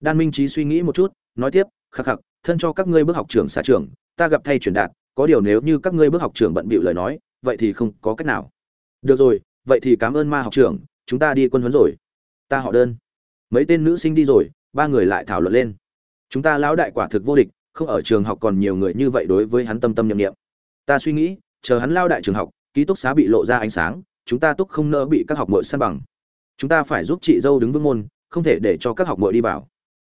đan minh trí suy nghĩ một chút, nói tiếp, khắc khắc, thân cho các ngươi bước học trưởng xã trưởng, ta gặp thay truyền đạt, có điều nếu như các ngươi bước học trưởng bận bịu lời nói, vậy thì không có cách nào. Được rồi, vậy thì cảm ơn ma học trưởng, chúng ta đi quân huấn rồi. Ta họ đơn. Mấy tên nữ sinh đi rồi, ba người lại thảo luận lên. Chúng ta lão đại quả thực vô địch, không ở trường học còn nhiều người như vậy đối với hắn tâm tâm nhậm niệm. ta suy nghĩ, chờ hắn lao đại trường học, ký túc xá bị lộ ra ánh sáng, chúng ta túc không nỡ bị các học mội săn bằng. Chúng ta phải giúp chị dâu đứng vững môn, không thể để cho các học mội đi vào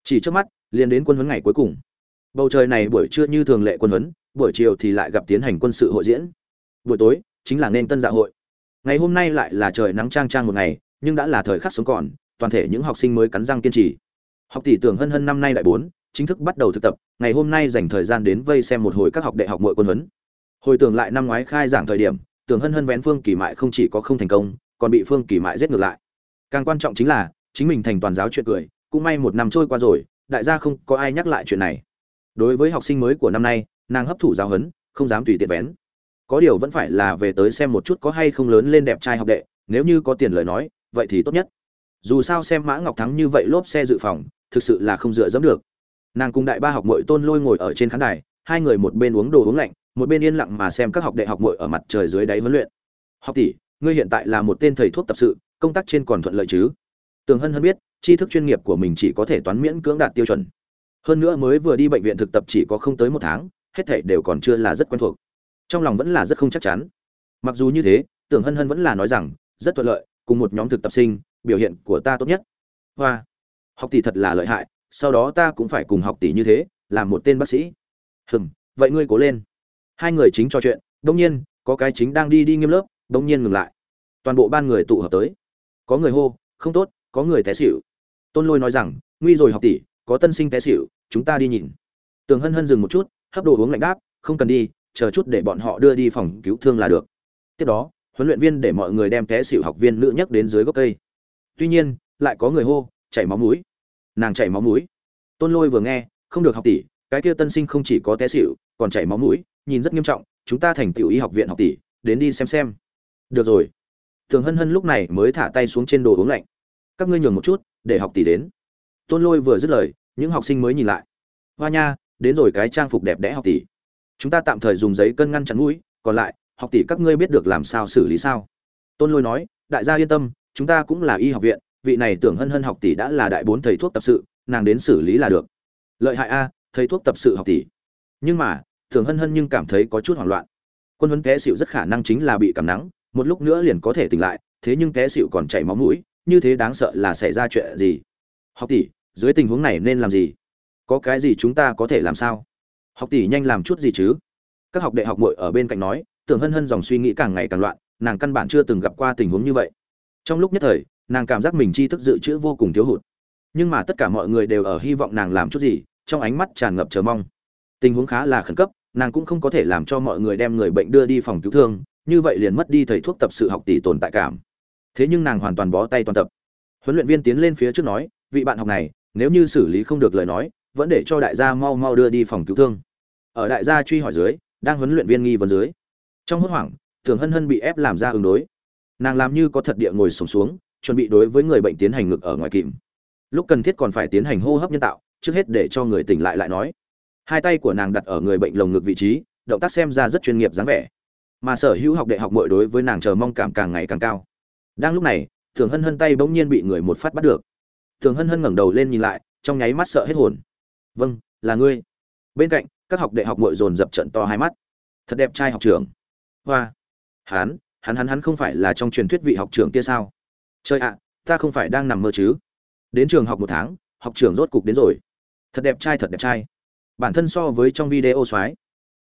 chỉ trước mắt, liền đến quân huấn ngày cuối cùng. Bầu trời này buổi trưa như thường lệ quân huấn, buổi chiều thì lại gặp tiến hành quân sự hội diễn. Buổi tối, chính là nên tân dạ hội. Ngày hôm nay lại là trời nắng trang trang một ngày, nhưng đã là thời khắc sống còn, toàn thể những học sinh mới cắn răng kiên trì. Học tỷ tưởng hân hân năm nay đại bốn, chính thức bắt đầu thực tập, ngày hôm nay dành thời gian đến vây xem một hồi các học đại học mọi quân huấn. Hồi tưởng lại năm ngoái khai giảng thời điểm, tưởng hân hân vén phương kỳ mại không chỉ có không thành công, còn bị phương kỳ mại giết ngược lại. Càng quan trọng chính là, chính mình thành toàn giáo chuyện cười cũng may một năm trôi qua rồi, đại gia không có ai nhắc lại chuyện này. Đối với học sinh mới của năm nay, nàng hấp thụ giáo huấn, không dám tùy tiện vén. Có điều vẫn phải là về tới xem một chút có hay không lớn lên đẹp trai học đệ, nếu như có tiền lời nói, vậy thì tốt nhất. Dù sao xem mã ngọc thắng như vậy lốp xe dự phòng, thực sự là không dựa dẫm được. Nàng cùng đại ba học mội tôn lôi ngồi ở trên khán đài, hai người một bên uống đồ uống lạnh, một bên yên lặng mà xem các học đệ học mội ở mặt trời dưới đáy huấn luyện. Học tỷ, ngươi hiện tại là một tên thầy thuốc tập sự, công tác trên còn thuận lợi chứ? Tường hân hân biết tri thức chuyên nghiệp của mình chỉ có thể toán miễn cưỡng đạt tiêu chuẩn. Hơn nữa mới vừa đi bệnh viện thực tập chỉ có không tới một tháng, hết thảy đều còn chưa là rất quen thuộc. Trong lòng vẫn là rất không chắc chắn. Mặc dù như thế, tưởng hân hân vẫn là nói rằng, rất thuận lợi, cùng một nhóm thực tập sinh, biểu hiện của ta tốt nhất. Hoa, học tỷ thật là lợi hại, sau đó ta cũng phải cùng học tỷ như thế, làm một tên bác sĩ. Hừm, vậy ngươi cố lên. Hai người chính trò chuyện đông nhiên, có cái chính đang đi đi nghiêm lớp đông nhiên ngừng lại. Toàn bộ ban người tụ hợp tới. Có người hô, không tốt, có người té xỉu tôn lôi nói rằng, nguy rồi học tỷ, có tân sinh té xỉu, chúng ta đi nhìn. Tường hân hân dừng một chút, hấp đồ uống lạnh đáp, không cần đi, chờ chút để bọn họ đưa đi phòng cứu thương là được. Tiếp đó, huấn luyện viên để mọi người đem té xỉu học viên nữ nhất đến dưới gốc cây. Tuy nhiên, lại có người hô, chảy máu mũi. Nàng chảy máu mũi. Tôn lôi vừa nghe, không được học tỷ, cái kia tân sinh không chỉ có té xỉu, còn chảy máu mũi, nhìn rất nghiêm trọng, chúng ta thành tiểu y học viện học tỷ, đến đi xem xem. Được rồi. Thường hân hân lúc này mới thả tay xuống trên đồ uống lạnh. Các ngươi nhường một chút để học tỷ đến. Tôn lôi vừa dứt lời, những học sinh mới nhìn lại. Hoa nha, đến rồi cái trang phục đẹp đẽ học tỷ. Chúng ta tạm thời dùng giấy cân ngăn chắn mũi, còn lại, học tỷ các ngươi biết được làm sao xử lý sao? Tôn lôi nói, đại gia yên tâm, chúng ta cũng là y học viện, vị này tưởng hân hân học tỷ đã là đại bốn thầy thuốc tập sự, nàng đến xử lý là được. Lợi hại a, thầy thuốc tập sự học tỷ. Nhưng mà, tưởng hân hân nhưng cảm thấy có chút hoảng loạn. Quân huấn té xịu rất khả năng chính là bị cảm nắng, một lúc nữa liền có thể tỉnh lại, thế nhưng té xịu còn chảy máu mũi như thế đáng sợ là xảy ra chuyện gì? Học tỷ, dưới tình huống này nên làm gì? Có cái gì chúng ta có thể làm sao? Học tỷ nhanh làm chút gì chứ? Các học đệ học muội ở bên cạnh nói, tưởng hân hân dòng suy nghĩ càng ngày càng loạn, nàng căn bản chưa từng gặp qua tình huống như vậy. Trong lúc nhất thời, nàng cảm giác mình tri thức dự trữ vô cùng thiếu hụt. Nhưng mà tất cả mọi người đều ở hy vọng nàng làm chút gì, trong ánh mắt tràn ngập chờ mong. Tình huống khá là khẩn cấp, nàng cũng không có thể làm cho mọi người đem người bệnh đưa đi phòng cứu thương, như vậy liền mất đi thầy thuốc tập sự học tỷ tồn tại cảm thế nhưng nàng hoàn toàn bó tay toàn tập. Huấn luyện viên tiến lên phía trước nói vị bạn học này nếu như xử lý không được lời nói vẫn để cho đại gia mau mau đưa đi phòng cứu thương. Ở đại gia truy hỏi dưới đang huấn luyện viên nghi vấn dưới trong hốt hoảng tưởng hân hân bị ép làm ra ứng đối. Nàng làm như có thật địa ngồi sùng xuống, xuống chuẩn bị đối với người bệnh tiến hành ngực ở ngoài kìm. Lúc cần thiết còn phải tiến hành hô hấp nhân tạo trước hết để cho người tỉnh lại lại nói. Hai tay của nàng đặt ở người bệnh lồng ngực vị trí động tác xem ra rất chuyên nghiệp dáng vẻ. Mà sở hữu học đại học mội đối với nàng chờ mong cảm càng ngày càng cao đang lúc này, thường hân hân tay bỗng nhiên bị người một phát bắt được. Thường hân hân ngẩng đầu lên nhìn lại, trong nháy mắt sợ hết hồn. Vâng là ngươi. Bên cạnh, các học đệ học mội dồn dập trận to hai mắt. Thật đẹp trai học trưởng. Hoa. Hán hắn hắn hắn không phải là trong truyền thuyết vị học trưởng kia sao? Chơi ạ, ta không phải đang nằm mơ chứ. Đến trường học một tháng, học trưởng rốt cục đến rồi. Thật đẹp trai, thật đẹp trai. Bản thân so với trong video soái.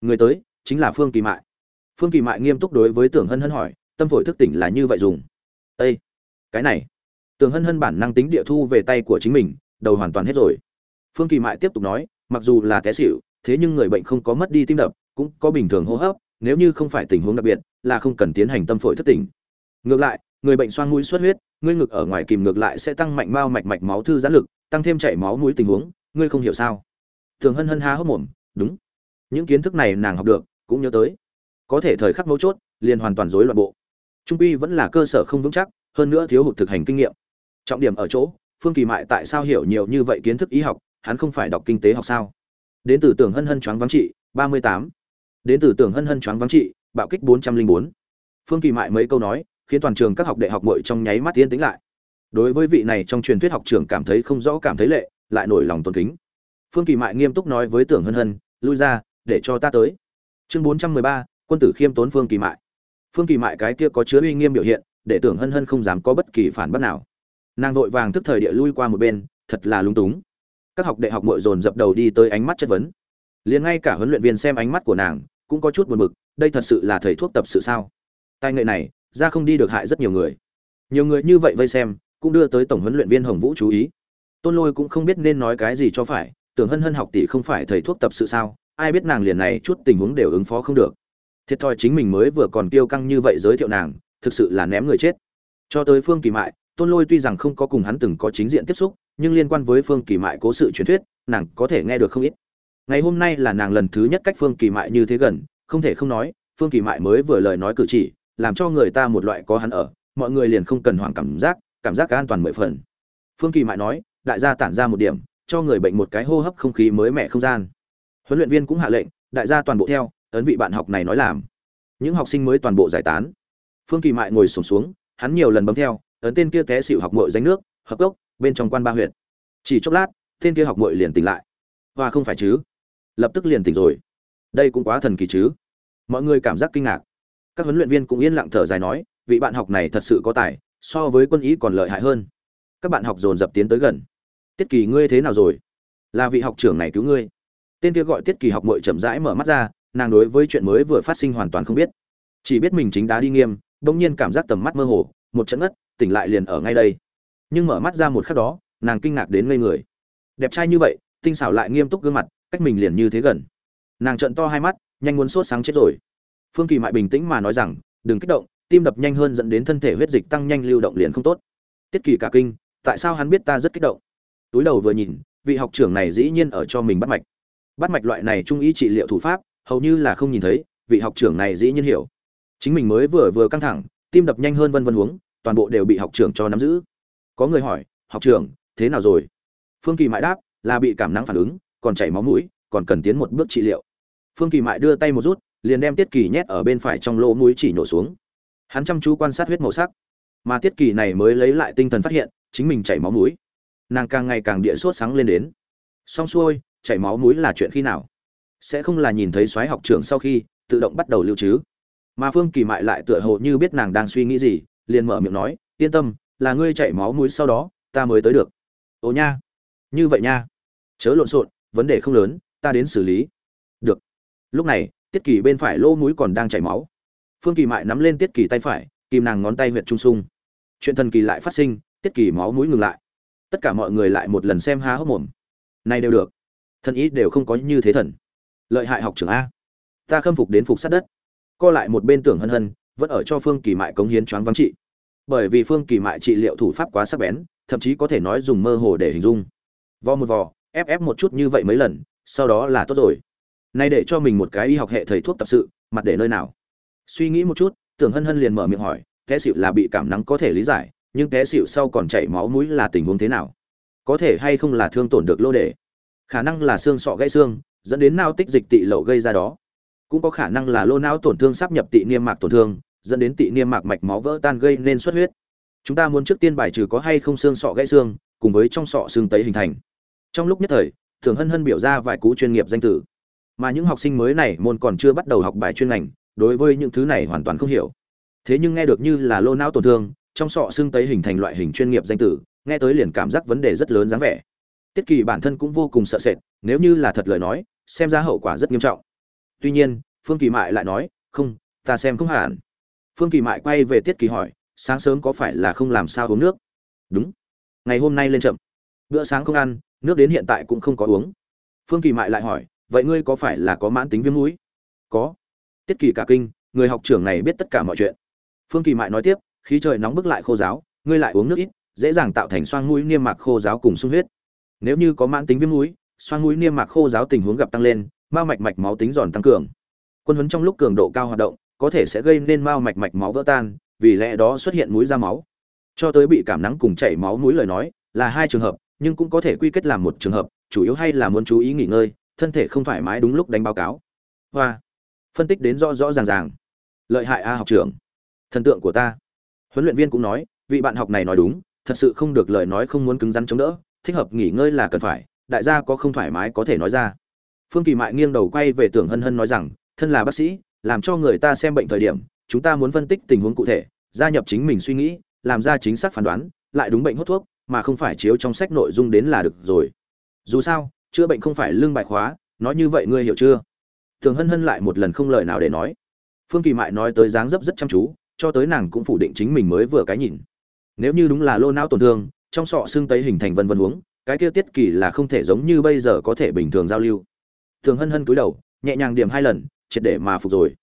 Người tới, chính là phương kỳ mại. Phương kỳ mại nghiêm túc đối với tưởng hân hân hỏi, tâm phổi thức tỉnh là như vậy dùng? Ê! cái này. Tường hân hân bản năng tính địa thu về tay của chính mình, đầu hoàn toàn hết rồi. Phương kỳ mại tiếp tục nói, mặc dù là té xỉu, thế nhưng người bệnh không có mất đi tim đập, cũng có bình thường hô hấp, nếu như không phải tình huống đặc biệt, là không cần tiến hành tâm phổi thức tỉnh. Ngược lại, người bệnh xoang mũi xuất huyết, ngươi ngực ở ngoài kìm ngược lại sẽ tăng mạnh mao mạch mạch máu thư giãn lực, tăng thêm chảy máu mũi tình huống, ngươi không hiểu sao? Thường hân hân há hốc mồm, đúng. Những kiến thức này nàng học được, cũng nhớ tới. Có thể thời khắc mấu chốt, liền hoàn toàn rối loạn bộ trung quy vẫn là cơ sở không vững chắc, hơn nữa thiếu hụt thực hành kinh nghiệm. Trọng điểm ở chỗ, phương kỳ mại tại sao hiểu nhiều như vậy kiến thức y học, hắn không phải đọc kinh tế học sao? Đến từ tưởng hân hân choáng vắng trị, ba mươi tám. Đến từ tưởng hân hân choáng vắng trị, bạo kích bốn trăm linh bốn. Phương kỳ mại mấy câu nói, khiến toàn trường các học đệ học muội trong nháy mắt yên tĩnh lại. Đối với vị này trong truyền thuyết học trưởng cảm thấy không rõ cảm thấy lệ, lại nổi lòng tôn kính. Phương kỳ mại nghiêm túc nói với tưởng hân hân, lui ra, để cho ta tới. Chương bốn trăm mười ba, quân tử khiêm tốn phương kỳ mại phương kỳ mại cái kia có chứa uy nghiêm biểu hiện, để tưởng hân hân không dám có bất kỳ phản bác nào. Nàng vội vàng thức thời địa lui qua một bên, thật là lung túng. Các học đệ học mội dồn dập đầu đi tới ánh mắt chất vấn. Liền ngay cả huấn luyện viên xem ánh mắt của nàng, cũng có chút buồn bực, đây thật sự là thầy thuốc tập sự sao? Tài nghệ này, ra không đi được hại rất nhiều người. Nhiều người như vậy vây xem, cũng đưa tới tổng huấn luyện viên hồng vũ chú ý. Tôn lôi cũng không biết nên nói cái gì cho phải, tưởng hân hân học tỷ không phải thầy thuốc tập sự sao? Ai biết nàng liền này chút tình huống đều ứng phó không được thiệt thòi chính mình mới vừa còn kiêu căng như vậy giới thiệu nàng, thực sự là ném người chết. Cho tới phương kỳ mại, tôn lôi tuy rằng không có cùng hắn từng có chính diện tiếp xúc, nhưng liên quan với phương kỳ mại cố sự truyền thuyết, nàng có thể nghe được không ít. Ngày hôm nay là nàng lần thứ nhất cách phương kỳ mại như thế gần, không thể không nói, phương kỳ mại mới vừa lời nói cử chỉ, làm cho người ta một loại có hắn ở, mọi người liền không cần hoảng cảm giác cảm giác an toàn mười phần. Phương kỳ mại nói, đại gia tản ra một điểm, cho người bệnh một cái hô hấp không khí mới mẻ không gian. Huấn luyện viên cũng hạ lệnh, đại gia toàn bộ theo ấn vị bạn học này nói làm. Những học sinh mới toàn bộ giải tán. Phương kỳ mại ngồi sổm xuống, xuống hắn nhiều lần bấm theo ấn tên kia té xịu học mội danh nước hợp gốc bên trong quan ba huyện chỉ chốc lát tên kia học mội liền tỉnh lại. Và không phải chứ? Lập tức liền tỉnh rồi. Đây cũng quá thần kỳ chứ? Mọi người cảm giác kinh ngạc. Các huấn luyện viên cũng yên lặng thở dài nói vị bạn học này thật sự có tài so với quân ý còn lợi hại hơn. Các bạn học dồn dập tiến tới gần. Tiết kỳ ngươi thế nào rồi? Là vị học trưởng này cứu ngươi. Tên kia gọi tiết kỳ học mội chậm rãi mở mắt ra nàng đối với chuyện mới vừa phát sinh hoàn toàn không biết. Chỉ biết mình chính đá đi nghiêm, bỗng nhiên cảm giác tầm mắt mơ hồ, một trận ngất, tỉnh lại liền ở ngay đây. Nhưng mở mắt ra một khắc đó, nàng kinh ngạc đến ngây người. Đẹp trai như vậy, tinh xảo lại nghiêm túc gương mặt, cách mình liền như thế gần. Nàng trận to hai mắt, nhanh muốn sốt sáng chết rồi. Phương kỳ mại bình tĩnh mà nói rằng, đừng kích động, tim đập nhanh hơn dẫn đến thân thể huyết dịch tăng nhanh lưu động liền không tốt. Tiết kỳ cả kinh, tại sao hắn biết ta rất kích động? Túi đầu vừa nhìn, vị học trưởng này dĩ nhiên ở cho mình bắt mạch. Bắt mạch loại này trung ý trị liệu thủ pháp hầu như là không nhìn thấy, vị học trưởng này dĩ nhiên hiểu. Chính mình mới vừa vừa căng thẳng, tim đập nhanh hơn vân vân huống toàn bộ đều bị học trưởng cho nắm giữ. Có người hỏi, học trưởng, thế nào rồi? Phương kỳ mại đáp, là bị cảm nắng phản ứng, còn chảy máu mũi, còn cần tiến một bước trị liệu. Phương kỳ mại đưa tay một rút, liền đem tiết kỳ nhét ở bên phải trong lỗ mũi chỉ nổ xuống. Hắn chăm chú quan sát huyết màu sắc. Mà tiết kỳ này mới lấy lại tinh thần phát hiện, chính mình chảy máu mũi. Nàng càng ngày càng địa sốt sáng lên đến. Xong xuôi, chảy máu mũi là chuyện khi nào? Sẽ không là nhìn thấy soái học trưởng sau khi tự động bắt đầu lưu trữ, mà phương kỳ mại lại tựa hồ như biết nàng đang suy nghĩ gì liền mở miệng nói yên tâm là ngươi chảy máu mũi sau đó ta mới tới được. Ồ nha như vậy nha. Chớ lộn xộn vấn đề không lớn ta đến xử lý. Được. Lúc này tiết kỳ bên phải lỗ mũi còn đang chảy máu. Phương kỳ mại nắm lên tiết kỳ tay phải kìm nàng ngón tay huyệt trung sung. Chuyện thần kỳ lại phát sinh tiết kỳ máu mũi ngừng lại. Tất cả mọi người lại một lần xem há hốc mồm. Này đều được. Thần ý đều không có như thế thần lợi hại học trưởng a. Ta khâm phục đến phục sát đất. Co lại một bên tưởng hân hân, vẫn ở cho phương kỳ mại cống hiến choáng vắng trị. Bởi vì phương kỳ mại trị liệu thủ pháp quá sắc bén, thậm chí có thể nói dùng mơ hồ để hình dung. Vo một vò, ép ép một chút như vậy mấy lần, sau đó là tốt rồi. Nay để cho mình một cái y học hệ thầy thuốc tập sự, mặt để nơi nào? Suy nghĩ một chút, tưởng hân hân liền mở miệng hỏi té xịu là bị cảm nắng có thể lý giải, nhưng té xịu sau còn chảy máu mũi là tình huống thế nào? Có thể hay không là thương tổn được lô đề? Khả năng là xương sọ gãy xương dẫn đến nao tích dịch tị lậu gây ra đó. Cũng có khả năng là lô não tổn thương sắp nhập tị niêm mạc tổn thương, dẫn đến tị niêm mạc mạch máu vỡ tan gây nên xuất huyết. Chúng ta muốn trước tiên bài trừ có hay không xương sọ gãy xương, cùng với trong sọ xương tấy hình thành. Trong lúc nhất thời, thường hân hân biểu ra vài cú chuyên nghiệp danh tử mà những học sinh mới này môn còn chưa bắt đầu học bài chuyên ngành, đối với những thứ này hoàn toàn không hiểu. Thế nhưng nghe được như là lô não tổn thương, trong sọ xương tấy hình thành loại hình chuyên nghiệp danh tử nghe tới liền cảm giác vấn đề rất lớn dáng vẻ tiết kỳ bản thân cũng vô cùng sợ sệt, nếu như là thật lời nói, xem ra hậu quả rất nghiêm trọng. Tuy nhiên, phương kỳ mại lại nói, không, ta xem không hẳn. Phương kỳ mại quay về tiết kỳ hỏi, sáng sớm có phải là không làm sao uống nước? Đúng. Ngày hôm nay lên chậm. Bữa sáng không ăn, nước đến hiện tại cũng không có uống. Phương kỳ mại lại hỏi, vậy ngươi có phải là có mãn tính viêm mũi? Có. Tiết kỳ cả kinh, người học trưởng này biết tất cả mọi chuyện. Phương kỳ mại nói tiếp, khí trời nóng bức lại khô giáo, ngươi lại uống nước ít, dễ dàng tạo thành xoang mũi niêm mạc khô giáo cùng sung huyết nếu như có mãn tính viêm mũi, xoang mũi niêm mạc khô giáo tình huống gặp tăng lên, mao mạch mạch máu tính giòn tăng cường. Quân huấn trong lúc cường độ cao hoạt động, có thể sẽ gây nên mao mạch mạch máu vỡ tan, vì lẽ đó xuất hiện mũi ra máu. Cho tới bị cảm nắng cùng chảy máu mũi lời nói, là hai trường hợp, nhưng cũng có thể quy kết làm một trường hợp, chủ yếu hay là muốn chú ý nghỉ ngơi, thân thể không thoải mái đúng lúc đánh báo cáo. Hoa. Phân tích đến rõ rõ ràng ràng. Lợi hại a học trưởng. Thần tượng của ta. Huấn luyện viên cũng nói, vị bạn học này nói đúng, thật sự không được lời nói không muốn cứng rắn chống đỡ thích hợp nghỉ ngơi là cần phải, đại gia có không thoải mái có thể nói ra. Phương kỳ mại nghiêng đầu quay về tưởng hân hân nói rằng, thân là bác sĩ, làm cho người ta xem bệnh thời điểm, chúng ta muốn phân tích tình huống cụ thể, gia nhập chính mình suy nghĩ, làm ra chính xác phán đoán, lại đúng bệnh hút thuốc, mà không phải chiếu trong sách nội dung đến là được rồi. Dù sao, chữa bệnh không phải lương bài khóa, nói như vậy ngươi hiểu chưa? Thường hân hân lại một lần không lời nào để nói. Phương kỳ mại nói tới dáng dấp rất chăm chú, cho tới nàng cũng phủ định chính mình mới vừa cái nhìn. Nếu như đúng là lô não tổn thương trong sọ xương tấy hình thành vân vân huống, cái kia tiết kỳ là không thể giống như bây giờ có thể bình thường giao lưu. Thường hân hân cúi đầu, nhẹ nhàng điểm hai lần, triệt để mà phục rồi.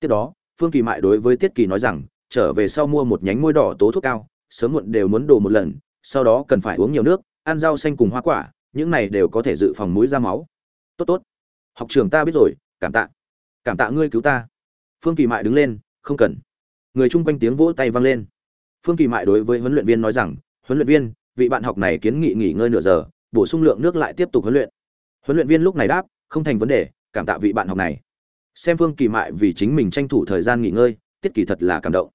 Tiếp đó, phương kỳ mại đối với tiết kỳ nói rằng, trở về sau mua một nhánh môi đỏ tố thuốc cao, sớm muộn đều muốn đổ một lần, sau đó cần phải uống nhiều nước, ăn rau xanh cùng hoa quả, những này đều có thể dự phòng mũi ra máu. Tốt tốt. Học trường ta biết rồi, cảm tạ. Cảm tạ ngươi cứu ta. Phương kỳ mại đứng lên, không cần. Người chung quanh tiếng vỗ tay vang lên. Phương kỳ mại đối với huấn luyện viên nói rằng huấn luyện viên, vị bạn học này kiến nghị nghỉ ngơi nửa giờ, bổ sung lượng nước lại tiếp tục huấn luyện. Huấn luyện viên lúc này đáp, không thành vấn đề, cảm tạ vị bạn học này. Xem phương kỳ mại vì chính mình tranh thủ thời gian nghỉ ngơi, tiết kỳ thật là cảm động.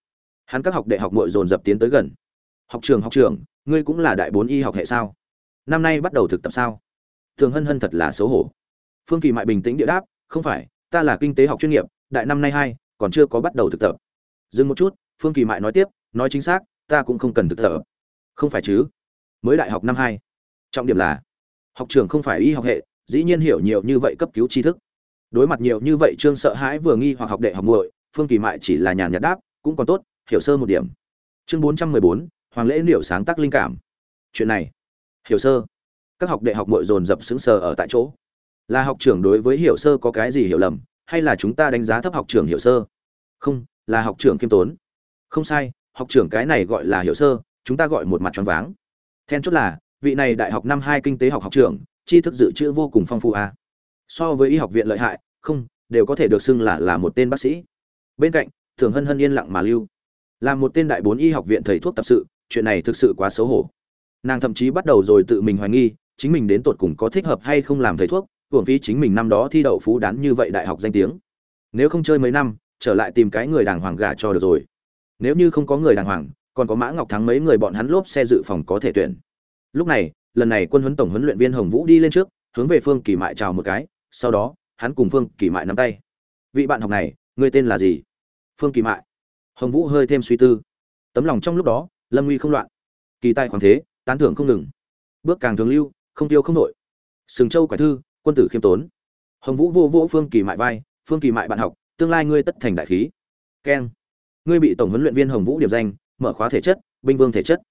Hắn các học đệ học mội dồn dập tiến tới gần. Học trường học trường, ngươi cũng là đại bốn y học hệ sao? Năm nay bắt đầu thực tập sao? Thường hân hân thật là xấu hổ. Phương kỳ mại bình tĩnh địa đáp, không phải, ta là kinh tế học chuyên nghiệp, đại năm nay hai, còn chưa có bắt đầu thực tập. Dừng một chút, phương kỳ mại nói tiếp, nói chính xác, ta cũng không cần thực tập không phải chứ? Mới đại học năm hai. Trọng điểm là, học trường không phải y học hệ, dĩ nhiên hiểu nhiều như vậy cấp cứu tri thức. Đối mặt nhiều như vậy trương sợ hãi vừa nghi hoặc học đệ học muội, phương kỳ mại chỉ là nhàn nhạt đáp, cũng còn tốt, hiểu sơ một điểm. Chương bốn trăm mười bốn, hoàng lễ liệu sáng tác linh cảm. Chuyện này, hiểu sơ. Các học đệ học muội dồn dập sững sờ ở tại chỗ. Là học trưởng đối với hiểu sơ có cái gì hiểu lầm, hay là chúng ta đánh giá thấp học trưởng hiểu sơ? Không, là học trưởng kiêm tốn. Không sai, học trưởng cái này gọi là hiểu sơ chúng ta gọi một mặt tròn váng. Then chốt là, vị này đại học năm hai kinh tế học học trưởng, tri thức dự trữ vô cùng phong phú a à. so với y học viện lợi hại, không, đều có thể được xưng là là một tên bác sĩ. Bên cạnh thường hân hân yên lặng mà lưu. Là một tên đại bốn y học viện thầy thuốc tập sự, chuyện này thực sự quá xấu hổ. Nàng thậm chí bắt đầu rồi tự mình hoài nghi, chính mình đến tột cùng có thích hợp hay không làm thầy thuốc uổng phí chính mình năm đó thi đậu phú đán như vậy đại học danh tiếng. Nếu không chơi mấy năm, trở lại tìm cái người đàng hoàng gả cho được rồi. Nếu như không có người đàng hoàng còn có mã ngọc thắng mấy người bọn hắn lốp xe dự phòng có thể tuyển. Lúc này, lần này quân huấn tổng huấn luyện viên hồng vũ đi lên trước, hướng về phương kỳ mại chào một cái, sau đó, hắn cùng phương kỳ mại nắm tay. Vị bạn học này người tên là gì? Phương kỳ mại. Hồng vũ hơi thêm suy tư. Tấm lòng trong lúc đó, lâm nguy không loạn. Kỳ tài khoáng thế, tán thưởng không ngừng. Bước càng thường lưu, không tiêu không nội sừng châu quả thư, quân tử khiêm tốn. Hồng vũ vô vỗ phương kỳ mại vai, phương kỳ mại bạn học, tương lai ngươi tất thành đại khí. Keng, ngươi bị tổng huấn luyện viên hồng vũ điểm danh mở khóa thể chất, binh vương thể chất.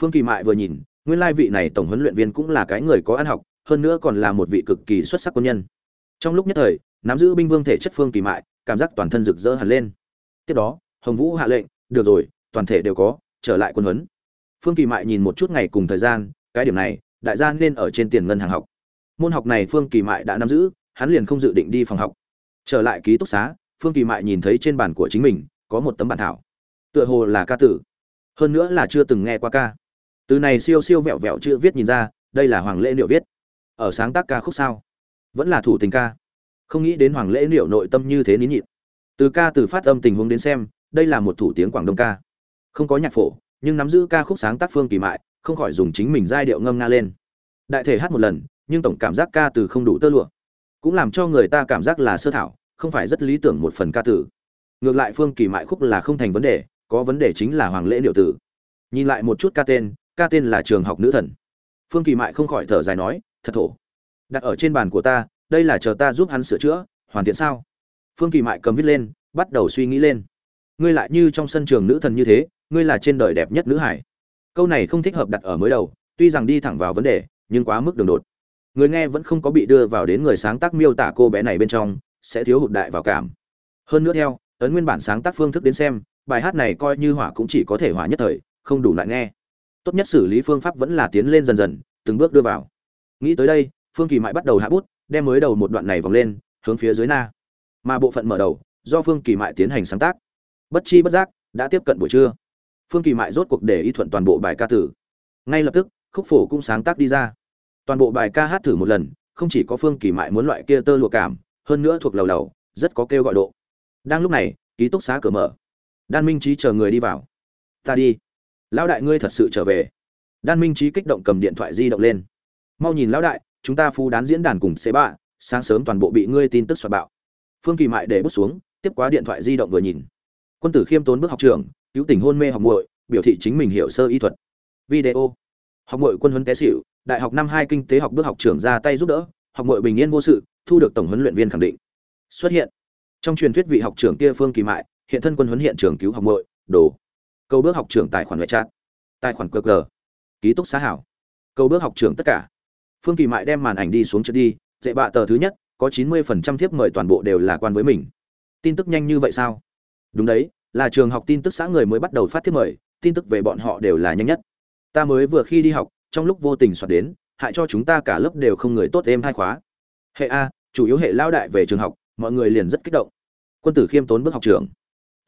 Phương kỳ mại vừa nhìn, nguyên lai vị này tổng huấn luyện viên cũng là cái người có ăn học, hơn nữa còn là một vị cực kỳ xuất sắc quân nhân. Trong lúc nhất thời, nắm giữ binh vương thể chất phương kỳ mại, cảm giác toàn thân rực rỡ hẳn lên. Tiếp đó, hồng vũ hạ lệnh, được rồi, toàn thể đều có, trở lại quân huấn. Phương kỳ mại nhìn một chút ngày cùng thời gian, cái điểm này, đại gia nên ở trên tiền ngân hàng học. Môn học này phương kỳ mại đã nắm giữ, hắn liền không dự định đi phòng học. Trở lại ký túc xá, phương kỳ mại nhìn thấy trên bàn của chính mình, có một tấm bản thảo. Tựa hồ là ca tử hơn nữa là chưa từng nghe qua ca. Từ này siêu siêu vẹo vẹo chưa viết nhìn ra, đây là hoàng lễ liệu viết. Ở sáng tác ca khúc sao? Vẫn là thủ tình ca. Không nghĩ đến hoàng lễ liệu nội tâm như thế nín nhịn. Từ ca từ phát âm tình huống đến xem, đây là một thủ tiếng quảng đông ca. Không có nhạc phổ, nhưng nắm giữ ca khúc sáng tác phương kỳ mại, không khỏi dùng chính mình giai điệu ngâm nga lên. Đại thể hát một lần, nhưng tổng cảm giác ca từ không đủ tơ lụa. Cũng làm cho người ta cảm giác là sơ thảo, không phải rất lý tưởng một phần ca tử ngược lại phương kỳ mại khúc là không thành vấn đề có vấn đề chính là hoàng lễ điệu tử. Nhìn lại một chút ca tên ca tên là trường học nữ thần. Phương kỳ mại không khỏi thở dài nói, thật thổ. Đặt ở trên bàn của ta, đây là chờ ta giúp hắn sửa chữa, hoàn thiện sao? Phương kỳ mại cầm viết lên, bắt đầu suy nghĩ lên. Ngươi lại như trong sân trường nữ thần như thế, ngươi là trên đời đẹp nhất nữ hải. Câu này không thích hợp đặt ở mới đầu, tuy rằng đi thẳng vào vấn đề, nhưng quá mức đường đột. Người nghe vẫn không có bị đưa vào đến người sáng tác miêu tả cô bé này bên trong, sẽ thiếu hụt đại vào cảm. Hơn nữa theo, ấn nguyên bản sáng tác phương thức đến xem bài hát này coi như hỏa cũng chỉ có thể hỏa nhất thời, không đủ lại nghe. Tốt nhất xử lý phương pháp vẫn là tiến lên dần dần, từng bước đưa vào. Nghĩ tới đây, phương kỳ mại bắt đầu hạ bút, đem mới đầu một đoạn này vòng lên, hướng phía dưới na. Mà bộ phận mở đầu, do phương kỳ mại tiến hành sáng tác. Bất chi bất giác, đã tiếp cận buổi trưa. Phương kỳ mại rốt cuộc để y thuận toàn bộ bài ca tử ngay lập tức, khúc phổ cũng sáng tác đi ra. Toàn bộ bài ca hát thử một lần, không chỉ có phương kỳ mại muốn loại kia tơ lụa cảm, hơn nữa thuộc lầu lầu, rất có kêu gọi độ. Đang lúc này, ký túc xá cửa mở đan minh trí chờ người đi vào. Ta đi. Lão đại ngươi thật sự trở về. Đan minh trí kích động cầm điện thoại di động lên. Mau nhìn lão đại, chúng ta phu đán diễn đàn cùng xế bạ, sáng sớm toàn bộ bị ngươi tin tức soạt bạo. Phương kỳ mại để bút xuống, tiếp quá điện thoại di động vừa nhìn. Quân tử khiêm tốn bước học trường, cứu tình hôn mê học muội, biểu thị chính mình hiểu sơ y thuật. Video. Học muội quân huấn té xỉu, đại học năm hai kinh tế học bước học trưởng ra tay giúp đỡ, học muội bình yên vô sự, thu được tổng huấn luyện viên khẳng định. Xuất hiện. Trong truyền thuyết vị học trưởng kia phương kỳ mại hiện thân quân huấn hiện trường cứu học muội, đồ. Câu bước học trưởng tài khoản ngoại chat. Tài khoản QR. ký túc xá hảo. Câu bước học trưởng tất cả. Phương kỳ mại đem màn ảnh đi xuống trước đi, dạy bạ tờ thứ nhất, có chín mươi phần trăm thiếp mời toàn bộ đều là quan với mình. Tin tức nhanh như vậy sao? Đúng đấy, là trường học tin tức xã người mới bắt đầu phát thiếp mời, tin tức về bọn họ đều là nhanh nhất. Ta mới vừa khi đi học, trong lúc vô tình soạt đến, hại cho chúng ta cả lớp đều không người tốt êm hai khóa. Hệ a, chủ yếu hệ lao đại về trường học, mọi người liền rất kích động. Quân tử khiêm tốn bước học trường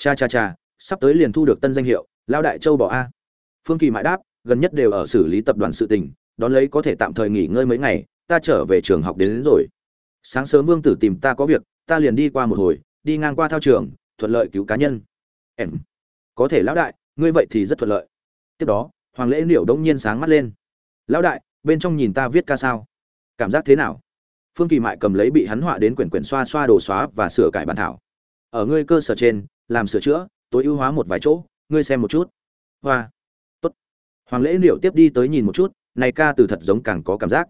cha cha cha sắp tới liền thu được tân danh hiệu lao đại châu bỏ a. Phương kỳ mãi đáp gần nhất đều ở xử lý tập đoàn sự tình đón lấy có thể tạm thời nghỉ ngơi mấy ngày ta trở về trường học đến, đến rồi. Sáng sớm vương tử tìm ta có việc ta liền đi qua một hồi đi ngang qua thao trường thuận lợi cứu cá nhân. Em có thể lão đại ngươi vậy thì rất thuận lợi. Tiếp đó hoàng lễ liệu Đông nhiên sáng mắt lên. Lão đại bên trong nhìn ta viết ca sao? Cảm giác thế nào? Phương kỳ mại cầm lấy bị hắn họa đến quyển quyển xoa xoa đồ xóa và sửa cải bản thảo. Ở ngươi cơ sở trên làm sửa chữa, tối ưu hóa một vài chỗ, ngươi xem một chút. Hoa. Tốt. Hoàng lễ liệu tiếp đi tới nhìn một chút, này ca từ thật giống càng có cảm giác.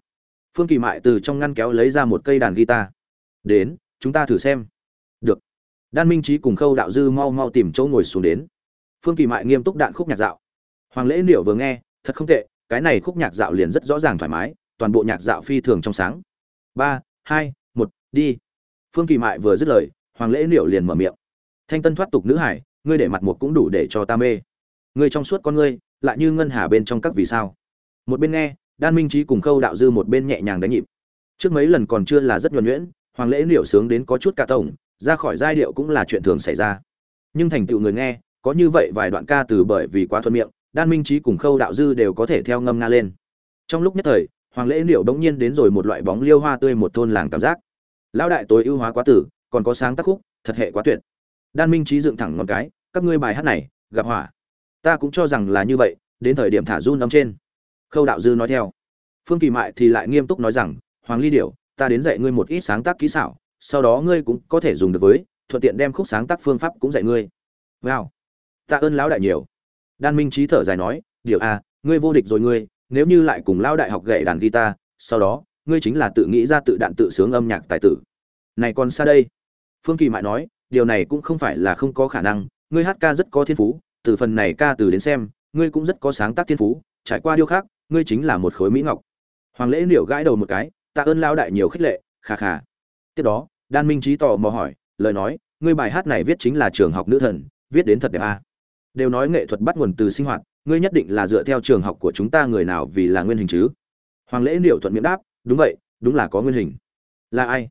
Phương kỳ mại từ trong ngăn kéo lấy ra một cây đàn guitar. Đến, chúng ta thử xem. Được. Đan minh trí cùng khâu đạo dư mau mau tìm chỗ ngồi xuống đến. Phương kỳ mại nghiêm túc đạn khúc nhạc dạo. Hoàng lễ liệu vừa nghe, thật không tệ, cái này khúc nhạc dạo liền rất rõ ràng thoải mái, toàn bộ nhạc dạo phi thường trong sáng. Ba, hai, một, đi. Phương kỳ mại vừa dứt lời, hoàng lễ liệu liền mở miệng thanh tân thoát tục nữ hải, ngươi để mặt một cũng đủ để cho ta mê. Ngươi trong suốt con ngươi, lại như ngân hà bên trong các vì sao? Một bên nghe, đan minh trí cùng khâu đạo dư một bên nhẹ nhàng đánh nhịp. Trước mấy lần còn chưa là rất nhuần nhuyễn, hoàng lễ liệu sướng đến có chút cả tổng, ra khỏi giai điệu cũng là chuyện thường xảy ra. Nhưng thành tựu người nghe, có như vậy vài đoạn ca từ bởi vì quá thuận miệng, đan minh trí cùng khâu đạo dư đều có thể theo ngâm nga lên. Trong lúc nhất thời, hoàng lễ liệu đống nhiên đến rồi một loại bóng liêu hoa tươi một thôn làng cảm giác. Lão đại tối ưu hóa quá tử, còn có sáng tác khúc, thật hệ quá tuyệt đan minh trí dựng thẳng ngọn cái, các ngươi bài hát này, gặp hỏa. Ta cũng cho rằng là như vậy, đến thời điểm thả run âm trên. Khâu đạo dư nói theo. Phương kỳ mại thì lại nghiêm túc nói rằng, hoàng ly điểu, ta đến dạy ngươi một ít sáng tác kỹ xảo, sau đó ngươi cũng có thể dùng được với, thuận tiện đem khúc sáng tác phương pháp cũng dạy ngươi. Wow. Ta ơn lão đại nhiều. Đan minh trí thở dài nói điều a à, ngươi vô địch rồi ngươi, nếu như lại cùng lão đại học gậy đàn guitar, sau đó, ngươi chính là tự nghĩ ra tự đạn tự sướng âm nhạc tài tử. Này còn xa đây. Phương kỳ mại nói điều này cũng không phải là không có khả năng, ngươi hát ca rất có thiên phú, từ phần này ca từ đến xem, ngươi cũng rất có sáng tác thiên phú, trải qua điều khác, ngươi chính là một khối mỹ ngọc. Hoàng lễ liệu gãi đầu một cái, tạ ơn lao đại nhiều khích lệ khà khà tiếp đó, đan minh trí tò mò hỏi, lời nói, ngươi bài hát này viết chính là trường học nữ thần, viết đến thật đẹp à. đều nói nghệ thuật bắt nguồn từ sinh hoạt, ngươi nhất định là dựa theo trường học của chúng ta người nào vì là nguyên hình chứ? Hoàng lễ liệu thuận miệng đáp, đúng vậy, đúng là có nguyên hình. Là ai?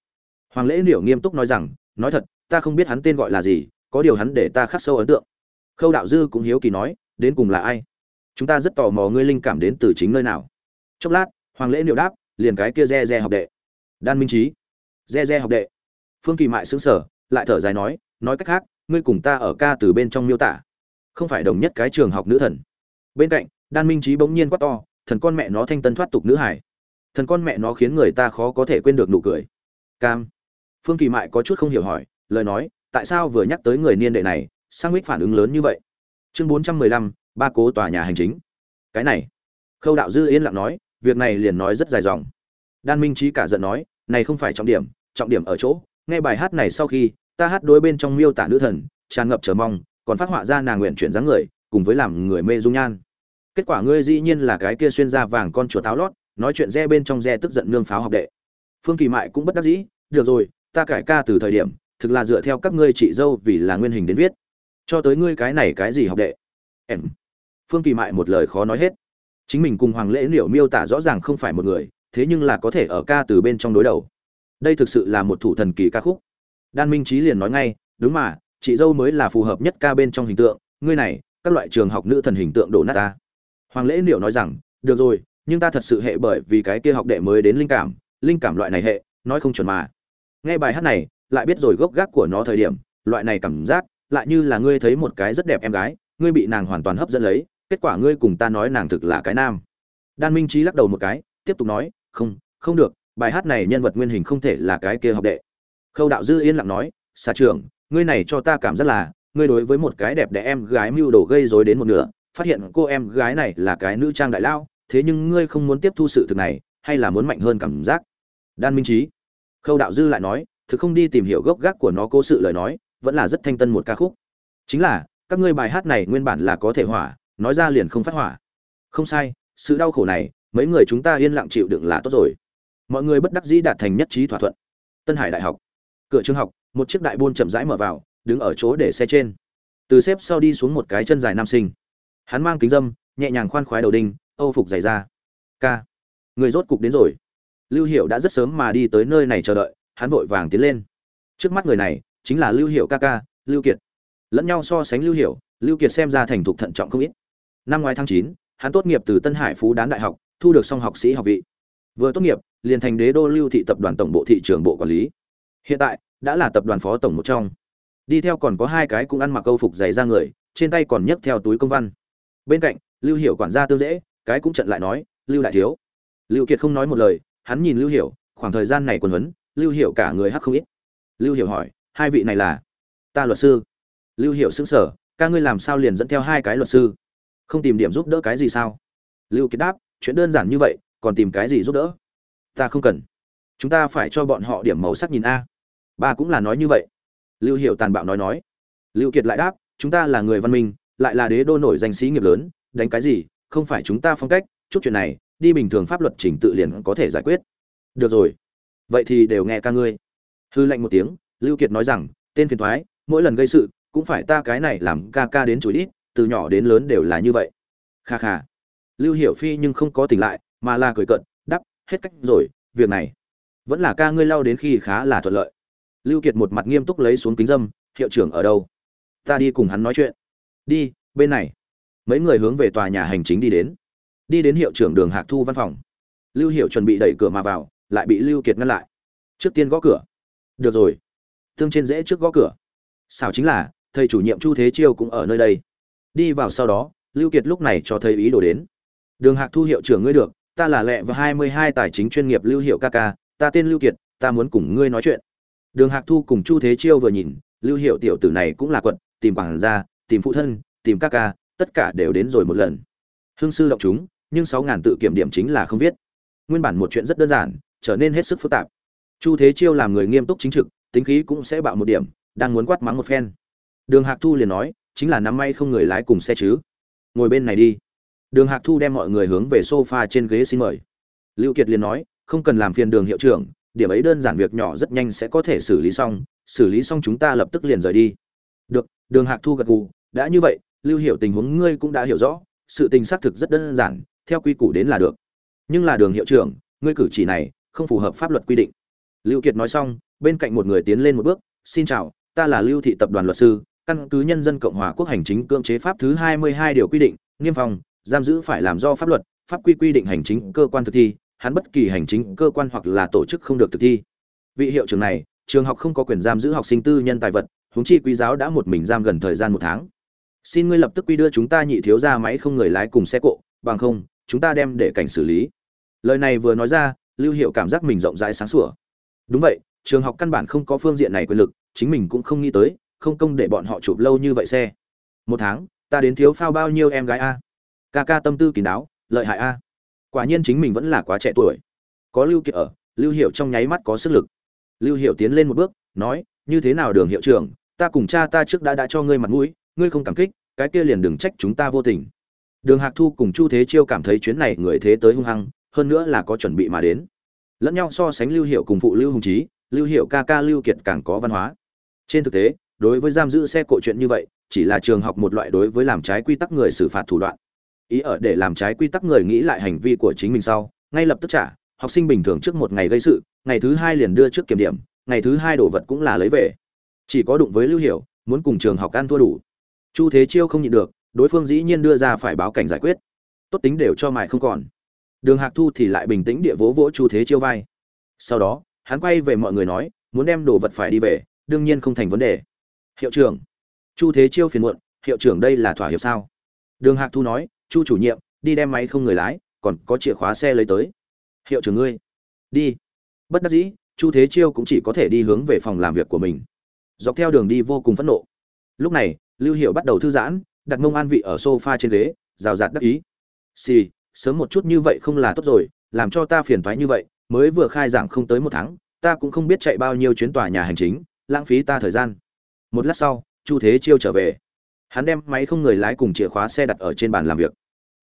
Hoàng lễ liệu nghiêm túc nói rằng, nói thật ta không biết hắn tên gọi là gì, có điều hắn để ta khắc sâu ấn tượng. Khâu đạo dư cũng hiếu kỳ nói, đến cùng là ai? Chúng ta rất tò mò ngươi linh cảm đến từ chính nơi nào. Chốc lát, hoàng lễ liệu đáp, liền cái kia re re học đệ. Đan minh trí re re học đệ. Phương kỳ mại xứng sở lại thở dài nói nói cách khác, ngươi cùng ta ở ca từ bên trong miêu tả. Không phải đồng nhất cái trường học nữ thần. Bên cạnh, đan minh trí bỗng nhiên quát to, thần con mẹ nó thanh tân thoát tục nữ hải. Thần con mẹ nó khiến người ta khó có thể quên được nụ cười. Cam. Phương kỳ mại có chút không hiểu hỏi lời nói, tại sao vừa nhắc tới người niên đệ này, sang mít phản ứng lớn như vậy? Chương bốn trăm mười lăm, ba cố tòa nhà hành chính. Cái này, khâu đạo dư yên lặng nói, việc này liền nói rất dài dòng. Đan minh trí cả giận nói, này không phải trọng điểm trọng điểm ở chỗ, nghe bài hát này sau khi, ta hát đối bên trong miêu tả nữ thần, tràn ngập chờ mong, còn phát họa ra nàng nguyện chuyển dáng người, cùng với làm người mê dung nhan. Kết quả ngươi dĩ nhiên là cái kia xuyên ra vàng con chuột táo lót, nói chuyện re bên trong re tức giận nương pháo học đệ. Phương kỳ mại cũng bất đắc dĩ, được rồi, ta cải ca từ thời điểm thực là dựa theo các ngươi chị dâu vì là nguyên hình đến viết. Cho tới ngươi cái này cái gì học đệ? Em. Phương kỳ mại một lời khó nói hết. Chính mình cùng hoàng lễ liệu miêu tả rõ ràng không phải một người, thế nhưng là có thể ở ca từ bên trong đối đầu. Đây thực sự là một thủ thần kỳ ca khúc. Đan minh trí liền nói ngay, đúng mà, chị dâu mới là phù hợp nhất ca bên trong hình tượng. Ngươi này, các loại trường học nữ thần hình tượng đổ nát ta. Hoàng lễ liệu nói rằng, được rồi, nhưng ta thật sự hệ bởi vì cái kia học đệ mới đến linh cảm linh cảm loại này hệ, nói không chuẩn mà. Nghe bài hát này lại biết rồi gốc gác của nó thời điểm, loại này cảm giác, lại như là ngươi thấy một cái rất đẹp em gái, ngươi bị nàng hoàn toàn hấp dẫn lấy, kết quả ngươi cùng ta nói nàng thực là cái nam. Đan minh trí lắc đầu một cái, tiếp tục nói, không không được, bài hát này nhân vật nguyên hình không thể là cái kia học đệ. Khâu đạo dư yên lặng nói, xà trưởng, ngươi này cho ta cảm giác là, ngươi đối với một cái đẹp đẽ em gái mưu đồ gây rối đến một nửa, phát hiện cô em gái này là cái nữ trang đại lao, thế nhưng ngươi không muốn tiếp thu sự thực này, hay là muốn mạnh hơn cảm giác? Đan minh trí khâu đạo dư lại nói thực không đi tìm hiểu gốc gác của nó cố sự lời nói, vẫn là rất thanh tân một ca khúc. Chính là, các ngươi bài hát này nguyên bản là có thể hỏa, nói ra liền không phát hỏa. Không sai, sự đau khổ này, mấy người chúng ta yên lặng chịu đựng là tốt rồi. Mọi người bất đắc dĩ đạt thành nhất trí thỏa thuận. Tân hải đại học, cửa trường học, một chiếc đại buôn chậm rãi mở vào, đứng ở chỗ để xe trên. Từ xếp sau đi xuống một cái chân dài nam sinh. Hắn mang kính dâm, nhẹ nhàng khoan khoái đầu đinh, âu phục dày ra ca, người rốt cục đến rồi. Lưu hiệu đã rất sớm mà đi tới nơi này chờ đợi hắn vội vàng tiến lên. Trước mắt người này chính là lưu hiệu ca ca, lưu kiệt. Lẫn nhau so sánh lưu hiệu lưu kiệt xem ra thành thục thận trọng không ít. Năm ngoái tháng chín, hắn tốt nghiệp từ tân hải phú đán đại học, thu được song học sĩ học vị. Vừa tốt nghiệp, liền thành đế đô lưu thị tập đoàn tổng bộ thị trường bộ quản lý. Hiện tại, đã là tập đoàn phó tổng một trong. Đi theo còn có hai cái cũng ăn mặc câu phục dày ra người, trên tay còn nhấc theo túi công văn. Bên cạnh, lưu hiểu quản gia tương dễ, cái cũng trận lại nói, lưu đại thiếu. Lưu kiệt không nói một lời, hắn nhìn lưu hiểu, khoảng thời gian này quần huấn lưu hiểu cả người hắc không ít. Lưu hiểu hỏi, hai vị này là? Ta luật sư. Lưu hiểu xứng sở ca ngươi làm sao liền dẫn theo hai cái luật sư? Không tìm điểm giúp đỡ cái gì sao? Lưu kiệt đáp, chuyện đơn giản như vậy, còn tìm cái gì giúp đỡ? Ta không cần. Chúng ta phải cho bọn họ điểm màu sắc nhìn a. Ba cũng là nói như vậy. Lưu hiệu tàn bạo nói nói. Lưu kiệt lại đáp, chúng ta là người văn minh, lại là đế đô nổi danh sĩ nghiệp lớn, đánh cái gì, không phải chúng ta phong cách, chút chuyện này, đi bình thường pháp luật chỉnh tự liền có thể giải quyết. Được rồi vậy thì đều nghe ca ngươi. Hư lệnh một tiếng, lưu kiệt nói rằng, tên phiền thoái, mỗi lần gây sự, cũng phải ta cái này làm ca ca đến chối ít từ nhỏ đến lớn đều là như vậy. Kha kha. Lưu hiểu phi nhưng không có tỉnh lại, mà là cười cận đắp, hết cách rồi, việc này vẫn là ca ngươi lao đến khi khá là thuận lợi. Lưu kiệt một mặt nghiêm túc lấy xuống kính dâm, hiệu trưởng ở đâu? Ta đi cùng hắn nói chuyện. Đi, bên này. Mấy người hướng về tòa nhà hành chính đi đến. Đi đến hiệu trưởng đường hạc thu văn phòng. Lưu hiệu chuẩn bị đẩy cửa mà vào lại bị lưu kiệt ngăn lại. Trước tiên gõ cửa. Được rồi. Tương trên dễ trước gõ cửa. Sao chính là, thầy chủ nhiệm chu thế chiêu cũng ở nơi đây. Đi vào sau đó, lưu kiệt lúc này cho thầy ý đồ đến. Đường hạc thu hiệu trưởng ngươi được, ta là lẹ và hai mươi hai tài chính chuyên nghiệp lưu hiệu ca ca, ta tên lưu kiệt, ta muốn cùng ngươi nói chuyện. Đường hạc thu cùng chu thế chiêu vừa nhìn, lưu hiệu tiểu tử này cũng là quận, tìm quản gia, tìm phụ thân, tìm ca ca, tất cả đều đến rồi một lần. Hương sư động chúng, nhưng sáu ngàn tự kiểm điểm chính là không viết. Nguyên bản một chuyện rất đơn giản trở nên hết sức phức tạp. Chu thế chiêu làm người nghiêm túc chính trực, tính khí cũng sẽ bạo một điểm, đang muốn quát mắng một phen. Đường hạc thu liền nói, chính là năm may không người lái cùng xe chứ. Ngồi bên này đi. Đường hạc thu đem mọi người hướng về sofa trên ghế xin mời. Lưu kiệt liền nói, không cần làm phiền đường hiệu trưởng, điểm ấy đơn giản việc nhỏ rất nhanh sẽ có thể xử lý xong, xử lý xong chúng ta lập tức liền rời đi. Được, đường hạc thu gật gù, đã như vậy, lưu hiểu tình huống ngươi cũng đã hiểu rõ, sự tình xác thực rất đơn giản, theo quy củ đến là được. Nhưng là đường hiệu trưởng, ngươi cử chỉ này không phù hợp pháp luật quy định. Lưu kiệt nói xong, bên cạnh một người tiến lên một bước, xin chào, ta là lưu thị tập đoàn luật sư, căn cứ nhân dân cộng hòa quốc hành chính cưỡng chế pháp thứ 22 điều quy định nghiêm phòng giam giữ phải làm do pháp luật, pháp quy quy định hành chính cơ quan thực thi, hắn bất kỳ hành chính cơ quan hoặc là tổ chức không được thực thi. Vị hiệu trưởng này, trường học không có quyền giam giữ học sinh tư nhân tài vật, huống chi quý giáo đã một mình giam gần thời gian một tháng. Xin ngươi lập tức quy đưa chúng ta nhị thiếu ra máy không người lái cùng xe cộ, bằng không, chúng ta đem để cảnh xử lý. Lời này vừa nói ra lưu hiệu cảm giác mình rộng rãi sáng sủa. Đúng vậy, trường học căn bản không có phương diện này quyền lực, chính mình cũng không nghĩ tới, không công để bọn họ chụp lâu như vậy xe. Một tháng, ta đến thiếu phao bao nhiêu em gái a? Ca ca tâm tư kín đáo, lợi hại a. Quả nhiên chính mình vẫn là quá trẻ tuổi. Có lưu kiệt ở, lưu hiệu trong nháy mắt có sức lực. Lưu hiệu tiến lên một bước, nói, như thế nào đường hiệu trưởng, ta cùng cha ta trước đã đã cho ngươi mặt mũi, ngươi không cảm kích, cái kia liền đừng trách chúng ta vô tình. Đường hạc thu cùng chu thế chiêu cảm thấy chuyến này người thế tới hung hăng hơn nữa là có chuẩn bị mà đến. Lẫn nhau so sánh lưu hiệu cùng phụ lưu hùng trí lưu hiệu ca ca lưu kiệt càng có văn hóa. Trên thực tế, đối với giam giữ xe cộ chuyện như vậy, chỉ là trường học một loại đối với làm trái quy tắc người xử phạt thủ đoạn. Ý ở để làm trái quy tắc người nghĩ lại hành vi của chính mình sau, ngay lập tức trả, học sinh bình thường trước một ngày gây sự, ngày thứ hai liền đưa trước kiểm điểm, ngày thứ hai đồ vật cũng là lấy về. Chỉ có đụng với lưu hiểu, muốn cùng trường học ăn thua đủ. Chu thế chiêu không nhịn được, đối phương dĩ nhiên đưa ra phải báo cảnh giải quyết. Tốt tính đều cho mài không còn đường hạc thu thì lại bình tĩnh địa vỗ vỗ chu thế chiêu vai. Sau đó, hắn quay về mọi người nói, muốn đem đồ vật phải đi về, đương nhiên không thành vấn đề. Hiệu trưởng. Chu thế chiêu phiền muộn, hiệu trưởng đây là thỏa hiệp sao? Đường hạc thu nói, chu chủ nhiệm, đi đem máy không người lái, còn có chìa khóa xe lấy tới. Hiệu trưởng ngươi. Đi. Bất đắc dĩ, chu thế chiêu cũng chỉ có thể đi hướng về phòng làm việc của mình. Dọc theo đường đi vô cùng phẫn nộ. Lúc này, lưu hiệu bắt đầu thư giãn, đặt mông an vị ở sofa trên ghế, rào rạt đắc ý. Xì sớm một chút như vậy không là tốt rồi, làm cho ta phiền thoái như vậy, mới vừa khai giảng không tới một tháng, ta cũng không biết chạy bao nhiêu chuyến tòa nhà hành chính, lãng phí ta thời gian. Một lát sau, chu thế chiêu trở về. Hắn đem máy không người lái cùng chìa khóa xe đặt ở trên bàn làm việc.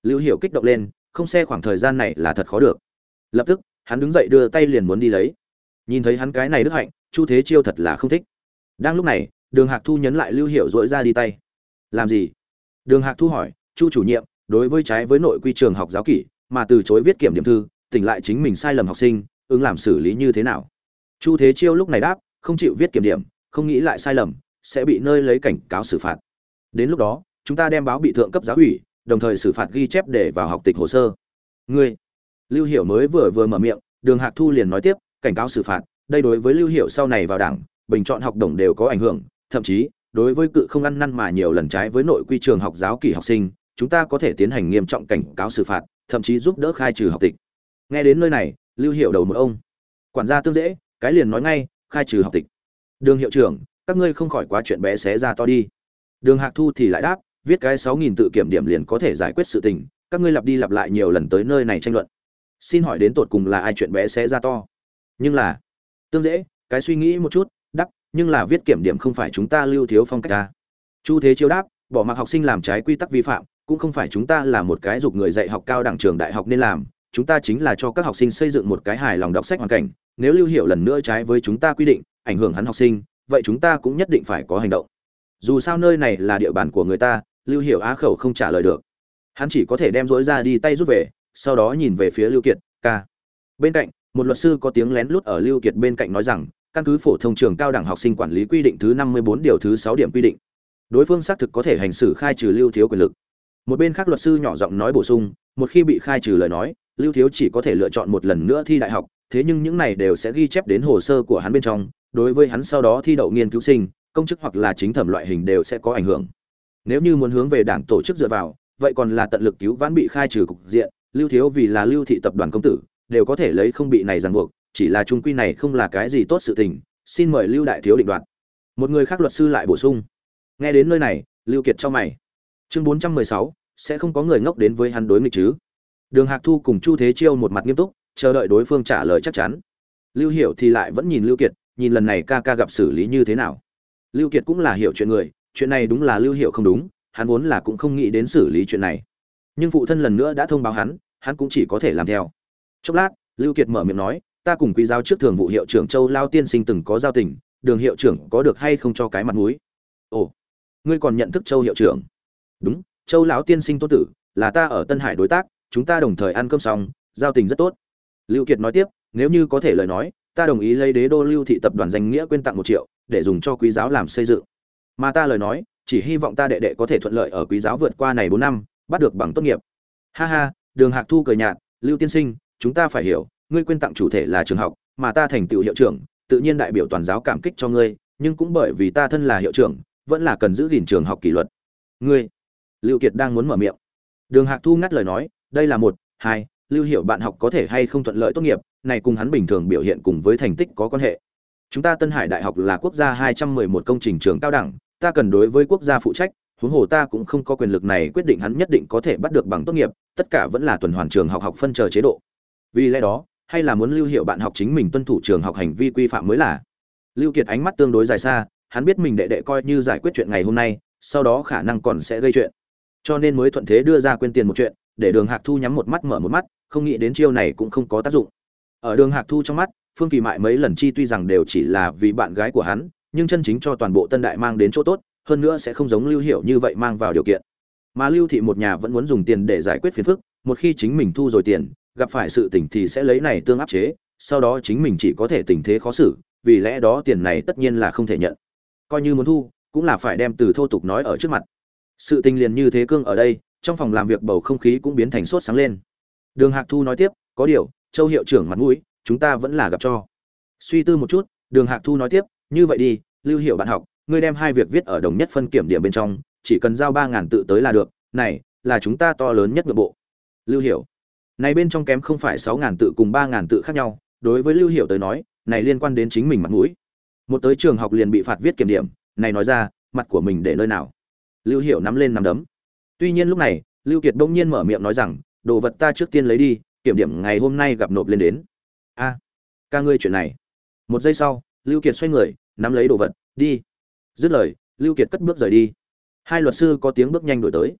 Lưu hiểu kích động lên, không xe khoảng thời gian này là thật khó được. Lập tức, hắn đứng dậy đưa tay liền muốn đi lấy. Nhìn thấy hắn cái này đức hạnh, chu thế chiêu thật là không thích. Đang lúc này, đường hạc thu nhấn lại lưu hiểu dội ra đi tay. Làm gì? Đường hạc thu hỏi, chu chủ nhiệm đối với trái với nội quy trường học giáo kỷ, mà từ chối viết kiểm điểm thư, tỉnh lại chính mình sai lầm học sinh, ứng làm xử lý như thế nào? Chu thế chiêu lúc này đáp, không chịu viết kiểm điểm, không nghĩ lại sai lầm, sẽ bị nơi lấy cảnh cáo xử phạt. Đến lúc đó, chúng ta đem báo bị thượng cấp giáo ủy, đồng thời xử phạt ghi chép để vào học tịch hồ sơ. Ngươi, lưu hiểu mới vừa vừa mở miệng, đường hạc thu liền nói tiếp, cảnh cáo xử phạt, đây đối với lưu hiểu sau này vào đảng, bình chọn học đồng đều có ảnh hưởng, thậm chí, đối với cự không ăn năn mà nhiều lần trái với nội quy trường học giáo kỷ học sinh chúng ta có thể tiến hành nghiêm trọng cảnh cáo xử phạt, thậm chí giúp đỡ khai trừ học tịch. Nghe đến nơi này, lưu hiệu đầu một ông. Quản gia tương dễ, cái liền nói ngay, khai trừ học tịch. Đường hiệu trưởng, các ngươi không khỏi quá chuyện bé xé ra to đi. Đường hạc thu thì lại đáp, viết cái sáu nghìn tự kiểm điểm liền có thể giải quyết sự tình, các ngươi lặp đi lặp lại nhiều lần tới nơi này tranh luận. Xin hỏi đến tột cùng là ai chuyện bé xé ra to? Nhưng là, tương dễ, cái suy nghĩ một chút đắp nhưng là viết kiểm điểm không phải chúng ta lưu thiếu phong cách ta. Chu thế chiếu đáp, bỏ mặc học sinh làm trái quy tắc vi phạm cũng không phải chúng ta là một cái dục người dạy học cao đẳng trường đại học nên làm, chúng ta chính là cho các học sinh xây dựng một cái hài lòng đọc sách hoàn cảnh, nếu lưu hiệu lần nữa trái với chúng ta quy định, ảnh hưởng hắn học sinh, vậy chúng ta cũng nhất định phải có hành động. Dù sao nơi này là địa bàn của người ta, lưu Hiểu á khẩu không trả lời được. Hắn chỉ có thể đem dối ra đi tay rút về, sau đó nhìn về phía lưu kiệt, ca. Bên cạnh, một luật sư có tiếng lén lút ở lưu kiệt bên cạnh nói rằng, căn cứ phổ thông trường cao đẳng học sinh quản lý quy định thứ năm mươi bốn điều thứ sáu điểm quy định, đối phương xác thực có thể hành xử khai trừ lưu thiếu quyền lực một bên khác luật sư nhỏ giọng nói bổ sung, một khi bị khai trừ lời nói, lưu thiếu chỉ có thể lựa chọn một lần nữa thi đại học, thế nhưng những này đều sẽ ghi chép đến hồ sơ của hắn bên trong, đối với hắn sau đó thi đậu nghiên cứu sinh, công chức hoặc là chính thẩm loại hình đều sẽ có ảnh hưởng. Nếu như muốn hướng về đảng tổ chức dựa vào, vậy còn là tận lực cứu vãn bị khai trừ cục diện, lưu thiếu vì là lưu thị tập đoàn công tử, đều có thể lấy không bị này ràng buộc, chỉ là trung quy này không là cái gì tốt sự tình, xin mời lưu đại thiếu định đoạt. Một người khác luật sư lại bổ sung. Nghe đến nơi này, lưu kiệt cho mày chương bốn trăm mười sáu, sẽ không có người ngốc đến với hắn đối nghịch chứ? Đường hạc thu cùng chu thế chiêu một mặt nghiêm túc, chờ đợi đối phương trả lời chắc chắn. Lưu hiểu thì lại vẫn nhìn lưu kiệt, nhìn lần này ca ca gặp xử lý như thế nào. Lưu kiệt cũng là hiểu chuyện người, chuyện này đúng là lưu hiểu không đúng, hắn vốn là cũng không nghĩ đến xử lý chuyện này. Nhưng phụ thân lần nữa đã thông báo hắn hắn cũng chỉ có thể làm theo. Chốc lát, lưu kiệt mở miệng nói, ta cùng quý giáo trước thường vụ hiệu trưởng châu lao tiên sinh từng có giao tình, đường hiệu trưởng có được hay không cho cái mặt mũi? Ồ, ngươi còn nhận thức châu hiệu trưởng? Đúng, châu lão tiên sinh tôn tử, là ta ở tân hải đối tác, chúng ta đồng thời ăn cơm xong, giao tình rất tốt. Lưu kiệt nói tiếp, nếu như có thể lời nói, ta đồng ý lấy đế đô lưu thị tập đoàn danh nghĩa quyên tặng một triệu, để dùng cho quý giáo làm xây dựng. Mà ta lời nói, chỉ hy vọng ta đệ đệ có thể thuận lợi ở quý giáo vượt qua này bốn năm, bắt được bằng tốt nghiệp. Ha ha, đường hạc thu cười nhạt, lưu tiên sinh, chúng ta phải hiểu, ngươi quyên tặng chủ thể là trường học, mà ta thành tựu hiệu trưởng, tự nhiên đại biểu toàn giáo cảm kích cho ngươi, nhưng cũng bởi vì ta thân là hiệu trưởng, vẫn là cần giữ gìn trường học kỷ luật. Ngươi lưu kiệt đang muốn mở miệng. Đường hạc thu ngắt lời nói, đây là một, hai, lưu hiệu bạn học có thể hay không thuận lợi tốt nghiệp, này cùng hắn bình thường biểu hiện cùng với thành tích có quan hệ. Chúng ta tân hải đại học là quốc gia 211 công trình trường cao đẳng, ta cần đối với quốc gia phụ trách, huống hồ ta cũng không có quyền lực này quyết định hắn nhất định có thể bắt được bằng tốt nghiệp, tất cả vẫn là tuần hoàn trường học học phân chờ chế độ. Vì lẽ đó, hay là muốn lưu hiệu bạn học chính mình tuân thủ trường học hành vi quy phạm mới là. Lưu kiệt ánh mắt tương đối dài xa, hắn biết mình đệ đệ coi như giải quyết chuyện ngày hôm nay, sau đó khả năng còn sẽ gây chuyện cho nên mới thuận thế đưa ra quên tiền một chuyện, để đường hạc thu nhắm một mắt mở một mắt, không nghĩ đến chiêu này cũng không có tác dụng. Ở đường hạc thu trong mắt, phương kỳ mại mấy lần chi tuy rằng đều chỉ là vì bạn gái của hắn, nhưng chân chính cho toàn bộ tân đại mang đến chỗ tốt, hơn nữa sẽ không giống lưu hiệu như vậy mang vào điều kiện. Mà lưu thị một nhà vẫn muốn dùng tiền để giải quyết phiền phức, một khi chính mình thu rồi tiền, gặp phải sự tình thì sẽ lấy này tương áp chế, sau đó chính mình chỉ có thể tình thế khó xử, vì lẽ đó tiền này tất nhiên là không thể nhận. Coi như muốn thu, cũng là phải đem từ thô tục nói ở trước mặt sự tình liền như thế cương ở đây, trong phòng làm việc bầu không khí cũng biến thành sốt sáng lên. Đường hạc thu nói tiếp, có điều, châu hiệu trưởng mặt mũi, chúng ta vẫn là gặp cho. Suy tư một chút, đường hạc thu nói tiếp, như vậy đi, lưu hiệu bạn học, ngươi đem hai việc viết ở đồng nhất phân kiểm điểm bên trong, chỉ cần giao ba ngàn tự tới là được, này, là chúng ta to lớn nhất nội bộ. Lưu hiệu này bên trong kém không phải sáu ngàn tự cùng ba ngàn tự khác nhau, đối với lưu hiệu tới nói, này liên quan đến chính mình mặt mũi. Một tới trường học liền bị phạt viết kiểm điểm, này nói ra, mặt của mình để nơi nào? Lưu hiệu nắm lên nắm đấm. Tuy nhiên lúc này, lưu kiệt bỗng nhiên mở miệng nói rằng, đồ vật ta trước tiên lấy đi, kiểm điểm ngày hôm nay gặp nộp lên đến. A, ca ngươi chuyện này. Một giây sau, lưu kiệt xoay người, nắm lấy đồ vật, đi. Dứt lời, lưu kiệt cất bước rời đi. Hai luật sư có tiếng bước nhanh đổi tới.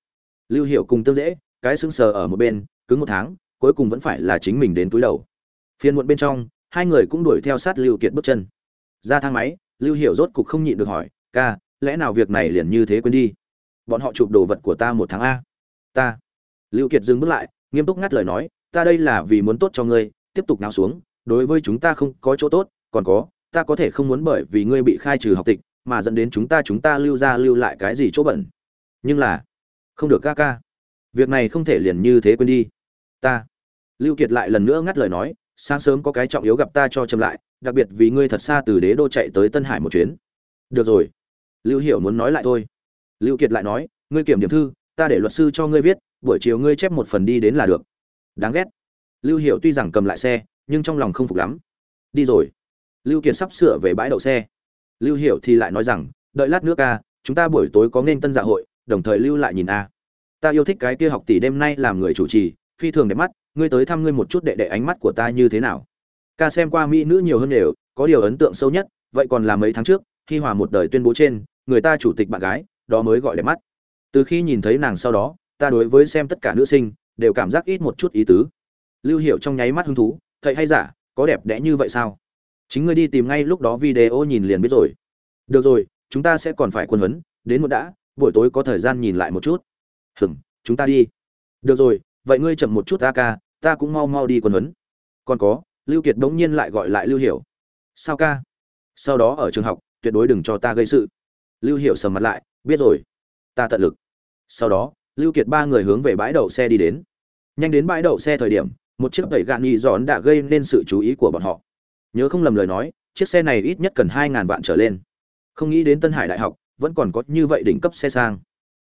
Lưu hiệu cùng tương dễ, cái sững sờ ở một bên cứ một tháng, cuối cùng vẫn phải là chính mình đến túi đầu. Phiên muộn bên trong, hai người cũng đuổi theo sát lưu kiệt bước chân. Ra thang máy, lưu hiệu rốt cục không nhịn được hỏi, ca, lẽ nào việc này liền như thế quên đi? Bọn họ chụp đồ vật của ta một tháng a. Ta. Lưu kiệt dừng bước lại, nghiêm túc ngắt lời nói, ta đây là vì muốn tốt cho ngươi, tiếp tục nào xuống, đối với chúng ta không có chỗ tốt, còn có, ta có thể không muốn bởi vì ngươi bị khai trừ học tịch, mà dẫn đến chúng ta chúng ta lưu ra lưu lại cái gì chỗ bẩn. Nhưng là, không được ca ca. Việc này không thể liền như thế quên đi. Ta. Lưu kiệt lại lần nữa ngắt lời nói, sáng sớm có cái trọng yếu gặp ta cho chậm lại, đặc biệt vì ngươi thật xa từ đế đô chạy tới tân hải một chuyến. Được rồi. Lưu hiểu muốn nói lại thôi lưu kiệt lại nói, ngươi kiểm điểm thư, ta để luật sư cho ngươi viết, buổi chiều ngươi chép một phần đi đến là được. Đáng ghét. Lưu hiểu tuy rằng cầm lại xe, nhưng trong lòng không phục lắm. Đi rồi. Lưu kiệt sắp sửa về bãi đậu xe. Lưu hiểu thì lại nói rằng, đợi lát nữa ca, chúng ta buổi tối có nên tân dạ hội, đồng thời lưu lại nhìn a. Ta yêu thích cái kia học tỷ đêm nay làm người chủ trì, phi thường đẹp mắt, ngươi tới thăm ngươi một chút đệ đệ ánh mắt của ta như thế nào? Ca xem qua mỹ nữ nhiều hơn đều, có điều ấn tượng sâu nhất, vậy còn là mấy tháng trước, khi hòa một đời tuyên bố trên, người ta chủ tịch bạn gái đó mới gọi đẹp mắt. Từ khi nhìn thấy nàng sau đó, ta đối với xem tất cả nữ sinh, đều cảm giác ít một chút ý tứ. Lưu hiệu trong nháy mắt hứng thú, thầy hay giả, có đẹp đẽ như vậy sao? Chính ngươi đi tìm ngay lúc đó video nhìn liền biết rồi. Được rồi, chúng ta sẽ còn phải quân huấn, đến một đã, buổi tối có thời gian nhìn lại một chút. Hừm, chúng ta đi. Được rồi, vậy ngươi chậm một chút ta ca ta cũng mau mau đi quân huấn. Còn có, lưu kiệt đống nhiên lại gọi lại lưu hiểu. Sao ca sau đó ở trường học, tuyệt đối đừng cho ta gây sự. Lưu hiểu sầm mặt lại biết rồi. Ta tận lực. Sau đó, lưu kiệt ba người hướng về bãi đậu xe đi đến. Nhanh đến bãi đậu xe thời điểm, một chiếc tẩy gạn nhị giòn đã gây nên sự chú ý của bọn họ. Nhớ không lầm lời nói, chiếc xe này ít nhất cần hai ngàn vạn trở lên. Không nghĩ đến tân hải đại học vẫn còn có như vậy đỉnh cấp xe sang.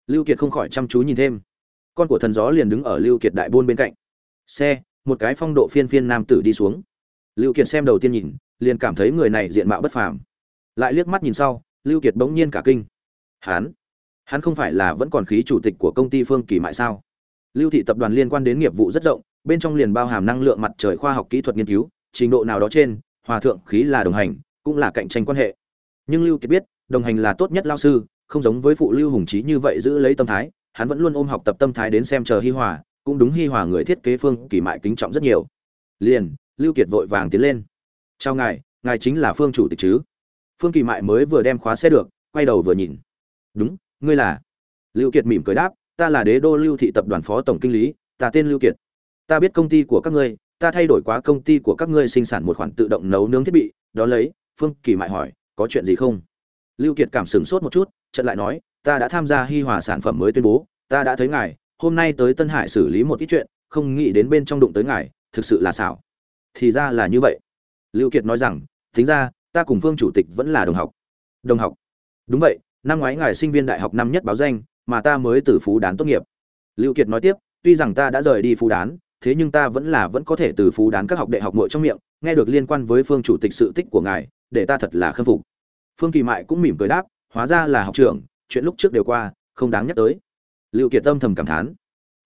Lưu kiệt không khỏi chăm chú nhìn thêm. Con của thần gió liền đứng ở lưu kiệt đại buôn bên cạnh. Xe, một cái phong độ phiên phiên nam tử đi xuống. Lưu kiệt xem đầu tiên nhìn, liền cảm thấy người này diện mạo bất phàm. Lại liếc mắt nhìn sau, lưu kiệt bỗng nhiên cả kinh hắn? Hắn không phải là vẫn còn khí chủ tịch của công ty phương kỳ mại sao? Lưu thị tập đoàn liên quan đến nghiệp vụ rất rộng, bên trong liền bao hàm năng lượng mặt trời khoa học kỹ thuật nghiên cứu, trình độ nào đó trên, hòa thượng khí là đồng hành, cũng là cạnh tranh quan hệ. Nhưng lưu kiệt biết, đồng hành là tốt nhất lao sư, không giống với phụ lưu hùng trí như vậy giữ lấy tâm thái, hắn vẫn luôn ôm học tập tâm thái đến xem chờ hi hòa, cũng đúng hi hòa người thiết kế phương kỳ mại kính trọng rất nhiều. Liền, lưu kiệt vội vàng tiến lên. Chào ngài ngài chính là phương chủ tịch chứ? Phương kỳ mại mới vừa đem khóa xe được, quay đầu vừa nhìn đúng, ngươi là. Lưu kiệt mỉm cười đáp, ta là đế đô lưu thị tập đoàn phó tổng kinh lý, ta tên lưu kiệt. Ta biết công ty của các ngươi, ta thay đổi quá công ty của các ngươi sinh sản một khoản tự động nấu nướng thiết bị, đó lấy, phương kỳ mại hỏi, có chuyện gì không? Lưu kiệt cảm sửng sốt một chút, chợt lại nói, ta đã tham gia hi hòa sản phẩm mới tuyên bố, ta đã thấy ngài, hôm nay tới tân hải xử lý một ít chuyện, không nghĩ đến bên trong đụng tới ngài, thực sự là xảo. Thì ra là như vậy. Lưu kiệt nói rằng tính ra, ta cùng phương chủ tịch vẫn là đồng học. Đồng học. Đúng vậy năm ngoái ngài sinh viên đại học năm nhất báo danh, mà ta mới từ phú đán tốt nghiệp. Lưu kiệt nói tiếp, tuy rằng ta đã rời đi phú đán, thế nhưng ta vẫn là vẫn có thể từ phú đán các học đại học muội trong miệng, nghe được liên quan với phương chủ tịch sự tích của ngài, để ta thật là khâm phục. Phương kỳ mại cũng mỉm cười đáp, hóa ra là học trưởng, chuyện lúc trước đều qua, không đáng nhắc tới. Lưu kiệt tâm thầm cảm thán.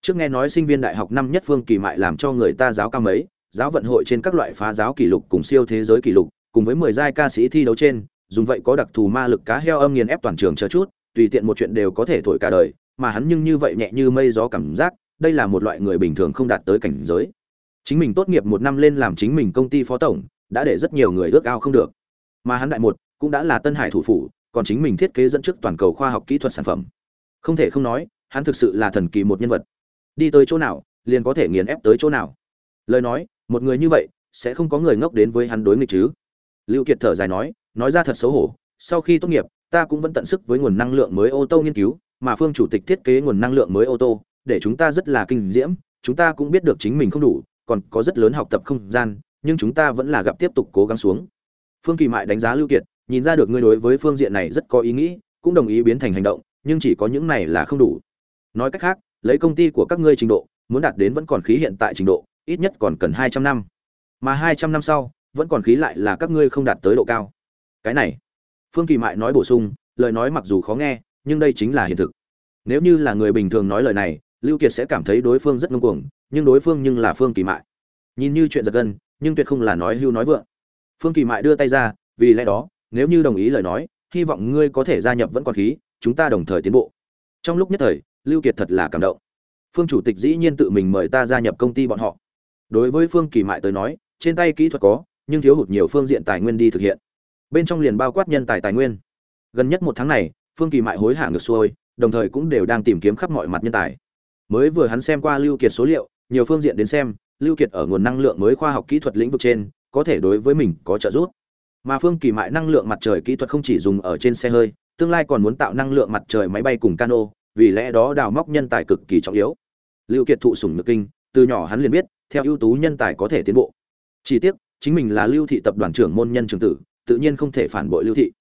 Trước nghe nói sinh viên đại học năm nhất phương kỳ mại làm cho người ta giáo cao mấy, giáo vận hội trên các loại phá giáo kỷ lục cùng siêu thế giới kỷ lục, cùng với mười giai ca sĩ thi đấu trên dùng vậy có đặc thù ma lực cá heo âm nghiền ép toàn trường chờ chút, tùy tiện một chuyện đều có thể thổi cả đời, mà hắn nhưng như vậy nhẹ như mây gió cảm giác, đây là một loại người bình thường không đạt tới cảnh giới. Chính mình tốt nghiệp một năm lên làm chính mình công ty phó tổng, đã để rất nhiều người ước ao không được. Mà hắn đại một, cũng đã là tân hải thủ phủ, còn chính mình thiết kế dẫn trước toàn cầu khoa học kỹ thuật sản phẩm. Không thể không nói, hắn thực sự là thần kỳ một nhân vật. Đi tới chỗ nào, liền có thể nghiền ép tới chỗ nào. Lời nói, một người như vậy, sẽ không có người ngốc đến với hắn đối nghịch chứ. Lưu kiệt thở dài nói nói ra thật xấu hổ, sau khi tốt nghiệp, ta cũng vẫn tận sức với nguồn năng lượng mới ô tô nghiên cứu, mà phương chủ tịch thiết kế nguồn năng lượng mới ô tô, để chúng ta rất là kinh diễm, chúng ta cũng biết được chính mình không đủ, còn có rất lớn học tập không gian, nhưng chúng ta vẫn là gặp tiếp tục cố gắng xuống. Phương kỳ mại đánh giá lưu kiệt, nhìn ra được ngươi đối với phương diện này rất có ý nghĩ, cũng đồng ý biến thành hành động, nhưng chỉ có những này là không đủ. Nói cách khác, lấy công ty của các ngươi trình độ, muốn đạt đến vẫn còn khí hiện tại trình độ, ít nhất còn cần hai trăm năm. Mà hai trăm năm sau, vẫn còn khí lại là các ngươi không đạt tới độ cao cái này. Phương kỳ mại nói bổ sung, lời nói mặc dù khó nghe, nhưng đây chính là hiện thực. Nếu như là người bình thường nói lời này, lưu kiệt sẽ cảm thấy đối phương rất ngông cuồng, nhưng đối phương nhưng là phương kỳ mại. Nhìn như chuyện giật gân, nhưng tuyệt không là nói hưu nói vượng. Phương kỳ mại đưa tay ra, vì lẽ đó, nếu như đồng ý lời nói, hy vọng ngươi có thể gia nhập vẫn còn khí, chúng ta đồng thời tiến bộ. Trong lúc nhất thời, lưu kiệt thật là cảm động. Phương chủ tịch dĩ nhiên tự mình mời ta gia nhập công ty bọn họ. Đối với phương kỳ mại tới nói, trên tay kỹ thuật có, nhưng thiếu hụt nhiều phương diện tài nguyên đi thực hiện bên trong liền bao quát nhân tài tài nguyên. Gần nhất một tháng này, phương kỳ mại hối hả ngược xuôi, đồng thời cũng đều đang tìm kiếm khắp mọi mặt nhân tài. Mới vừa hắn xem qua lưu kiệt số liệu, nhiều phương diện đến xem, lưu kiệt ở nguồn năng lượng mới khoa học kỹ thuật lĩnh vực trên, có thể đối với mình có trợ giúp. Mà phương kỳ mại năng lượng mặt trời kỹ thuật không chỉ dùng ở trên xe hơi, tương lai còn muốn tạo năng lượng mặt trời máy bay cùng cano, vì lẽ đó đào móc nhân tài cực kỳ trọng yếu. Lưu kiệt thụ sủng nhược kinh, từ nhỏ hắn liền biết, theo ưu tú nhân tài có thể tiến bộ. Chỉ tiếc, chính mình là lưu thị tập đoàn trưởng môn nhân trường tử tự nhiên không thể phản bội lưu thị.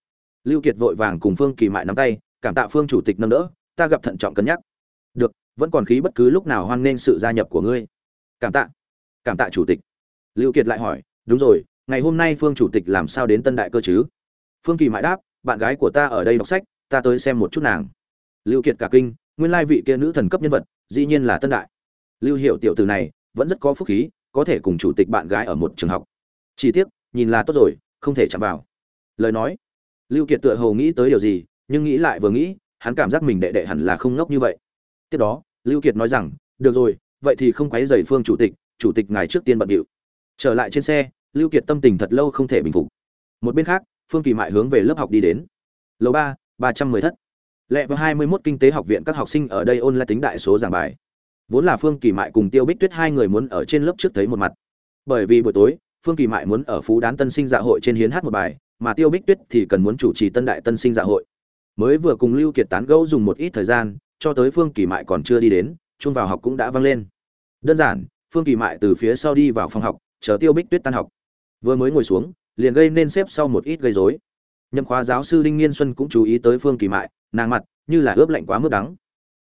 Lưu kiệt vội vàng cùng phương kỳ mại nắm tay, cảm tạ phương chủ tịch nâng đỡ, ta gặp thận trọng cân nhắc. Được, vẫn còn khí bất cứ lúc nào hoan nghênh sự gia nhập của ngươi. Cảm tạ. Cảm tạ chủ tịch. Lưu kiệt lại hỏi, đúng rồi, ngày hôm nay phương chủ tịch làm sao đến tân đại cơ chứ? Phương kỳ mãi đáp, bạn gái của ta ở đây đọc sách, ta tới xem một chút nàng. Lưu kiệt cả kinh, nguyên lai vị kia nữ thần cấp nhân vật, dĩ nhiên là tân đại. Lưu hiệu tiểu tử này, vẫn rất có phúc khí, có thể cùng chủ tịch bạn gái ở một trường học. Chỉ tiếc, nhìn là tốt rồi không thể chạm vào. Lời nói, lưu kiệt tựa hồ nghĩ tới điều gì, nhưng nghĩ lại vừa nghĩ, hắn cảm giác mình đệ đệ hẳn là không ngốc như vậy. Tiếp đó, lưu kiệt nói rằng, được rồi, vậy thì không quấy rầy phương chủ tịch chủ tịch ngài trước tiên bận điệu. Trở lại trên xe, lưu kiệt tâm tình thật lâu không thể bình phục. Một bên khác, phương kỳ mại hướng về lớp học đi đến. Lầu ba ba trăm mười thất. Lệ vào hai mươi 21 kinh tế học viện các học sinh ở đây ôn lại tính đại số giảng bài. Vốn là phương kỳ mại cùng tiêu bích tuyết hai người muốn ở trên lớp trước thấy một mặt. Bởi vì buổi tối phương kỳ mại muốn ở phú đán tân sinh dạ hội trên hiến hát một bài, mà tiêu bích tuyết thì cần muốn chủ trì tân đại tân sinh dạ hội. Mới vừa cùng lưu kiệt tán gẫu dùng một ít thời gian, cho tới phương kỳ mại còn chưa đi đến, chuông vào học cũng đã vang lên. Đơn giản, phương kỳ mại từ phía sau đi vào phòng học, chờ tiêu bích tuyết tan học. Vừa mới ngồi xuống, liền gây nên xếp sau một ít gây rối. Nhậm khóa giáo sư đinh nghiên xuân cũng chú ý tới phương kỳ mại, nàng mặt như là ướp lạnh quá mức đắng.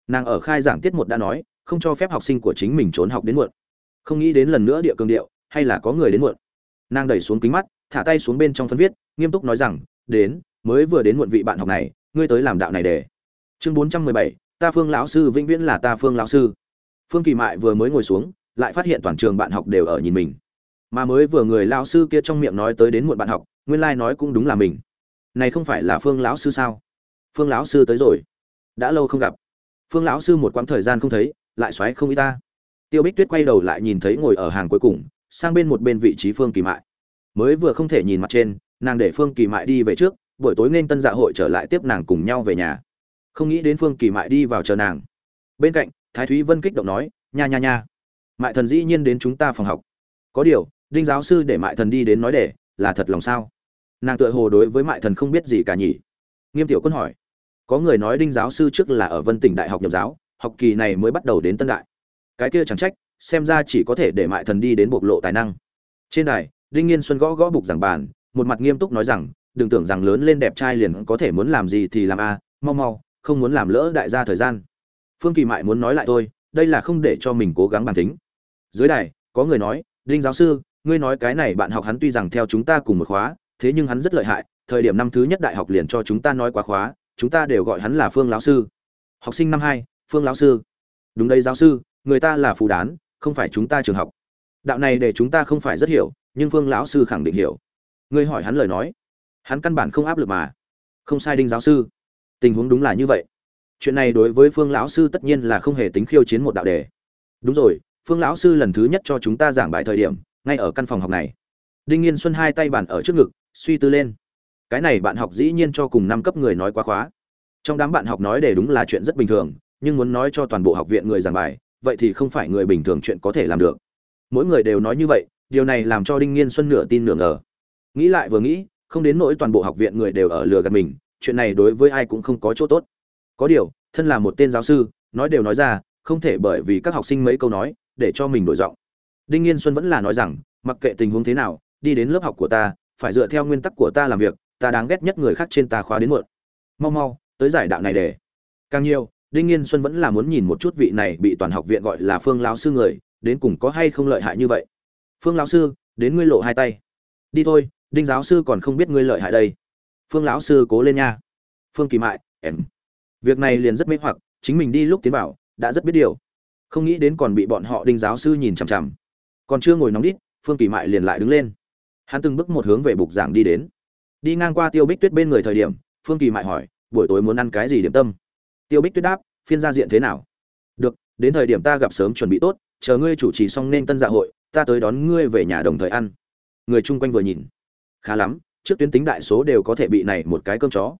Nàng ở khai giảng tiết một đã nói, không cho phép học sinh của chính mình trốn học đến muộn. Không nghĩ đến lần nữa địa cường điệu, hay là có người đến muộn nàng đẩy xuống kính mắt, thả tay xuống bên trong phân viết, nghiêm túc nói rằng, đến, mới vừa đến muộn vị bạn học này, ngươi tới làm đạo này để. Chương bốn trăm mười bảy, ta phương lão sư vĩnh viễn là ta phương lão sư. Phương kỳ mại vừa mới ngồi xuống, lại phát hiện toàn trường bạn học đều ở nhìn mình. Mà mới vừa người lão sư kia trong miệng nói tới đến muộn bạn học, nguyên lai nói cũng đúng là mình. Này không phải là phương lão sư sao? Phương lão sư tới rồi. Đã lâu không gặp. Phương lão sư một quãng thời gian không thấy, lại xoáy không y ta. Tiêu bích tuyết quay đầu lại nhìn thấy ngồi ở hàng cuối cùng sang bên một bên vị trí phương kỳ mại. Mới vừa không thể nhìn mặt trên, nàng để phương kỳ mại đi về trước, buổi tối nên tân dạ hội trở lại tiếp nàng cùng nhau về nhà. Không nghĩ đến phương kỳ mại đi vào chờ nàng. Bên cạnh, thái thúy vân kích động nói, nha nha nha. Mại thần dĩ nhiên đến chúng ta phòng học. Có điều, đinh giáo sư để mại thần đi đến nói để, là thật lòng sao? Nàng tựa hồ đối với mại thần không biết gì cả nhỉ. Nghiêm tiểu quân hỏi, có người nói đinh giáo sư trước là ở vân tỉnh đại học nhập giáo, học kỳ này mới bắt đầu đến tân đại. Cái kia chẳng trách xem ra chỉ có thể để mại thần đi đến bộc lộ tài năng. Trên đài, đinh nghiên xuân gõ gõ bục giảng bàn, một mặt nghiêm túc nói rằng, đừng tưởng rằng lớn lên đẹp trai liền có thể muốn làm gì thì làm a, mau mau, không muốn làm lỡ đại gia thời gian. Phương kỳ mại muốn nói lại thôi, đây là không để cho mình cố gắng bàn tính. Dưới đài, có người nói, đinh giáo sư, ngươi nói cái này bạn học hắn tuy rằng theo chúng ta cùng một khóa, thế nhưng hắn rất lợi hại, thời điểm năm thứ nhất đại học liền cho chúng ta nói quá khóa, chúng ta đều gọi hắn là phương lão sư. Học sinh năm hai, phương lão sư. Đúng đây giáo sư, người ta là phù đán không phải chúng ta trường học. Đạo này để chúng ta không phải rất hiểu, nhưng phương lão sư khẳng định hiểu. Ngươi hỏi hắn lời nói. Hắn căn bản không áp lực mà. Không sai đinh giáo sư. Tình huống đúng là như vậy. Chuyện này đối với phương lão sư tất nhiên là không hề tính khiêu chiến một đạo đề. Đúng rồi phương lão sư lần thứ nhất cho chúng ta giảng bài thời điểm, ngay ở căn phòng học này. Đinh nghiên xuân hai tay bàn ở trước ngực, suy tư lên. Cái này bạn học dĩ nhiên cho cùng năm cấp người nói quá khóa. Trong đám bạn học nói để đúng là chuyện rất bình thường, nhưng muốn nói cho toàn bộ học viện người giảng bài vậy thì không phải người bình thường chuyện có thể làm được. Mỗi người đều nói như vậy, điều này làm cho đinh nghiên xuân nửa tin nửa ngờ. Nghĩ lại vừa nghĩ, không đến nỗi toàn bộ học viện người đều ở lừa gạt mình, chuyện này đối với ai cũng không có chỗ tốt. Có điều, thân là một tên giáo sư, nói đều nói ra, không thể bởi vì các học sinh mấy câu nói, để cho mình đổi giọng. Đinh nghiên xuân vẫn là nói rằng, mặc kệ tình huống thế nào, đi đến lớp học của ta, phải dựa theo nguyên tắc của ta làm việc, ta đáng ghét nhất người khác trên ta khóa đến muộn. Mau mau, tới giải đạo này để. Càng nhiều đinh nghiên xuân vẫn là muốn nhìn một chút vị này bị toàn học viện gọi là phương lão sư người, đến cùng có hay không lợi hại như vậy. Phương lão sư, đến ngươi lộ hai tay. Đi thôi, đinh giáo sư còn không biết ngươi lợi hại đây. Phương lão sư cố lên nha. Phương kỳ mại, em. Việc này liền rất mê hoặc, chính mình đi lúc tiến bảo đã rất biết điều. Không nghĩ đến còn bị bọn họ đinh giáo sư nhìn chằm chằm. Còn chưa ngồi nóng đít, phương kỳ mại liền lại đứng lên. Hắn từng bước một hướng về bục giảng đi đến. Đi ngang qua tiêu bích tuyết bên người thời điểm, phương kỳ mại hỏi, buổi tối muốn ăn cái gì điểm tâm? Tiêu bích tuyết đáp, phiên gia diện thế nào? Được, đến thời điểm ta gặp sớm chuẩn bị tốt, chờ ngươi chủ trì xong nên tân dạ hội, ta tới đón ngươi về nhà đồng thời ăn. Người chung quanh vừa nhìn. Khá lắm, trước tuyến tính đại số đều có thể bị này một cái cơm chó.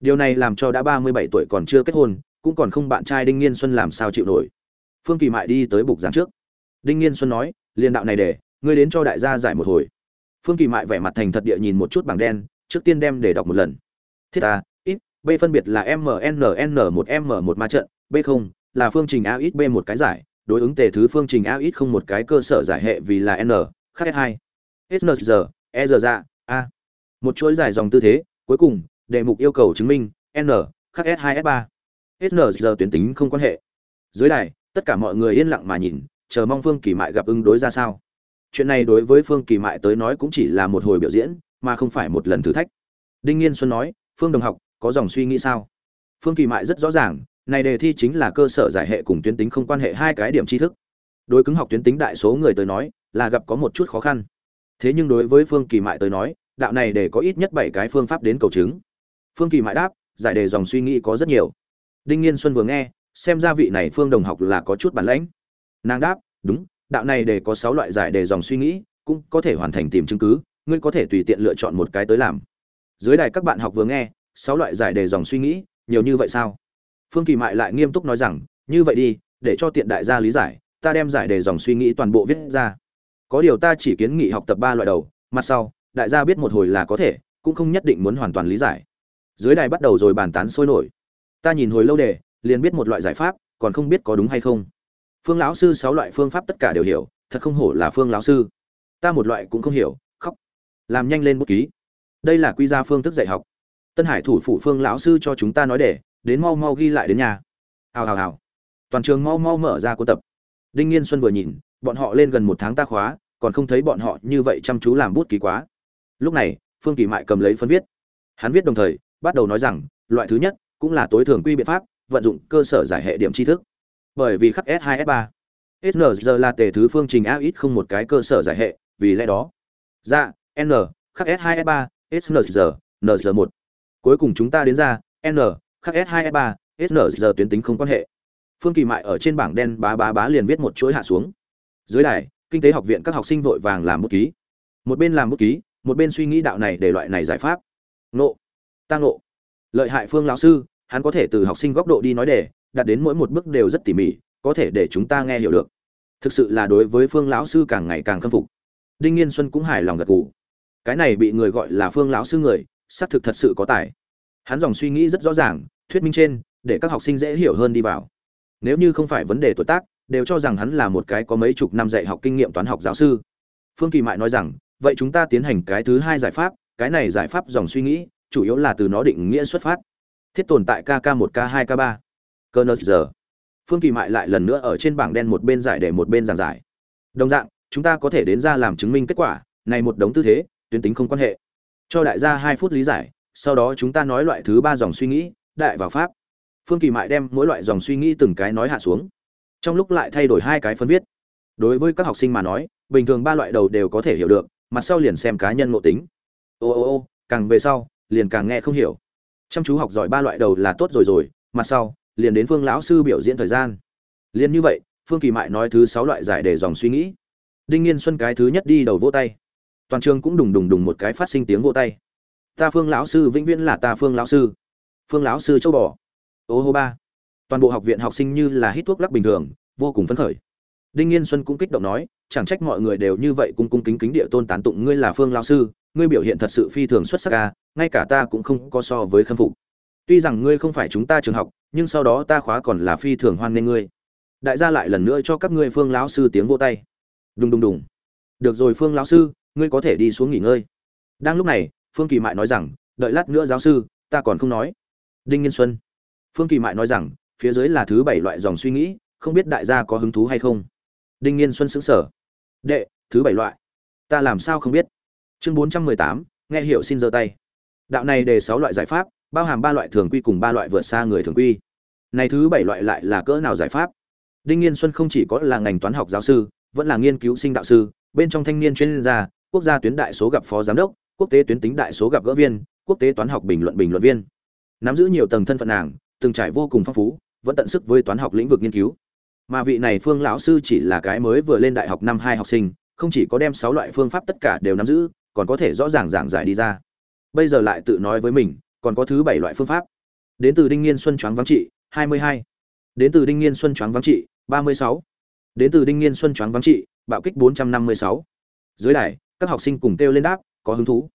Điều này làm cho đã ba mươi bảy tuổi còn chưa kết hôn, cũng còn không bạn trai đinh nghiên xuân làm sao chịu nổi. Phương kỳ mại đi tới bục giảng trước. Đinh nghiên xuân nói, liên đạo này để, ngươi đến cho đại gia giải một hồi. Phương kỳ mại vẻ mặt thành thật địa nhìn một chút bảng đen, trước tiên đem để đọc một lần. Thiết ta b phân biệt là mnnn một m một ma trận, b không, là phương trình Ax b một cái giải, đối ứng tề thứ phương trình Ax không một cái cơ sở giải hệ vì là n, khác S hai. Sng e r ra dạ, a. Một chuỗi giải dòng tư thế, cuối cùng, đề mục yêu cầu chứng minh, n, khác s 2 s 3 sng tuyến tính không quan hệ. Dưới đài, tất cả mọi người yên lặng mà nhìn, chờ mong phương kỳ mại gặp ứng đối ra sao. Chuyện này đối với phương kỳ mại tới nói cũng chỉ là một hồi biểu diễn, mà không phải một lần thử thách. Đinh nghiên xuân nói, phương đồng học có dòng suy nghĩ sao? Phương kỳ mại rất rõ ràng, này đề thi chính là cơ sở giải hệ cùng tuyến tính không quan hệ hai cái điểm tri thức. Đối cứng học tuyến tính đại số người tới nói, là gặp có một chút khó khăn. Thế nhưng đối với phương kỳ mại tới nói, đạo này để có ít nhất bảy cái phương pháp đến cầu chứng. Phương kỳ mại đáp, giải đề dòng suy nghĩ có rất nhiều. Đinh nghiên xuân vừa nghe, xem ra vị này phương đồng học là có chút bản lãnh. Nàng đáp, đúng, đạo này để có sáu loại giải đề dòng suy nghĩ, cũng có thể hoàn thành tìm chứng cứ, ngươi có thể tùy tiện lựa chọn một cái tới làm. Dưới đài các bạn học vừa nghe sáu loại giải đề dòng suy nghĩ, nhiều như vậy sao? Phương kỳ mại lại nghiêm túc nói rằng, như vậy đi, để cho tiện đại gia lý giải, ta đem giải đề dòng suy nghĩ toàn bộ viết ra. Có điều ta chỉ kiến nghị học tập ba loại đầu, mặt sau, đại gia biết một hồi là có thể, cũng không nhất định muốn hoàn toàn lý giải. Dưới đài bắt đầu rồi bàn tán sôi nổi. Ta nhìn hồi lâu đề, liền biết một loại giải pháp, còn không biết có đúng hay không. Phương lão sư sáu loại phương pháp tất cả đều hiểu, thật không hổ là phương lão sư. Ta một loại cũng không hiểu, khóc. Làm nhanh lên bút ký. Đây là quy ra phương thức dạy học tân hải thủ phủ phương lão sư cho chúng ta nói để đến mau mau ghi lại đến nhà. Hào hào hào. Toàn trường mau mau mở ra cuốn tập. Đinh nghiên xuân vừa nhìn bọn họ lên gần một tháng ta khóa còn không thấy bọn họ như vậy chăm chú làm bút ký quá. Lúc này phương kỳ mại cầm lấy phân viết. Hắn viết đồng thời bắt đầu nói rằng loại thứ nhất cũng là tối thường quy biện pháp vận dụng cơ sở giải hệ điểm tri thức. Bởi vì khắc s 2 s 3 giờ là tề thứ phương trình a ít không một cái cơ sở giải hệ vì lẽ đó. Ra dạ, n khắc s 2 s 3 n giờ 1 cuối cùng chúng ta đến ra, n, khắc s 2 s 3 giờ tuyến tính không quan hệ. Phương kỳ mại ở trên bảng đen bá bá bá liền viết một chuỗi hạ xuống. Dưới đài, kinh tế học viện các học sinh vội vàng làm bút ký. Một bên làm bút ký, một bên suy nghĩ đạo này để loại này giải pháp. Nộ ta nộ lợi hại phương lão sư, hắn có thể từ học sinh góc độ đi nói đề, đạt đến mỗi một bước đều rất tỉ mỉ, có thể để chúng ta nghe hiểu được. Thực sự là đối với phương lão sư càng ngày càng khâm phục. Đinh nghiên xuân cũng hài lòng gật gù. Cái này bị người gọi là phương lão sư người xác thực thật sự có tài. Hắn dòng suy nghĩ rất rõ ràng, thuyết minh trên, để các học sinh dễ hiểu hơn đi vào. Nếu như không phải vấn đề tuổi tác, đều cho rằng hắn là một cái có mấy chục năm dạy học kinh nghiệm toán học giáo sư. Phương kỳ mại nói rằng, vậy chúng ta tiến hành cái thứ hai giải pháp, cái này giải pháp dòng suy nghĩ, chủ yếu là từ nó định nghĩa xuất phát. Thiết tồn tại kk một, k hai, k ba. Cơ nơ giờ phương kỳ mại lại lần nữa ở trên bảng đen một bên giải để một bên giảng giải. Đồng dạng, chúng ta có thể đến ra làm chứng minh kết quả, này một đống tư thế, tuyến tính không quan hệ cho đại gia hai phút lý giải, sau đó chúng ta nói loại thứ ba dòng suy nghĩ, đại vào pháp. Phương kỳ mại đem mỗi loại dòng suy nghĩ từng cái nói hạ xuống. Trong lúc lại thay đổi hai cái phân viết. Đối với các học sinh mà nói, bình thường ba loại đầu đều có thể hiểu được, mặt sau liền xem cá nhân ngộ tính. Ô ô ô, càng về sau, liền càng nghe không hiểu. Chăm chú học giỏi ba loại đầu là tốt rồi rồi, mặt sau, liền đến phương lão sư biểu diễn thời gian. Liền như vậy, phương kỳ mại nói thứ sáu loại giải để dòng suy nghĩ. Đinh nghiên xuân cái thứ nhất đi đầu vỗ tay toàn trường cũng đùng đùng đùng một cái phát sinh tiếng vỗ tay. Ta phương lão sư vĩnh viễn là ta phương lão sư. Phương lão sư châu bò. Ô hô ba. Toàn bộ học viện học sinh như là hít thuốc lắc bình thường, vô cùng phấn khởi. Đinh nghiên xuân cũng kích động nói, chẳng trách mọi người đều như vậy cung cung kính kính địa tôn tán tụng ngươi là phương lão sư, ngươi biểu hiện thật sự phi thường xuất sắc ca ngay cả ta cũng không có so với khâm phục. Tuy rằng ngươi không phải chúng ta trường học, nhưng sau đó ta khóa còn là phi thường hoan nghênh ngươi. Đại gia lại lần nữa cho các ngươi phương lão sư tiếng vô tay. Đùng đùng đùng. Được rồi phương lão sư ngươi có thể đi xuống nghỉ ngơi. Đang lúc này, phương kỳ mại nói rằng, đợi lát nữa giáo sư, ta còn không nói. Đinh nghiên xuân. Phương kỳ mại nói rằng, phía dưới là thứ bảy loại dòng suy nghĩ, không biết đại gia có hứng thú hay không? Đinh nghiên xuân xứng sở đệ, thứ bảy loại. Ta làm sao không biết? Chương bốn trăm mười tám, nghe hiệu xin giơ tay. Đạo này đề sáu loại giải pháp, bao hàm ba loại thường quy cùng ba loại vượt xa người thường quy. Này thứ bảy loại lại là cỡ nào giải pháp? Đinh nghiên xuân không chỉ có là ngành toán học giáo sư, vẫn là nghiên cứu sinh đạo sư, bên trong thanh niên chuyên gia quốc gia tuyến đại số gặp phó giám đốc, quốc tế tuyến tính đại số gặp gỡ viên, quốc tế toán học bình luận bình luận viên. Nắm giữ nhiều tầng thân phận nàng, từng trải vô cùng phong phú, vẫn tận sức với toán học lĩnh vực nghiên cứu. Mà vị này phương lão sư chỉ là cái mới vừa lên đại học năm hai học sinh, không chỉ có đem sáu loại phương pháp tất cả đều nắm giữ, còn có thể rõ ràng giảng giải đi ra. Bây giờ lại tự nói với mình, còn có thứ bảy loại phương pháp. Đến từ đinh nghiên xuân choáng vắng trị, hai mươi hai. Đến từ đinh nghiên xuân choáng vắng trị, ba mươi sáu. Đến từ đinh nghiên xuân choáng vắng trị, bạo kích bốn trăm năm mươi sáu. Dưới đài các học sinh cùng kêu lên đáp, có hứng thú.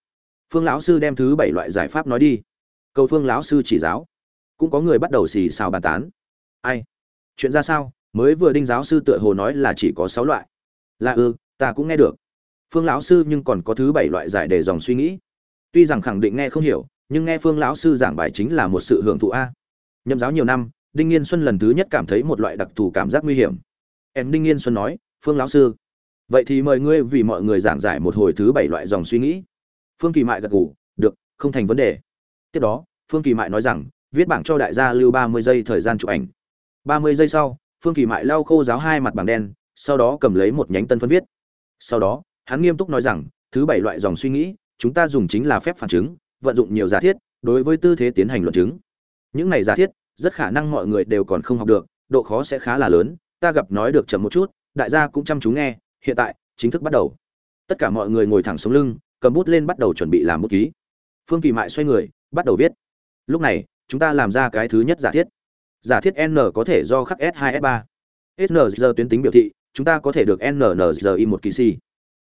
Phương lão sư đem thứ bảy loại giải pháp nói đi. Cầu phương lão sư chỉ giáo. Cũng có người bắt đầu xì xào bàn tán. Ai? Chuyện ra sao? Mới vừa đinh giáo sư tựa hồ nói là chỉ có sáu loại. Là ư ta cũng nghe được. Phương lão sư nhưng còn có thứ bảy loại giải để dòng suy nghĩ. Tuy rằng khẳng định nghe không hiểu, nhưng nghe phương lão sư giảng bài chính là một sự hưởng thụ a. Nhậm giáo nhiều năm, đinh nghiên xuân lần thứ nhất cảm thấy một loại đặc thù cảm giác nguy hiểm. Em đinh nghiên xuân nói, phương lão sư vậy thì mời ngươi vì mọi người giảng giải một hồi thứ bảy loại dòng suy nghĩ. Phương kỳ mại gật gù, được, không thành vấn đề. Tiếp đó, phương kỳ mại nói rằng, viết bảng cho đại gia lưu ba mươi giây thời gian chụp ảnh. ba mươi giây sau, phương kỳ mại lau khô giáo hai mặt bảng đen, sau đó cầm lấy một nhánh tân phân viết. Sau đó, hắn nghiêm túc nói rằng, thứ bảy loại dòng suy nghĩ, chúng ta dùng chính là phép phản chứng, vận dụng nhiều giả thiết, đối với tư thế tiến hành luận chứng. Những này giả thiết, rất khả năng mọi người đều còn không học được, độ khó sẽ khá là lớn, ta gặp nói được chậm một chút, đại gia cũng chăm chú nghe hiện tại, chính thức bắt đầu. Tất cả mọi người ngồi thẳng sống lưng, cầm bút lên bắt đầu chuẩn bị làm bút ký. Phương kỳ mại xoay người, bắt đầu viết. Lúc này, chúng ta làm ra cái thứ nhất giả thiết. Giả thiết n có thể do khắc s 2 s 3 snz tuyến tính biểu thị, chúng ta có thể được nnzi một kỳ sĩ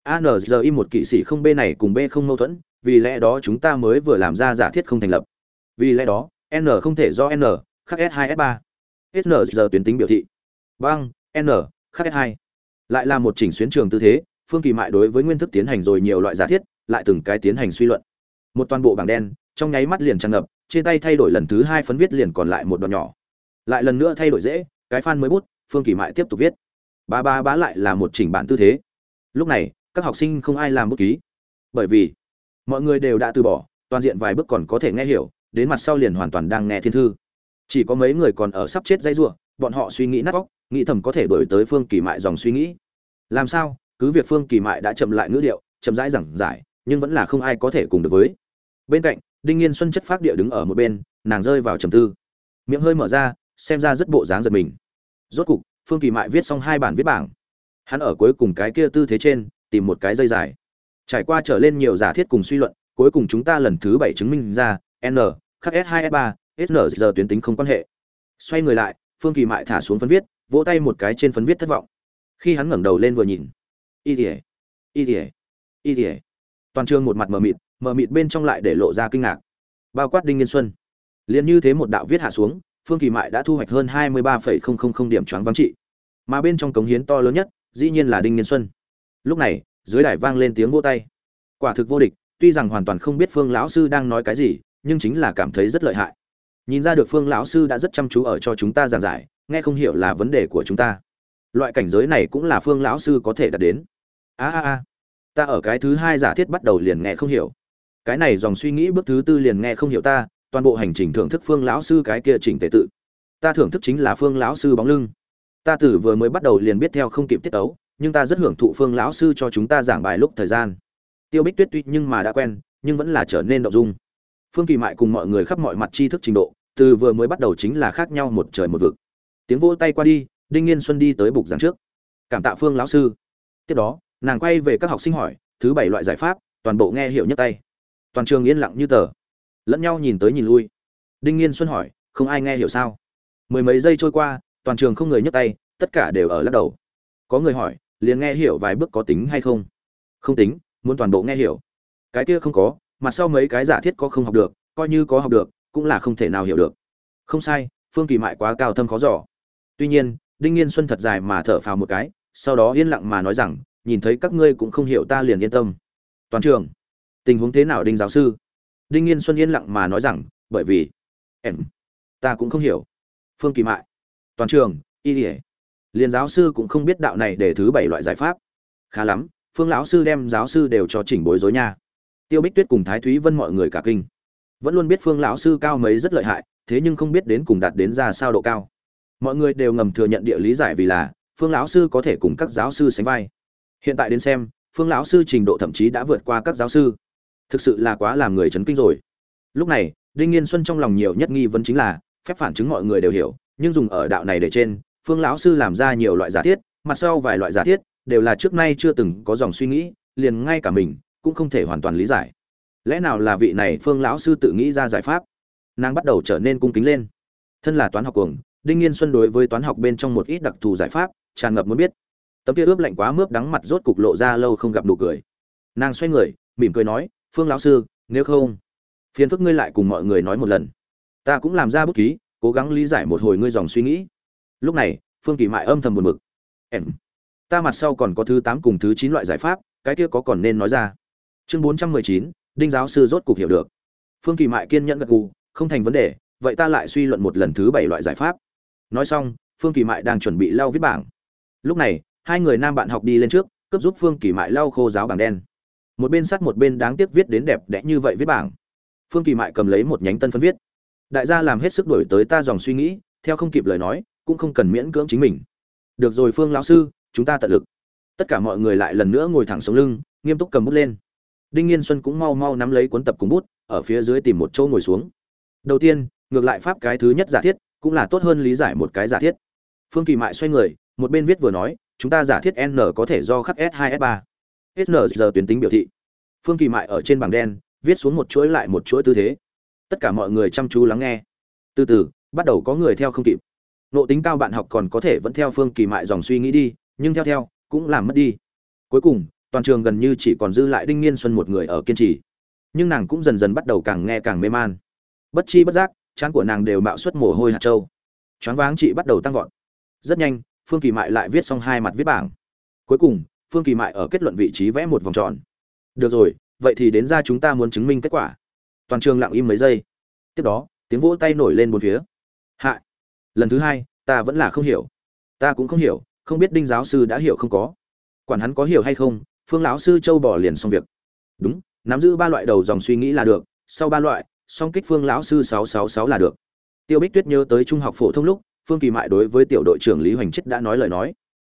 anzi một kỵ sĩ không b này cùng b không mâu thuẫn, vì lẽ đó chúng ta mới vừa làm ra giả thiết không thành lập. Vì lẽ đó, n không thể do n, khắc s 2 s 3 snz tuyến tính biểu thị. Băng, n, khắc s 2 lại là một chỉnh xuyến trường tư thế, phương kỳ mại đối với nguyên thức tiến hành rồi nhiều loại giả thiết, lại từng cái tiến hành suy luận. Một toàn bộ bảng đen, trong nháy mắt liền tràn ngập, trên tay thay đổi lần thứ hai phấn viết liền còn lại một đoạn nhỏ. Lại lần nữa thay đổi dễ, cái phan mới bút, phương kỳ mại tiếp tục viết. Ba ba bá lại là một chỉnh bản tư thế. Lúc này, các học sinh không ai làm bút ký. Bởi vì, mọi người đều đã từ bỏ, toàn diện vài bước còn có thể nghe hiểu, đến mặt sau liền hoàn toàn đang nghe thiên thư. Chỉ có mấy người còn ở sắp chết dây giụa bọn họ suy nghĩ nát óc, nghĩ thầm có thể đổi tới phương kỳ mại dòng suy nghĩ. Làm sao? Cứ việc phương kỳ mại đã chậm lại ngữ điệu, chậm rãi giảng giải, nhưng vẫn là không ai có thể cùng được với. Bên cạnh, đinh nghiên xuân chất phát địa đứng ở một bên, nàng rơi vào trầm tư. Miệng hơi mở ra, xem ra rất bộ dáng giật mình. Rốt cục, phương kỳ mại viết xong hai bản viết bảng. Hắn ở cuối cùng cái kia tư thế trên, tìm một cái dây dài. Trải qua trở lên nhiều giả thiết cùng suy luận, cuối cùng chúng ta lần thứ bảy chứng minh ra, n, khắc s 2 s 3 sn giờ tuyến tính không quan hệ. Xoay người lại phương kỳ mại thả xuống phấn viết, vỗ tay một cái trên phấn viết thất vọng. Khi hắn ngẩng đầu lên vừa nhìn, y tỉa y tỉa y tỉa toàn trường một mặt mờ mịt mờ mịt bên trong lại để lộ ra kinh ngạc. Bao quát đinh nghiên xuân. Liền như thế một đạo viết hạ xuống, phương kỳ mại đã thu hoạch hơn hai mươi ba điểm choáng vắng trị. Mà bên trong cống hiến to lớn nhất, dĩ nhiên là đinh nghiên xuân. Lúc này, dưới đài vang lên tiếng vô tay. Quả thực vô địch, tuy rằng hoàn toàn không biết phương lão sư đang nói cái gì, nhưng chính là cảm thấy rất lợi hại nhìn ra được phương lão sư đã rất chăm chú ở cho chúng ta giảng giải, nghe không hiểu là vấn đề của chúng ta. Loại cảnh giới này cũng là phương lão sư có thể đạt đến. A a a. Ta ở cái thứ hai giả thiết bắt đầu liền nghe không hiểu. Cái này dòng suy nghĩ bước thứ tư liền nghe không hiểu ta, toàn bộ hành trình thưởng thức phương lão sư cái kia chỉnh tề tự. Ta thưởng thức chính là phương lão sư bóng lưng. Ta tử vừa mới bắt đầu liền biết theo không kịp tiết ấu nhưng ta rất hưởng thụ phương lão sư cho chúng ta giảng bài lúc thời gian. Tiêu bích tuyết tuy nhưng mà đã quen, nhưng vẫn là trở nên động dung phương kỳ mại cùng mọi người khắp mọi mặt tri thức trình độ, từ vừa mới bắt đầu chính là khác nhau một trời một vực. Tiếng vỗ tay qua đi, đinh nghiên xuân đi tới bục giảng trước. Cảm tạ phương lão sư. Tiếp đó, nàng quay về các học sinh hỏi, thứ bảy loại giải pháp, toàn bộ nghe hiểu nhất tay. Toàn trường yên lặng như tờ. Lẫn nhau nhìn tới nhìn lui. Đinh nghiên xuân hỏi, không ai nghe hiểu sao? Mười mấy giây trôi qua, toàn trường không người nhấc tay, tất cả đều ở lắc đầu. Có người hỏi, liền nghe hiểu vài bước có tính hay không? Không tính, muốn toàn bộ nghe hiểu. Cái kia không có mà sau mấy cái giả thiết có không học được, coi như có học được, cũng là không thể nào hiểu được. Không sai, phương kỳ mại quá cao thâm khó giỏ tuy nhiên, đinh nghiên xuân thật dài mà thở phào một cái, sau đó yên lặng mà nói rằng, nhìn thấy các ngươi cũng không hiểu ta liền yên tâm. Toàn trường, tình huống thế nào đinh giáo sư? Đinh nghiên xuân yên lặng mà nói rằng, bởi vì, em, ta cũng không hiểu. Phương kỳ mại, toàn trường, y ỉa liền giáo sư cũng không biết đạo này để thứ bảy loại giải pháp. Khá lắm, phương lão sư đem giáo sư đều cho chỉnh bối rối nha tiêu bích tuyết cùng thái thúy vân mọi người cả kinh. Vẫn luôn biết phương lão sư cao mấy rất lợi hại, thế nhưng không biết đến cùng đạt đến ra sao độ cao. Mọi người đều ngầm thừa nhận địa lý giải vì là, phương lão sư có thể cùng các giáo sư sánh vai. Hiện tại đến xem, phương lão sư trình độ thậm chí đã vượt qua các giáo sư. Thực sự là quá làm người chấn kinh rồi. Lúc này, đinh nghiên xuân trong lòng nhiều nhất nghi vấn chính là, phép phản chứng mọi người đều hiểu, nhưng dùng ở đạo này để trên, phương lão sư làm ra nhiều loại giả thiết, mặt sau vài loại giả thiết, đều là trước nay chưa từng có dòng suy nghĩ, liền ngay cả mình cũng không thể hoàn toàn lý giải. Lẽ nào là vị này phương lão sư tự nghĩ ra giải pháp? Nàng bắt đầu trở nên cung kính lên. Thân là toán học cuồng, đinh nghiên xuân đối với toán học bên trong một ít đặc thù giải pháp, tràn ngập muốn biết. Tấm kia ướp lạnh quá mướp đắng mặt rốt cục lộ ra lâu không gặp nụ cười. Nàng xoay người, mỉm cười nói, phương lão sư, nếu không, phiền phức ngươi lại cùng mọi người nói một lần. Ta cũng làm ra bút ký, cố gắng lý giải một hồi ngươi dòng suy nghĩ. Lúc này, phương kỳ mại âm thầm buồn bực. Em, ta mặt sau còn có thứ tám cùng thứ chín loại giải pháp, cái kia có còn nên nói ra? Chương bốn trăm mười chín, đinh giáo sư rốt cục hiểu được. Phương kỳ mại kiên nhẫn gật gù, không thành vấn đề, vậy ta lại suy luận một lần thứ bảy loại giải pháp. Nói xong, phương kỳ mại đang chuẩn bị lau viết bảng. Lúc này, hai người nam bạn học đi lên trước cấp giúp phương kỳ mại lau khô giáo bảng đen. Một bên sắt, một bên đáng tiếc viết đến đẹp đẽ như vậy viết bảng. Phương kỳ mại cầm lấy một nhánh tân phân viết. Đại gia làm hết sức đổi tới ta dòng suy nghĩ, theo không kịp lời nói, cũng không cần miễn cưỡng chính mình. Được rồi phương lão sư, chúng ta tận lực. Tất cả mọi người lại lần nữa ngồi thẳng sống lưng, nghiêm túc cầm bút lên đinh nghiên xuân cũng mau mau nắm lấy cuốn tập cùng bút, ở phía dưới tìm một chỗ ngồi xuống. Đầu tiên, ngược lại pháp cái thứ nhất giả thiết, cũng là tốt hơn lý giải một cái giả thiết. Phương kỳ mại xoay người, một bên viết vừa nói, chúng ta giả thiết n có thể do khắc s 2 s 3 n giờ tuyến tính biểu thị. Phương kỳ mại ở trên bảng đen, viết xuống một chuỗi lại một chuỗi tư thế. Tất cả mọi người chăm chú lắng nghe. Từ từ, bắt đầu có người theo không kịp. Nộ tính cao bạn học còn có thể vẫn theo phương kỳ mại dòng suy nghĩ đi, nhưng theo theo, cũng làm mất đi. Cuối cùng toàn trường gần như chỉ còn dư lại đinh nghiên xuân một người ở kiên trì. Nhưng nàng cũng dần dần bắt đầu càng nghe càng mê man. Bất chi bất giác, trán của nàng đều mạo suất mồ hôi hạt trâu. Choáng váng chị bắt đầu tăng vọt. Rất nhanh, phương kỳ mại lại viết xong hai mặt viết bảng. Cuối cùng, phương kỳ mại ở kết luận vị trí vẽ một vòng tròn. Được rồi, vậy thì đến ra chúng ta muốn chứng minh kết quả. Toàn trường lặng im mấy giây. Tiếp đó, tiếng vỗ tay nổi lên bốn phía. Hạ. Lần thứ hai, ta vẫn là không hiểu. Ta cũng không hiểu, không biết đinh giáo sư đã hiểu không có. Quản hắn có hiểu hay không phương lão sư châu bỏ liền xong việc. Đúng, nắm giữ ba loại đầu dòng suy nghĩ là được, sau ba loại, song kích phương lão sư sáu sáu sáu là được. Tiêu bích tuyết nhớ tới trung học phổ thông lúc, phương kỳ mại đối với tiểu đội trưởng lý hoành chết đã nói lời nói.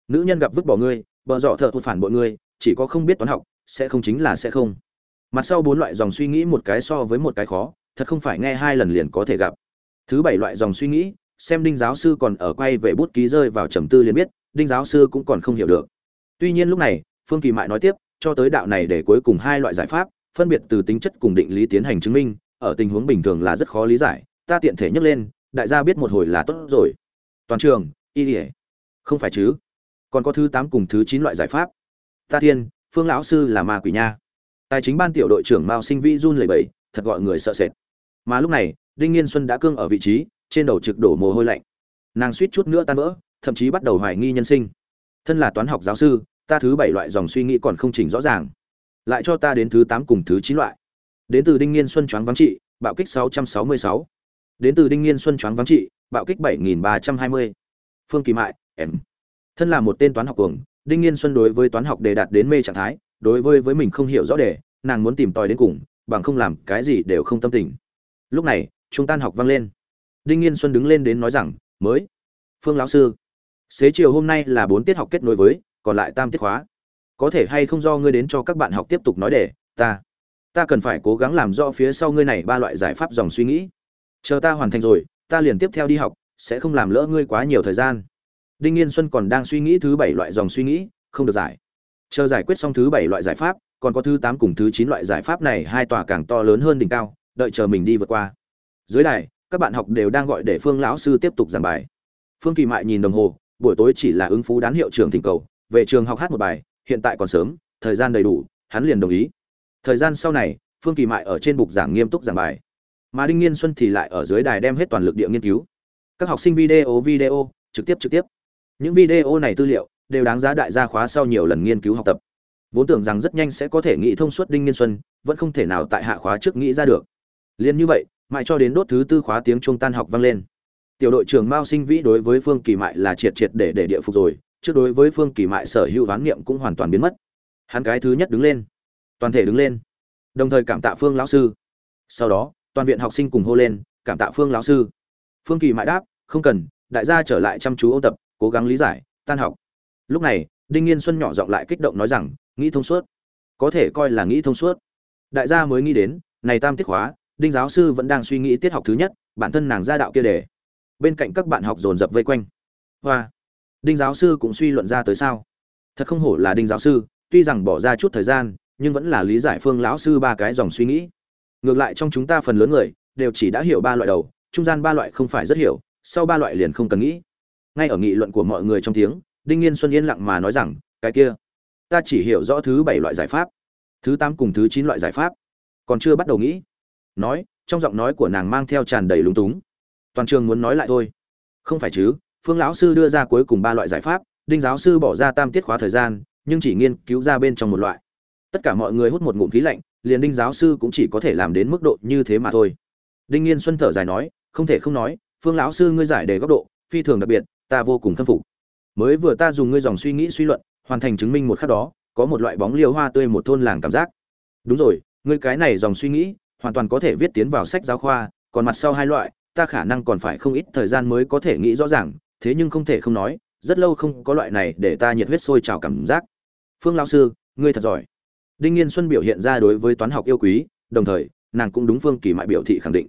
Nữ nhân gặp vứt bỏ ngươi bờ dọ thợ thụt phản bội ngươi, chỉ có không biết toán học, sẽ không chính là sẽ không. Mặt sau bốn loại dòng suy nghĩ một cái so với một cái khó, thật không phải nghe hai lần liền có thể gặp. Thứ bảy loại dòng suy nghĩ, xem đinh giáo sư còn ở quay về bút ký rơi vào trầm tư liền biết, đinh giáo sư cũng còn không hiểu được. Tuy nhiên lúc này phương kỳ mại nói tiếp, cho tới đạo này để cuối cùng hai loại giải pháp, phân biệt từ tính chất cùng định lý tiến hành chứng minh, ở tình huống bình thường là rất khó lý giải, ta tiện thể nhắc lên, đại gia biết một hồi là tốt rồi. Toàn trường, y ỉa không phải chứ? Còn có thứ tám cùng thứ chín loại giải pháp. Ta thiên, phương lão sư là ma quỷ nha. Tài chính ban tiểu đội trưởng mao sinh vĩ run lẩy bẩy, thật gọi người sợ sệt. Mà lúc này, đinh nghiên xuân đã cương ở vị trí, trên đầu trực đổ mồ hôi lạnh. Nàng suýt chút nữa tan vỡ, thậm chí bắt đầu hoài nghi nhân sinh. Thân là toán học giáo sư ta thứ bảy loại dòng suy nghĩ còn không chỉnh rõ ràng. Lại cho ta đến thứ tám cùng thứ chín loại. Đến từ đinh nghiên xuân choáng vắng trị, bạo kích 666. đến từ đinh nghiên xuân choáng vắng trị, bạo kích 7320. phương kỳ mại, em. Thân là một tên toán học cuồng, đinh nghiên xuân đối với toán học đề đạt đến mê trạng thái, đối với với mình không hiểu rõ đề nàng muốn tìm tòi đến cùng, bằng không làm cái gì đều không tâm tình. Lúc này chúng tan học vang lên. Đinh nghiên xuân đứng lên đến nói rằng, mới, phương lão sư, xế chiều hôm nay là bốn tiết học kết nối với còn lại tam tiết khóa. Có thể hay không do ngươi đến cho các bạn học tiếp tục nói để, ta ta cần phải cố gắng làm rõ phía sau ngươi này ba loại giải pháp dòng suy nghĩ. Chờ ta hoàn thành rồi, ta liền tiếp theo đi học, sẽ không làm lỡ ngươi quá nhiều thời gian. Đinh nghiên xuân còn đang suy nghĩ thứ bảy loại dòng suy nghĩ, không được giải. Chờ giải quyết xong thứ bảy loại giải pháp, còn có thứ tám cùng thứ chín loại giải pháp này, hai tòa càng to lớn hơn đỉnh cao, đợi chờ mình đi vượt qua. Dưới đài, các bạn học đều đang gọi để phương lão sư tiếp tục giảng bài. Phương kỳ mại nhìn đồng hồ, buổi tối chỉ là ứng phú đán hiệu trưởng thỉnh cầu về trường học hát một bài, hiện tại còn sớm, thời gian đầy đủ, hắn liền đồng ý. Thời gian sau này, phương kỳ mại ở trên bục giảng nghiêm túc giảng bài. Mà đinh nghiên xuân thì lại ở dưới đài đem hết toàn lực địa nghiên cứu. Các học sinh video video, trực tiếp trực tiếp. Những video này tư liệu, đều đáng giá đại gia khóa sau nhiều lần nghiên cứu học tập. Vốn tưởng rằng rất nhanh sẽ có thể nghĩ thông suốt đinh nghiên xuân, vẫn không thể nào tại hạ khóa trước nghĩ ra được. Liền như vậy, mãi cho đến đốt thứ tư khóa tiếng trung tan học vang lên. Tiểu đội trưởng mao sinh vĩ đối với phương kỳ mại là triệt triệt để để địa phục rồi trước đối với phương kỳ mại sở hữu oán niệm cũng hoàn toàn biến mất. Hắn cái thứ nhất đứng lên, toàn thể đứng lên, đồng thời cảm tạ phương lão sư. Sau đó, toàn viện học sinh cùng hô lên, cảm tạ phương lão sư. Phương kỳ mại đáp, không cần, đại gia trở lại chăm chú ôn tập, cố gắng lý giải, tan học. Lúc này, đinh nghiên xuân nhỏ giọng lại kích động nói rằng, nghĩ thông suốt, có thể coi là nghĩ thông suốt. Đại gia mới nghĩ đến, này tam tiết khóa, đinh giáo sư vẫn đang suy nghĩ tiết học thứ nhất, bản thân nàng gia đạo kia để. Bên cạnh các bạn học dồn dập vây quanh. Hoa đinh giáo sư cũng suy luận ra tới sao? Thật không hổ là đinh giáo sư, tuy rằng bỏ ra chút thời gian, nhưng vẫn là lý giải phương lão sư ba cái dòng suy nghĩ. Ngược lại trong chúng ta phần lớn người, đều chỉ đã hiểu ba loại đầu, trung gian ba loại không phải rất hiểu, sau ba loại liền không cần nghĩ. Ngay ở nghị luận của mọi người trong tiếng, đinh nghiên xuân yên lặng mà nói rằng, cái kia, ta chỉ hiểu rõ thứ bảy loại giải pháp, thứ tám cùng thứ chín loại giải pháp, còn chưa bắt đầu nghĩ. Nói, trong giọng nói của nàng mang theo tràn đầy lúng túng. Toàn trường muốn nói lại thôi. Không phải chứ phương lão sư đưa ra cuối cùng ba loại giải pháp, đinh giáo sư bỏ ra tam tiết khóa thời gian, nhưng chỉ nghiên cứu ra bên trong một loại. Tất cả mọi người hút một ngụm khí lạnh, liền đinh giáo sư cũng chỉ có thể làm đến mức độ như thế mà thôi. Đinh nghiên xuân thở dài nói, không thể không nói, phương lão sư ngươi giải đề góc độ, phi thường đặc biệt, ta vô cùng khâm phục. Mới vừa ta dùng ngươi dòng suy nghĩ suy luận, hoàn thành chứng minh một khắc đó, có một loại bóng liều hoa tươi một thôn làng cảm giác. Đúng rồi, ngươi cái này dòng suy nghĩ, hoàn toàn có thể viết tiến vào sách giáo khoa, còn mặt sau hai loại, ta khả năng còn phải không ít thời gian mới có thể nghĩ rõ ràng thế nhưng không thể không nói, rất lâu không có loại này để ta nhiệt huyết sôi trào cảm giác. Phương lao sư, ngươi thật giỏi. Đinh nghiên xuân biểu hiện ra đối với toán học yêu quý, đồng thời, nàng cũng đúng phương kỳ mại biểu thị khẳng định.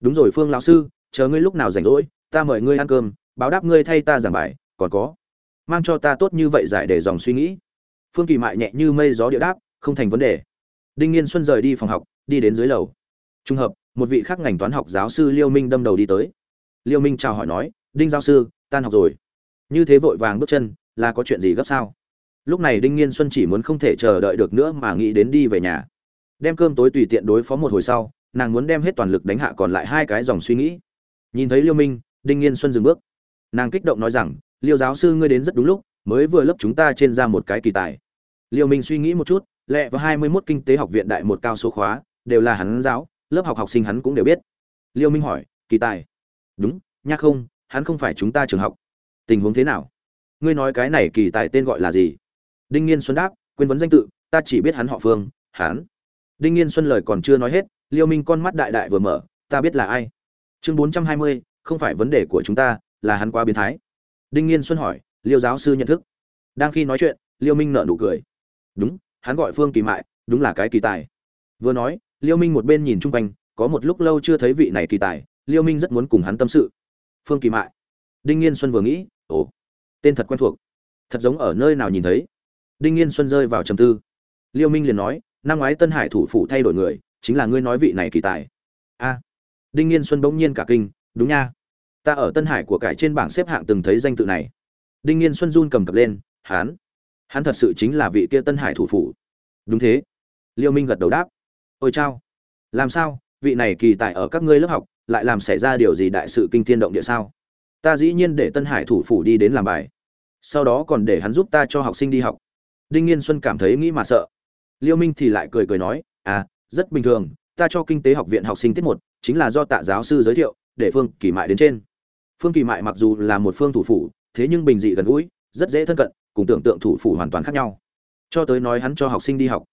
Đúng rồi phương lão sư, chờ ngươi lúc nào rảnh rỗi, ta mời ngươi ăn cơm, báo đáp ngươi thay ta giảng bài, còn có, mang cho ta tốt như vậy giải để dòng suy nghĩ. Phương kỳ mại nhẹ như mây gió địa đáp, không thành vấn đề. Đinh nghiên xuân rời đi phòng học, đi đến dưới lầu. Trùng hợp, một vị khác ngành toán học giáo sư liêu minh đâm đầu đi tới. Liêu minh chào hỏi nói, đinh giáo sư tan học rồi. Như thế vội vàng bước chân, là có chuyện gì gấp sao? Lúc này đinh nghiên xuân chỉ muốn không thể chờ đợi được nữa mà nghĩ đến đi về nhà. Đem cơm tối tùy tiện đối phó một hồi sau, nàng muốn đem hết toàn lực đánh hạ còn lại hai cái dòng suy nghĩ. Nhìn thấy liêu minh, đinh nghiên xuân dừng bước. Nàng kích động nói rằng, liêu giáo sư ngươi đến rất đúng lúc, mới vừa lớp chúng ta trên ra một cái kỳ tài. Liêu minh suy nghĩ một chút, lẹ và hai mươi mốt kinh tế học viện đại một cao số khóa, đều là hắn giáo, lớp học học sinh hắn cũng đều biết. Liêu minh hỏi, kỳ tài? Đúng nha không hắn không phải chúng ta trường học. Tình huống thế nào? Ngươi nói cái này kỳ tài tên gọi là gì? Đinh nghiên xuân đáp, quên vấn danh tự, ta chỉ biết hắn họ phương, hắn. Đinh nghiên xuân lời còn chưa nói hết, liêu minh con mắt đại đại vừa mở, ta biết là ai? Chương bốn trăm hai mươi, không phải vấn đề của chúng ta, là hắn quá biến thái. Đinh nghiên xuân hỏi, liêu giáo sư nhận thức. Đang khi nói chuyện, liêu minh nợ nụ cười. Đúng, hắn gọi phương kỳ mại, đúng là cái kỳ tài. Vừa nói, liêu minh một bên nhìn chung quanh, có một lúc lâu chưa thấy vị này kỳ tài, liêu minh rất muốn cùng hắn tâm sự phương kỳ mại. Đinh nghiên xuân vừa nghĩ, ồ, tên thật quen thuộc. Thật giống ở nơi nào nhìn thấy. Đinh nghiên xuân rơi vào trầm tư. Liêu minh liền nói, năm ngoái tân hải thủ phủ thay đổi người, chính là ngươi nói vị này kỳ tài. A. Đinh nghiên xuân bỗng nhiên cả kinh, đúng nha. Ta ở tân hải của cải trên bảng xếp hạng từng thấy danh tự này. Đinh nghiên xuân run cầm cập lên, hán. Hắn thật sự chính là vị kia tân hải thủ phủ. Đúng thế. Liêu minh gật đầu đáp. Ôi chao. Làm sao, vị này kỳ tài ở các ngươi lớp học lại làm xảy ra điều gì đại sự kinh thiên động địa sao? Ta dĩ nhiên để tân hải thủ phủ đi đến làm bài. Sau đó còn để hắn giúp ta cho học sinh đi học. Đinh nghiên xuân cảm thấy nghĩ mà sợ. Liêu minh thì lại cười cười nói à rất bình thường, ta cho kinh tế học viện học sinh tiết một, chính là do tạ giáo sư giới thiệu, để phương kỳ mại đến trên. Phương kỳ mại mặc dù là một phương thủ phủ, thế nhưng bình dị gần gũi, rất dễ thân cận, cùng tưởng tượng thủ phủ hoàn toàn khác nhau. Cho tới nói hắn cho học sinh đi học.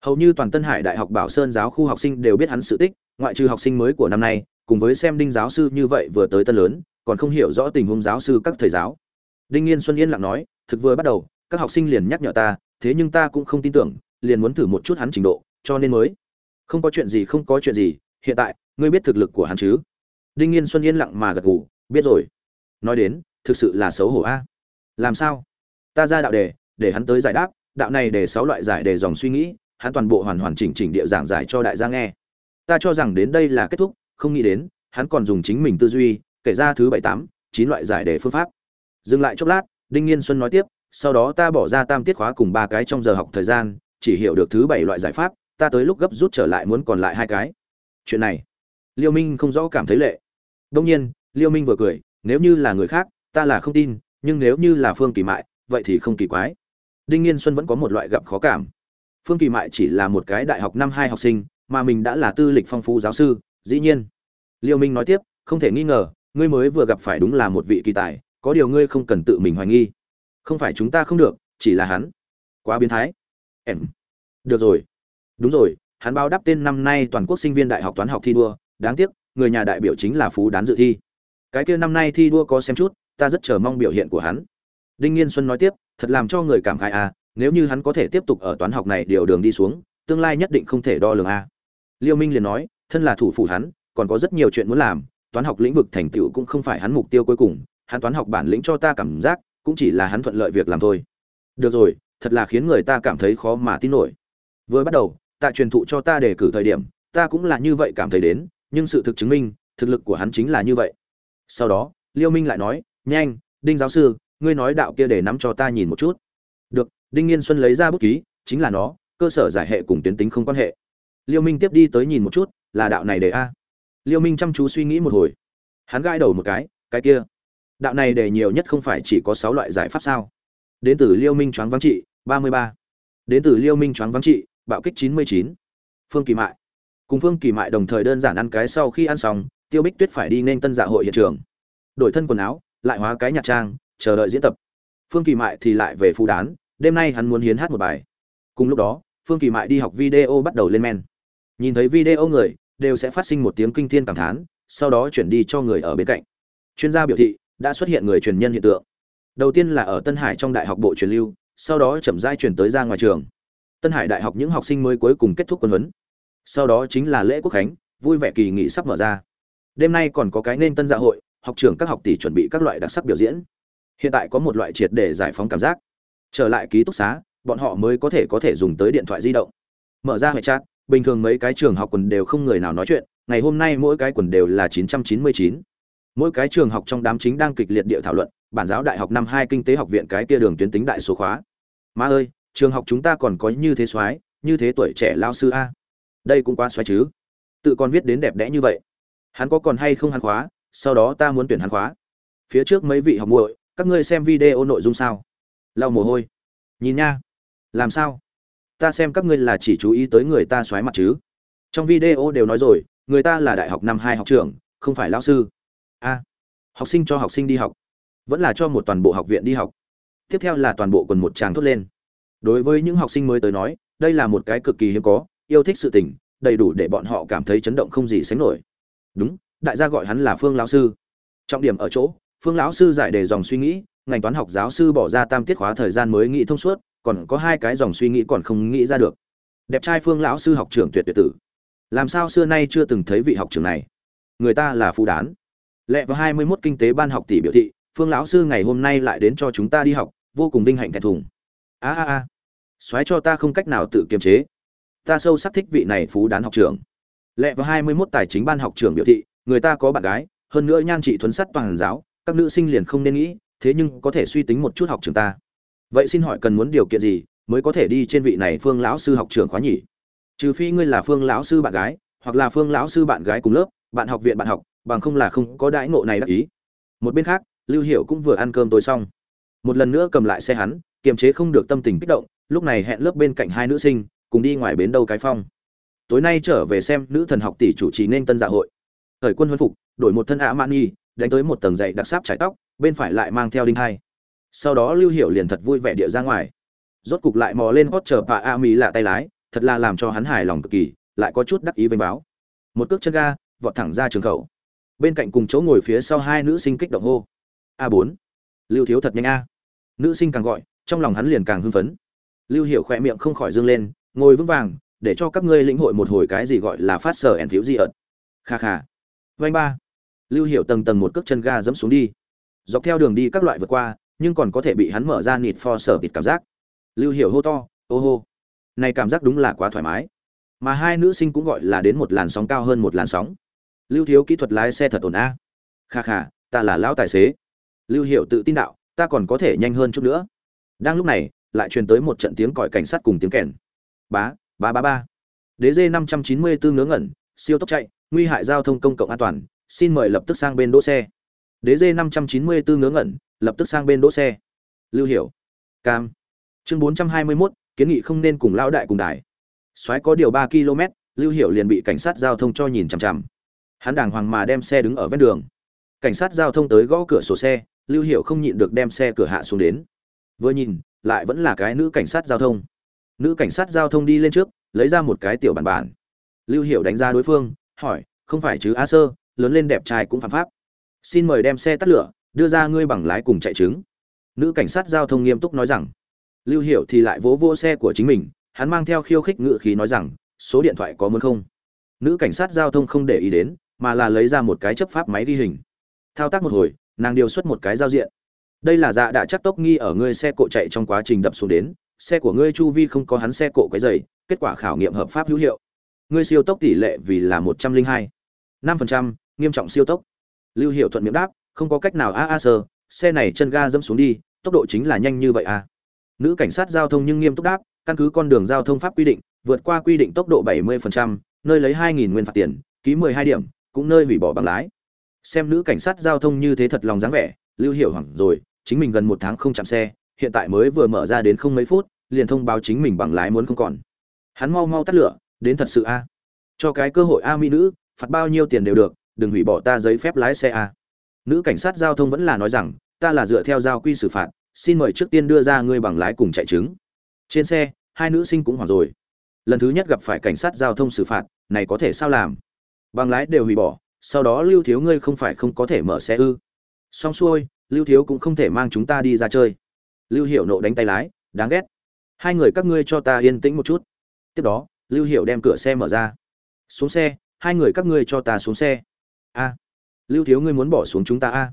Hầu như toàn tân hải đại học bảo sơn giáo khu học sinh đều biết hắn sự tích, ngoại trừ học sinh mới của năm nay cùng với xem đinh giáo sư như vậy vừa tới tân lớn, còn không hiểu rõ tình huống giáo sư các thầy giáo. Đinh nghiên xuân yên lặng nói, thực vừa bắt đầu, các học sinh liền nhắc nhở ta, thế nhưng ta cũng không tin tưởng, liền muốn thử một chút hắn trình độ, cho nên mới không có chuyện gì, không có chuyện gì, hiện tại, ngươi biết thực lực của hắn chứ? Đinh nghiên xuân yên lặng mà gật gù, biết rồi. Nói đến, thực sự là xấu hổ a. Làm sao? Ta ra đạo đề, để hắn tới giải đáp, đạo này để sáu loại giải đề dòng suy nghĩ, hắn toàn bộ hoàn hoàn chỉnh chỉnh địa giảng giải cho đại gia nghe. Ta cho rằng đến đây là kết thúc không nghĩ đến, hắn còn dùng chính mình tư duy, kể ra thứ bảy tám, chín loại giải đề phương pháp. Dừng lại chốc lát, đinh nghiên xuân nói tiếp, sau đó ta bỏ ra tam tiết khóa cùng ba cái trong giờ học thời gian, chỉ hiểu được thứ bảy loại giải pháp, ta tới lúc gấp rút trở lại muốn còn lại hai cái. Chuyện này, liêu minh không rõ cảm thấy lệ. Đông nhiên, liêu minh vừa cười, nếu như là người khác, ta là không tin, nhưng nếu như là phương kỳ mại, vậy thì không kỳ quái. Đinh nghiên xuân vẫn có một loại gặp khó cảm. Phương kỳ mại chỉ là một cái đại học năm hai học sinh, mà mình đã là tư lịch phong phú giáo sư dĩ nhiên. Liêu minh nói tiếp, không thể nghi ngờ, ngươi mới vừa gặp phải đúng là một vị kỳ tài, có điều ngươi không cần tự mình hoài nghi. Không phải chúng ta không được, chỉ là hắn. Quá biến thái. Em. Được rồi. Đúng rồi, hắn báo đáp tên năm nay toàn quốc sinh viên đại học toán học thi đua, đáng tiếc, người nhà đại biểu chính là phú đán dự thi. Cái kia năm nay thi đua có xem chút, ta rất chờ mong biểu hiện của hắn. Đinh nghiên xuân nói tiếp, thật làm cho người cảm khai à nếu như hắn có thể tiếp tục ở toán học này điều đường đi xuống, tương lai nhất định không thể đo lường a liêu minh liền nói thân là thủ phủ hắn, còn có rất nhiều chuyện muốn làm, toán học lĩnh vực thành tựu cũng không phải hắn mục tiêu cuối cùng, hắn toán học bản lĩnh cho ta cảm giác, cũng chỉ là hắn thuận lợi việc làm thôi. Được rồi, thật là khiến người ta cảm thấy khó mà tin nổi. Vừa bắt đầu tại truyền thụ cho ta đề cử thời điểm, ta cũng là như vậy cảm thấy đến, nhưng sự thực chứng minh, thực lực của hắn chính là như vậy. Sau đó, liêu minh lại nói, nhanh, đinh giáo sư, ngươi nói đạo kia để nắm cho ta nhìn một chút. Được, đinh nghiên xuân lấy ra bút ký, chính là nó, cơ sở giải hệ cùng tuyến tính không quan hệ. Liêu minh tiếp đi tới nhìn một chút là đạo này để a. Liêu minh chăm chú suy nghĩ một hồi. Hắn gãi đầu một cái cái kia. Đạo này để nhiều nhất không phải chỉ có sáu loại giải pháp sao? Đến từ liêu minh choáng vắng trị, ba mươi ba. Đến từ liêu minh choáng vắng trị, bạo kích chín mươi chín. Phương kỳ mại. Cùng phương kỳ mại đồng thời đơn giản ăn cái sau khi ăn xong, tiêu bích tuyết phải đi nên tân dạ hội hiện trường. Đổi thân quần áo, lại hóa cái nhạc trang, chờ đợi diễn tập. Phương kỳ mại thì lại về phú đán, đêm nay hắn muốn hiến hát một bài. Cùng lúc đó, phương kỳ mại đi học video bắt đầu lên men. Nhìn thấy video người đều sẽ phát sinh một tiếng kinh thiên cảm thán, sau đó chuyển đi cho người ở bên cạnh. Chuyên gia biểu thị, đã xuất hiện người truyền nhân hiện tượng. Đầu tiên là ở tân hải trong đại học bộ truyền lưu, sau đó chậm rãi truyền tới ra ngoài trường. Tân hải đại học những học sinh mới cuối cùng kết thúc quân huấn. Sau đó chính là lễ quốc khánh, vui vẻ kỳ nghỉ sắp mở ra. Đêm nay còn có cái nên tân dạ hội, học trường các học tỷ chuẩn bị các loại đặc sắc biểu diễn. Hiện tại có một loại triệt để giải phóng cảm giác. Trở lại ký túc xá, bọn họ mới có thể có thể dùng tới điện thoại di động. Mở ra hệ chat bình thường mấy cái trường học quần đều không người nào nói chuyện, ngày hôm nay mỗi cái quần đều là 999. mỗi cái trường học trong đám chính đang kịch liệt địa thảo luận, bản giáo đại học năm hai kinh tế học viện cái kia đường tuyến tính đại số khóa. Má ơi, trường học chúng ta còn có như thế soái, như thế tuổi trẻ lao sư a. Đây cũng quá xoáy chứ. Tự còn viết đến đẹp đẽ như vậy. Hắn có còn hay không hắn khóa, sau đó ta muốn tuyển hắn khóa. Phía trước mấy vị học muội, các ngươi xem video nội dung sao? Lau mồ hôi. Nhìn nha. Làm sao? Ta xem các ngươi là chỉ chú ý tới người ta xoáy mặt chứ. Trong video đều nói rồi, người ta là đại học năm hai học trưởng, không phải lão sư. A, học sinh cho học sinh đi học, vẫn là cho một toàn bộ học viện đi học. Tiếp theo là toàn bộ quần một tràng thốt lên. Đối với những học sinh mới tới nói, đây là một cái cực kỳ hiếm có, yêu thích sự tình, đầy đủ để bọn họ cảm thấy chấn động không gì sánh nổi. Đúng, đại gia gọi hắn là phương lão sư. Trọng điểm ở chỗ, phương lão sư giải đề dòng suy nghĩ, ngành toán học giáo sư bỏ ra tam tiết khóa thời gian mới nghĩ thông suốt còn có hai cái dòng suy nghĩ còn không nghĩ ra được. Đẹp trai phương lão sư học trưởng tuyệt tuyệt tử. Làm sao xưa nay chưa từng thấy vị học trưởng này? Người ta là phú đán. Lệ vào hai mươi mốt kinh tế ban học tỷ biểu thị, phương lão sư ngày hôm nay lại đến cho chúng ta đi học, vô cùng vinh hạnh thẹn thùng. A a a. Xoáy cho ta không cách nào tự kiềm chế. Ta sâu sắc thích vị này phú đán học trưởng. Lệ vào hai mươi mốt tài chính ban học trưởng biểu thị, người ta có bạn gái, hơn nữa nhan trị thuấn sắt toàn giáo, các nữ sinh liền không nên nghĩ, thế nhưng có thể suy tính một chút học trường ta vậy xin hỏi cần muốn điều kiện gì mới có thể đi trên vị này phương lão sư học trường khóa nhỉ? Trừ phi ngươi là phương lão sư bạn gái, hoặc là phương lão sư bạn gái cùng lớp, bạn học viện bạn học, bằng không là không có đãi ngộ này đắc ý. Một bên khác, lưu hiệu cũng vừa ăn cơm tối xong. Một lần nữa cầm lại xe hắn, kiềm chế không được tâm tình kích động, lúc này hẹn lớp bên cạnh hai nữ sinh, cùng đi ngoài bến đâu cái phong. Tối nay trở về xem nữ thần học tỷ chủ trì nên tân dạ hội. Thời quân huân phục, đổi một thân ạ man nhi đánh tới một tầng dậy đặc sáp trải tóc, bên phải lại mang theo đinh hai sau đó lưu Hiểu liền thật vui vẻ địa ra ngoài. Rốt cục lại mò lên hót chờ bà a mỹ lạ tay lái, thật là làm cho hắn hài lòng cực kỳ, lại có chút đắc ý vênh báo. Một cước chân ga, vọt thẳng ra trường khẩu. Bên cạnh cùng chỗ ngồi phía sau hai nữ sinh kích động hô. A bốn. Lưu thiếu thật nhanh a. Nữ sinh càng gọi, trong lòng hắn liền càng hưng phấn. Lưu Hiểu khỏe miệng không khỏi dương lên, ngồi vững vàng, để cho các ngươi lĩnh hội một hồi cái gì gọi là phát sở ẻn thiếu di ợt kha kha. Vanh ba. Lưu Hiểu tầng tầng một cước chân ga dẫm xuống đi. Dọc theo đường đi các loại vượt qua nhưng còn có thể bị hắn mở ra nịt for sở bịt cảm giác. Lưu hiểu hô to, ô hô, này cảm giác đúng là quá thoải mái. Mà hai nữ sinh cũng gọi là đến một làn sóng cao hơn một làn sóng. Lưu thiếu kỹ thuật lái xe thật ổn a. Kha kha, ta là lão tài xế. Lưu Hiểu tự tin đạo, ta còn có thể nhanh hơn chút nữa. Đang lúc này, lại truyền tới một trận tiếng còi cảnh sát cùng tiếng kèn. Bá ba ba ba đế dê năm trăm chín mươi bốn ngớ ngẩn, siêu tốc chạy, nguy hại giao thông công cộng an toàn, xin mời lập tức sang bên đỗ xe. Đế dê năm trăm chín mươi bốn ngớ ngẩn lập tức sang bên đỗ xe. Lưu hiểu cam. Chương bốn trăm hai mươi 421, kiến nghị không nên cùng lão đại cùng đài. Xoáy có điều ba km lưu hiểu liền bị cảnh sát giao thông cho nhìn chằm chằm. Hắn đàng hoàng mà đem xe đứng ở ven đường. Cảnh sát giao thông tới gõ cửa sổ xe lưu hiểu không nhịn được đem xe cửa hạ xuống đến. Vừa nhìn lại vẫn là cái nữ cảnh sát giao thông. Nữ cảnh sát giao thông đi lên trước lấy ra một cái tiểu bản bản. Lưu hiểu đánh giá đối phương hỏi không phải chứ a sơ lớn lên đẹp trai cũng phạm pháp. Xin mời đem xe tắt lửa đưa ra ngươi bằng lái cùng chạy chứng nữ cảnh sát giao thông nghiêm túc nói rằng. Lưu hiểu thì lại vỗ vỗ xe của chính mình, hắn mang theo khiêu khích ngự khí nói rằng, số điện thoại có muốn không? Nữ cảnh sát giao thông không để ý đến, mà là lấy ra một cái chấp pháp máy ghi hình. Thao tác một hồi, nàng điều xuất một cái giao diện. Đây là dạ đã chắc tốc nghi ở ngươi xe cộ chạy trong quá trình đập xuống đến, xe của ngươi chu vi không có hắn xe cộ cái dày, kết quả khảo nghiệm hợp pháp hữu hiệu. Ngươi siêu tốc tỷ lệ vì là một trăm linh hai. năm phần trăm, nghiêm trọng siêu tốc. Lưu hiệu thuận miệng đáp không có cách nào, a a, sơ, xe này chân ga dẫm xuống đi, tốc độ chính là nhanh như vậy à nữ cảnh sát giao thông nhưng nghiêm túc đáp, căn cứ con đường giao thông pháp quy định, vượt qua quy định tốc độ bảy mươi phần trăm, nơi lấy hai nghìn nguyên phạt tiền, ký mười hai điểm, cũng nơi hủy bỏ bằng lái. Xem nữ cảnh sát giao thông như thế thật lòng dáng vẻ, lưu hiểu hoảng rồi, chính mình gần một tháng không chạm xe, hiện tại mới vừa mở ra đến không mấy phút, liền thông báo chính mình bằng lái muốn không còn. Hắn mau mau tắt lửa, đến thật sự, a. Cho cái cơ hội, a, mỹ nữ, phạt bao nhiêu tiền đều được, đừng hủy bỏ ta giấy phép lái xe, a nữ cảnh sát giao thông vẫn là nói rằng, ta là dựa theo giao quy xử phạt, xin mời trước tiên đưa ra ngươi bằng lái cùng chạy chứng trên xe, hai nữ sinh cũng hoảng rồi. Lần thứ nhất gặp phải cảnh sát giao thông xử phạt, này có thể sao làm? Bằng lái đều hủy bỏ, sau đó lưu thiếu ngươi không phải không có thể mở xe ư? Xong xuôi, lưu thiếu cũng không thể mang chúng ta đi ra chơi. Lưu hiệu nộ đánh tay lái, đáng ghét. Hai người các ngươi cho ta yên tĩnh một chút. Tiếp đó, lưu hiệu đem cửa xe mở ra. Xuống xe, hai người các ngươi cho ta xuống xe. A lưu thiếu ngươi muốn bỏ xuống chúng ta a?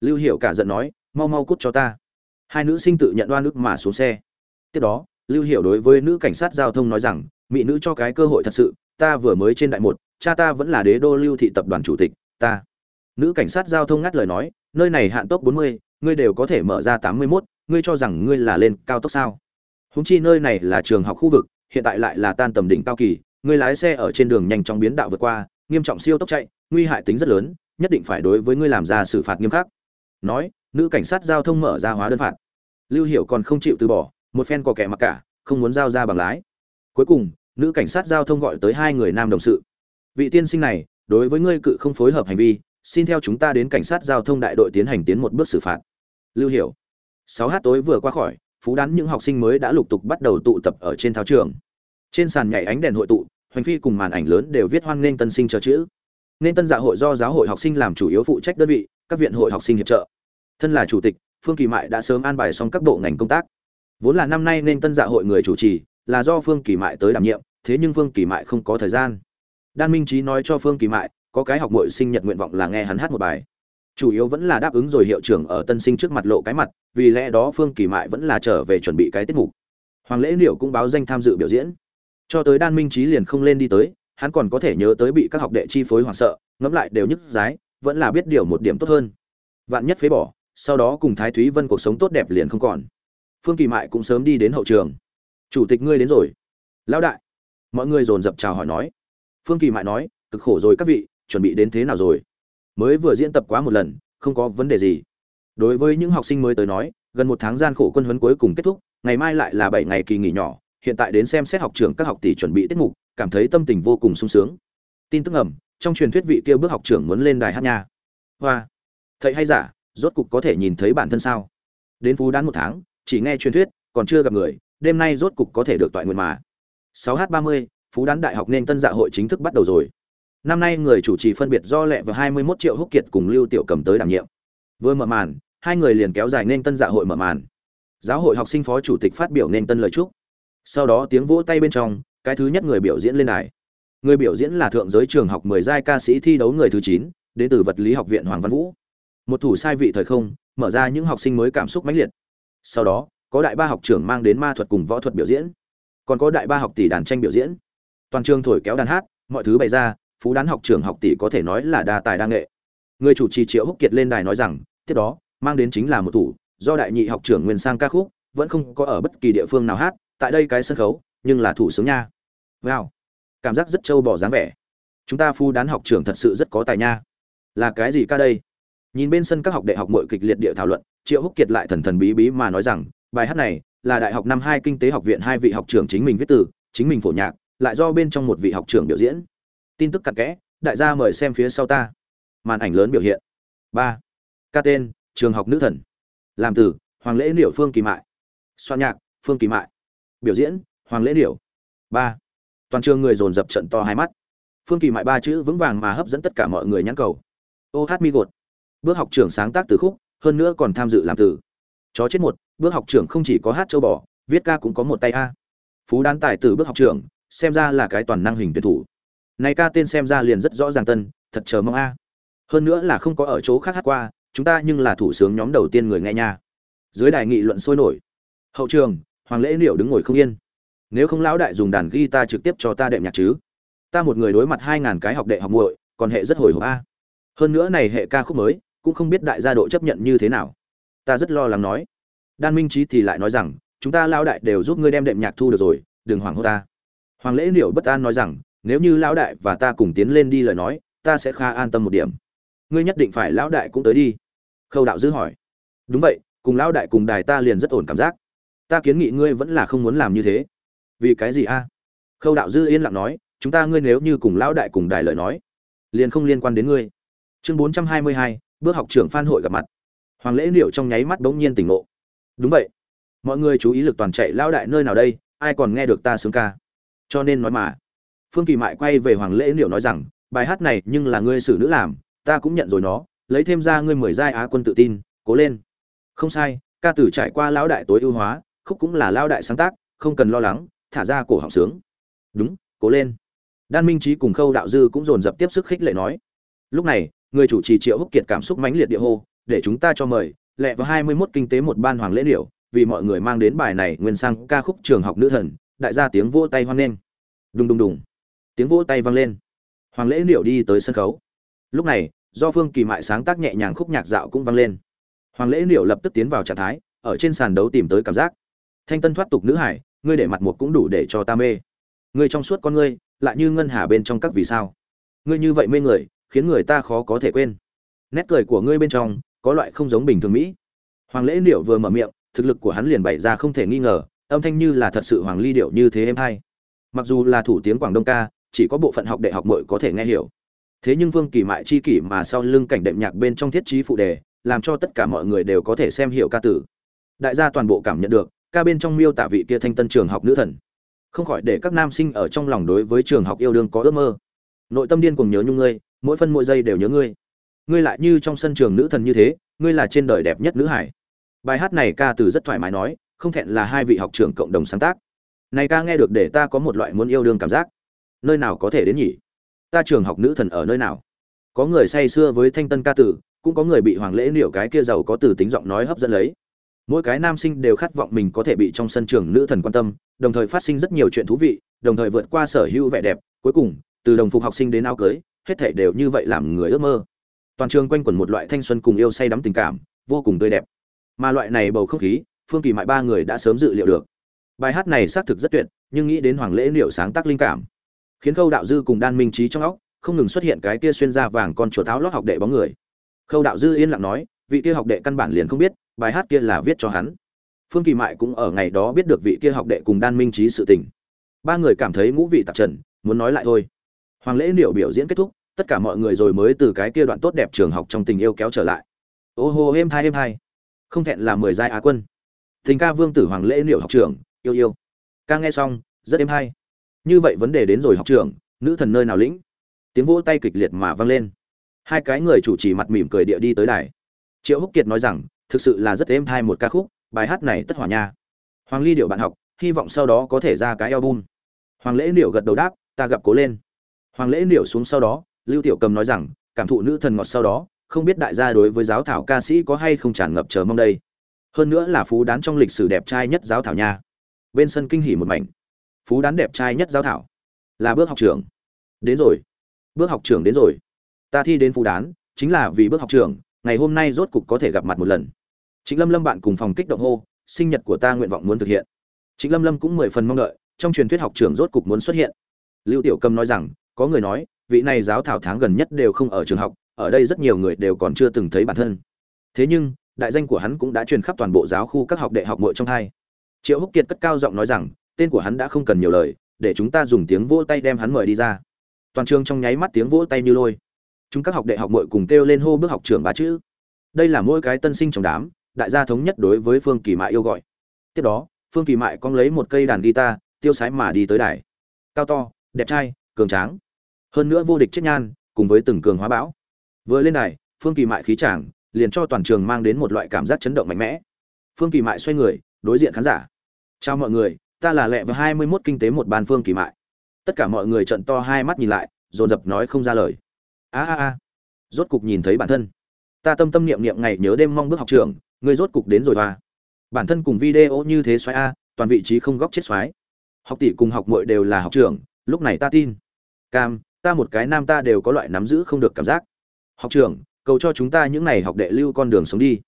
Lưu Hiểu cả giận nói mau mau cút cho ta. Hai nữ sinh tự nhận đoan ức mà xuống xe. Tiếp đó lưu Hiểu đối với nữ cảnh sát giao thông nói rằng mỹ nữ cho cái cơ hội thật sự ta vừa mới trên đại một cha ta vẫn là đế đô lưu thị tập đoàn chủ tịch ta. Nữ cảnh sát giao thông ngắt lời nói nơi này hạn tốc 40, ngươi đều có thể mở ra 81, ngươi cho rằng ngươi là lên cao tốc sao? Húng chi nơi này là trường học khu vực hiện tại lại là tan tầm đỉnh cao kỳ ngươi lái xe ở trên đường nhanh chóng biến đạo vượt qua nghiêm trọng siêu tốc chạy nguy hại tính rất lớn nhất định phải đối với ngươi làm ra xử phạt nghiêm khắc. Nói, nữ cảnh sát giao thông mở ra hóa đơn phạt. Lưu hiểu còn không chịu từ bỏ, một phen có kẻ mặc cả, không muốn giao ra bằng lái. Cuối cùng, nữ cảnh sát giao thông gọi tới hai người nam đồng sự. Vị tiên sinh này, đối với ngươi cự không phối hợp hành vi, xin theo chúng ta đến cảnh sát giao thông đại đội tiến hành tiến một bước xử phạt. Lưu hiểu. Sáu h tối vừa qua khỏi, phú đán những học sinh mới đã lục tục bắt đầu tụ tập ở trên thao trường. Trên sàn nhảy ánh đèn hội tụ, hoành phi cùng màn ảnh lớn đều viết hoan nghênh tân sinh chờ chữ nên tân dạ hội do giáo hội học sinh làm chủ yếu phụ trách đơn vị, các viện hội học sinh hiệp trợ. Thân là chủ tịch, phương kỳ mại đã sớm an bài xong các bộ ngành công tác. Vốn là năm nay nên tân dạ hội người chủ trì, là do phương kỳ mại tới đảm nhiệm, thế nhưng phương kỳ mại không có thời gian. Đan minh trí nói cho phương kỳ mại, có cái học mội sinh nhật nguyện vọng là nghe hắn hát một bài. Chủ yếu vẫn là đáp ứng rồi hiệu trưởng ở tân sinh trước mặt lộ cái mặt, vì lẽ đó phương kỳ mại vẫn là trở về chuẩn bị cái tiết mục. Hoàng lễ liệu cũng báo danh tham dự biểu diễn. Cho tới đan minh trí liền không lên đi tới hắn còn có thể nhớ tới bị các học đệ chi phối hoảng sợ, ngẫm lại đều nhức dái vẫn là biết điều một điểm tốt hơn. Vạn nhất phế bỏ, sau đó cùng thái thúy vân cuộc sống tốt đẹp liền không còn. Phương kỳ mại cũng sớm đi đến hậu trường. Chủ tịch ngươi đến rồi. Lão đại. Mọi người dồn dập chào hỏi nói. Phương kỳ mại nói, cực khổ rồi các vị, chuẩn bị đến thế nào rồi? Mới vừa diễn tập quá một lần, không có vấn đề gì. Đối với những học sinh mới tới nói, gần một tháng gian khổ quân huấn cuối cùng kết thúc, ngày mai lại là bảy ngày kỳ nghỉ nhỏ, hiện tại đến xem xét học trường các học tỷ chuẩn bị tiết mục cảm thấy tâm tình vô cùng sung sướng. Tin tức ẩm, trong truyền thuyết vị kia bước học trưởng muốn lên đài hát nha. Hoa. Thầy hay giả, rốt cục có thể nhìn thấy bản thân sao? Đến phú đán một tháng, chỉ nghe truyền thuyết, còn chưa gặp người, đêm nay rốt cục có thể được toại nguyện mà. 6 h 30 phú đán đại học nên tân dạ hội chính thức bắt đầu rồi. Năm nay người chủ trì phân biệt do lẹ và 21 triệu húc kiệt cùng lưu tiểu cầm tới đảm nhiệm. Vừa mở màn, hai người liền kéo dài nên tân dạ hội mở màn. Giáo hội học sinh phó chủ tịch phát biểu nên tân lời chúc. Sau đó tiếng vỗ tay bên trong cái thứ nhất người biểu diễn lên đài. Người biểu diễn là thượng giới trường học mười giai ca sĩ thi đấu người thứ chín, đến từ vật lý học viện hoàng văn vũ. Một thủ sai vị thời không, mở ra những học sinh mới cảm xúc mãnh liệt. Sau đó, có đại ba học trưởng mang đến ma thuật cùng võ thuật biểu diễn. Còn có đại ba học tỷ đàn tranh biểu diễn. Toàn trường thổi kéo đàn hát, mọi thứ bày ra, phú đán học trưởng học tỷ có thể nói là đa tài đa nghệ. Người chủ trì triệu húc kiệt lên đài nói rằng, tiếp đó, mang đến chính là một thủ, do đại nhị học trưởng nguyên sang ca khúc, vẫn không có ở bất kỳ địa phương nào hát, tại đây cái sân khấu nhưng là thủ sướng nha. Wow. Cảm giác rất trâu bỏ dáng vẻ. Chúng ta phu đán học trưởng thật sự rất có tài nha. Là cái gì ca đây? Nhìn bên sân các học đệ học mọi kịch liệt địa thảo luận, triệu húc kiệt lại thần thần bí bí mà nói rằng, bài hát này là đại học năm hai kinh tế học viện hai vị học trưởng chính mình viết từ, chính mình phổ nhạc, lại do bên trong một vị học trưởng biểu diễn. Tin tức cặn kẽ, đại gia mời xem phía sau ta. Màn ảnh lớn biểu hiện. Ba. Ca tên, trường học nữ thần. Làm từ, hoàng lễ liễu phương kỳ mại. Soạn nhạc, phương kỳ mại. Biểu diễn hoàng lễ điểu. Ba. Toàn trường người dồn dập trận to hai mắt. Phương kỳ mại ba chữ vững vàng mà hấp dẫn tất cả mọi người nhãn cầu. Ô hát mi gột. Bước học trưởng sáng tác từ khúc, hơn nữa còn tham dự làm từ. Chó chết một, bước học trưởng không chỉ có hát châu bò, viết ca cũng có một tay a. Phú đan tài từ bước học trưởng, xem ra là cái toàn năng hình tuyển thủ. Này ca tên xem ra liền rất rõ ràng tân, thật chờ mong a. Hơn nữa là không có ở chỗ khác hát qua, chúng ta nhưng là thủ sướng nhóm đầu tiên người nghe nha. Dưới đài nghị luận sôi nổi. Hậu trường, hoàng lễ liệu đứng ngồi không yên nếu không lão đại dùng đàn guitar trực tiếp cho ta đệm nhạc chứ? Ta một người đối mặt hai ngàn cái học đệ học muội, còn hệ rất hồi hộp a. Hơn nữa này hệ ca khúc mới, cũng không biết đại gia độ chấp nhận như thế nào. Ta rất lo lắng nói. Đan minh trí thì lại nói rằng, chúng ta lão đại đều giúp ngươi đem đệm nhạc thu được rồi, đừng hoảng hốt ta. Hoàng lễ liệu bất an nói rằng, nếu như lão đại và ta cùng tiến lên đi lời nói, ta sẽ khá an tâm một điểm. Ngươi nhất định phải lão đại cũng tới đi. Khâu đạo dư hỏi. Đúng vậy, cùng lão đại cùng đài ta liền rất ổn cảm giác. Ta kiến nghị ngươi vẫn là không muốn làm như thế vì cái gì a? Khâu đạo dư yên lặng nói, chúng ta ngươi nếu như cùng lão đại cùng đài lời nói, liền không liên quan đến ngươi. Chương bốn trăm hai mươi hai, bước học trưởng phan hội gặp mặt. Hoàng lễ liệu trong nháy mắt bỗng nhiên tỉnh ngộ. Đúng vậy. Mọi người chú ý lực toàn chạy lão đại nơi nào đây, ai còn nghe được ta sướng ca? Cho nên nói mà. Phương kỳ mại quay về hoàng lễ liệu nói rằng, bài hát này nhưng là ngươi xử nữ làm, ta cũng nhận rồi nó, lấy thêm ra ngươi mười giai á quân tự tin, cố lên. Không sai, ca tử trải qua lão đại tối ưu hóa, khúc cũng là lão đại sáng tác, không cần lo lắng thả ra cổ họng sướng. Đúng, cố lên. Đan minh trí cùng khâu đạo dư cũng dồn dập tiếp sức khích lệ nói. Lúc này, người chủ trì triệu húc kiệt cảm xúc mãnh liệt địa hô, để chúng ta cho mời, lẹ vào hai mươi 21 kinh tế một ban hoàng lễ điểu vì mọi người mang đến bài này nguyên sang ca khúc trường học nữ thần, đại gia tiếng vỗ tay hoan nghênh. Đùng đùng đùng. Tiếng vỗ tay vang lên. Hoàng lễ điểu đi tới sân khấu. Lúc này, do phương kỳ mại sáng tác nhẹ nhàng khúc nhạc dạo cũng vang lên. Hoàng lễ điểu lập tức tiến vào trạng thái, ở trên sàn đấu tìm tới cảm giác. Thanh tân thoát tục nữ hải ngươi để mặt một cũng đủ để cho ta mê. Ngươi trong suốt con ngươi, lại như ngân hà bên trong các vì sao. Ngươi như vậy mê người, khiến người ta khó có thể quên. Nét cười của ngươi bên trong, có loại không giống bình thường mỹ. Hoàng lễ điệu vừa mở miệng, thực lực của hắn liền bày ra không thể nghi ngờ, âm thanh như là thật sự hoàng ly điệu như thế em hay. Mặc dù là thủ tiếng quảng đông ca, chỉ có bộ phận học đại học mội có thể nghe hiểu. Thế nhưng vương kỳ mại chi kỷ mà sau lưng cảnh đệm nhạc bên trong thiết trí phụ đề, làm cho tất cả mọi người đều có thể xem hiểu ca tử. Đại gia toàn bộ cảm nhận được ca bên trong miêu tả vị kia thanh tân trường học nữ thần. Không khỏi để các nam sinh ở trong lòng đối với trường học yêu đương có ước mơ. Nội tâm điên cùng nhớ nhung ngươi, mỗi phân mỗi giây đều nhớ ngươi. Ngươi lại như trong sân trường nữ thần như thế, ngươi là trên đời đẹp nhất nữ hải. Bài hát này ca từ rất thoải mái nói, không thẹn là hai vị học trưởng cộng đồng sáng tác. Này ca nghe được để ta có một loại muốn yêu đương cảm giác. Nơi nào có thể đến nhỉ? Ta trường học nữ thần ở nơi nào? Có người say sưa với thanh tân ca tử, cũng có người bị hoàng lễ liệu cái kia giàu có từ tính giọng nói hấp dẫn lấy mỗi cái nam sinh đều khát vọng mình có thể bị trong sân trường nữ thần quan tâm, đồng thời phát sinh rất nhiều chuyện thú vị, đồng thời vượt qua sở hữu vẻ đẹp. Cuối cùng, từ đồng phục học sinh đến áo cưới, hết thảy đều như vậy làm người ước mơ. Toàn trường quanh quẩn một loại thanh xuân cùng yêu say đắm tình cảm, vô cùng tươi đẹp. Mà loại này bầu không khí, phương kỳ mại ba người đã sớm dự liệu được. Bài hát này xác thực rất tuyệt, nhưng nghĩ đến hoàng lễ liệu sáng tác linh cảm, khiến khâu đạo dư cùng đan minh trí trong óc không ngừng xuất hiện cái kia xuyên ra vàng con chuột áo lót học đệ bóng người. Khâu đạo dư yên lặng nói, vị kia học đệ căn bản liền không biết bài hát kia là viết cho hắn. Phương kỳ mại cũng ở ngày đó biết được vị kia học đệ cùng đan minh trí sự tình. Ba người cảm thấy ngũ vị tạp trần, muốn nói lại thôi. Hoàng lễ liệu biểu diễn kết thúc, tất cả mọi người rồi mới từ cái kia đoạn tốt đẹp trường học trong tình yêu kéo trở lại. Ô hô, êm hai êm hai không thẹn là mười giai á quân. Tình ca vương tử hoàng lễ liệu học trưởng, yêu yêu. Ca nghe xong, rất êm hay như vậy vấn đề đến rồi học trưởng, nữ thần nơi nào lĩnh? Tiếng vỗ tay kịch liệt mà vang lên. Hai cái người chủ trì mặt mỉm cười địa đi tới đài. Triệu húc kiệt nói rằng thực sự là rất êm thai một ca khúc, bài hát này tất hỏa nha. Hoàng ly điệu bạn học, hy vọng sau đó có thể ra cái album. Hoàng lễ điệu gật đầu đáp, ta gặp cố lên. Hoàng lễ điệu xuống sau đó, lưu tiểu cầm nói rằng, cảm thụ nữ thần ngọt sau đó, không biết đại gia đối với giáo thảo ca sĩ có hay không tràn ngập chờ mong đây. Hơn nữa là phú đán trong lịch sử đẹp trai nhất giáo thảo nha. Bên sân kinh hỉ một mảnh. Phú đán đẹp trai nhất giáo thảo? Là bước học trưởng. Đến rồi. Bước học trưởng đến rồi. Ta thi đến phú đán, chính là vì bước học trưởng, ngày hôm nay rốt cục có thể gặp mặt một lần trịnh lâm lâm bạn cùng phòng kích động hô, sinh nhật của ta nguyện vọng muốn thực hiện. Trịnh lâm lâm cũng mười phần mong đợi, trong truyền thuyết học trưởng rốt cục muốn xuất hiện. Lưu tiểu cầm nói rằng, có người nói, vị này giáo thảo tháng gần nhất đều không ở trường học, ở đây rất nhiều người đều còn chưa từng thấy bản thân. Thế nhưng, đại danh của hắn cũng đã truyền khắp toàn bộ giáo khu các học đệ học muội trong hai. Triệu húc kiệt cất cao giọng nói rằng, tên của hắn đã không cần nhiều lời, để chúng ta dùng tiếng vỗ tay đem hắn mời đi ra. Toàn trường trong nháy mắt tiếng vỗ tay như lôi. Chúng các học đệ học muội cùng kêu lên hô bước học trưởng ba chữ. Đây là mỗi cái tân sinh trong đám đại gia thống nhất đối với phương kỳ mại yêu gọi. Tiếp đó, phương kỳ mại cong lấy một cây đàn guitar, tiêu sái mà đi tới đài. Cao to, đẹp trai, cường tráng. Hơn nữa vô địch chết nhan, cùng với từng cường hóa bão. Vừa lên đài, phương kỳ mại khí chàng, liền cho toàn trường mang đến một loại cảm giác chấn động mạnh mẽ. Phương kỳ mại xoay người, đối diện khán giả. Chào mọi người, ta là lẹ và hai mươi 21 kinh tế một ban phương kỳ mại. Tất cả mọi người trận to hai mắt nhìn lại, dồn dập nói không ra lời. A a a. Rốt cục nhìn thấy bản thân. Ta tâm tâm niệm niệm ngày nhớ đêm mong bước học trường người rốt cục đến rồi hoa bản thân cùng video như thế xoáy a, toàn vị trí không góc chết xoáy. Học tỷ cùng học muội đều là học trưởng, lúc này ta tin. Cam, ta một cái nam ta đều có loại nắm giữ không được cảm giác. Học trưởng, cầu cho chúng ta những này học đệ lưu con đường sống đi.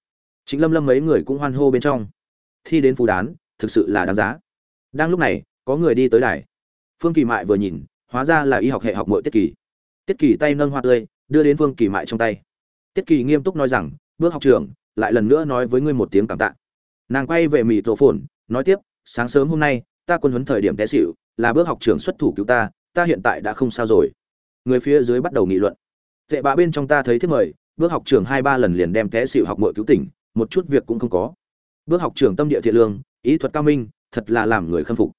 Chính lâm lâm mấy người cũng hoan hô bên trong. Thi đến phú đán, thực sự là đáng giá. Đang lúc này, có người đi tới đài. Phương kỳ mại vừa nhìn, hóa ra là y học hệ học mội tiết kỳ. Tiết kỳ tay nâng hoa tươi, đưa đến phương kỳ mại trong tay. Tiết kỳ nghiêm túc nói rằng, bước học trường lại lần nữa nói với ngươi một tiếng cảm tạ. Nàng quay về mì tổ phồn, nói tiếp, sáng sớm hôm nay, ta quân huấn thời điểm té xịu là bước học trưởng xuất thủ cứu ta ta hiện tại đã không sao rồi. Người phía dưới bắt đầu nghị luận. Tệ bạ bên trong ta thấy thiết mời, bước học trưởng hai ba lần liền đem té xịu học mội cứu tỉnh, một chút việc cũng không có. Bước học trưởng tâm địa thiện lương, ý thuật cao minh, thật là làm người khâm phục.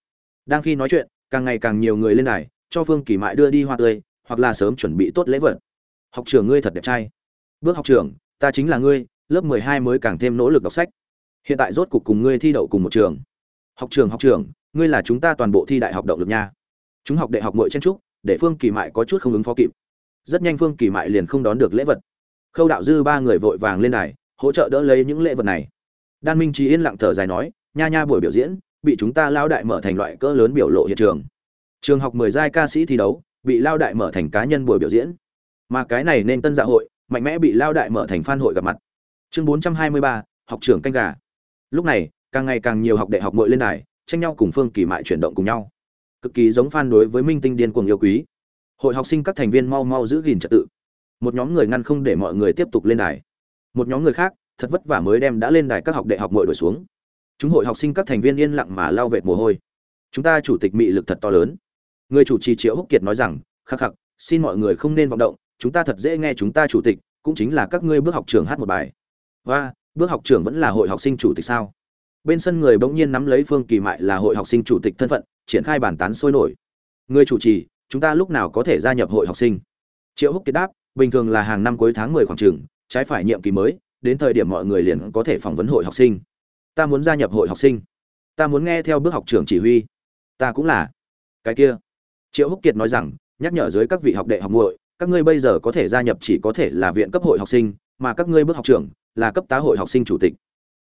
Đang khi nói chuyện, càng ngày càng nhiều người lên này cho phương kỳ mại đưa đi hoa tươi, hoặc là sớm chuẩn bị tốt lễ vật. Học trưởng ngươi thật đẹp trai. Bước học trưởng, ta chính là ngươi lớp mười hai mới càng thêm nỗ lực đọc sách. Hiện tại rốt cục cùng ngươi thi đậu cùng một trường. Học trường học trường, ngươi là chúng ta toàn bộ thi đại học động lực nha. Chúng học đại học muội chen trúc để phương kỳ mại có chút không ứng phó kịp. Rất nhanh phương kỳ mại liền không đón được lễ vật. Khâu đạo dư ba người vội vàng lên đài, hỗ trợ đỡ lấy những lễ vật này. Đan minh Chí yên lặng thở dài nói, nha nha buổi biểu diễn, bị chúng ta lao đại mở thành loại cỡ lớn biểu lộ hiện trường. Trường học mười giai ca sĩ thi đấu, bị lao đại mở thành cá nhân buổi biểu diễn. Mà cái này nên tân dạ hội, mạnh mẽ bị lao đại mở thành fan hội gặp mặt chương bốn trăm hai mươi ba, học trưởng canh gà. Lúc này, càng ngày càng nhiều học đại học muội lên đài, tranh nhau cùng phương kỳ mại chuyển động cùng nhau. Cực kỳ giống fan đối với minh tinh điên cuồng yêu quý. Hội học sinh các thành viên mau mau giữ gìn trật tự. Một nhóm người ngăn không để mọi người tiếp tục lên đài. Một nhóm người khác, thật vất vả mới đem đã lên đài các học đại học muội đuổi xuống. Chúng hội học sinh các thành viên yên lặng mà lao vệt mồ hôi. Chúng ta chủ tịch mị lực thật to lớn. Người chủ trì triệu húc kiệt nói rằng, khắc khắc, xin mọi người không nên vọng động, chúng ta thật dễ nghe chúng ta chủ tịch, cũng chính là các ngươi bước học trường hát một bài và, bước học trưởng vẫn là hội học sinh chủ tịch sao? Bên sân người bỗng nhiên nắm lấy phương kỳ mại là hội học sinh chủ tịch thân phận, triển khai bàn tán sôi nổi. Người chủ trì, chúng ta lúc nào có thể gia nhập hội học sinh? Triệu húc kiệt đáp, bình thường là hàng năm cuối tháng mười khoảng trường, trái phải nhiệm kỳ mới, đến thời điểm mọi người liền có thể phỏng vấn hội học sinh. Ta muốn gia nhập hội học sinh. Ta muốn nghe theo bước học trưởng chỉ huy. Ta cũng là. Cái kia. Triệu húc kiệt nói rằng, nhắc nhở dưới các vị học đệ học muội, các ngươi bây giờ có thể gia nhập chỉ có thể là viện cấp hội học sinh, mà các ngươi bước học trưởng là cấp tá hội học sinh chủ tịch.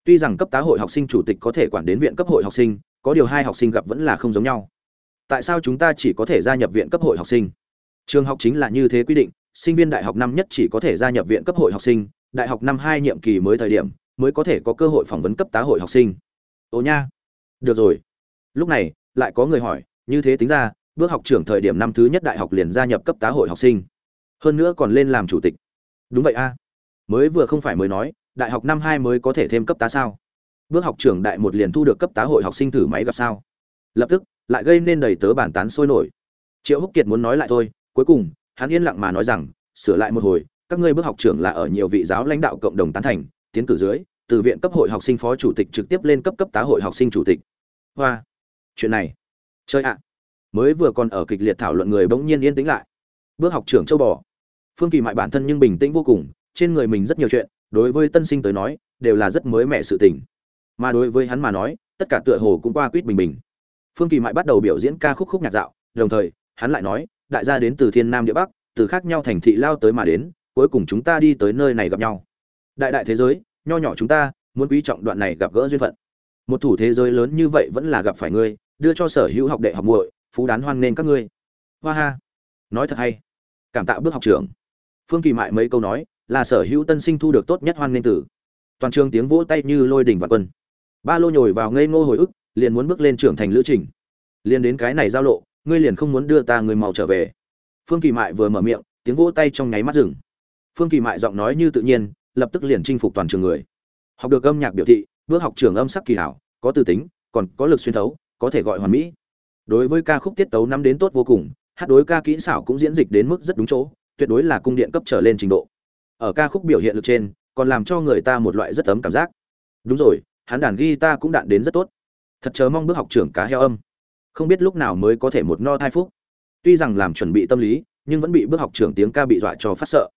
Tuy rằng cấp tá hội học sinh chủ tịch có thể quản đến viện cấp hội học sinh, có điều hai học sinh gặp vẫn là không giống nhau. Tại sao chúng ta chỉ có thể gia nhập viện cấp hội học sinh? Trường học chính là như thế quy định, sinh viên đại học năm nhất chỉ có thể gia nhập viện cấp hội học sinh, đại học năm hai nhiệm kỳ mới thời điểm, mới có thể có cơ hội phỏng vấn cấp tá hội học sinh. Ồ nha. Được rồi. Lúc này, lại có người hỏi, như thế tính ra, bước học trưởng thời điểm năm thứ nhất đại học liền gia nhập cấp tá hội học sinh. Hơn nữa còn lên làm chủ tịch. Đúng vậy a. Mới vừa không phải mới nói đại học năm hai mới có thể thêm cấp tá sao? Bước học trưởng đại một liền thu được cấp tá hội học sinh thử máy gặp sao? Lập tức, lại gây nên đầy tớ bản tán sôi nổi. Triệu húc kiệt muốn nói lại thôi, cuối cùng, hắn yên lặng mà nói rằng, sửa lại một hồi, các ngươi bước học trưởng là ở nhiều vị giáo lãnh đạo cộng đồng tán thành, tiến cử dưới, từ viện cấp hội học sinh phó chủ tịch trực tiếp lên cấp cấp tá hội học sinh chủ tịch. Hoa, chuyện này, chơi ạ. Mới vừa còn ở kịch liệt thảo luận người bỗng nhiên yên tĩnh lại. Bước học trưởng châu bò. Phương kỳ mại bản thân nhưng bình tĩnh vô cùng, trên người mình rất nhiều chuyện đối với tân sinh tới nói, đều là rất mới mẻ sự tình. Mà đối với hắn mà nói, tất cả tựa hồ cũng qua quýt bình bình. Phương kỳ mại bắt đầu biểu diễn ca khúc khúc nhạc dạo, đồng thời, hắn lại nói, đại gia đến từ thiên nam địa bắc, từ khác nhau thành thị lao tới mà đến, cuối cùng chúng ta đi tới nơi này gặp nhau. Đại đại thế giới, nho nhỏ chúng ta, muốn quý trọng đoạn này gặp gỡ duyên phận. Một thủ thế giới lớn như vậy vẫn là gặp phải ngươi, đưa cho sở hữu học đệ học muội, phú đán hoan nên các ngươi. Hoa ha. Nói thật hay. Cảm tạ bước học trưởng. Phương kỳ mại mấy câu nói là sở hữu tân sinh thu được tốt nhất hoan nên tử. Toàn trường tiếng vỗ tay như lôi đình và quân. Ba lô nhồi vào ngây ngô hồi ức, liền muốn bước lên trưởng thành lữ trình. Liền đến cái này giao lộ, ngươi liền không muốn đưa ta người màu trở về. Phương kỳ mại vừa mở miệng, tiếng vỗ tay trong nháy mắt rừng phương kỳ mại giọng nói như tự nhiên, lập tức liền chinh phục toàn trường người. Học được âm nhạc biểu thị, bước học trường âm sắc kỳ hảo, có tư tính, còn có lực xuyên thấu, có thể gọi hoàn mỹ. Đối với ca khúc tiết tấu nắm đến tốt vô cùng, hát đối ca kỹ xảo cũng diễn dịch đến mức rất đúng chỗ, tuyệt đối là cung điện cấp trở lên trình độ ở ca khúc biểu hiện lực trên, còn làm cho người ta một loại rất ấm cảm giác. Đúng rồi, hắn đàn guitar cũng đạn đến rất tốt. Thật chờ mong bước học trưởng cá heo âm. Không biết lúc nào mới có thể một no thai phúc. Tuy rằng làm chuẩn bị tâm lý, nhưng vẫn bị bước học trưởng tiếng ca bị dọa cho phát sợ.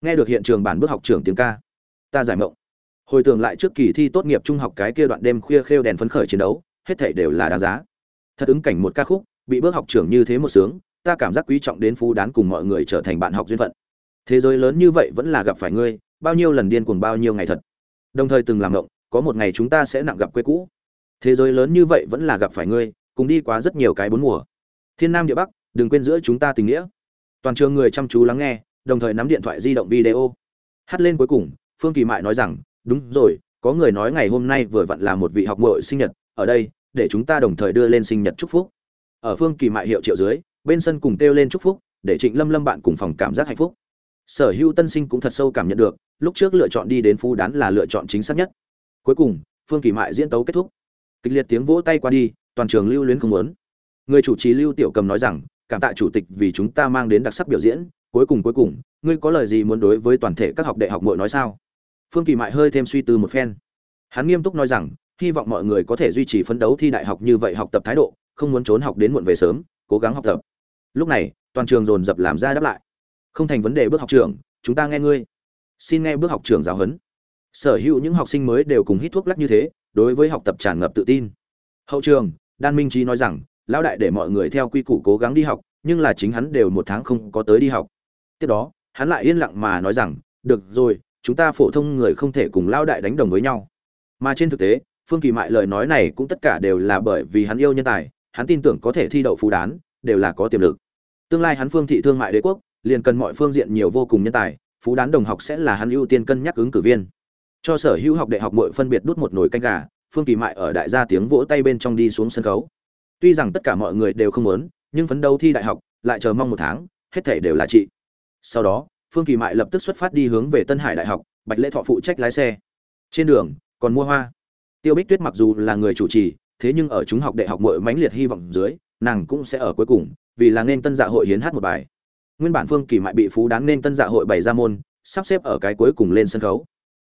Nghe được hiện trường bản bước học trưởng tiếng ca, ta giải mộng. Hồi tưởng lại trước kỳ thi tốt nghiệp trung học cái kia đoạn đêm khuya khêu đèn phấn khởi chiến đấu, hết thảy đều là đáng giá. Thật ứng cảnh một ca khúc, bị bước học trưởng như thế một sướng, ta cảm giác quý trọng đến phú đán cùng mọi người trở thành bạn học duyên phận thế giới lớn như vậy vẫn là gặp phải ngươi, bao nhiêu lần điên cuồng bao nhiêu ngày thật. Đồng thời từng làm động có một ngày chúng ta sẽ nặng gặp quê cũ. Thế giới lớn như vậy vẫn là gặp phải ngươi, cùng đi qua rất nhiều cái bốn mùa. Thiên nam địa bắc, đừng quên giữa chúng ta tình nghĩa. Toàn trường người chăm chú lắng nghe, đồng thời nắm điện thoại di động video. Hát lên cuối cùng, phương kỳ mại nói rằng, đúng rồi, có người nói ngày hôm nay vừa vặn là một vị học mội sinh nhật, ở đây, để chúng ta đồng thời đưa lên sinh nhật chúc phúc. Ở phương kỳ mại hiệu triệu dưới, bên sân cùng kêu lên chúc phúc, để trịnh lâm lâm bạn cùng phòng cảm giác hạnh phúc sở hữu tân sinh cũng thật sâu cảm nhận được, lúc trước lựa chọn đi đến phú đán là lựa chọn chính xác nhất. Cuối cùng, phương kỳ mại diễn tấu kết thúc. Kịch liệt tiếng vỗ tay qua đi, toàn trường lưu luyến không muốn. Người chủ trì lưu tiểu cầm nói rằng, cảm tạ chủ tịch vì chúng ta mang đến đặc sắc biểu diễn. Cuối cùng cuối cùng, ngươi có lời gì muốn đối với toàn thể các học đệ học muội nói sao? Phương kỳ mại hơi thêm suy tư một phen. Hắn nghiêm túc nói rằng, hy vọng mọi người có thể duy trì phấn đấu thi đại học như vậy học tập thái độ, không muốn trốn học đến muộn về sớm, cố gắng học tập. Lúc này, toàn trường dồn dập làm ra đáp lại không thành vấn đề bước học trường, chúng ta nghe ngươi. Xin nghe bước học trường giáo huấn. Sở hữu những học sinh mới đều cùng hít thuốc lắc như thế, đối với học tập tràn ngập tự tin. Hậu trường, đan minh trí nói rằng, lão đại để mọi người theo quy củ cố gắng đi học, nhưng là chính hắn đều một tháng không có tới đi học. Tiếp đó, hắn lại yên lặng mà nói rằng, được rồi, chúng ta phổ thông người không thể cùng lão đại đánh đồng với nhau. Mà trên thực tế, phương kỳ mại lời nói này cũng tất cả đều là bởi vì hắn yêu nhân tài, hắn tin tưởng có thể thi đậu phú đán, đều là có tiềm lực. Tương lai hắn phương thị thương mại đế quốc liền cần mọi phương diện nhiều vô cùng nhân tài, phú đán đồng học sẽ là hắn ưu tiên cân nhắc ứng cử viên. Cho sở hữu học đại học muội phân biệt đút một nồi canh gà, phương kỳ mại ở đại gia tiếng vỗ tay bên trong đi xuống sân khấu. Tuy rằng tất cả mọi người đều không muốn, nhưng phấn đấu thi đại học, lại chờ mong một tháng, hết thể đều là chị. Sau đó, phương kỳ mại lập tức xuất phát đi hướng về tân hải đại học, bạch lễ thọ phụ trách lái xe. Trên đường, còn mua hoa. Tiêu bích tuyết mặc dù là người chủ trì, thế nhưng ở chúng học đại học muội mãnh liệt hy vọng dưới, nàng cũng sẽ ở cuối cùng, vì là nên tân dạ hội hiến hát một bài nguyên bản phương kỳ mại bị phú đáng nên tân dạ hội bày ra môn, sắp xếp ở cái cuối cùng lên sân khấu.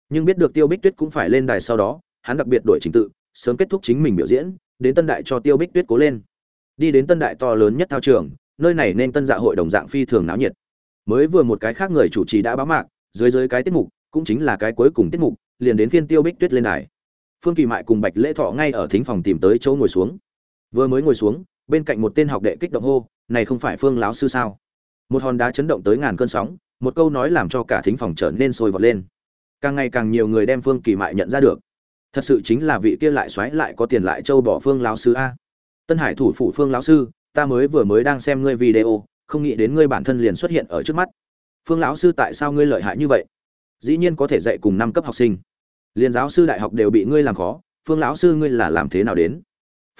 Nhưng biết được tiêu bích tuyết cũng phải lên đài sau đó, hắn đặc biệt đổi trình tự, sớm kết thúc chính mình biểu diễn, đến tân đại cho tiêu bích tuyết cố lên. Đi đến tân đại to lớn nhất thao trường, nơi này nên tân dạ hội đồng dạng phi thường náo nhiệt. Mới vừa một cái khác người chủ trì đã báo mạc, dưới dưới cái tiết mục, cũng chính là cái cuối cùng tiết mục, liền đến phiên tiêu bích tuyết lên đài. Phương kỳ mại cùng bạch lễ thọ ngay ở thính phòng tìm tới chỗ ngồi xuống. Vừa mới ngồi xuống, bên cạnh một tên học đệ kích động hô, này không phải phương láo sư sao? Một hòn đá chấn động tới ngàn cơn sóng, một câu nói làm cho cả thính phòng trở nên sôi vọt lên. Càng ngày càng nhiều người đem phương kỳ mại nhận ra được. Thật sự chính là vị kia lại xoáy lại có tiền lại châu bỏ phương lão sư a. Tân hải thủ phủ phương lão sư, ta mới vừa mới đang xem ngươi video, không nghĩ đến ngươi bản thân liền xuất hiện ở trước mắt. Phương lão sư tại sao ngươi lợi hại như vậy? Dĩ nhiên có thể dạy cùng năm cấp học sinh. Liền giáo sư đại học đều bị ngươi làm khó, phương lão sư ngươi là làm thế nào đến?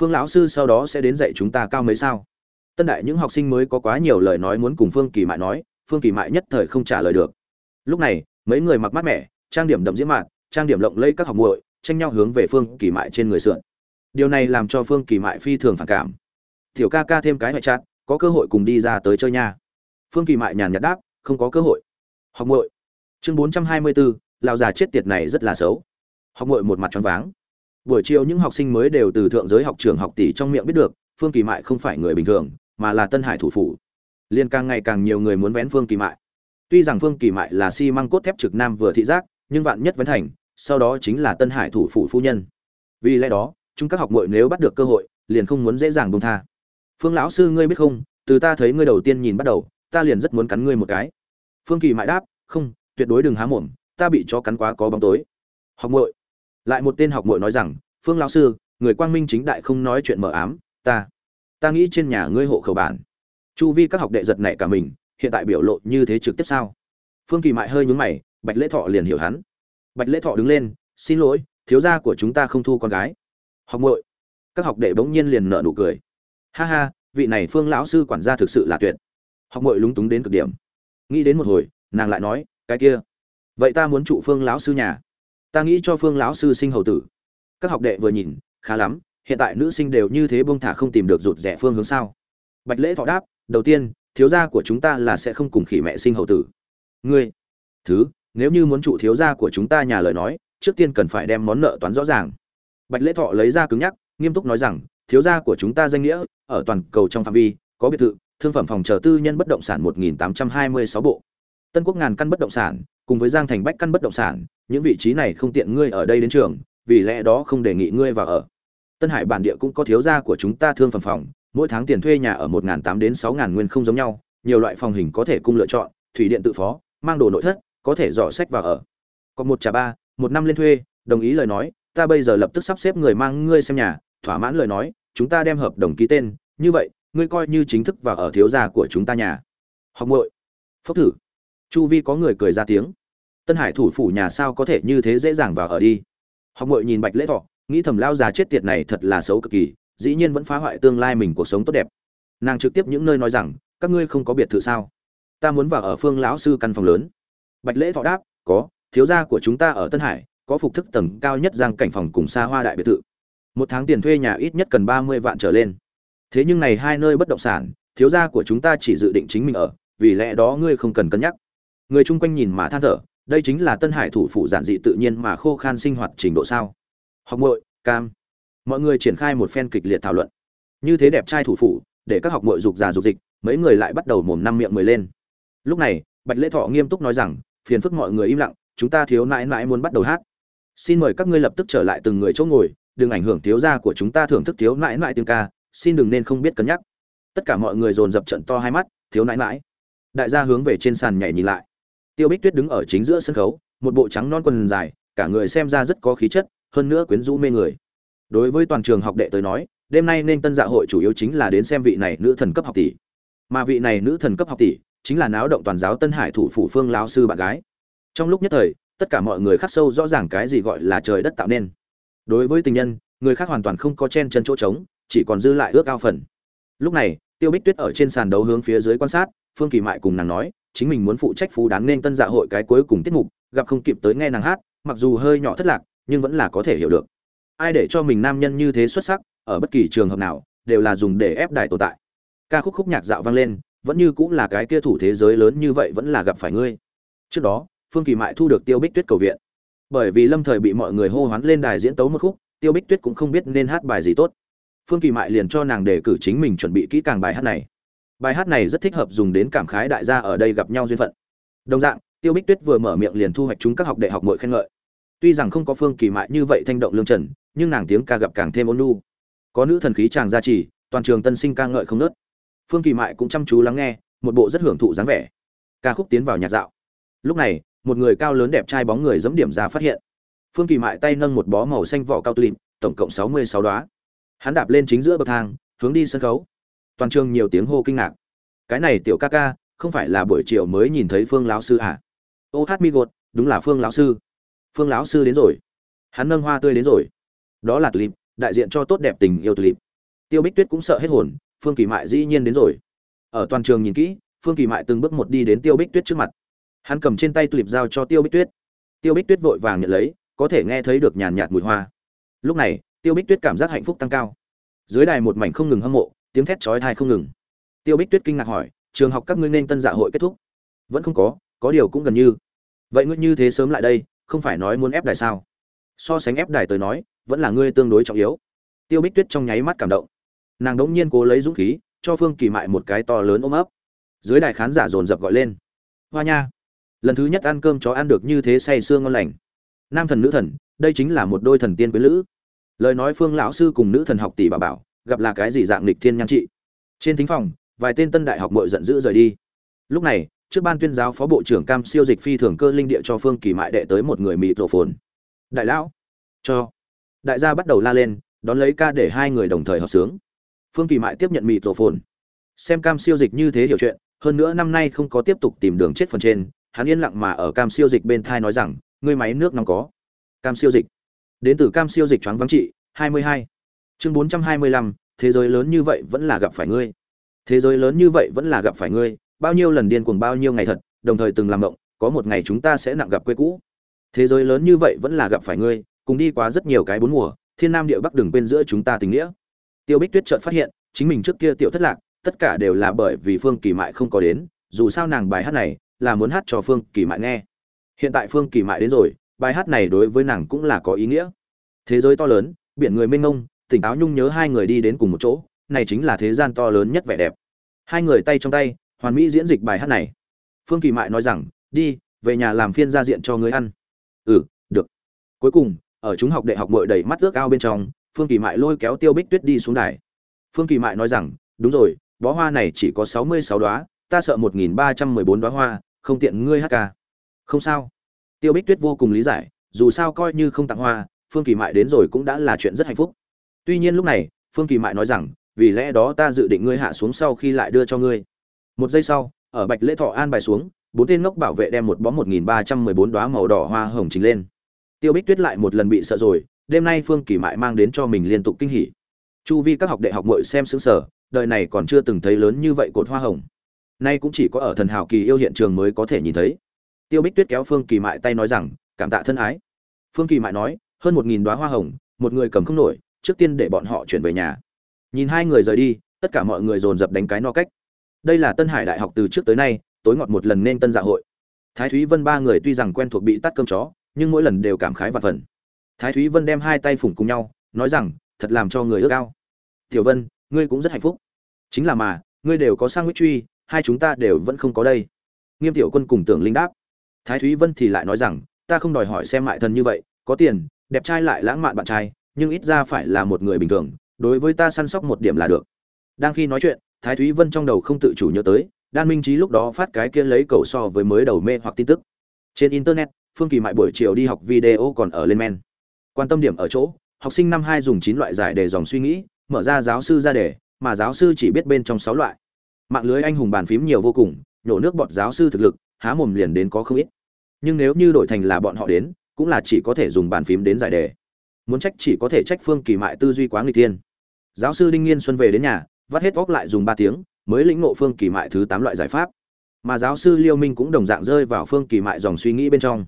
Phương lão sư sau đó sẽ đến dạy chúng ta cao mấy sao? Tân đại những học sinh mới có quá nhiều lời nói muốn cùng phương kỳ mại nói, phương kỳ mại nhất thời không trả lời được. Lúc này, mấy người mặc mát mẻ, trang điểm đậm diễm mạn trang điểm lộng lẫy các học muội, tranh nhau hướng về phương kỳ mại trên người sượn. Điều này làm cho phương kỳ mại phi thường phản cảm. Tiểu ca ca thêm cái ngoại chát có cơ hội cùng đi ra tới chơi nha. Phương kỳ mại nhàn nhạt đáp, không có cơ hội. Học muội. Chương bốn trăm hai mươi bốn lão già chết tiệt này rất là xấu. Học muội một mặt choáng váng. Buổi chiều những học sinh mới đều từ thượng giới học trường học tỷ trong miệng biết được phương kỳ mại không phải người bình thường, mà là tân hải thủ phủ. Liên càng ngày càng nhiều người muốn vén phương kỳ mại. Tuy rằng phương kỳ mại là xi、si、măng cốt thép trực nam vừa thị giác, nhưng vạn nhất vẫn thành, sau đó chính là tân hải thủ phủ phu nhân. Vì lẽ đó, chúng các học muội nếu bắt được cơ hội, liền không muốn dễ dàng buông tha. Phương lão sư ngươi biết không, từ ta thấy ngươi đầu tiên nhìn bắt đầu, ta liền rất muốn cắn ngươi một cái. Phương kỳ mại đáp, không, tuyệt đối đừng há mồm, ta bị chó cắn quá có bóng tối. Học muội. Lại một tên học muội nói rằng, phương lão sư, người quang minh chính đại không nói chuyện mờ ám ta ta nghĩ trên nhà ngươi hộ khẩu bản. Chu vi các học đệ giật này cả mình, hiện tại biểu lộ như thế trực tiếp sao? Phương kỳ mại hơi nhún mày, bạch lễ thọ liền hiểu hắn. Bạch lễ thọ đứng lên, xin lỗi, thiếu gia của chúng ta không thu con gái. Học muội. Các học đệ bỗng nhiên liền nở nụ cười. Ha ha, vị này phương lão sư quản gia thực sự là tuyệt. Học muội lúng túng đến cực điểm. Nghĩ đến một hồi, nàng lại nói, cái kia, vậy ta muốn trụ phương lão sư nhà. Ta nghĩ cho phương lão sư sinh hầu tử. Các học đệ vừa nhìn, khá lắm hiện tại nữ sinh đều như thế buông thả không tìm được rụt rẻ phương hướng sao? Bạch lễ thọ đáp, đầu tiên, thiếu gia của chúng ta là sẽ không cùng khỉ mẹ sinh hậu tử. Ngươi, thứ, nếu như muốn trụ thiếu gia của chúng ta nhà lời nói, trước tiên cần phải đem món nợ toán rõ ràng. Bạch lễ thọ lấy ra cứng nhắc, nghiêm túc nói rằng, thiếu gia của chúng ta danh nghĩa, ở toàn cầu trong phạm vi, có biệt thự, thương phẩm phòng chờ tư nhân bất động sản 1826 bộ. Tân quốc ngàn căn bất động sản, cùng với giang thành bách căn bất động sản, những vị trí này không tiện ngươi ở đây đến trường, vì lẽ đó không đề nghị ngươi vào ở tân hải bản địa cũng có thiếu gia của chúng ta thương phẩm phòng, mỗi tháng tiền thuê nhà ở 1.800 đến sáu nguyên không giống nhau, nhiều loại phòng hình có thể cung lựa chọn, thủy điện tự phó, mang đồ nội thất, có thể dò sách vào ở. Còn một trả ba, một năm lên thuê, đồng ý lời nói, ta bây giờ lập tức sắp xếp người mang ngươi xem nhà, thỏa mãn lời nói, chúng ta đem hợp đồng ký tên, như vậy, ngươi coi như chính thức vào ở thiếu gia của chúng ta nhà. Học muội, phốc thử. Chu vi có người cười ra tiếng. Tân hải thủ phủ nhà sao có thể như thế dễ dàng vào ở đi? Học muội nhìn bạch lễ thọ nghĩ thầm lao già chết tiệt này thật là xấu cực kỳ, dĩ nhiên vẫn phá hoại tương lai mình cuộc sống tốt đẹp. Nàng trực tiếp những nơi nói rằng, các ngươi không có biệt thự sao? Ta muốn vào ở phương lão sư căn phòng lớn. Bạch lễ thọ đáp, có, thiếu gia của chúng ta ở tân hải, có phục thức tầng cao nhất giang cảnh phòng cùng xa hoa đại biệt thự. Một tháng tiền thuê nhà ít nhất cần ba mươi vạn trở lên. Thế nhưng này hai nơi bất động sản, thiếu gia của chúng ta chỉ dự định chính mình ở, vì lẽ đó ngươi không cần cân nhắc. Người chung quanh nhìn mà than thở, đây chính là tân hải thủ phủ giản dị tự nhiên mà khô khan sinh hoạt trình độ sao? Học muội, cam. Mọi người triển khai một phen kịch liệt thảo luận. Như thế đẹp trai thủ phủ, để các học muội dục già dục dịch, mấy người lại bắt đầu mồm năm miệng mười lên. Lúc này, bạch lễ thọ nghiêm túc nói rằng, phiền phức mọi người im lặng, chúng ta thiếu nãi nãi muốn bắt đầu hát. Xin mời các ngươi lập tức trở lại từng người chỗ ngồi, đừng ảnh hưởng thiếu gia của chúng ta thưởng thức thiếu nãi nãi tiếng ca, xin đừng nên không biết cân nhắc. Tất cả mọi người dồn dập trận to hai mắt, thiếu nãi nãi. Đại gia hướng về trên sàn nhảy nhìn lại. Tiêu bích tuyết đứng ở chính giữa sân khấu, một bộ trắng non quần dài, cả người xem ra rất có khí chất hơn nữa quyến rũ mê người. Đối với toàn trường học đệ tới nói, đêm nay nên tân dạ hội chủ yếu chính là đến xem vị này nữ thần cấp học tỷ. Mà vị này nữ thần cấp học tỷ chính là náo động toàn giáo tân hải thủ phủ phương lão sư bạn gái. Trong lúc nhất thời, tất cả mọi người khắc sâu rõ ràng cái gì gọi là trời đất tạo nên. Đối với tình nhân, người khác hoàn toàn không có chen chân chỗ trống, chỉ còn dư lại ước ao phần. Lúc này, tiêu bích tuyết ở trên sàn đấu hướng phía dưới quan sát, phương kỳ mại cùng nàng nói, chính mình muốn phụ trách phú đáng nên tân dạ hội cái cuối cùng tiết mục, gặp không kịp tới nghe nàng hát, mặc dù hơi nhỏ thất lạc nhưng vẫn là có thể hiểu được. Ai để cho mình nam nhân như thế xuất sắc, ở bất kỳ trường hợp nào, đều là dùng để ép đài tồn tại. Ca khúc khúc nhạc dạo vang lên, vẫn như cũng là cái kia thủ thế giới lớn như vậy vẫn là gặp phải ngươi. Trước đó, phương kỳ mại thu được tiêu bích tuyết cầu viện. Bởi vì lâm thời bị mọi người hô hoán lên đài diễn tấu một khúc, tiêu bích tuyết cũng không biết nên hát bài gì tốt. Phương kỳ mại liền cho nàng đề cử chính mình chuẩn bị kỹ càng bài hát này. Bài hát này rất thích hợp dùng đến cảm khái đại gia ở đây gặp nhau duyên phận. Đồng dạng, tiêu bích tuyết vừa mở miệng liền thu hoạch chúng các học đại học mọi khen ngợi tuy rằng không có phương kỳ mại như vậy thanh động lương trần, nhưng nàng tiếng ca gặp càng thêm ôn nhu. Có nữ thần khí chàng gia trì, toàn trường tân sinh ca ngợi không nớt. Phương kỳ mại cũng chăm chú lắng nghe, một bộ rất hưởng thụ dáng vẻ. Ca khúc tiến vào nhạc dạo. Lúc này, một người cao lớn đẹp trai bóng người giẫm điểm ra phát hiện. Phương kỳ mại tay nâng một bó màu xanh vỏ cao tulip tổng cộng sáu mươi sáu đoá hắn đạp lên chính giữa bậc thang, hướng đi sân khấu. Toàn trường nhiều tiếng hô kinh ngạc. Cái này tiểu ca ca, không phải là buổi chiều mới nhìn thấy phương lão sư à? Ô hát mi gột, đúng là phương lão sư phương lão sư đến rồi. Hắn nâng hoa tươi đến rồi. Đó là tulip, đại diện cho tốt đẹp tình yêu tulip. Tiêu bích tuyết cũng sợ hết hồn, phương kỳ mại dĩ nhiên đến rồi. Ở toàn trường nhìn kỹ, phương kỳ mại từng bước một đi đến tiêu bích tuyết trước mặt. Hắn cầm trên tay tulip giao cho tiêu bích tuyết. Tiêu bích tuyết vội vàng nhận lấy, có thể nghe thấy được nhàn nhạt mùi hoa. Lúc này, tiêu bích tuyết cảm giác hạnh phúc tăng cao. Dưới đài một mảnh không ngừng hâm mộ, tiếng thét chói tai không ngừng. Tiêu bích tuyết kinh ngạc hỏi, trường học các ngươi nên tân dạ hội kết thúc? Vẫn không có có điều cũng gần như. Vậy ngươi như thế sớm lại đây không phải nói muốn ép đài sao? So sánh ép đài tới nói, vẫn là ngươi tương đối trọng yếu. Tiêu bích tuyết trong nháy mắt cảm động. Nàng đống nhiên cố lấy dũng khí, cho phương kỳ mại một cái to lớn ôm ấp. Dưới đài khán giả dồn dập gọi lên. Hoa nha! Lần thứ nhất ăn cơm chó ăn được như thế say sương ngon lành. Nam thần nữ thần, đây chính là một đôi thần tiên quyến lữ. Lời nói phương lão sư cùng nữ thần học tỷ bà bảo, gặp là cái gì dạng lịch thiên nhan trị. Trên thính phòng, vài tên tân đại học mội giận dữ rời đi. Lúc này trước ban tuyên giáo phó bộ trưởng cam siêu dịch phi thường cơ linh địa cho phương kỳ mại đệ tới một người mỹ rộ phồn đại lão cho. Đại gia bắt đầu la lên đón lấy ca để hai người đồng thời hợp sướng. Phương kỳ mại tiếp nhận mỹ rộ phồn xem cam siêu dịch như thế hiểu chuyện hơn nữa năm nay không có tiếp tục tìm đường chết phần trên hắn yên lặng mà ở cam siêu dịch bên thai nói rằng ngươi máy nước nóng có. Cam siêu dịch. Đến từ cam siêu dịch choáng vắng trị 22. chương 425, thế giới lớn như vậy vẫn là gặp phải ngươi. Thế giới lớn như vậy vẫn là gặp phải ngươi bao nhiêu lần điên cuồng bao nhiêu ngày thật, đồng thời từng làm động có một ngày chúng ta sẽ nặng gặp quê cũ. Thế giới lớn như vậy vẫn là gặp phải ngươi, cùng đi qua rất nhiều cái bốn mùa, thiên nam địa bắc đừng quên giữa chúng ta tình nghĩa. Tiêu bích tuyết chợt phát hiện, chính mình trước kia tiểu thất lạc, tất cả đều là bởi vì phương kỳ mại không có đến, dù sao nàng bài hát này là muốn hát cho phương kỳ mại nghe. Hiện tại phương kỳ mại đến rồi, bài hát này đối với nàng cũng là có ý nghĩa. Thế giới to lớn, biển người mênh mông, tỉnh táo nhung nhớ hai người đi đến cùng một chỗ, này chính là thế gian to lớn nhất vẻ đẹp. Hai người tay trong tay hoàn mỹ diễn dịch bài hát này. Phương kỳ mại nói rằng, đi, về nhà làm phiên gia diện cho người ăn. Ừ được. Cuối cùng, ở chúng học đại học mội đầy mắt ước ao bên trong, phương kỳ mại lôi kéo tiêu bích tuyết đi xuống đài. Phương kỳ mại nói rằng, đúng rồi, bó hoa này chỉ có sáu mươi sáu đoá, ta sợ một nghìn ba trăm mười bốn đoá hoa, không tiện ngươi hát ca. Không sao. Tiêu bích tuyết vô cùng lý giải, dù sao coi như không tặng hoa, phương kỳ mại đến rồi cũng đã là chuyện rất hạnh phúc. Tuy nhiên lúc này, phương kỳ mại nói rằng, vì lẽ đó ta dự định ngươi hạ xuống sau khi lại đưa cho ngươi một giây sau, ở bạch lễ thọ an bài xuống, bốn tên ngốc bảo vệ đem một bó một nghìn ba trăm mười bốn đoá màu đỏ hoa hồng chỉnh lên. Tiêu bích tuyết lại một lần bị sợ rồi, đêm nay phương kỳ mại mang đến cho mình liên tục kinh hỉ. Chu vi các học đệ học mội xem xứng sở đời này còn chưa từng thấy lớn như vậy cột hoa hồng. Nay cũng chỉ có ở thần hào kỳ yêu hiện trường mới có thể nhìn thấy. Tiêu bích tuyết kéo phương kỳ mại tay nói rằng, cảm tạ thân ái. Phương kỳ mại nói, hơn một nghìn đoá hoa hồng, một người cầm không nổi, trước tiên để bọn họ chuyển về nhà. Nhìn hai người rời đi, tất cả mọi người dồn dập đánh cái no cách đây là tân hải đại học từ trước tới nay, tối ngọt một lần nên tân dạ hội. Thái thúy vân ba người tuy rằng quen thuộc bị tắt cơm chó, nhưng mỗi lần đều cảm khái và phần thái thúy vân đem hai tay phủng cùng nhau, nói rằng, thật làm cho người ước ao. Tiểu vân, ngươi cũng rất hạnh phúc. Chính là mà, ngươi đều có sang huyết truy, hai chúng ta đều vẫn không có đây. Nghiêm tiểu quân cùng tưởng linh đáp. Thái thúy vân thì lại nói rằng, ta không đòi hỏi xem mại thần như vậy, có tiền, đẹp trai lại lãng mạn bạn trai, nhưng ít ra phải là một người bình thường, đối với ta săn sóc một điểm là được. Đang khi nói chuyện thái thúy vân trong đầu không tự chủ nhớ tới, đan minh trí lúc đó phát cái kia lấy cầu so với mới đầu mê hoặc tin tức. Trên internet, phương kỳ mại buổi chiều đi học video còn ở lên men. Quan tâm điểm ở chỗ, học sinh năm hai dùng chín loại giải đề dòng suy nghĩ, mở ra giáo sư ra đề, mà giáo sư chỉ biết bên trong sáu loại. Mạng lưới anh hùng bàn phím nhiều vô cùng, nhổ nước bọt giáo sư thực lực, há mồm liền đến có không ít. Nhưng nếu như đổi thành là bọn họ đến, cũng là chỉ có thể dùng bàn phím đến giải đề. Muốn trách chỉ có thể trách phương kỳ mại tư duy quá người tiên giáo sư đinh nghiên xuân về đến nhà vắt hết óc lại dùng ba tiếng, mới lĩnh ngộ phương kỳ mại thứ tám loại giải pháp. Mà giáo sư liêu minh cũng đồng dạng rơi vào phương kỳ mại dòng suy nghĩ bên trong.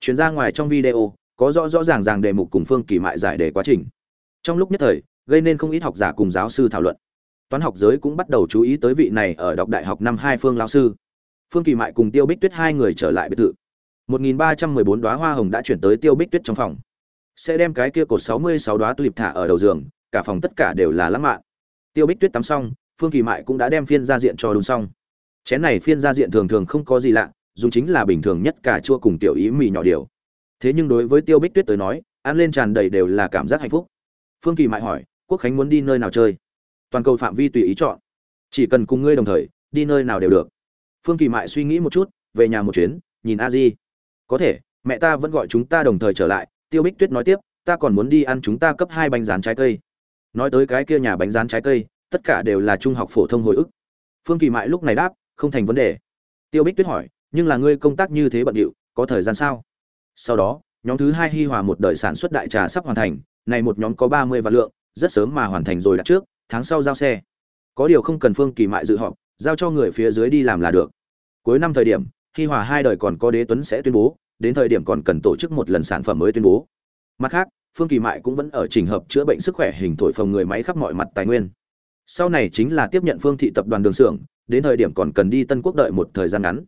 Chuyển ra ngoài trong video, có rõ rõ ràng ràng đề mục cùng phương kỳ mại giải đề quá trình. Trong lúc nhất thời, gây nên không ít học giả cùng giáo sư thảo luận. Toán học giới cũng bắt đầu chú ý tới vị này ở đọc đại học năm hai phương lao sư. Phương kỳ mại cùng tiêu bích tuyết hai người trở lại biệt thự. 1314 đóa hoa hồng đã chuyển tới tiêu bích tuyết trong phòng. Sẽ đem cái kia cột 66 đóa tulip thả ở đầu giường, cả phòng tất cả đều là lãng mạn tiêu bích tuyết tắm xong, phương kỳ mại cũng đã đem phiên gia diện cho đúng xong. Chén này phiên gia diện thường thường không có gì lạ, dùng chính là bình thường nhất cả chua cùng tiểu ý mì nhỏ điều. Thế nhưng đối với tiêu bích tuyết tới nói, ăn lên tràn đầy đều là cảm giác hạnh phúc. Phương kỳ mại hỏi, quốc khánh muốn đi nơi nào chơi? Toàn cầu phạm vi tùy ý chọn. Chỉ cần cùng ngươi đồng thời, đi nơi nào đều được. Phương kỳ mại suy nghĩ một chút, về nhà một chuyến, nhìn a di. Có thể, mẹ ta vẫn gọi chúng ta đồng thời trở lại. Tiêu bích tuyết nói tiếp, ta còn muốn đi ăn chúng ta cấp hai bánh rán trái cây nói tới cái kia nhà bánh rán trái cây, tất cả đều là trung học phổ thông hồi ức. Phương kỳ mại lúc này đáp, không thành vấn đề. Tiêu bích tuyết hỏi, nhưng là ngươi công tác như thế bận điệu, có thời gian sao? Sau đó, nhóm thứ hai hi hòa một đời sản xuất đại trà sắp hoàn thành, này một nhóm có ba mươi vạn lượng, rất sớm mà hoàn thành rồi đặt trước, tháng sau giao xe. Có điều không cần phương kỳ mại dự họp, giao cho người phía dưới đi làm là được. Cuối năm thời điểm, hi hòa hai đời còn có đế tuấn sẽ tuyên bố, đến thời điểm còn cần tổ chức một lần sản phẩm mới tuyên bố. Mặt khác phương kỳ mại cũng vẫn ở trình hợp chữa bệnh sức khỏe hình thổi phồng người máy khắp mọi mặt tài nguyên. Sau này chính là tiếp nhận phương thị tập đoàn đường xưởng, đến thời điểm còn cần đi tân quốc đợi một thời gian ngắn.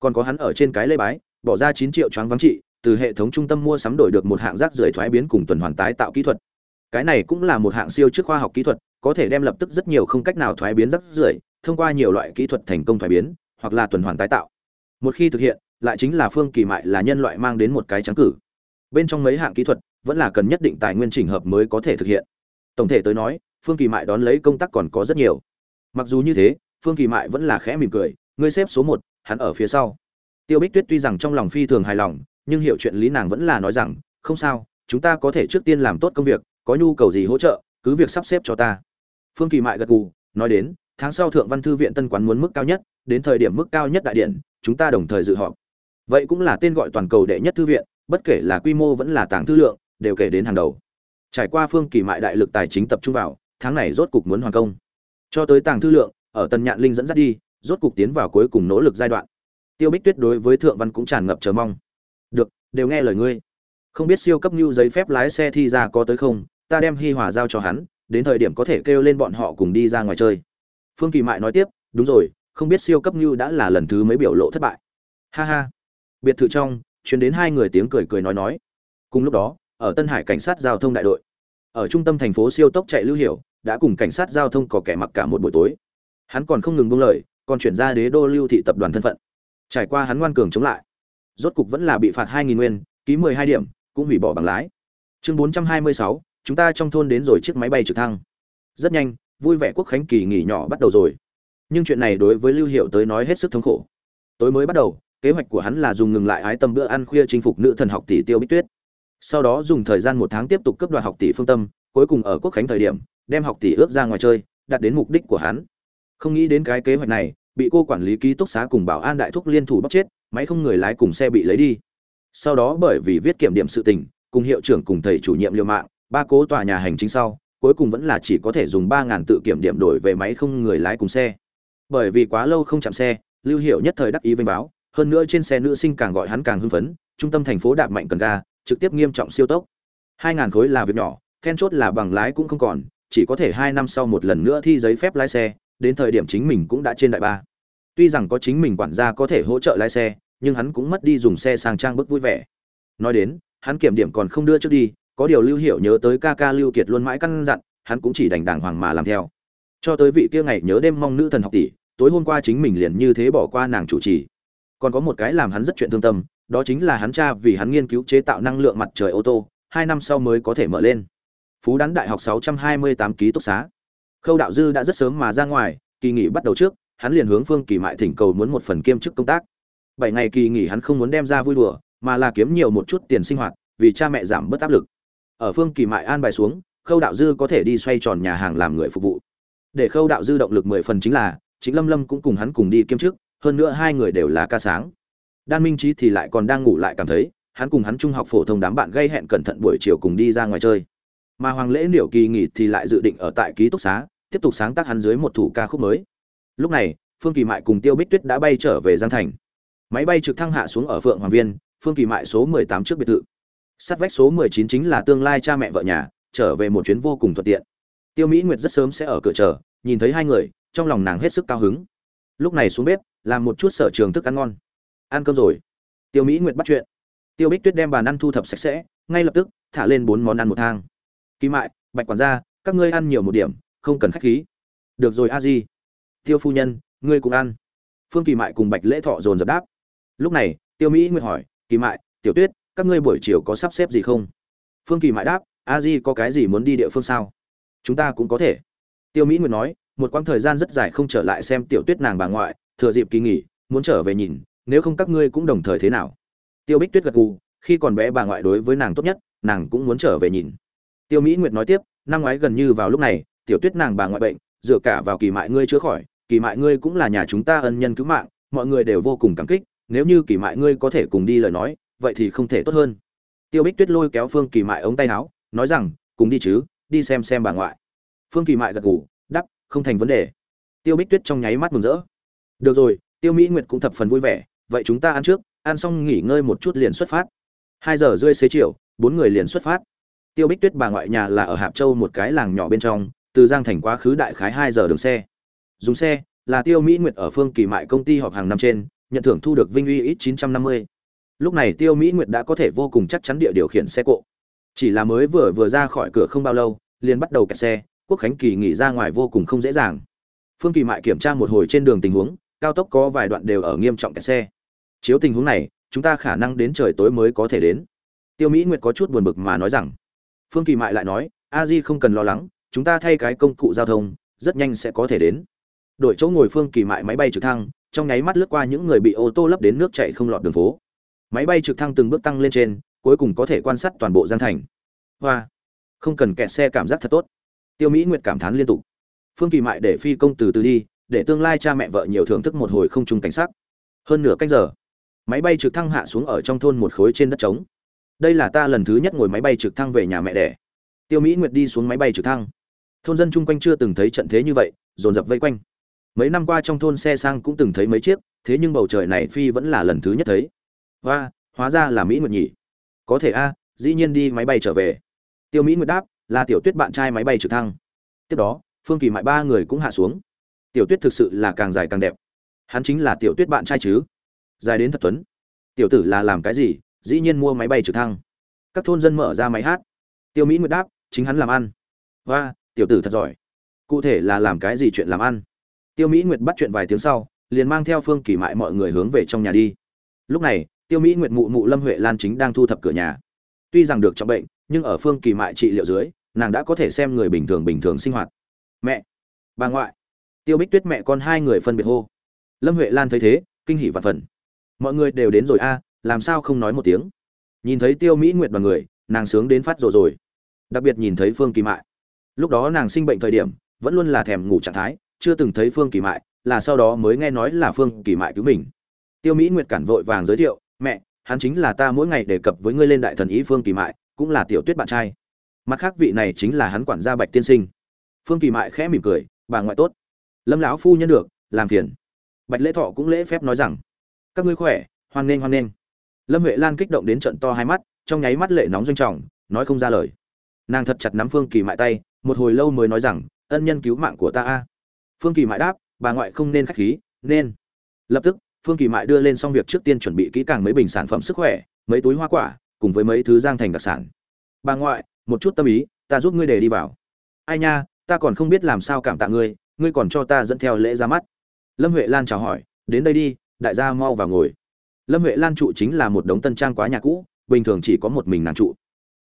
Còn có hắn ở trên cái lê bái, bỏ ra chín triệu choáng vắng trị, từ hệ thống trung tâm mua sắm đổi được một hạng rác rưởi thoái biến cùng tuần hoàn tái tạo kỹ thuật. Cái này cũng là một hạng siêu trước khoa học kỹ thuật, có thể đem lập tức rất nhiều không cách nào thoái biến rác rưởi thông qua nhiều loại kỹ thuật thành công thoái biến, hoặc là tuần hoàn tái tạo. Một khi thực hiện, lại chính là phương kỳ mại là nhân loại mang đến một cái trắng cử. Bên trong mấy hạng kỹ thuật vẫn là cần nhất định tài nguyên chỉnh hợp mới có thể thực hiện. Tổng thể tới nói, phương kỳ mại đón lấy công tác còn có rất nhiều. Mặc dù như thế, phương kỳ mại vẫn là khẽ mỉm cười, ngươi xếp số một, hắn ở phía sau. Tiêu bích tuyết tuy rằng trong lòng phi thường hài lòng, nhưng hiểu chuyện lý nàng vẫn là nói rằng, không sao, chúng ta có thể trước tiên làm tốt công việc, có nhu cầu gì hỗ trợ, cứ việc sắp xếp cho ta. Phương kỳ mại gật gù, nói đến, tháng sau thượng văn thư viện tân quán muốn mức cao nhất, đến thời điểm mức cao nhất đại điện, chúng ta đồng thời dự họp. Vậy cũng là tên gọi toàn cầu đệ nhất thư viện, bất kể là quy mô vẫn là tàng thư lượng đều kể đến hàng đầu. Trải qua phương kỳ mại đại lực tài chính tập trung vào, tháng này rốt cục muốn hoàn công. Cho tới tàng thư lượng, ở tần nhạn linh dẫn dắt đi, rốt cục tiến vào cuối cùng nỗ lực giai đoạn. Tiêu bích tuyết đối với thượng văn cũng tràn ngập chờ mong. Được, đều nghe lời ngươi. Không biết siêu cấp như giấy phép lái xe thi ra có tới không, ta đem hi hòa giao cho hắn, đến thời điểm có thể kêu lên bọn họ cùng đi ra ngoài chơi. Phương kỳ mại nói tiếp, đúng rồi, không biết siêu cấp như đã là lần thứ mấy biểu lộ thất bại? Ha ha. Biệt thự trong chuyến đến hai người tiếng cười cười nói nói. Cùng lúc đó ở tân hải cảnh sát giao thông đại đội. Ở trung tâm thành phố siêu tốc chạy lưu hiểu, đã cùng cảnh sát giao thông có kẻ mặc cả một buổi tối. Hắn còn không ngừng buông lời, còn chuyển ra đế đô lưu thị tập đoàn thân phận. Trải qua hắn ngoan cường chống lại, rốt cục vẫn là bị phạt hai nghìn nguyên, ký mười hai điểm, cũng hủy bỏ bằng lái. Chương bốn trăm hai mươi sáu, chúng ta trong thôn đến rồi chiếc máy bay trực thăng. Rất nhanh, vui vẻ quốc khánh kỳ nghỉ nhỏ bắt đầu rồi. Nhưng chuyện này đối với lưu hiệu tới nói hết sức thống khổ. Tối mới bắt đầu, kế hoạch của hắn là dùng ngừng lại ái tâm bữa ăn khuya chinh phục nữ thần học tỷ tiêu bích tuyết sau đó dùng thời gian một tháng tiếp tục cấp đoạt học tỷ phương tâm, cuối cùng ở quốc khánh thời điểm, đem học tỷ ước ra ngoài chơi, đạt đến mục đích của hắn. Không nghĩ đến cái kế hoạch này, bị cô quản lý ký túc xá cùng bảo an đại thúc liên thủ bóc chết, máy không người lái cùng xe bị lấy đi. Sau đó bởi vì viết kiểm điểm sự tình, cùng hiệu trưởng cùng thầy chủ nhiệm liều mạng, ba cố tòa nhà hành chính sau, cuối cùng vẫn là chỉ có thể dùng ba ngàn tự kiểm điểm đổi về máy không người lái cùng xe. Bởi vì quá lâu không chạm xe, lưu hiệu nhất thời đắc ý vênh báo, hơn nữa trên xe nữ sinh càng gọi hắn càng hưng phấn, trung tâm thành phố đạp mạnh cần ga trực tiếp nghiêm trọng siêu tốc. Hai ngàn khối là việc nhỏ, then chốt là bằng lái cũng không còn, chỉ có thể hai năm sau một lần nữa thi giấy phép lái xe, đến thời điểm chính mình cũng đã trên đại ba. Tuy rằng có chính mình quản gia có thể hỗ trợ lái xe, nhưng hắn cũng mất đi dùng xe sang trang bức vui vẻ. Nói đến, hắn kiểm điểm còn không đưa trước đi, có điều lưu hiệu nhớ tới ca ca lưu kiệt luôn mãi căn dặn, hắn cũng chỉ đành đàng hoàng mà làm theo. Cho tới vị kia ngày nhớ đêm mong nữ thần học tỷ, tối hôm qua chính mình liền như thế bỏ qua nàng chủ trì. Còn có một cái làm hắn rất chuyện thương tâm đó chính là hắn cha vì hắn nghiên cứu chế tạo năng lượng mặt trời ô tô, hai năm sau mới có thể mở lên. Phú đán đại học 628 ký túc xá. Khâu đạo dư đã rất sớm mà ra ngoài, kỳ nghỉ bắt đầu trước, hắn liền hướng phương kỳ mại thỉnh cầu muốn một phần kiêm chức công tác. Bảy ngày kỳ nghỉ hắn không muốn đem ra vui đùa, mà là kiếm nhiều một chút tiền sinh hoạt, vì cha mẹ giảm bớt áp lực. Ở phương kỳ mại an bài xuống, khâu đạo dư có thể đi xoay tròn nhà hàng làm người phục vụ. Để khâu đạo dư động lực mười phần chính là, chính lâm lâm cũng cùng hắn cùng đi kiêm chức, hơn nữa hai người đều là ca sáng đan minh trí thì lại còn đang ngủ lại cảm thấy, hắn cùng hắn trung học phổ thông đám bạn gây hẹn cẩn thận buổi chiều cùng đi ra ngoài chơi. Mà hoàng lễ liệu kỳ nghỉ thì lại dự định ở tại ký túc xá, tiếp tục sáng tác hắn dưới một thủ ca khúc mới. Lúc này, phương kỳ mại cùng tiêu bích tuyết đã bay trở về giang thành. Máy bay trực thăng hạ xuống ở phượng hoàng viên, phương kỳ mại số 18 trước biệt thự. Sát vách số 19 chính là tương lai cha mẹ vợ nhà, trở về một chuyến vô cùng thuận tiện. Tiêu mỹ nguyệt rất sớm sẽ ở cửa chờ, nhìn thấy hai người, trong lòng nàng hết sức cao hứng. Lúc này xuống bếp, làm một chút sở trường thức ăn ngon ăn cơm rồi. Tiêu mỹ nguyệt bắt chuyện. Tiêu bích tuyết đem bàn ăn thu thập sạch sẽ, ngay lập tức thả lên bốn món ăn một thang. Kỳ mại, bạch quản gia, các ngươi ăn nhiều một điểm, không cần khách khí. Được rồi, a di. Tiêu phu nhân, ngươi cũng ăn. Phương kỳ mại cùng bạch lễ thọ dồn dập đáp. Lúc này, tiêu mỹ nguyệt hỏi, kỳ mại, tiểu tuyết, các ngươi buổi chiều có sắp xếp gì không? Phương kỳ mại đáp, a di có cái gì muốn đi địa phương sao? Chúng ta cũng có thể. Tiêu mỹ nguyệt nói, một quãng thời gian rất dài không trở lại xem tiểu tuyết nàng bà ngoại, thừa dịp kỳ nghỉ, muốn trở về nhìn nếu không các ngươi cũng đồng thời thế nào? Tiêu bích tuyết gật gù, khi còn bé bà ngoại đối với nàng tốt nhất, nàng cũng muốn trở về nhìn. Tiêu mỹ nguyệt nói tiếp, năm ngoái gần như vào lúc này, tiểu tuyết nàng bà ngoại bệnh, dựa cả vào kỳ mại ngươi chữa khỏi, kỳ mại ngươi cũng là nhà chúng ta ân nhân cứu mạng, mọi người đều vô cùng cảm kích, nếu như kỳ mại ngươi có thể cùng đi lời nói, vậy thì không thể tốt hơn. Tiêu bích tuyết lôi kéo phương kỳ mại ống tay áo, nói rằng, cùng đi chứ, đi xem xem bà ngoại. Phương kỳ mại gật gù đắp không thành vấn đề. Tiêu bích tuyết trong nháy mắt mừng rỡ. Được rồi, tiêu mỹ nguyệt cũng thập phần vui vẻ vậy chúng ta ăn trước, ăn xong nghỉ ngơi một chút liền xuất phát. Hai giờ rưỡi xế chiều, bốn người liền xuất phát. Tiêu bích tuyết bà ngoại nhà là ở hạp châu một cái làng nhỏ bên trong, từ giang thành quá khứ đại khái hai giờ đường xe. Dùng xe là tiêu mỹ nguyệt ở phương kỳ mại công ty họp hàng năm trên, nhận thưởng thu được vinh uy ít chín trăm năm mươi. Lúc này tiêu mỹ nguyệt đã có thể vô cùng chắc chắn địa điều khiển xe cộ. Chỉ là mới vừa vừa ra khỏi cửa không bao lâu, liền bắt đầu kẹt xe, quốc khánh kỳ nghỉ ra ngoài vô cùng không dễ dàng. Phương kỳ mại kiểm tra một hồi trên đường tình huống, cao tốc có vài đoạn đều ở nghiêm trọng kẹt xe chiếu tình huống này, chúng ta khả năng đến trời tối mới có thể đến. Tiêu mỹ nguyệt có chút buồn bực mà nói rằng, phương kỳ mại lại nói, a di không cần lo lắng, chúng ta thay cái công cụ giao thông, rất nhanh sẽ có thể đến. Đội chỗ ngồi phương kỳ mại máy bay trực thăng, trong nháy mắt lướt qua những người bị ô tô lấp đến nước chạy không lọt đường phố. Máy bay trực thăng từng bước tăng lên trên, cuối cùng có thể quan sát toàn bộ giang thành. Hoa! Không cần kẹt xe cảm giác thật tốt. Tiêu mỹ nguyệt cảm thán liên tục. Phương kỳ mại để phi công từ từ đi, để tương lai cha mẹ vợ nhiều thưởng thức một hồi không trùng cảnh sắc. Hơn nửa cách giờ máy bay trực thăng hạ xuống ở trong thôn một khối trên đất trống. Đây là ta lần thứ nhất ngồi máy bay trực thăng về nhà mẹ đẻ. Tiêu mỹ nguyệt đi xuống máy bay trực thăng. Thôn dân chung quanh chưa từng thấy trận thế như vậy, dồn dập vây quanh. Mấy năm qua trong thôn xe sang cũng từng thấy mấy chiếc, thế nhưng bầu trời này phi vẫn là lần thứ nhất thấy. Và hóa ra là mỹ nguyệt nhỉ? Có thể a, dĩ nhiên đi máy bay trở về. Tiêu mỹ nguyệt đáp, là tiểu tuyết bạn trai máy bay trực thăng. Tiếp đó, phương kỳ mại ba người cũng hạ xuống. Tiểu tuyết thực sự là càng dài càng đẹp. Hắn chính là tiểu tuyết bạn trai chứ? Dài đến thật tuấn. Tiểu tử là làm cái gì? Dĩ nhiên mua máy bay trực thăng. Các thôn dân mở ra máy hát. Tiêu mỹ nguyệt đáp, chính hắn làm ăn. Và tiểu tử thật giỏi. Cụ thể là làm cái gì chuyện làm ăn? Tiêu mỹ nguyệt bắt chuyện vài tiếng sau, liền mang theo phương kỳ mại mọi người hướng về trong nhà đi. Lúc này, tiêu mỹ nguyệt mụ mụ lâm huệ lan chính đang thu thập cửa nhà. Tuy rằng được trọng bệnh, nhưng ở phương kỳ mại trị liệu dưới, nàng đã có thể xem người bình thường bình thường sinh hoạt. Mẹ, bà ngoại. Tiêu bích tuyết mẹ con hai người phân biệt hô. Lâm huệ lan thấy thế, kinh hỉ vạn phần mọi người đều đến rồi a, làm sao không nói một tiếng? Nhìn thấy tiêu mỹ nguyệt đoàn người, nàng sướng đến phát rồi rồi. Đặc biệt nhìn thấy phương kỳ mại. Lúc đó nàng sinh bệnh thời điểm, vẫn luôn là thèm ngủ trạng thái, chưa từng thấy phương kỳ mại, là sau đó mới nghe nói là phương kỳ mại cứu mình. Tiêu mỹ nguyệt cản vội vàng giới thiệu, mẹ, hắn chính là ta mỗi ngày đề cập với ngươi lên đại thần ý phương kỳ mại, cũng là tiểu tuyết bạn trai. Mặt khác vị này chính là hắn quản gia bạch tiên sinh. Phương kỳ mại khẽ mỉm cười, bà ngoại tốt. Lâm lão phu nhân được, làm phiền. Bạch lễ thọ cũng lễ phép nói rằng các ngươi khỏe, hoan nghênh hoan nghênh. Lâm huệ lan kích động đến trận to hai mắt, trong nháy mắt lệ nóng doanh trọng, nói không ra lời. Nàng thật chặt nắm phương kỳ mại tay, một hồi lâu mới nói rằng, ân nhân cứu mạng của ta a. Phương kỳ mại đáp, bà ngoại không nên khách khí, nên. Lập tức, phương kỳ mại đưa lên xong việc trước tiên chuẩn bị kỹ càng mấy bình sản phẩm sức khỏe, mấy túi hoa quả, cùng với mấy thứ giang thành đặc sản. Bà ngoại, một chút tâm ý, ta giúp ngươi để đi vào. Ai nha, ta còn không biết làm sao cảm tạ ngươi ngươi còn cho ta dẫn theo lễ ra mắt. Lâm huệ lan chào hỏi, đến đây đi đại gia mau vào ngồi. Lâm huệ lan trụ chính là một đống tân trang quá nhà cũ, bình thường chỉ có một mình nàng trụ.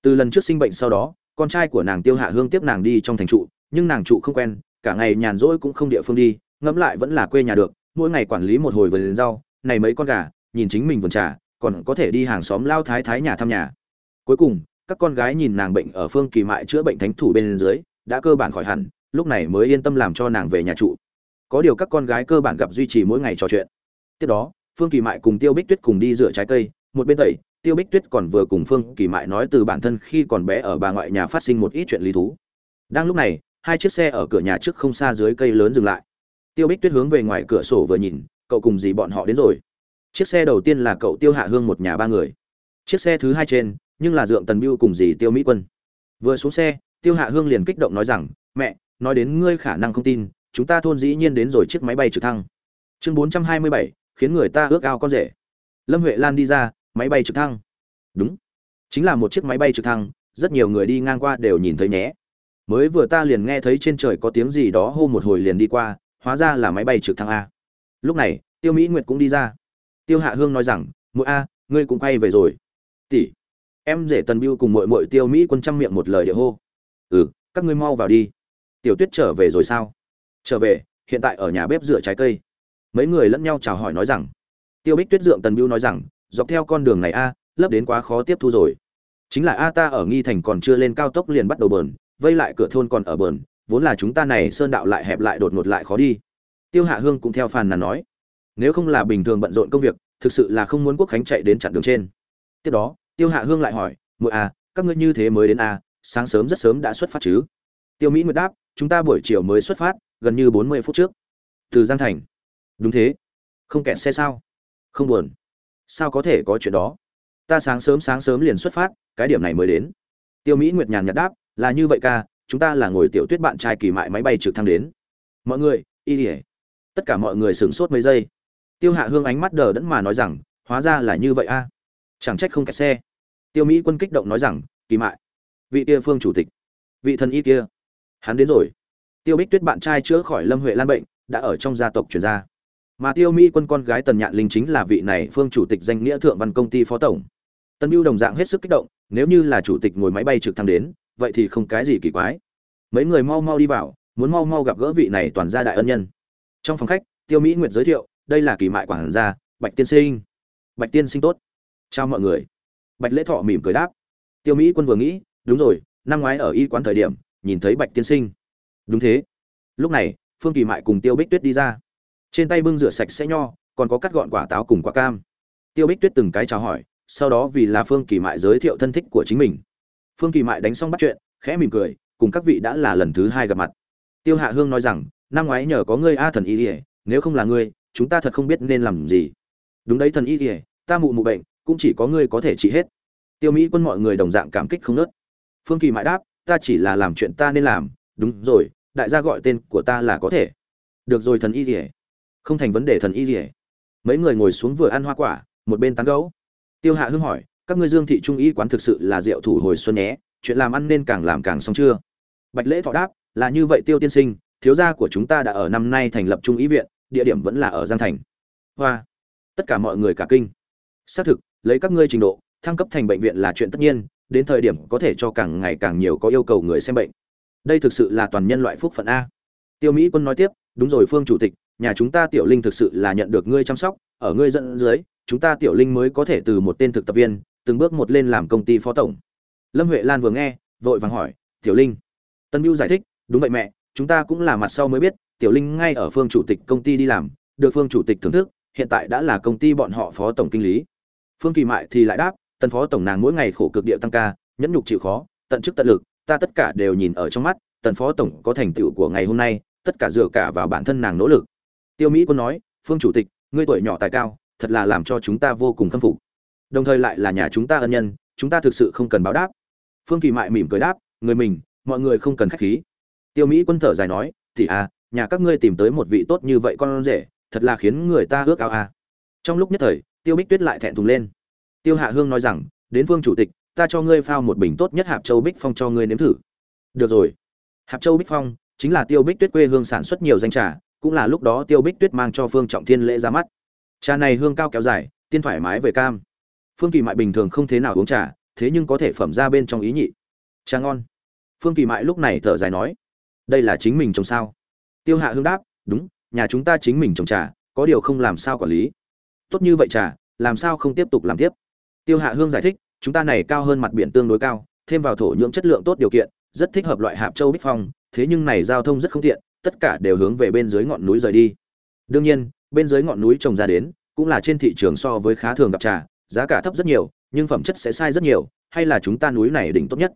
Từ lần trước sinh bệnh sau đó, con trai của nàng tiêu hạ hương tiếp nàng đi trong thành trụ, nhưng nàng trụ không quen, cả ngày nhàn rỗi cũng không địa phương đi, ngẫm lại vẫn là quê nhà được, mỗi ngày quản lý một hồi vườn rau, này mấy con gà, nhìn chính mình vườn trà, còn có thể đi hàng xóm lao thái thái nhà thăm nhà. Cuối cùng, các con gái nhìn nàng bệnh ở phương kỳ mại chữa bệnh thánh thủ bên dưới, đã cơ bản khỏi hẳn, lúc này mới yên tâm làm cho nàng về nhà trụ. Có điều các con gái cơ bản gặp duy trì mỗi ngày trò chuyện tiếp đó phương kỳ mại cùng tiêu bích tuyết cùng đi rửa trái cây. Một bên tẩy tiêu bích tuyết còn vừa cùng phương kỳ mại nói từ bản thân khi còn bé ở bà ngoại nhà phát sinh một ít chuyện lý thú. Đang lúc này hai chiếc xe ở cửa nhà trước không xa dưới cây lớn dừng lại. Tiêu bích tuyết hướng về ngoài cửa sổ vừa nhìn cậu cùng dì bọn họ đến rồi. Chiếc xe đầu tiên là cậu tiêu hạ hương một nhà ba người. Chiếc xe thứ hai trên nhưng là dượng tần biêu cùng dì tiêu mỹ quân. Vừa xuống xe tiêu hạ hương liền kích động nói rằng mẹ nói đến ngươi khả năng không tin chúng ta thôn dĩ nhiên đến rồi chiếc máy bay trực thăng. Chương 427, khiến người ta ước ao con rể. Lâm huệ lan đi ra, máy bay trực thăng. Đúng. Chính là một chiếc máy bay trực thăng, rất nhiều người đi ngang qua đều nhìn thấy nhé. Mới vừa ta liền nghe thấy trên trời có tiếng gì đó hô một hồi liền đi qua, hóa ra là máy bay trực thăng a. Lúc này, tiêu mỹ nguyệt cũng đi ra. Tiêu hạ hương nói rằng mỗi a, ngươi cũng quay về rồi. Tỷ. Em rể tần biêu cùng mội mội tiêu mỹ quân trăm miệng một lời địa hô. Ừ các ngươi mau vào đi. Tiểu tuyết trở về rồi sao? Trở về, hiện tại ở nhà bếp rửa trái cây mấy người lẫn nhau chào hỏi nói rằng, tiêu bích tuyết dượng tần biêu nói rằng, dọc theo con đường này a, lấp đến quá khó tiếp thu rồi. Chính là a ta ở nghi thành còn chưa lên cao tốc liền bắt đầu bờn, vây lại cửa thôn còn ở bờn, vốn là chúng ta này sơn đạo lại hẹp lại đột ngột lại khó đi. Tiêu hạ hương cũng theo phàn nàn nói, nếu không là bình thường bận rộn công việc, thực sự là không muốn quốc khánh chạy đến chặn đường trên. Tiếp đó, tiêu hạ hương lại hỏi, muội à các ngươi như thế mới đến à sáng sớm rất sớm đã xuất phát chứ? Tiêu mỹ nguyệt đáp, chúng ta buổi chiều mới xuất phát, gần như bốn mươi phút trước. Từ giang thành đúng thế. Không kẹt xe sao? Không buồn. Sao có thể có chuyện đó? Ta sáng sớm sáng sớm liền xuất phát, cái điểm này mới đến. Tiêu mỹ nguyệt nhàn nhạt đáp, là như vậy ca, chúng ta là ngồi tiểu tuyết bạn trai kỳ mại máy bay trực thăng đến. Mọi người, y ỉa tất cả mọi người sửng sốt mấy giây. Tiêu hạ hương ánh mắt đờ đẫn mà nói rằng, hóa ra là như vậy a. Chẳng trách không kẹt xe. Tiêu mỹ quân kích động nói rằng, kỳ mại. Vị kia phương chủ tịch. Vị thần y kia. Hắn đến rồi. Tiêu bích tuyết bạn trai chữa khỏi lâm huệ lan bệnh, đã ở trong gia tộc chuyển ra mà tiêu mỹ quân con gái tần nhạn linh chính là vị này phương chủ tịch danh nghĩa thượng văn công ty phó tổng. Tân mưu đồng dạng hết sức kích động, nếu như là chủ tịch ngồi máy bay trực thăng đến, vậy thì không cái gì kỳ quái. Mấy người mau mau đi vào, muốn mau mau gặp gỡ vị này toàn gia đại ân nhân. Trong phòng khách, tiêu mỹ nguyệt giới thiệu, đây là kỳ mại quản gia, bạch tiên sinh. Bạch tiên sinh tốt. Chào mọi người. Bạch lễ thọ mỉm cười đáp. Tiêu mỹ quân vừa nghĩ, đúng rồi, năm ngoái ở y quán thời điểm, nhìn thấy bạch tiên sinh. Đúng thế. Lúc này, phương kỳ mại cùng tiêu bích tuyết đi ra trên tay bưng rửa sạch sẽ nho, còn có cắt gọn quả táo cùng quả cam. Tiêu bích tuyết từng cái chào hỏi, sau đó vì là phương kỳ mại giới thiệu thân thích của chính mình. Phương kỳ mại đánh xong bắt chuyện, khẽ mỉm cười, cùng các vị đã là lần thứ hai gặp mặt. Tiêu hạ hương nói rằng, năm ngoái nhờ có ngươi a thần y ỉa nếu không là ngươi, chúng ta thật không biết nên làm gì. Đúng đấy thần y ỉa ta mụ mụ bệnh, cũng chỉ có ngươi có thể trị hết. Tiêu mỹ quân mọi người đồng dạng cảm kích không nớt. Phương kỳ Mại đáp, ta chỉ là làm chuyện ta nên làm, đúng rồi, đại gia gọi tên của ta là có thể. Được rồi thần y ỉa không thành vấn đề thần y ỉa mấy người ngồi xuống vừa ăn hoa quả, một bên tán gấu tiêu hạ hưng hỏi, các ngươi dương thị trung y quán thực sự là rượu thủ hồi xuân nhé? Chuyện làm ăn nên càng làm càng xong chưa? Bạch lễ thọ đáp, là như vậy tiêu tiên sinh, thiếu gia của chúng ta đã ở năm nay thành lập trung y viện, địa điểm vẫn là ở giang thành. Hoa. Tất cả mọi người cả kinh. Xác thực, lấy các ngươi trình độ, thăng cấp thành bệnh viện là chuyện tất nhiên, đến thời điểm có thể cho càng ngày càng nhiều có yêu cầu người xem bệnh. Đây thực sự là toàn nhân loại phúc phận a. Tiêu mỹ quân nói tiếp, đúng rồi, phương chủ tịch nhà chúng ta tiểu linh thực sự là nhận được ngươi chăm sóc, ở ngươi dẫn dưới, chúng ta tiểu linh mới có thể từ một tên thực tập viên, từng bước một lên làm công ty phó tổng. Lâm huệ lan vừa nghe, vội vàng hỏi, tiểu linh, tân mưu giải thích, đúng vậy mẹ, chúng ta cũng là mặt sau mới biết, tiểu linh ngay ở phương chủ tịch công ty đi làm, được phương chủ tịch thưởng thức, hiện tại đã là công ty bọn họ phó tổng kinh lý. Phương kỳ mại thì lại đáp, tân phó tổng nàng mỗi ngày khổ cực địa tăng ca, nhẫn nhục chịu khó, tận chức tận lực, ta tất cả đều nhìn ở trong mắt tần phó tổng có thành tựu của ngày hôm nay, tất cả dựa cả vào bản thân nàng nỗ lực tiêu mỹ quân nói, phương chủ tịch, ngươi tuổi nhỏ tài cao, thật là làm cho chúng ta vô cùng khâm phục. Đồng thời lại là nhà chúng ta ân nhân, chúng ta thực sự không cần báo đáp. Phương kỳ mại mỉm cười đáp, người mình, mọi người không cần khách khí. Tiêu mỹ quân thở dài nói, thì à nhà các ngươi tìm tới một vị tốt như vậy con rể, thật là khiến người ta ước ao à. trong lúc nhất thời, tiêu bích tuyết lại thẹn thùng lên. Tiêu hạ hương nói rằng, đến vương chủ tịch, ta cho ngươi phao một bình tốt nhất hạp châu bích phong cho ngươi nếm thử. Được rồi. Hạp châu bích phong chính là tiêu bích tuyết quê hương sản xuất nhiều danh trà cũng là lúc đó tiêu bích tuyết mang cho phương trọng thiên lễ ra mắt. Trà này hương cao kéo dài, tiên thoải mái về cam. Phương kỳ mại bình thường không thế nào uống trà, thế nhưng có thể phẩm ra bên trong ý nhị. Trà ngon. Phương kỳ mại lúc này thở dài nói, đây là chính mình trồng sao? Tiêu hạ hương đáp, đúng, nhà chúng ta chính mình trồng trà, có điều không làm sao quản lý. Tốt như vậy trà, làm sao không tiếp tục làm tiếp? Tiêu hạ hương giải thích, chúng ta này cao hơn mặt biển tương đối cao, thêm vào thổ nhưỡng chất lượng tốt điều kiện, rất thích hợp loại hạp châu bích phong, thế nhưng này giao thông rất không tiện tất cả đều hướng về bên dưới ngọn núi rời đi. Đương nhiên, bên dưới ngọn núi trồng ra đến, cũng là trên thị trường so với khá thường gặp trà, giá cả thấp rất nhiều, nhưng phẩm chất sẽ sai rất nhiều, hay là chúng ta núi này đỉnh tốt nhất?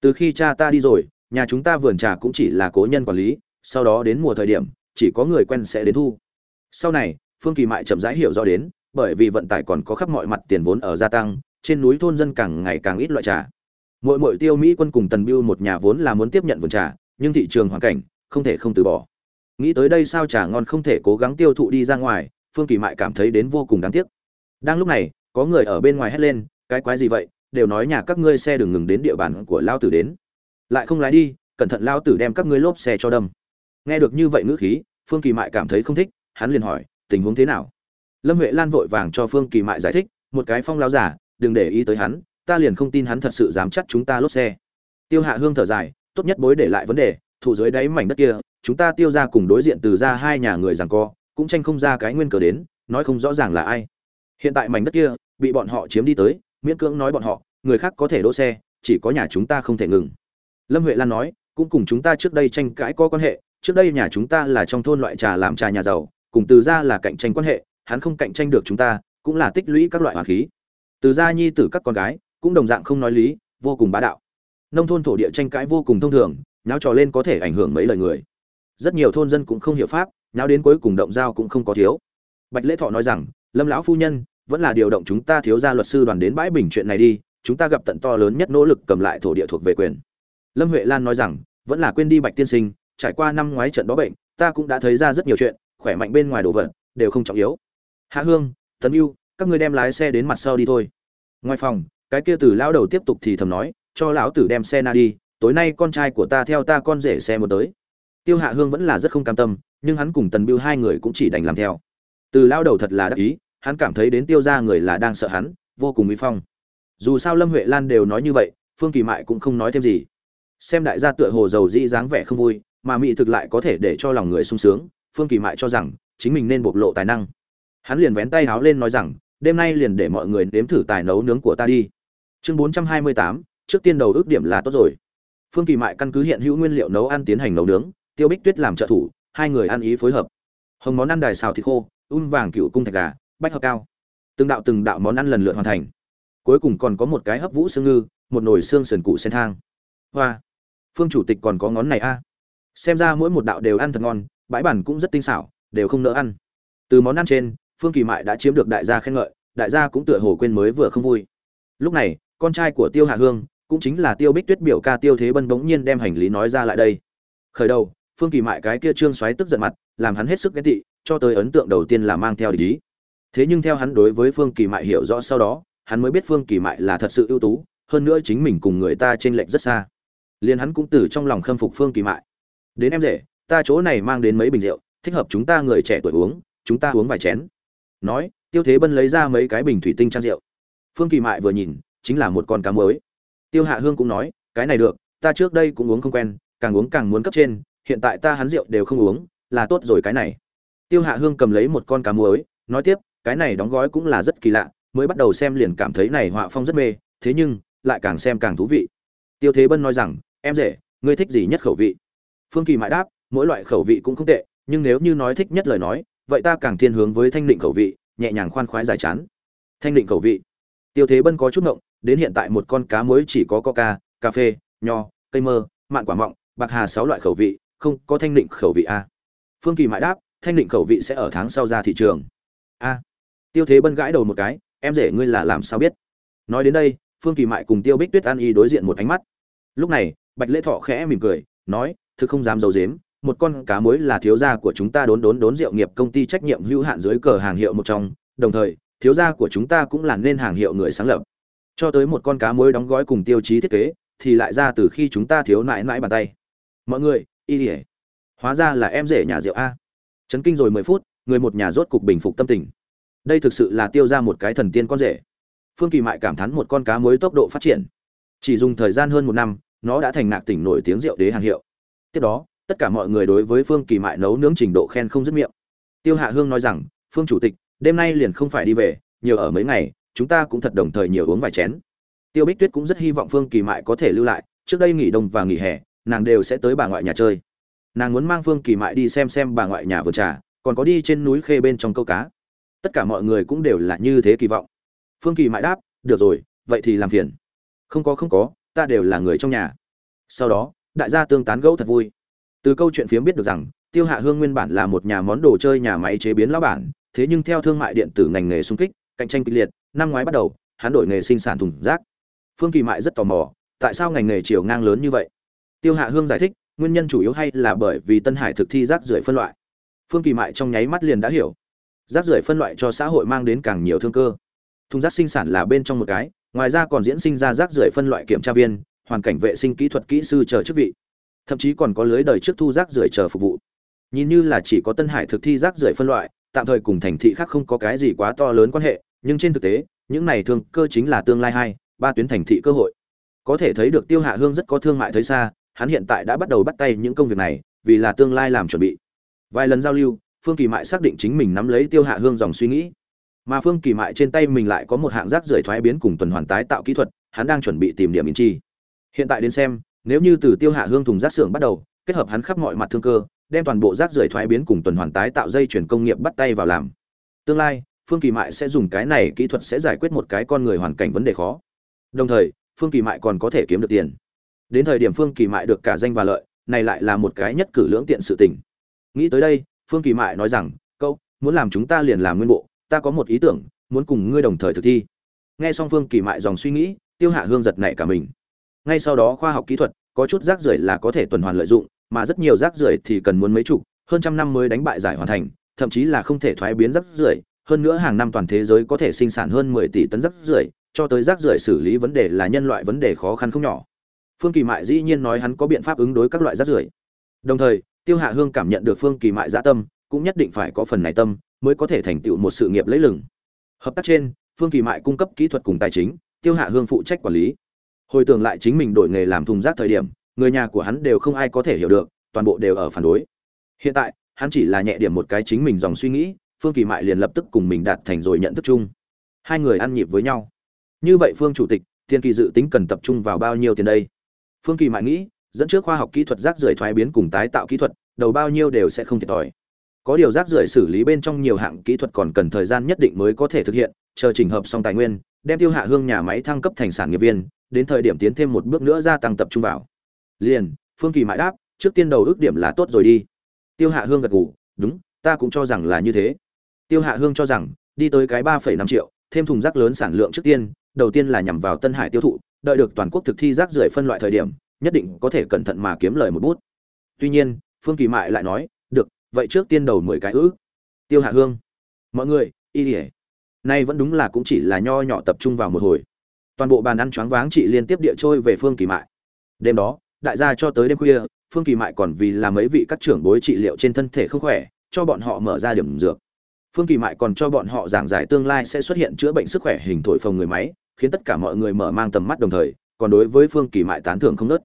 Từ khi cha ta đi rồi, nhà chúng ta vườn trà cũng chỉ là cố nhân quản lý, sau đó đến mùa thời điểm, chỉ có người quen sẽ đến thu. Sau này, phương kỳ mại chậm rãi hiểu rõ đến, bởi vì vận tải còn có khắp mọi mặt tiền vốn ở gia tăng, trên núi thôn dân càng ngày càng ít loại trà. Mỗi mỗi tiêu mỹ quân cùng tần biêu một nhà vốn là muốn tiếp nhận vườn trà, nhưng thị trường hoàn cảnh không thể không từ bỏ. Nghĩ tới đây sao trà ngon không thể cố gắng tiêu thụ đi ra ngoài, phương kỳ mại cảm thấy đến vô cùng đáng tiếc. Đang lúc này, có người ở bên ngoài hét lên, cái quái gì vậy? Đều nói nhà các ngươi xe đừng ngừng đến địa bàn của lao tử đến. Lại không lái đi, cẩn thận lao tử đem các ngươi lốp xe cho đâm. Nghe được như vậy ngữ khí, phương kỳ mại cảm thấy không thích, hắn liền hỏi, tình huống thế nào? Lâm huệ lan vội vàng cho phương kỳ mại giải thích, một cái phong lao giả, đừng để ý tới hắn, ta liền không tin hắn thật sự dám chắc chúng ta lốp xe. Tiêu hạ hương thở dài, tốt nhất bối để lại vấn đề thủ dưới đáy mảnh đất kia, chúng ta tiêu ra cùng đối diện từ ra hai nhà người rằng co, cũng tranh không ra cái nguyên cờ đến, nói không rõ ràng là ai. Hiện tại mảnh đất kia, bị bọn họ chiếm đi tới, miễn cưỡng nói bọn họ, người khác có thể đỗ xe, chỉ có nhà chúng ta không thể ngừng. Lâm huệ lan nói, cũng cùng chúng ta trước đây tranh cãi có quan hệ, trước đây nhà chúng ta là trong thôn loại trà làm trà nhà giàu, cùng từ ra là cạnh tranh quan hệ, hắn không cạnh tranh được chúng ta, cũng là tích lũy các loại hoàng khí. Từ gia nhi tử các con gái, cũng đồng dạng không nói lý, vô cùng bá đạo. Nông thôn thổ địa tranh cãi vô cùng thông thường nháo trò lên có thể ảnh hưởng mấy lời người. Rất nhiều thôn dân cũng không hiểu pháp, nháo đến cuối cùng động giao cũng không có thiếu. Bạch lễ thọ nói rằng, lâm lão phu nhân, vẫn là điều động chúng ta thiếu gia luật sư đoàn đến bãi bình chuyện này đi, chúng ta gặp tận to lớn nhất nỗ lực cầm lại thổ địa thuộc về quyền. Lâm huệ lan nói rằng, vẫn là quên đi bạch tiên sinh, trải qua năm ngoái trận đó bệnh, ta cũng đã thấy ra rất nhiều chuyện, khỏe mạnh bên ngoài đồ vật, đều không trọng yếu. Hạ hương, tấn yêu các ngươi đem lái xe đến mặt sau đi thôi. Ngoài phòng, cái kia từ lão đầu tiếp tục thì thầm nói, cho lão tử đem xe na đi tối nay con trai của ta theo ta con rể xe một tới. Tiêu hạ hương vẫn là rất không cam tâm, nhưng hắn cùng tần biêu hai người cũng chỉ đành làm theo. Từ lão đầu thật là đắc ý, hắn cảm thấy đến tiêu ra người là đang sợ hắn, vô cùng uy phong. Dù sao lâm huệ lan đều nói như vậy, phương kỳ mại cũng không nói thêm gì. Xem đại gia tựa hồ dầu dĩ dáng vẻ không vui, mà mỹ thực lại có thể để cho lòng người sung sướng, phương kỳ mại cho rằng, chính mình nên bộc lộ tài năng. Hắn liền vén tay háo lên nói rằng, đêm nay liền để mọi người nếm thử tài nấu nướng của ta đi. Chương bốn trăm hai mươi tám, trước tiên đầu ước điểm là tốt rồi phương kỳ mại căn cứ hiện hữu nguyên liệu nấu ăn tiến hành nấu nướng, tiêu bích tuyết làm trợ thủ, hai người ăn ý phối hợp. Hồng món ăn đài xào thịt khô un vàng cựu cung thạch gà, bách hợp cao. Từng đạo từng đạo món ăn lần lượt hoàn thành. Cuối cùng còn có một cái hấp vũ xương ngư, một nồi xương sườn cụ sen thang. Hoa! Phương chủ tịch còn có ngón này a. Xem ra mỗi một đạo đều ăn thật ngon, bãi bản cũng rất tinh xảo, đều không nỡ ăn. Từ món ăn trên, phương kỳ mại đã chiếm được đại gia khen ngợi, đại gia cũng tựa hồ quên mới vừa không vui. Lúc này, con trai của tiêu hạ hương cũng chính là tiêu bích tuyết biểu ca tiêu thế bân bỗng nhiên đem hành lý nói ra lại đây. Khởi đầu, phương kỳ mại cái kia trương xoáy tức giận mặt, làm hắn hết sức ghét tị, cho tới ấn tượng đầu tiên là mang theo ý. Thế nhưng theo hắn đối với phương kỳ mại hiểu rõ sau đó, hắn mới biết phương kỳ mại là thật sự ưu tú, hơn nữa chính mình cùng người ta trên lệnh rất xa. Liền hắn cũng từ trong lòng khâm phục phương kỳ mại. Đến em rể, ta chỗ này mang đến mấy bình rượu, thích hợp chúng ta người trẻ tuổi uống, chúng ta uống vài chén. Nói, tiêu thế bân lấy ra mấy cái bình thủy tinh trang rượu. Phương kỳ mại vừa nhìn, chính là một con cá mới tiêu hạ hương cũng nói, cái này được, ta trước đây cũng uống không quen, càng uống càng muốn cấp trên, hiện tại ta hắn rượu đều không uống, là tốt rồi cái này. Tiêu hạ hương cầm lấy một con cá muối, nói tiếp, cái này đóng gói cũng là rất kỳ lạ, mới bắt đầu xem liền cảm thấy này họa phong rất mê, thế nhưng, lại càng xem càng thú vị. Tiêu thế bân nói rằng, em rể, ngươi thích gì nhất khẩu vị? Phương kỳ mãi đáp, mỗi loại khẩu vị cũng không tệ, nhưng nếu như nói thích nhất lời nói, vậy ta càng thiên hướng với thanh định khẩu vị, nhẹ nhàng khoan khoái giải chán. Thanh định khẩu vị. Tiêu thế bân có chút ngộng đến hiện tại một con cá muối chỉ có coca, cà phê, nho, cây mơ, mạn quả mọng, bạc hà sáu loại khẩu vị, không có thanh định khẩu vị a. Phương kỳ mãi đáp, thanh định khẩu vị sẽ ở tháng sau ra thị trường. A. Tiêu thế bân gãi đầu một cái, em rể ngươi là làm sao biết? Nói đến đây, phương kỳ mại cùng tiêu bích tuyết an y đối diện một ánh mắt. Lúc này, bạch lễ thọ khẽ mỉm cười, nói, thực không dám d i ấ u dếm một con cá muối là thiếu gia của chúng ta đốn đốn đốn rượu nghiệp công ty trách nhiệm hữu hạn dưới cờ hàng hiệu một trong, đồng thời, thiếu gia của chúng ta cũng là nên hàng hiệu người sáng lập cho tới một con cá muối đóng gói cùng tiêu chí thiết kế, thì lại ra từ khi chúng ta thiếu nãi nãi bàn tay. Mọi người, y ỉa hóa ra là em rể nhà rượu a. Chấn kinh rồi mười phút, người một nhà rốt cục bình phục tâm tình. Đây thực sự là tiêu ra một cái thần tiên con rể. Phương kỳ mại cảm thán một con cá muối tốc độ phát triển. Chỉ dùng thời gian hơn một năm, nó đã thành nạc tỉnh nổi tiếng rượu đế hàng hiệu. Tiếp đó, tất cả mọi người đối với phương kỳ mại nấu nướng trình độ khen không dứt miệng. Tiêu hạ hương nói rằng, phương chủ tịch, đêm nay liền không phải đi về, nhiều ở mấy ngày chúng ta cũng thật đồng thời nhiều uống vài chén. Tiêu bích tuyết cũng rất hy vọng phương kỳ mại có thể lưu lại, trước đây nghỉ đông và nghỉ hè, nàng đều sẽ tới bà ngoại nhà chơi. Nàng muốn mang phương kỳ mại đi xem xem bà ngoại nhà vườn trà, còn có đi trên núi khê bên trong câu cá. Tất cả mọi người cũng đều là như thế kỳ vọng. Phương kỳ mại đáp, được rồi, vậy thì làm phiền. Không có không có, ta đều là người trong nhà. Sau đó, đại gia tương tán gẫu thật vui. Từ câu chuyện phiếm biết được rằng, tiêu hạ hương nguyên bản là một nhà món đồ chơi nhà máy chế biến lão bản, thế nhưng theo thương mại điện tử ngành nghề xung kích, cạnh tranh kịch liệt năm ngoái bắt đầu, hắn đổi nghề sinh sản thùng rác. Phương kỳ mại rất tò mò, tại sao ngành nghề chiều ngang lớn như vậy? Tiêu hạ hương giải thích, nguyên nhân chủ yếu hay là bởi vì tân hải thực thi rác rưởi phân loại. Phương kỳ mại trong nháy mắt liền đã hiểu. Rác rưởi phân loại cho xã hội mang đến càng nhiều thương cơ. Thùng rác sinh sản là bên trong một cái, ngoài ra còn diễn sinh ra rác rưởi phân loại kiểm tra viên, hoàn cảnh vệ sinh kỹ thuật kỹ sư chờ chức vị. Thậm chí còn có lưới đời trước thu rác rưởi chờ phục vụ. Nhìn như là chỉ có tân hải thực thi rác rưởi phân loại, tạm thời cùng thành thị khác không có cái gì quá to lớn quan hệ nhưng trên thực tế, những này thương cơ chính là tương lai hai, ba tuyến thành thị cơ hội. Có thể thấy được tiêu hạ hương rất có thương mại thấy xa, hắn hiện tại đã bắt đầu bắt tay những công việc này, vì là tương lai làm chuẩn bị. Vài lần giao lưu, phương kỳ mại xác định chính mình nắm lấy tiêu hạ hương dòng suy nghĩ. Mà phương kỳ mại trên tay mình lại có một hạng rác rưởi thoái biến cùng tuần hoàn tái tạo kỹ thuật, hắn đang chuẩn bị tìm điểm in chi. Hiện tại đến xem, nếu như từ tiêu hạ hương thùng rác xưởng bắt đầu, kết hợp hắn khắp mọi mặt thương cơ, đem toàn bộ rác rưởi thoái biến cùng tuần hoàn tái tạo dây chuyển công nghiệp bắt tay vào làm. Tương lai phương kỳ mại sẽ dùng cái này kỹ thuật sẽ giải quyết một cái con người hoàn cảnh vấn đề khó. Đồng thời, phương kỳ mại còn có thể kiếm được tiền. Đến thời điểm phương kỳ mại được cả danh và lợi, này lại là một cái nhất cử lưỡng tiện sự tình. Nghĩ tới đây, phương kỳ mại nói rằng câu muốn làm chúng ta liền làm nguyên bộ, ta có một ý tưởng, muốn cùng ngươi đồng thời thực thi. Nghe xong phương kỳ mại dòng suy nghĩ, tiêu hạ hương giật nảy cả mình. Ngay sau đó khoa học kỹ thuật, có chút rác rưởi là có thể tuần hoàn lợi dụng, mà rất nhiều rác rưởi thì cần muốn mấy chục, hơn trăm năm mới đánh bại giải hoàn thành, thậm chí là không thể thoái biến rác rưởi hơn nữa hàng năm toàn thế giới có thể sinh sản hơn 10 tỷ tấn rác rưởi, cho tới rác rưởi xử lý vấn đề là nhân loại vấn đề khó khăn không nhỏ. Phương kỳ mại dĩ nhiên nói hắn có biện pháp ứng đối các loại rác rưởi. Đồng thời, tiêu hạ hương cảm nhận được phương kỳ mại dạ tâm, cũng nhất định phải có phần này tâm mới có thể thành tựu một sự nghiệp lấy lừng. Hợp tác trên, phương kỳ mại cung cấp kỹ thuật cùng tài chính, tiêu hạ hương phụ trách quản lý. Hồi tưởng lại chính mình đổi nghề làm thùng rác thời điểm, người nhà của hắn đều không ai có thể hiểu được, toàn bộ đều ở phản đối. Hiện tại, hắn chỉ là nhẹ điểm một cái chính mình dòng suy nghĩ phương kỳ mại liền lập tức cùng mình đạt thành rồi nhận thức chung. Hai người ăn nhịp với nhau. Như vậy phương chủ tịch, Thiên kỳ dự tính cần tập trung vào bao nhiêu tiền đây? Phương kỳ mại nghĩ, dẫn trước khoa học kỹ thuật rác rưởi thoái biến cùng tái tạo kỹ thuật, đầu bao nhiêu đều sẽ không thiệt thòi. Có điều rác rưởi xử lý bên trong nhiều hạng kỹ thuật còn cần thời gian nhất định mới có thể thực hiện, chờ chỉnh hợp xong tài nguyên, đem tiêu hạ hương nhà máy thăng cấp thành sản nghiệp viên, đến thời điểm tiến thêm một bước nữa gia tăng tập trung vào. Liền, phương kỳ mãi đáp, trước tiên đầu ước điểm là tốt rồi đi. Tiêu hạ hương gật gù, đúng, ta cũng cho rằng là như thế tiêu hạ hương cho rằng, đi tới cái ba phẩy năm triệu, thêm thùng rác lớn sản lượng trước tiên, đầu tiên là nhằm vào tân hải tiêu thụ, đợi được toàn quốc thực thi rác rưởi phân loại thời điểm, nhất định có thể cẩn thận mà kiếm lời một bút. Tuy nhiên, phương kỳ mại lại nói, được, vậy trước tiên đầu mười cái ư? Tiêu hạ hương, mọi người, y đi." nay vẫn đúng là cũng chỉ là nho nhỏ tập trung vào một hồi. Toàn bộ bàn ăn choáng váng chị liên tiếp địa trôi về phương kỳ mại. Đêm đó, đại gia cho tới đêm khuya, phương kỳ mại còn vì là mấy vị các trưởng bối trị liệu trên thân thể không khỏe, cho bọn họ mở ra điểm dược phương kỳ mại còn cho bọn họ giảng giải tương lai sẽ xuất hiện chữa bệnh sức khỏe hình thổi phồng người máy, khiến tất cả mọi người mở mang tầm mắt đồng thời, còn đối với phương kỳ mại tán thưởng không nớt.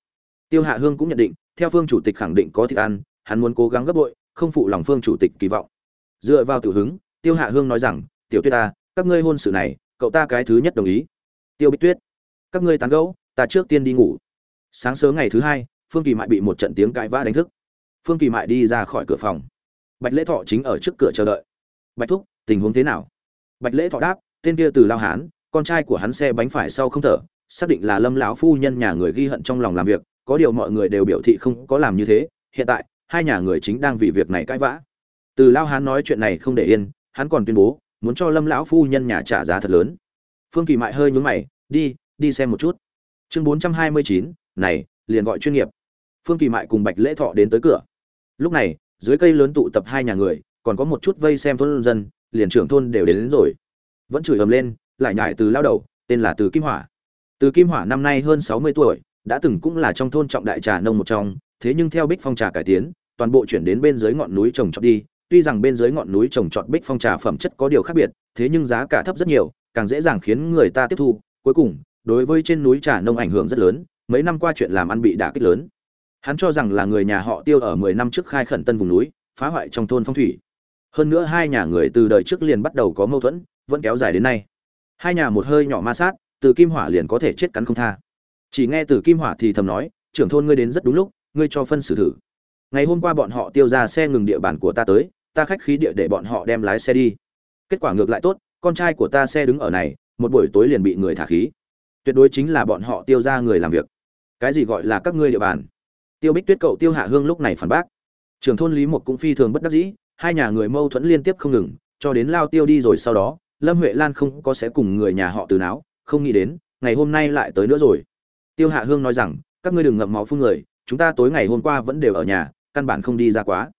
Tiêu hạ hương cũng nhận định, theo phương chủ tịch khẳng định có thịt ăn, hắn muốn cố gắng gấp bội, không phụ lòng phương chủ tịch kỳ vọng. Dựa vào tiểu hứng, tiêu hạ hương nói rằng, tiểu tuyết ta, các ngươi hôn sự này, cậu ta cái thứ nhất đồng ý. Tiêu bích tuyết, các ngươi tán gẫu, ta trước tiên đi ngủ. Sáng sớm ngày thứ hai, phương kỳ mại bị một trận tiếng cãi vã đánh thức. Phương kỳ mại đi ra khỏi cửa phòng. Bạch lễ thọ chính ở trước cửa chờ đợi bạch thúc, tình huống thế nào? Bạch lễ thọ đáp, tên kia từ lao hán, con trai của hắn xe bánh phải sau không thở, xác định là lâm lão phu nhân nhà người ghi hận trong lòng làm việc, có điều mọi người đều biểu thị không có làm như thế, hiện tại, hai nhà người chính đang vì việc này cãi vã. Từ lao hán nói chuyện này không để yên, hắn còn tuyên bố, muốn cho lâm lão phu nhân nhà trả giá thật lớn. Phương kỳ mại hơi nhún mày, đi đi xem một chút. Chương bốn trăm hai mươi chín, này, liền gọi chuyên nghiệp. Phương kỳ mại cùng bạch lễ thọ đến tới cửa. Lúc này, dưới cây lớn tụ tập hai nhà người còn có một chút vây xem thôn dân liền trưởng thôn đều đến, đến rồi. Vẫn chửi ầm lên lại nhải từ lao đầu tên là từ kim hỏa. Từ kim hỏa năm nay hơn sáu mươi tuổi đã từng cũng là trong thôn trọng đại trà nông một trong thế nhưng theo bích phong trà cải tiến toàn bộ chuyển đến bên dưới ngọn núi trồng trọt đi. Tuy rằng bên dưới ngọn núi trồng trọt bích phong trà phẩm chất có điều khác biệt thế nhưng giá cả thấp rất nhiều càng dễ dàng khiến người ta tiếp thu. Cuối cùng đối với trên núi trà nông ảnh hưởng rất lớn mấy năm qua chuyện làm ăn bị đả kích lớn. Hắn cho rằng là người nhà họ tiêu ở mười năm trước khai khẩn tân vùng núi phá hoại trong thôn phong thủy hơn nữa hai nhà người từ đời trước liền bắt đầu có mâu thuẫn, vẫn kéo dài đến nay. Hai nhà một hơi nhỏ ma sát, từ kim hỏa liền có thể chết cắn không tha. Chỉ nghe từ kim hỏa thì thầm nói, trưởng thôn ngươi đến rất đúng lúc, ngươi cho phân xử thử. Ngày hôm qua bọn họ tiêu ra xe ngừng địa bàn của ta tới, ta khách khí địa để bọn họ đem lái xe đi. Kết quả ngược lại tốt, con trai của ta xe đứng ở này, một buổi tối liền bị người thả khí. Tuyệt đối chính là bọn họ tiêu ra người làm việc. Cái gì gọi là các ngươi địa bàn? Tiêu bích tuyết cậu tiêu hạ hương lúc này phản bác. Trưởng thôn lý một cũng phi thường bất đắc dĩ hai nhà người mâu thuẫn liên tiếp không ngừng, cho đến lao tiêu đi rồi sau đó, lâm huệ lan không có sẽ cùng người nhà họ từ não không nghĩ đến, ngày hôm nay lại tới nữa rồi. Tiêu hạ hương nói rằng, các ngươi đừng ngậm máu phun người, chúng ta tối ngày hôm qua vẫn đều ở nhà, căn bản không đi ra quá.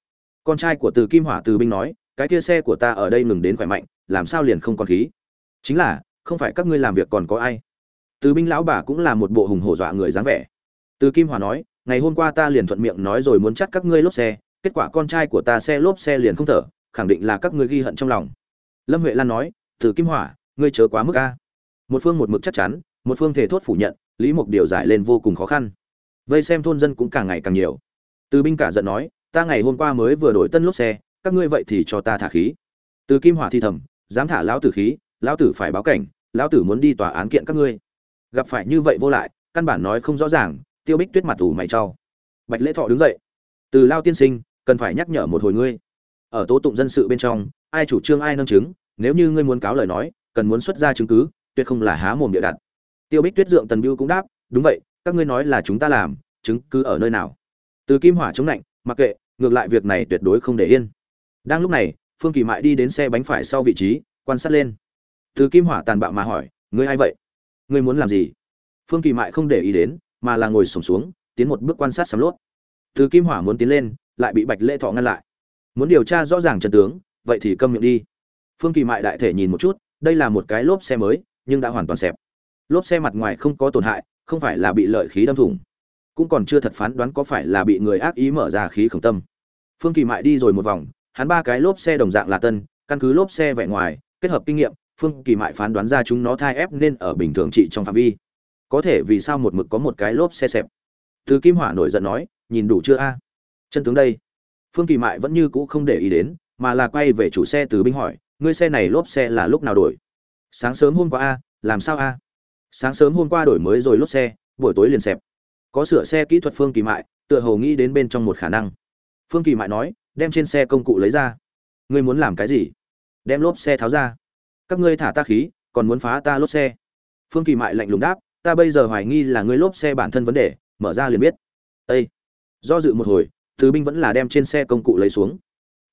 Con trai của từ kim hỏa từ binh nói, cái kia xe của ta ở đây ngừng đến khỏe mạnh, làm sao liền không còn khí? Chính là, không phải các ngươi làm việc còn có ai? Từ binh lão bà cũng là một bộ hùng hổ dọa người dáng vẻ. Từ kim hỏa nói, ngày hôm qua ta liền thuận miệng nói rồi muốn chắt các ngươi lốp xe kết quả con trai của ta xe lốp xe liền không thở, khẳng định là các ngươi ghi hận trong lòng. Lâm huệ lan nói, từ kim hỏa, ngươi chớ quá mức a. Một phương một mực chắc chắn, một phương thể thốt phủ nhận, lý mục điều giải lên vô cùng khó khăn. Vây xem thôn dân cũng càng ngày càng nhiều. Từ binh cả giận nói, ta ngày hôm qua mới vừa đổi tân lốp xe, các ngươi vậy thì cho ta thả khí. Từ kim hỏa thi thầm, dám thả lão tử khí, lão tử phải báo cảnh, lão tử muốn đi tòa án kiện các ngươi. Gặp phải như vậy vô lại, căn bản nói không rõ ràng, tiêu bích tuyết mặt ủ mày trao bạch lễ thọ đứng dậy. Từ lao tiên sinh cần phải nhắc nhở một hồi ngươi. Ở tố tụng dân sự bên trong, ai chủ trương ai nâng chứng, nếu như ngươi muốn cáo lời nói, cần muốn xuất ra chứng cứ, tuyệt không là há mồm địa đặt. Tiêu bích tuyết dượng tần biêu cũng đáp, đúng vậy, các ngươi nói là chúng ta làm, chứng cứ ở nơi nào? Từ kim hỏa chống lạnh, mặc kệ, ngược lại việc này tuyệt đối không để yên. Đang lúc này, phương kỳ mại đi đến xe bánh phải sau vị trí, quan sát lên. Từ kim hỏa tàn bạo mà hỏi, ngươi ai vậy? Ngươi muốn làm gì? Phương kỳ mại không để ý đến, mà là ngồi sổm xuống, tiến một bước quan sát sắm lốt. Từ kim hỏa muốn tiến lên lại bị bạch lễ thọ ngăn lại. Muốn điều tra rõ ràng trận tướng, vậy thì câm miệng đi. Phương kỳ mại đại thể nhìn một chút, đây là một cái lốp xe mới, nhưng đã hoàn toàn xẹp. Lốp xe mặt ngoài không có tổn hại, không phải là bị lợi khí đâm thủng, cũng còn chưa thật phán đoán có phải là bị người ác ý mở ra khí khổng tâm. Phương kỳ mại đi rồi một vòng, hắn ba cái lốp xe đồng dạng là tân, căn cứ lốp xe vẻ ngoài, kết hợp kinh nghiệm, phương kỳ mại phán đoán ra chúng nó thai ép nên ở bình thường trị trong phạm vi. Có thể vì sao một mực có một cái lốp xe xẹp? Từ kim hỏa nổi giận nói, nhìn đủ chưa a? Chân tướng đây. Phương kỳ mại vẫn như cũ không để ý đến, mà là quay về chủ xe từ binh hỏi, ngươi xe này lốp xe là lúc nào đổi? Sáng sớm hôm qua a, làm sao a? Sáng sớm hôm qua đổi mới rồi lốp xe, buổi tối liền xẹp. Có sửa xe kỹ thuật phương kỳ mại, tựa hồ nghĩ đến bên trong một khả năng. Phương kỳ mại nói, đem trên xe công cụ lấy ra. Ngươi muốn làm cái gì? Đem lốp xe tháo ra. Các ngươi thả ta khí, còn muốn phá ta lốp xe? Phương kỳ mại lạnh lùng đáp, ta bây giờ hoài nghi là ngươi lốp xe bản thân vấn đề, mở ra liền biết. Ây do dự một hồi thứ binh vẫn là đem trên xe công cụ lấy xuống.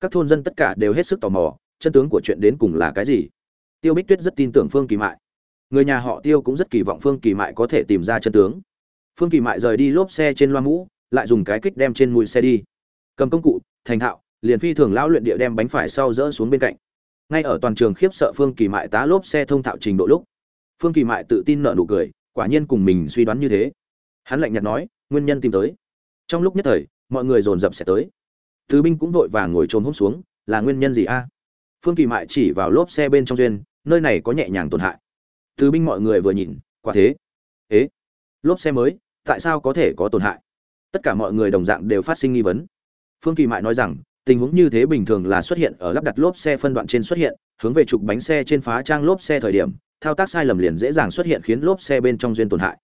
Các thôn dân tất cả đều hết sức tò mò, chân tướng của chuyện đến cùng là cái gì? Tiêu bích tuyết rất tin tưởng phương kỳ mại. Người nhà họ tiêu cũng rất kỳ vọng phương kỳ mại có thể tìm ra chân tướng. Phương kỳ mại rời đi lốp xe trên loa mũ, lại dùng cái kích đem trên mũi xe đi. Cầm công cụ, thành thạo, liền phi thường lão luyện địa đem bánh phải sau dỡ xuống bên cạnh. Ngay ở toàn trường khiếp sợ phương kỳ mại tá lốp xe thông thạo trình độ lúc, phương kỳ mại tự tin nợ nụ cười, quả nhiên cùng mình suy đoán như thế. Hắn lạnh nhạt nói, nguyên nhân tìm tới. Trong lúc nhất thời mọi người dồn dập sẽ tới. Tứ binh cũng vội vàng ngồi trồm hốc xuống, là nguyên nhân gì a? Phương kỳ mại chỉ vào lốp xe bên trong duyên, nơi này có nhẹ nhàng tổn hại. Tứ binh mọi người vừa nhìn, quả thế. Ế, lốp xe mới, tại sao có thể có tổn hại? Tất cả mọi người đồng dạng đều phát sinh nghi vấn. Phương kỳ mại nói rằng, tình huống như thế bình thường là xuất hiện ở lắp đặt lốp xe phân đoạn trên xuất hiện, hướng về trục bánh xe trên phá trang lốp xe thời điểm, thao tác sai lầm liền dễ dàng xuất hiện khiến lốp xe bên trong duyên tổn hại.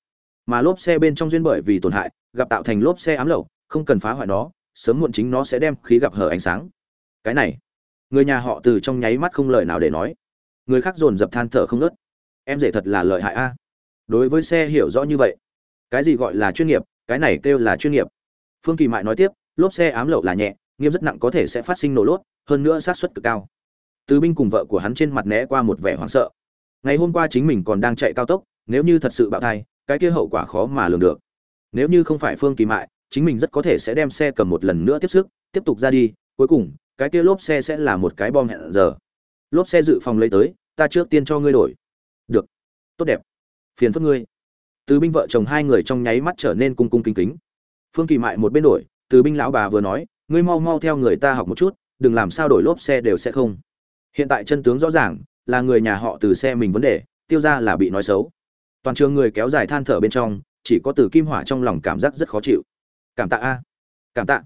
Mà lốp xe bên trong duyên bởi vì tổn hại, gặp tạo thành lốp xe ám lậu không cần phá hoại nó, sớm muộn chính nó sẽ đem khí gặp hở ánh sáng. Cái này, người nhà họ từ trong nháy mắt không lời nào để nói. Người khác dồn dập than thở không nớt em dễ thật là lợi hại a. Đối với xe hiểu rõ như vậy, cái gì gọi là chuyên nghiệp, cái này kêu là chuyên nghiệp. Phương kỳ mại nói tiếp, lốp xe ám lậu là nhẹ, nghiêm rất nặng có thể sẽ phát sinh nổ lốt, hơn nữa sát suất cực cao. Tứ binh cùng vợ của hắn trên mặt né qua một vẻ hoảng sợ. Ngày hôm qua chính mình còn đang chạy cao tốc, nếu như thật sự bạo thai, cái kia hậu quả khó mà lường được. Nếu như không phải phương kỳ mại chính mình rất có thể sẽ đem xe cầm một lần nữa tiếp sức, tiếp tục ra đi, cuối cùng, cái kia lốp xe sẽ là một cái bom hẹn giờ. Lốp xe dự phòng lấy tới, ta trước tiên cho ngươi đổi. Được. Tốt đẹp. Phiền phức ngươi. Từ binh vợ chồng hai người trong nháy mắt trở nên cung cung kính kính. Phương kỳ mại một bên đổi, từ binh lão bà vừa nói, ngươi mau mau theo người ta học một chút, đừng làm sao đổi lốp xe đều sẽ không. Hiện tại chân tướng rõ ràng, là người nhà họ từ xe mình vấn đề, tiêu ra là bị nói xấu. Toàn trường người kéo dài than thở bên trong, chỉ có từ kim hỏa trong lòng cảm giác rất khó chịu cảm tạ a. Cảm tạ.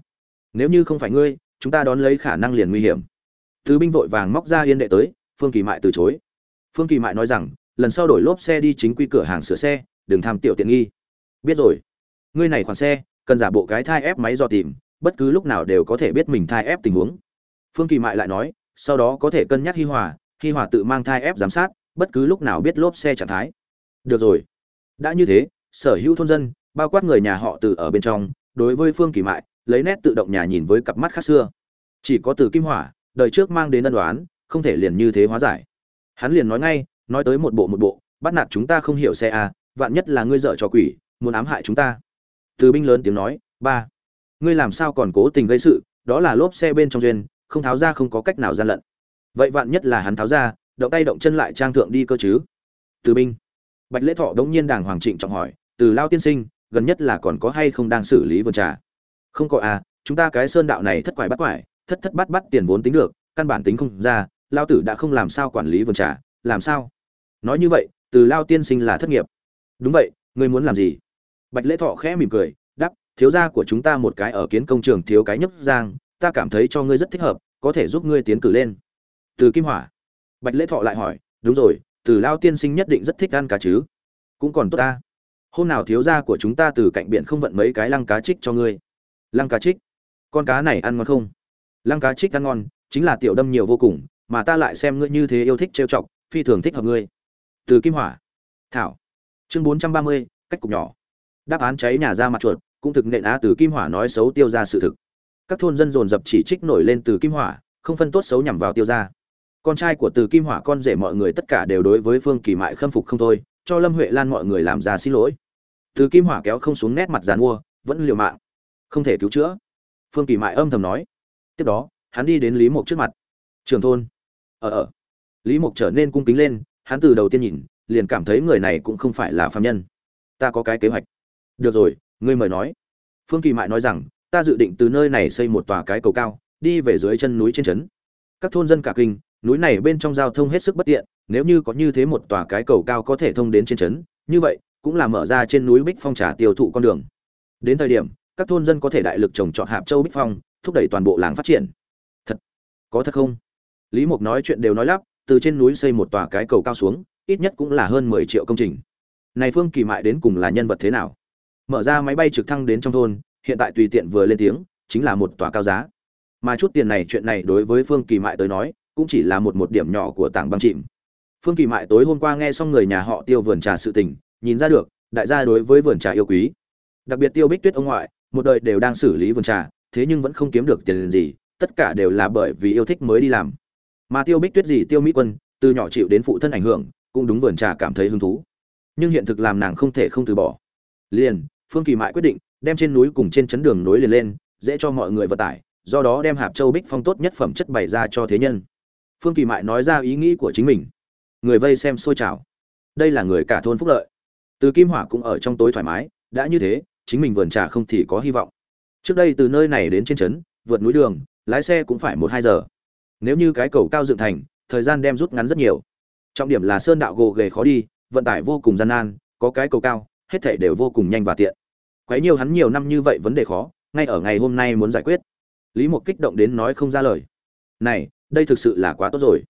Nếu như không phải ngươi, chúng ta đón lấy khả năng liền nguy hiểm. Thứ binh vội vàng móc ra yên đệ tới, phương kỳ mại từ chối. Phương kỳ mại nói rằng, lần sau đổi lốp xe đi chính quy cửa hàng sửa xe, đừng tham tiểu tiện nghi. Biết rồi. Ngươi này khoản xe, cần giả bộ cái thai ép máy do tìm, bất cứ lúc nào đều có thể biết mình thai ép tình huống. Phương kỳ mại lại nói, sau đó có thể cân nhắc hi hòa hi hòa tự mang thai ép giám sát, bất cứ lúc nào biết lốp xe trạng thái. Được rồi. Đã như thế, sở hữu thôn dân, bao quát người nhà họ từ ở bên trong đối với phương kỳ mại lấy nét tự động nhà nhìn với cặp mắt khác xưa. Chỉ có từ kim hỏa đời trước mang đến ân đoán không thể liền như thế hóa giải. Hắn liền nói ngay nói tới một bộ một bộ bắt nạt chúng ta không hiểu xe à, vạn nhất là ngươi dợ trò quỷ muốn ám hại chúng ta. Từ binh lớn tiếng nói ba ngươi làm sao còn cố tình gây sự đó là lốp xe bên trong duyên không tháo ra không có cách nào gian lận. Vậy vạn nhất là hắn tháo ra động tay động chân lại trang thượng đi cơ chứ? Từ binh. Bạch lễ thọ đống nhiên đàng hoàng trịnh trọng hỏi từ lao tiên sinh gần nhất là còn có hay không đang xử lý vườn trà? Không có à chúng ta cái sơn đạo này thất quải bắt quải, thất thất bắt bắt tiền vốn tính được, căn bản tính không ra, lao tử đã không làm sao quản lý vườn trà, làm sao? Nói như vậy, từ lao tiên sinh là thất nghiệp. Đúng vậy, ngươi muốn làm gì? Bạch lễ thọ khẽ mỉm cười đắp thiếu gia của chúng ta một cái ở kiến công trường thiếu cái nhấp giang ta cảm thấy cho ngươi rất thích hợp, có thể giúp ngươi tiến cử lên. Từ kim hỏa. Bạch lễ thọ lại hỏi, đúng rồi, từ lao tiên sinh nhất định rất thích ăn cá chứ? Cũng còn tốt ta hôm nào thiếu gia của chúng ta từ cạnh biển không vận mấy cái lăng cá trích cho ngươi. Lăng cá trích? Con cá này ăn ngon không? Lăng cá trích ăn ngon, chính là tiểu đâm nhiều vô cùng, mà ta lại xem ngươi như thế yêu thích trêu chọc, phi thường thích hợp ngươi. Từ kim hỏa. Thảo. Chương bốn trăm ba mươi, cách cục nhỏ. Đáp án cháy nhà ra mặt chuột, cũng thực nện á từ kim hỏa nói xấu tiêu ra sự thực. Các thôn dân dồn dập chỉ trích nổi lên từ kim hỏa, không phân tốt xấu nhằm vào tiêu ra con trai của từ kim hỏa con rể mọi người tất cả đều đối với phương kỳ mại khâm phục không thôi cho lâm huệ lan mọi người làm ra xin lỗi. Từ kim hỏa kéo không xuống nét mặt dàn mua, vẫn liều mạng. Không thể cứu chữa. Phương kỳ mại âm thầm nói. Tiếp đó, hắn đi đến lý mục trước mặt. Trường thôn. Ở ở lý mục trở nên cung kính lên, hắn từ đầu tiên nhìn, liền cảm thấy người này cũng không phải là phạm nhân. Ta có cái kế hoạch. Được rồi, ngươi mời nói. Phương kỳ mại nói rằng, ta dự định từ nơi này xây một tòa cái cầu cao, đi về dưới chân núi trên trấn. Các thôn dân cả kinh, núi này bên trong giao thông hết sức bất tiện nếu như có như thế một tòa cái cầu cao có thể thông đến trên trấn, như vậy, cũng là mở ra trên núi bích phong trà tiêu thụ con đường. Đến thời điểm, các thôn dân có thể đại lực trồng trọt hạp châu bích phong, thúc đẩy toàn bộ làng phát triển. Thật? Có thật không? Lý mục nói chuyện đều nói lắp, từ trên núi xây một tòa cái cầu cao xuống, ít nhất cũng là hơn mười triệu công trình. Này phương kỳ mại đến cùng là nhân vật thế nào? Mở ra máy bay trực thăng đến trong thôn, hiện tại tùy tiện vừa lên tiếng, chính là một tòa cao giá. Mà chút tiền này, chuyện này đối với phương kỳ mại tới nói, cũng chỉ là một một điểm nhỏ của tảng băng chìm phương kỳ mại tối hôm qua nghe xong người nhà họ tiêu vườn trà sự tình, nhìn ra được, đại gia đối với vườn trà yêu quý. Đặc biệt tiêu bích tuyết ông ngoại, một đời đều đang xử lý vườn trà, thế nhưng vẫn không kiếm được tiền gì, tất cả đều là bởi vì yêu thích mới đi làm. Mà tiêu bích tuyết gì tiêu mỹ quân, từ nhỏ chịu đến phụ thân ảnh hưởng, cũng đúng vườn trà cảm thấy hứng thú. Nhưng hiện thực làm nàng không thể không từ bỏ. Liền, phương kỳ mại quyết định, đem trên núi cùng trên chấn đường nối liền lên, dễ cho mọi người vận tải, do đó đem hạp châu bích phong tốt nhất phẩm chất bày ra cho thế nhân. Phương kỳ mại nói ra ý nghĩ của chính mình người vây xem xôi trào. Đây là người cả thôn phúc lợi. Từ kim hỏa cũng ở trong tối thoải mái, đã như thế, chính mình vườn trà không thì có hy vọng. Trước đây từ nơi này đến trên trấn, vượt núi đường, lái xe cũng phải một hai giờ. Nếu như cái cầu cao dựng thành, thời gian đem rút ngắn rất nhiều. Trọng điểm là sơn đạo gồ ghề khó đi, vận tải vô cùng gian nan, có cái cầu cao, hết thảy đều vô cùng nhanh và tiện. Quấy nhiều hắn nhiều năm như vậy vấn đề khó, ngay ở ngày hôm nay muốn giải quyết. Lý mục kích động đến nói không ra lời. Này, đây thực sự là quá tốt rồi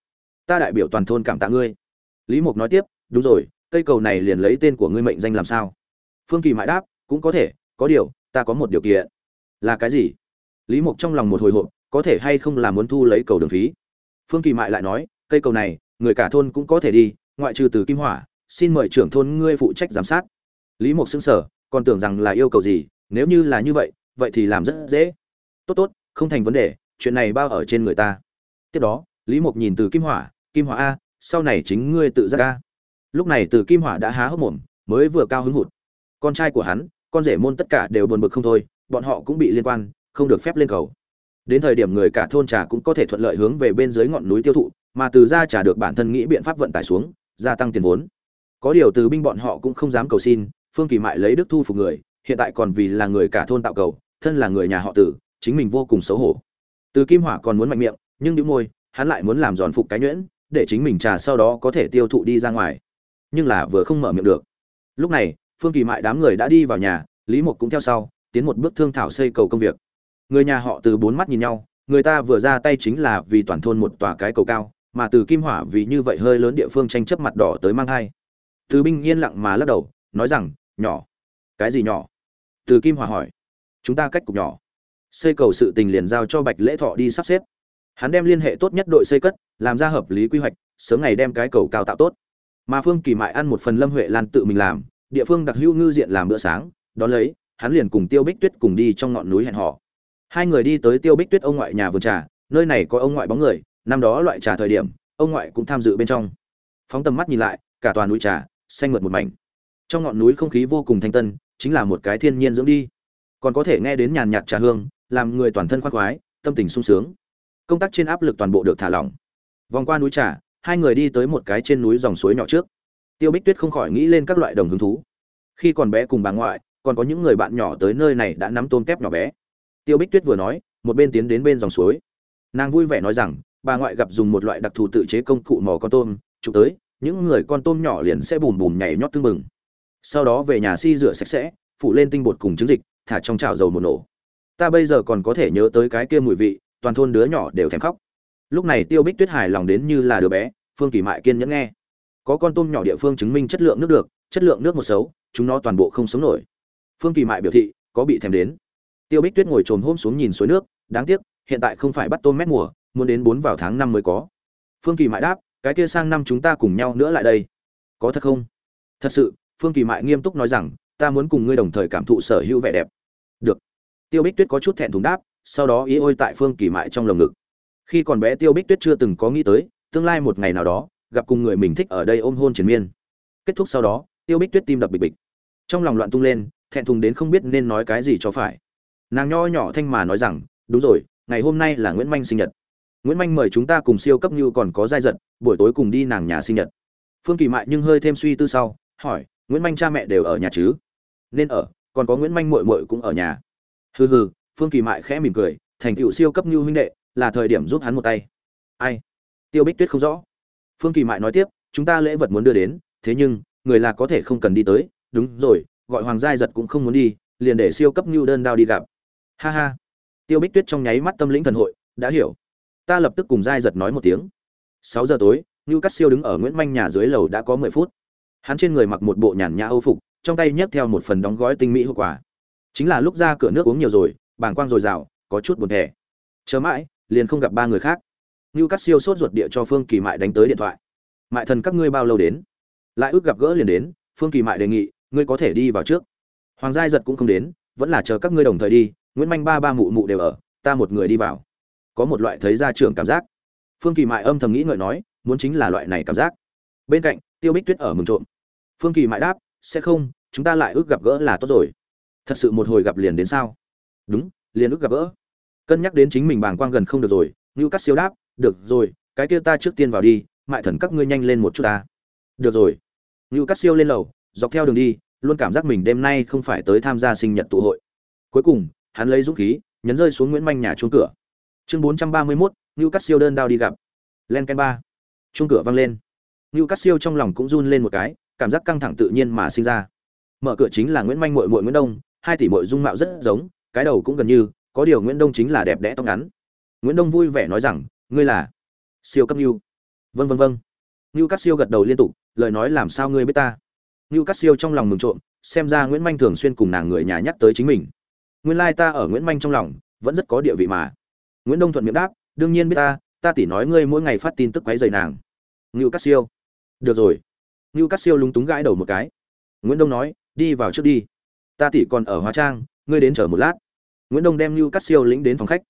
ta đại biểu toàn thôn cảm tạ ngươi. Lý mục nói tiếp, đúng rồi, cây cầu này liền lấy tên của ngươi mệnh danh làm sao? Phương kỳ mãi đáp, cũng có thể, có điều, ta có một điều kiện. Là cái gì? Lý mục trong lòng một hồi hộp, có thể hay không là muốn thu lấy cầu đường phí? Phương kỳ mại lại nói, cây cầu này, người cả thôn cũng có thể đi, ngoại trừ từ kim hỏa, xin mời trưởng thôn ngươi phụ trách giám sát. Lý mục xưng sở còn tưởng rằng là yêu cầu gì, nếu như là như vậy vậy thì làm rất dễ. Tốt tốt, không thành vấn đề, chuyện này bao ở trên người ta. Tiếp đó, lý mục nhìn từ kim hỏa kim hỏa a, sau này chính ngươi tự giác a. Lúc này từ kim hỏa đã há hốc mồm, mới vừa cao hứng hụt. Con trai của hắn, con rể môn tất cả đều buồn bực không thôi, bọn họ cũng bị liên quan, không được phép lên cầu. Đến thời điểm người cả thôn trà cũng có thể thuận lợi hướng về bên dưới ngọn núi tiêu thụ, mà từ ra trả được bản thân nghĩ biện pháp vận tải xuống, gia tăng tiền vốn. Có điều từ binh bọn họ cũng không dám cầu xin, phương kỳ mại lấy đức thu phục người, hiện tại còn vì là người cả thôn tạo cầu, thân là người nhà họ tử, chính mình vô cùng xấu hổ. Từ kim hỏa còn muốn mạnh miệng, nhưng đĩu môi, hắn lại muốn làm giòn phục cái nhuyễn để chính mình trà sau đó có thể tiêu thụ đi ra ngoài. Nhưng là vừa không mở miệng được. Lúc này, phương kỳ mại đám người đã đi vào nhà, lý mục cũng theo sau, tiến một bước thương thảo xây cầu công việc. Người nhà họ từ bốn mắt nhìn nhau, người ta vừa ra tay chính là vì toàn thôn một tòa cái cầu cao, mà từ kim hỏa vì như vậy hơi lớn địa phương tranh chấp mặt đỏ tới mang hai. Từ binh yên lặng mà lắc đầu, nói rằng, nhỏ. Cái gì nhỏ? Từ kim hỏa hỏi. Chúng ta cách cục nhỏ. Xây cầu sự tình liền giao cho bạch lễ thọ đi sắp xếp hắn đem liên hệ tốt nhất đội xây cất, làm ra hợp lý quy hoạch, sớm ngày đem cái cầu cao tạo tốt. Mà phương kỳ mại ăn một phần lâm huệ lan tự mình làm, địa phương đặc hữu ngư diện làm bữa sáng, đón lấy, hắn liền cùng tiêu bích tuyết cùng đi trong ngọn núi hẹn họ hai người đi tới tiêu bích tuyết ông ngoại nhà vườn trà, nơi này có ông ngoại bóng người, năm đó loại trà thời điểm, ông ngoại cũng tham dự bên trong. Phóng tầm mắt nhìn lại, cả toàn núi trà, xanh mượt một mảnh. Trong ngọn núi không khí vô cùng thanh tân, chính là một cái thiên nhiên dưỡng đi. Còn có thể nghe đến nhàn nhạt trà hương, làm người toàn thân khoác khoái, tâm tình sung sướng công tác trên áp lực toàn bộ được thả lỏng. Vòng qua núi trà, hai người đi tới một cái trên núi dòng suối nhỏ trước. Tiêu bích tuyết không khỏi nghĩ lên các loại đồng hứng thú. Khi còn bé cùng bà ngoại, còn có những người bạn nhỏ tới nơi này đã nắm tôm tép nhỏ bé. Tiêu bích tuyết vừa nói, một bên tiến đến bên dòng suối. Nàng vui vẻ nói rằng, bà ngoại gặp dùng một loại đặc thù tự chế công cụ mò con tôm, chụp tới, những người con tôm nhỏ liền sẽ bùm bùm nhảy nhót tưng bừng. Sau đó về nhà si rửa sạch sẽ, phủ lên tinh bột cùng trứng dịch, thả trong chảo dầu một nổ. Ta bây giờ còn có thể nhớ tới cái kia mùi vị toàn thôn đứa nhỏ đều thèm khóc. Lúc này tiêu bích tuyết hài lòng đến như là đứa bé, phương kỳ mại kiên nhẫn nghe. Có con tôm nhỏ địa phương chứng minh chất lượng nước được, chất lượng nước một xấu, chúng nó toàn bộ không sống nổi. Phương kỳ mại biểu thị, có bị thèm đến. Tiêu bích tuyết ngồi trồm hôm xuống nhìn suối nước, đáng tiếc, hiện tại không phải bắt tôm mét mùa, muốn đến bốn vào tháng năm mới có. Phương kỳ mại đáp, cái kia sang năm chúng ta cùng nhau nữa lại đây. Có thật không? Thật sự, phương kỳ mại nghiêm túc nói rằng, ta muốn cùng ngươi đồng thời cảm thụ sở hữu vẻ đẹp. Được. Tiêu bích tuyết có chút thẹn thùng đáp sau đó ý ôi tại phương kỳ mại trong lồng ngực. Khi còn bé tiêu bích tuyết chưa từng có nghĩ tới, tương lai một ngày nào đó, gặp cùng người mình thích ở đây ôm hôn triền miên. Kết thúc sau đó, tiêu bích tuyết tim đập bịch bịch. Trong lòng loạn tung lên, thẹn thùng đến không biết nên nói cái gì cho phải. Nàng nho nhỏ thanh mà nói rằng, đúng rồi, ngày hôm nay là nguyễn manh sinh nhật. Nguyễn manh mời chúng ta cùng siêu cấp như còn có giai giật, buổi tối cùng đi nàng nhà sinh nhật. Phương kỳ mại nhưng hơi thêm suy tư sau, hỏi, nguyễn manh cha mẹ đều ở nhà chứ? Nên ở, còn có nguyễn manh mội mội cũng ở nhà. Hừ hừ phương kỳ mại khẽ mỉm cười, thành tựu siêu cấp như huynh đệ, là thời điểm giúp hắn một tay. Ai? Tiêu bích tuyết không rõ. Phương kỳ mại nói tiếp, chúng ta lễ vật muốn đưa đến, thế nhưng, người là có thể không cần đi tới. Đúng rồi, gọi hoàng giai giật cũng không muốn đi, liền để siêu cấp như đơn đao đi gặp. Ha ha. Tiêu bích tuyết trong nháy mắt tâm lĩnh thần hội, đã hiểu. Ta lập tức cùng giai giật nói một tiếng. Sáu giờ tối như cắt siêu đứng ở nguyễn manh nhà dưới lầu đã có mười phút. Hắn trên người mặc một bộ nhàn nhã âu phục, trong tay nhấc theo một phần đóng gói tinh mỹ hậu quả. Chính là lúc ra cửa nước uống nhiều rồi bàng quang dồi dào, có chút buồn thẻ chờ mãi, liền không gặp ba người khác. Như cắt siêu sốt ruột địa cho phương kỳ mại đánh tới điện thoại. Mại thần các ngươi bao lâu đến? Lại ước gặp gỡ liền đến, phương kỳ mại đề nghị, ngươi có thể đi vào trước. Hoàng giai giật cũng không đến, vẫn là chờ các ngươi đồng thời đi, nguyễn manh ba ba mụ mụ đều ở, ta một người đi vào. Có một loại thấy ra trường cảm giác. Phương kỳ mại âm thầm nghĩ ngợi nói, muốn chính là loại này cảm giác. Bên cạnh, tiêu bích tuyết ở mừng trộm. Phương kỳ mại đáp, sẽ không, chúng ta lại ước gặp gỡ là tốt rồi. Thật sự một hồi gặp liền đến sao? Đúng, liền ức gặp gỡ. Cân nhắc đến chính mình bàng quang gần không được rồi, ngưu cắt siêu đáp, được rồi, cái kia ta trước tiên vào đi, mại thần các ngươi nhanh lên một chút ta. Được rồi. Ngưu cắt siêu lên lầu, dọc theo đường đi, luôn cảm giác mình đêm nay không phải tới tham gia sinh nhật tụ hội. Cuối cùng, hắn lấy dũng khí, nhấn rơi xuống nguyễn manh nhà chuông cửa. Chương bốn trăm ba mươi mốt, ngưu cắt siêu đơn đao đi gặp. Len ken ba. Chuông cửa vang lên. Ngưu cắt siêu trong lòng cũng run lên một cái, cảm giác căng thẳng tự nhiên mà sinh ra. Mở cửa chính là nguyễn manh mội mội nguyễn đông, hai tỷ mội dung mạo rất giống cái đầu cũng gần như, có điều nguyễn đông chính là đẹp đẽ tóc ngắn. Nguyễn đông vui vẻ nói rằng, ngươi là siêu cấp ngưu vân vân vân ngưu cắt siêu gật đầu liên tục, lời nói làm sao ngươi biết ta? Ngưu cắt siêu trong lòng mừng trộm, xem ra nguyễn manh thường xuyên cùng nàng người nhà nhắc tới chính mình. Nguyên lai ta ở nguyễn manh trong lòng, vẫn rất có địa vị mà. Nguyễn đông thuận miệng đáp, đương nhiên biết ta ta tỉ nói ngươi mỗi ngày phát tin tức quấy rầy nàng. Ngưu cắt siêu được rồi. Ngưu cắt siêu lúng túng gãi đầu một cái. Nguyễn đông nói, đi vào trước đi. Ta tỉ còn ở hóa trang, ngươi đến chờ một lát nguyễn đông đem Lưu Cát siêu lĩnh đến phòng khách.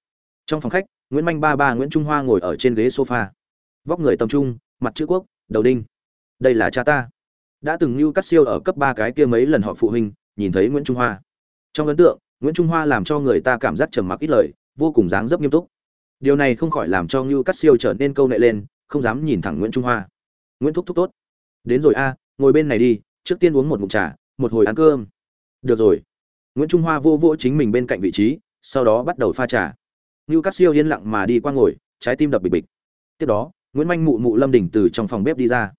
Trong phòng khách, nguyễn manh ba ba, nguyễn trung hoa ngồi ở trên ghế sofa. Vóc người tầm trung, mặt chữ quốc, đầu đinh. Đây là cha ta. Đã từng Lưu Cát siêu ở cấp ba cái kia mấy lần họ phụ huynh, nhìn thấy nguyễn trung hoa. Trong ấn tượng, nguyễn trung hoa làm cho người ta cảm giác trầm mặc ít lời, vô cùng dáng dấp nghiêm túc. Điều này không khỏi làm cho Lưu Cát siêu trở nên câu nệ lên, không dám nhìn thẳng nguyễn trung hoa. Nguyễn thúc thúc tốt. Đến rồi a, ngồi bên này đi, trước tiên uống một ngụm trà, một hồi ăn cơm. Được rồi nguyễn trung hoa vô vô chính mình bên cạnh vị trí, sau đó bắt đầu pha trà. Nưu Cát siêu yên lặng mà đi qua ngồi, trái tim đập bịch bịch. Tiếp đó, nguyễn manh mụ mụ lâm đình từ trong phòng bếp đi ra.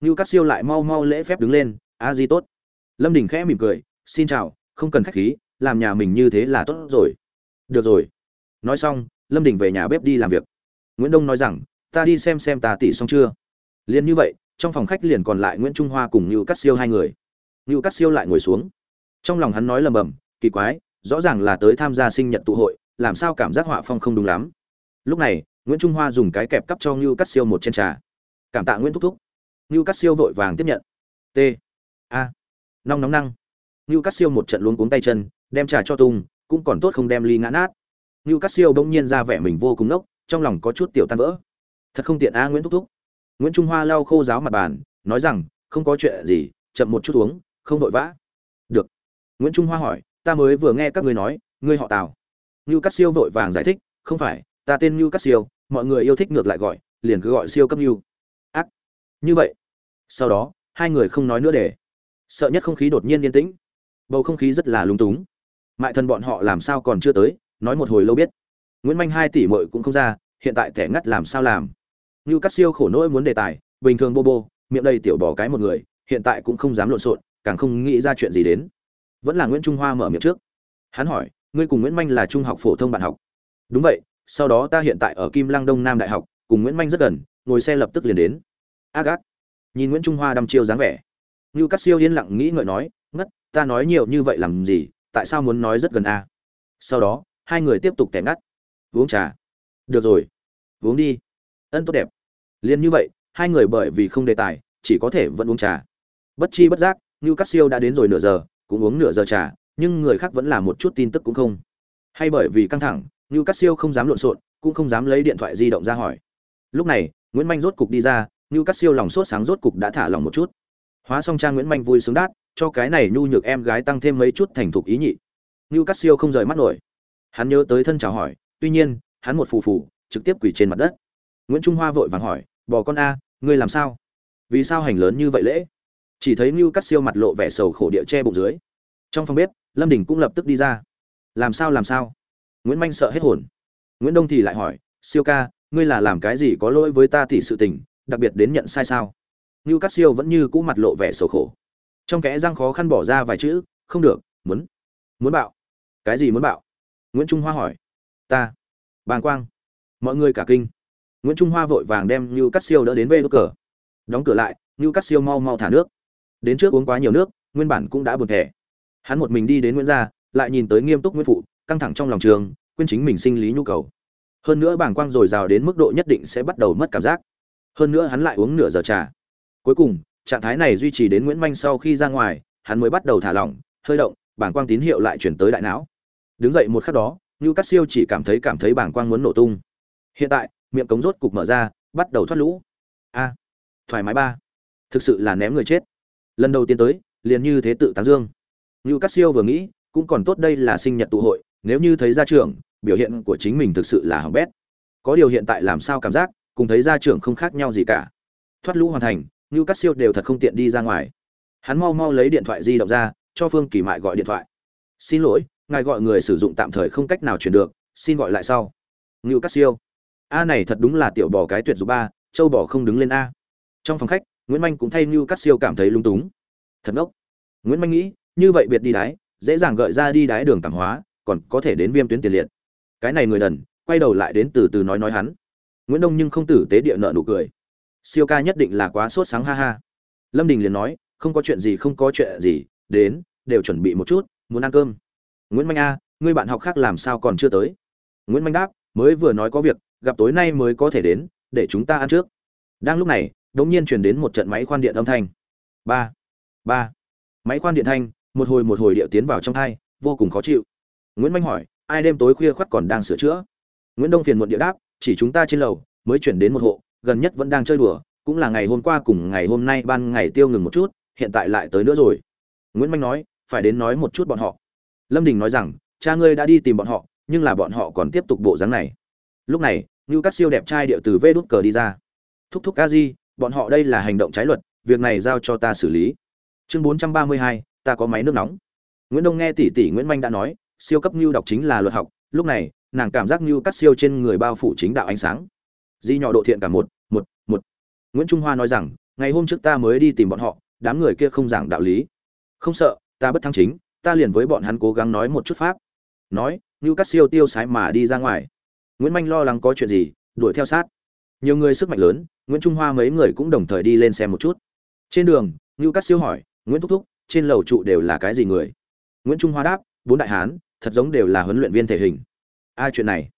Nưu Cát siêu lại mau mau lễ phép đứng lên, a di tốt. Lâm đình khẽ mỉm cười, xin chào, không cần khách khí, làm nhà mình như thế là tốt rồi. Được rồi. Nói xong, lâm đình về nhà bếp đi làm việc. Nguyễn đông nói rằng, ta đi xem xem ta tỷ xong chưa? Liên như vậy, trong phòng khách liền còn lại nguyễn trung hoa cùng Nưu Cát siêu hai người. Nưu Cát siêu lại ngồi xuống. Trong lòng hắn nói lầm bầm kỳ quái, rõ ràng là tới tham gia sinh nhật tụ hội, làm sao cảm giác họa phong không đúng lắm. Lúc này, nguyễn trung hoa dùng cái kẹp cắp cho ngưu cắt siêu một chén trà. Cảm tạ nguyễn thúc thúc. Ngưu cắt siêu vội vàng tiếp nhận. T. A. Nong nóng năng. Ngưu cắt siêu một trận luống cuống tay chân, đem trà cho tung cũng còn tốt không đem ly ngã nát. Ngưu cắt siêu bỗng nhiên ra vẻ mình vô cùng nốc trong lòng có chút tiểu tan vỡ. Thật không tiện a, nguyễn thúc thúc. Nguyễn trung hoa lau khô giáo mặt bàn, nói rằng, không có chuyện gì, chậm một chút uống, không vội vã. Được. Nguyễn trung hoa hỏi ta mới vừa nghe các ngươi nói, ngươi họ tào. Ngưu cắt siêu vội vàng giải thích, không phải, ta tên ngưu cắt siêu mọi người yêu thích ngược lại gọi, liền cứ gọi siêu cấp ngưu ác. Như vậy. Sau đó, hai người không nói nữa để. Sợ nhất không khí đột nhiên yên tĩnh. Bầu không khí rất là lúng túng. Mại thần bọn họ làm sao còn chưa tới, nói một hồi lâu biết. Nguyễn manh hai tỷ mội cũng không ra, hiện tại thẻ ngắt làm sao làm. Ngưu cắt siêu khổ nỗi muốn đề tài, bình thường bô bô, miệng đầy tiểu bỏ cái một người, hiện tại cũng không dám lộn xộn, càng không nghĩ ra chuyện gì đến vẫn là nguyễn trung hoa mở miệng trước. Hắn hỏi, ngươi cùng nguyễn manh là trung học phổ thông bạn học? Đúng vậy, sau đó ta hiện tại ở kim lăng đông nam đại học, cùng nguyễn manh rất gần, ngồi xe lập tức liền đến. Ác ác. Nhìn nguyễn trung hoa đăm chiêu dáng vẻ, ngưu cắt siêu yên lặng nghĩ ngợi nói, ngất, ta nói nhiều như vậy làm gì, tại sao muốn nói rất gần a? Sau đó, hai người tiếp tục tẻ ngắt. Uống trà. Được rồi. Uống đi. Ân, tốt đẹp. Liền như vậy, hai người bởi vì không đề tài, chỉ có thể vẫn uống trà. Bất chi bất giác, ngưu cắt siêu đã đến rồi nửa giờ cũng uống nửa giờ trà, nhưng người khác vẫn là một chút tin tức cũng không. Hay bởi vì căng thẳng, ngưu Cát siêu không dám lộn xộn, cũng không dám lấy điện thoại di động ra hỏi. Lúc này, nguyễn Minh rốt cục đi ra, ngưu Cát siêu lòng sốt sáng rốt cục đã thả lòng một chút. Hóa xong trang nguyễn Minh vui sướng đát, cho cái này nhu nhược em gái tăng thêm mấy chút thành thục ý nhị. Ngưu Cát siêu không rời mắt nổi. Hắn nhớ tới thân chào hỏi, tuy nhiên, hắn một phù phù, trực tiếp quỳ trên mặt đất. Nguyễn trung hoa vội vàng hỏi, bò con a, ngươi làm sao? Vì sao hành lớn như vậy lễ? Chỉ thấy ngưu cắt siêu mặt lộ vẻ sầu khổ địa che bụng dưới. Trong phòng bếp, lâm đình cũng lập tức đi ra. Làm sao làm sao? Nguyễn manh sợ hết hồn. Nguyễn đông thì lại hỏi, siêu ca, ngươi là làm cái gì có lỗi với ta thì sự tình, đặc biệt đến nhận sai sao? Ngưu cắt siêu vẫn như cũ mặt lộ vẻ sầu khổ. Trong kẽ răng khó khăn bỏ ra vài chữ, không được, muốn muốn bạo. Cái gì muốn bạo? Nguyễn trung hoa hỏi. Ta, bàng quang, mọi người cả kinh. Nguyễn trung hoa vội vàng đem ngưu cắt siêu đỡ đến vê đốt cờ. Đóng cửa lại, ngưu cắt siêu mau mau thả nước đến trước uống quá nhiều nước, nguyên bản cũng đã buồn thẻ. Hắn một mình đi đến nguyễn gia, lại nhìn tới nghiêm túc nguyễn phụ, căng thẳng trong lòng trường, quên chính mình sinh lý nhu cầu. Hơn nữa bảng quang dồi dào đến mức độ nhất định sẽ bắt đầu mất cảm giác. Hơn nữa hắn lại uống nửa giờ trà. Cuối cùng, trạng thái này duy trì đến nguyễn manh sau khi ra ngoài, hắn mới bắt đầu thả lỏng, hơi động bảng quang tín hiệu lại chuyển tới đại não. Đứng dậy một khắc đó như cắt siêu chỉ cảm thấy cảm thấy bảng quang muốn nổ tung. Hiện tại, miệng cống rốt cục mở ra, bắt đầu thoát lũ. A, thoải mái ba. Thực sự là ném người chết lần đầu tiên tới, liền như thế tự tán dương. Như Cát siêu vừa nghĩ, cũng còn tốt đây là sinh nhật tụ hội, nếu như thấy ra trường biểu hiện của chính mình thực sự là hỏng bét. Có điều hiện tại làm sao cảm giác, cùng thấy ra trường không khác nhau gì cả. Thoát lũ hoàn thành như Cát siêu đều thật không tiện đi ra ngoài. Hắn mau mau lấy điện thoại di động ra, cho phương kỳ mại gọi điện thoại. Xin lỗi, ngài gọi người sử dụng tạm thời không cách nào chuyển được, xin gọi lại sau. Ngưu Cát siêu. A này thật đúng là tiểu bò cái tuyệt dục ba, châu bò không đứng lên a. Trong phòng khách nguyễn manh cũng thay như cắt siêu cảm thấy lung túng. Thật ngốc. Nguyễn manh nghĩ, như vậy biệt đi đái, dễ dàng gợi ra đi đái đường tảng hóa, còn có thể đến viêm tuyến tiền liệt. Cái này người đần, quay đầu lại đến từ từ nói nói hắn. Nguyễn đông nhưng không tử tế địa nợ nụ cười. Siêu ca nhất định là quá sốt sáng, ha ha. Lâm đình liền nói, không có chuyện gì, không có chuyện gì, đến, đều chuẩn bị một chút, muốn ăn cơm. Nguyễn Minh a, ngươi bạn học khác làm sao còn chưa tới? Nguyễn Minh đáp, mới vừa nói có việc, gặp tối nay mới có thể đến, để chúng ta ăn trước. Đang lúc này đột nhiên truyền đến một trận máy khoan điện âm thanh. Ba ba. Máy khoan điện thanh một hồi một hồi điệu tiến vào trong tai, vô cùng khó chịu. Nguyễn Minh hỏi ai đêm tối khuya khoắt còn đang sửa chữa? Nguyễn đông phiền muộn địa đáp chỉ chúng ta trên lầu mới chuyển đến một hộ gần nhất vẫn đang chơi đùa cũng là ngày hôm qua cùng ngày hôm nay ban ngày tiêu ngừng một chút hiện tại lại tới nữa rồi. Nguyễn Minh nói phải đến nói một chút bọn họ. Lâm đình nói rằng cha ngươi đã đi tìm bọn họ nhưng là bọn họ còn tiếp tục bộ dáng này. Lúc này như các siêu đẹp trai điệu từ vê đút cờ đi ra. Thúc thúc kaji bọn họ đây là hành động trái luật, việc này giao cho ta xử lý. Chương bốn trăm ba mươi hai, ta có máy nước nóng. Nguyễn đông nghe tỷ tỷ nguyễn manh đã nói, siêu cấp như đọc chính là luật học, lúc này, nàng cảm giác như cắt siêu trên người bao phủ chính đạo ánh sáng. Di nhỏ độ thiện cả một một một. Nguyễn trung hoa nói rằng, ngày hôm trước ta mới đi tìm bọn họ, đám người kia không giảng đạo lý. Không sợ, ta bất thắng chính, ta liền với bọn hắn cố gắng nói một chút pháp. Nói như cắt siêu tiêu sái mà đi ra ngoài. Nguyễn manh lo lắng có chuyện gì, đuổi theo sát. Nhiều người sức mạnh lớn nguyễn trung hoa mấy người cũng đồng thời đi lên xem một chút. Trên đường như Cát siêu hỏi, nguyễn thúc thúc, trên lầu trụ đều là cái gì người? Nguyễn trung hoa đáp, bốn đại hán, thật giống đều là huấn luyện viên thể hình. Ai chuyện này?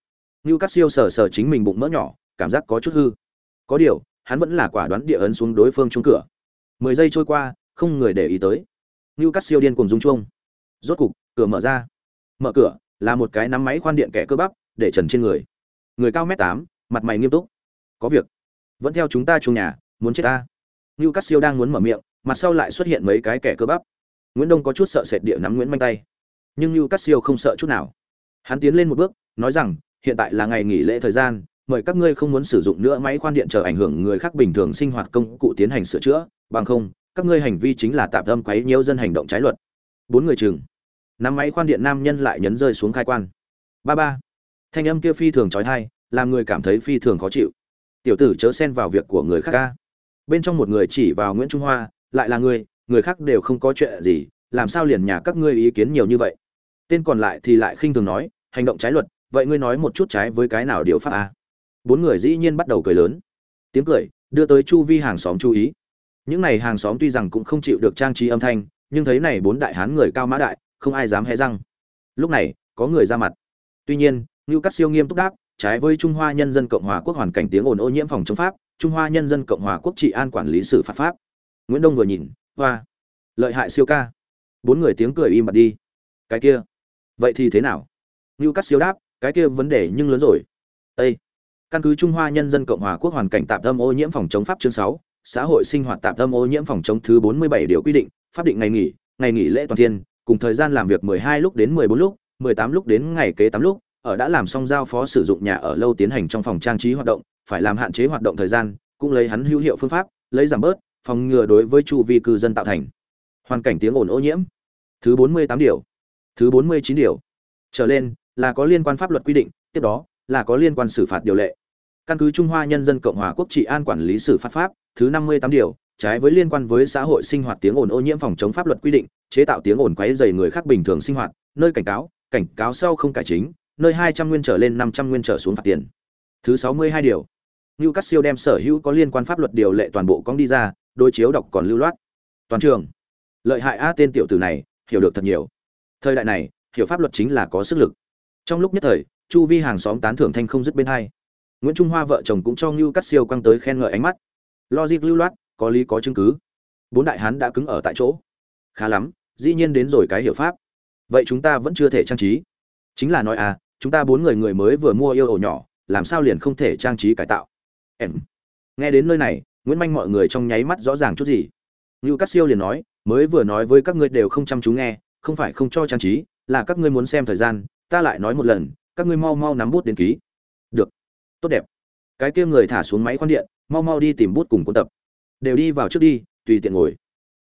Như Cát siêu sờ sờ chính mình bụng mỡ nhỏ, cảm giác có chút hư. Có điều, hắn vẫn là quả đoán địa ấn xuống đối phương chung cửa. Mười giây trôi qua, không người để ý tới. Như Cát siêu điên cùng rung chuông. Rốt cục, cửa mở ra. Mở cửa, là một cái nắm máy khoan điện kẻ cơ bắp, để trần trên người. Người cao mét tám, mặt mày nghiêm túc. Có việc vẫn theo chúng ta chung nhà, muốn chết ta. Như cắt siêu đang muốn mở miệng, mặt sau lại xuất hiện mấy cái kẻ cơ bắp. Nguyễn đông có chút sợ sệt địa nắm nguyễn manh tay. Nhưng như cắt siêu không sợ chút nào. Hắn tiến lên một bước, nói rằng, hiện tại là ngày nghỉ lễ thời gian, mời các ngươi không muốn sử dụng nữa máy khoan điện chờ ảnh hưởng người khác bình thường sinh hoạt công cụ tiến hành sửa chữa, bằng không, các ngươi hành vi chính là tạm tâm quấy nhiễu dân hành động trái luật. Bốn người chừng. Nắm máy khoan điện nam nhân lại nhấn rơi xuống khai quan. Ba ba. Thanh âm kia phi thường trói thai làm người cảm thấy phi thường khó chịu tiểu tử chớ xen vào việc của người khác ca. Bên trong một người chỉ vào nguyễn trung hoa, lại là người người khác đều không có chuyện gì, làm sao liền nhà các ngươi ý kiến nhiều như vậy? Tên còn lại thì lại khinh thường nói, hành động trái luật, vậy ngươi nói một chút trái với cái nào điều pháp a? Bốn người dĩ nhiên bắt đầu cười lớn. Tiếng cười, đưa tới chu vi hàng xóm chú ý. Những n à y hàng xóm tuy rằng cũng không chịu được trang trí âm thanh, nhưng thấy này bốn đại hán người cao mã đại, không ai dám hé răng. Lúc này, có người ra mặt. Tuy nhiên, ngưu cắt siêu nghiêm túc đáp trái với trung hoa nhân dân cộng hòa quốc hoàn cảnh tiếng ồn ô nhiễm phòng chống pháp trung hoa nhân dân cộng hòa quốc trị an quản lý xử phạt pháp. Nguyễn đông vừa nhìn hoa. Lợi hại siêu ca. Bốn người tiếng cười im bặt đi. Cái kia. Vậy thì thế nào? Nưu Cát siêu đáp cái kia vấn đề nhưng lớn rồi. Ê! căn cứ trung hoa nhân dân cộng hòa quốc hoàn cảnh tạm tâm ô nhiễm phòng chống pháp chương sáu xã hội sinh hoạt tạm tâm ô nhiễm phòng chống thứ bốn mươi bảy điều quy định pháp định ngày nghỉ ngày nghỉ lễ toàn thiên cùng thời gian làm việc 12 lúc đến 14 lúc, 18 lúc đến ngày kế 8 lúc, ở đã làm xong giao phó sử dụng nhà ở lâu tiến hành trong phòng trang trí hoạt động, phải làm hạn chế hoạt động thời gian, cũng lấy hắn hữu hiệu phương pháp, lấy giảm bớt, phòng ngừa đối với chu vi cư dân tạo thành hoàn cảnh tiếng ồn ô nhiễm. Thứ 48 điều. Thứ 49 điều. Trở lên là có liên quan pháp luật quy định, tiếp đó là có liên quan xử phạt điều lệ. Căn cứ Trung Hoa Nhân dân Cộng hòa Quốc trị an quản lý xử phạt pháp, thứ 58 điều, trái với liên quan với xã hội sinh hoạt tiếng ồn ô nhiễm phòng chống pháp luật quy định, chế tạo tiếng ồn quấy rầy người khác bình thường sinh hoạt, nơi cảnh cáo, cảnh cáo sau không cải chính, nơi 200 nguyên trở lên 500 nguyên trở xuống phạt tiền. Thứ 62 điều. Lưu Cát Siêu đem sở hữu có liên quan pháp luật điều lệ toàn bộ công đi ra, đối chiếu đọc còn lưu loát. Toàn trường. Lợi hại a tên tiểu tử này, hiểu được thật nhiều. Thời đại này, hiểu pháp luật chính là có sức lực. Trong lúc nhất thời, chu vi hàng xóm tán thưởng thanh không dứt bên hai. Nguyễn Trung Hoa vợ chồng cũng cho Lưu Cát Siêu quăng tới khen ngợi ánh mắt. Logic lưu loát, có lý có chứng cứ. Bốn đại hán đã cứng ở tại chỗ khá lắm dĩ nhiên đến rồi cái hiểu pháp vậy chúng ta vẫn chưa thể trang trí chính là nói à chúng ta bốn người người mới vừa mua yêu ổ nhỏ, làm sao liền không thể trang trí cải tạo? Em, nghe đến nơi này, nguyễn manh mọi người trong nháy mắt rõ ràng chút gì. Như các siêu liền nói, mới vừa nói với các ngươi đều không chăm chú nghe, không phải không cho trang trí, là các ngươi muốn xem thời gian, ta lại nói một lần, các ngươi mau mau nắm bút đến ký. Được, tốt đẹp. Cái kia người thả xuống máy khoan điện, mau mau đi tìm bút cùng cuốn tập. Đều đi vào trước đi, tùy tiện ngồi.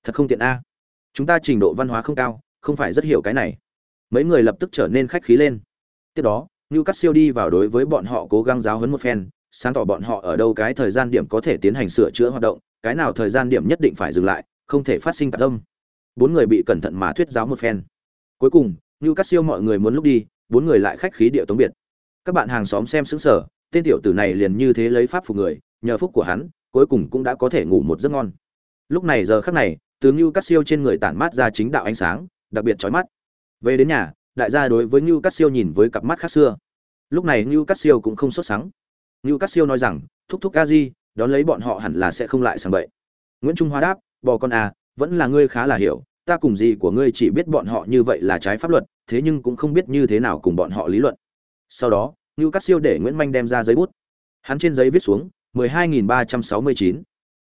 Thật không tiện a. Chúng ta trình độ văn hóa không cao, không phải rất hiểu cái này. Mấy người lập tức trở nên khách khí lên tiếp đó như cắt siêu đi vào đối với bọn họ cố gắng giáo huấn một phen, sáng tỏ bọn họ ở đâu cái thời gian điểm có thể tiến hành sửa chữa hoạt động, cái nào thời gian điểm nhất định phải dừng lại, không thể phát sinh tạc tâm bốn người bị cẩn thận mà thuyết giáo một phen. Cuối cùng như cắt siêu mọi người muốn lúc đi, bốn người lại khách khí địa tống biệt. Các bạn hàng xóm xem xứng sở tên tiểu tử này liền như thế lấy pháp phục người, nhờ phúc của hắn, cuối cùng cũng đã có thể ngủ một giấc ngon. Lúc này giờ khắc này tướng như cắt siêu trên người tản mát ra chính đạo ánh sáng, đặc biệt chói mắt. Về đến nhà đại gia đối với như cắt siêu nhìn với cặp mắt khác xưa lúc này như cắt siêu cũng không sốt sắng. như cắt siêu nói rằng, thúc thúc a di đón lấy bọn họ hẳn là sẽ không lại sang bậy nguyễn trung hoa đáp, bò con à vẫn là ngươi khá là hiểu, ta cùng gì của ngươi chỉ biết bọn họ như vậy là trái pháp luật, thế nhưng cũng không biết như thế nào cùng bọn họ lý luận sau đó như cắt siêu để nguyễn manh đem ra giấy bút hắn trên giấy viết xuống 12.369.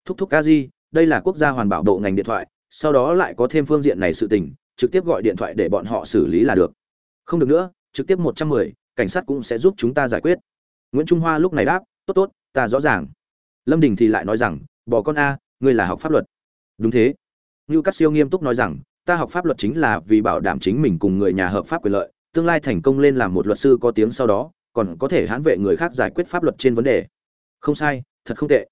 thúc thúc a di đây là quốc gia hoàn bảo độ ngành điện thoại, sau đó lại có thêm phương diện này sự tình trực tiếp gọi điện thoại để bọn họ xử lý là được. Không được nữa trực tiếp 110, cảnh sát cũng sẽ giúp chúng ta giải quyết. Nguyễn trung hoa lúc này đáp tốt tốt ta rõ ràng. Lâm đình thì lại nói rằng bỏ con a ngươi là học pháp luật. Đúng thế. Như các siêu nghiêm túc nói rằng ta học pháp luật chính là vì bảo đảm chính mình cùng người nhà hợp pháp quyền lợi tương lai thành công lên làm một luật sư có tiếng sau đó còn có thể hãn vệ người khác giải quyết pháp luật trên vấn đề. Không sai thật không tệ.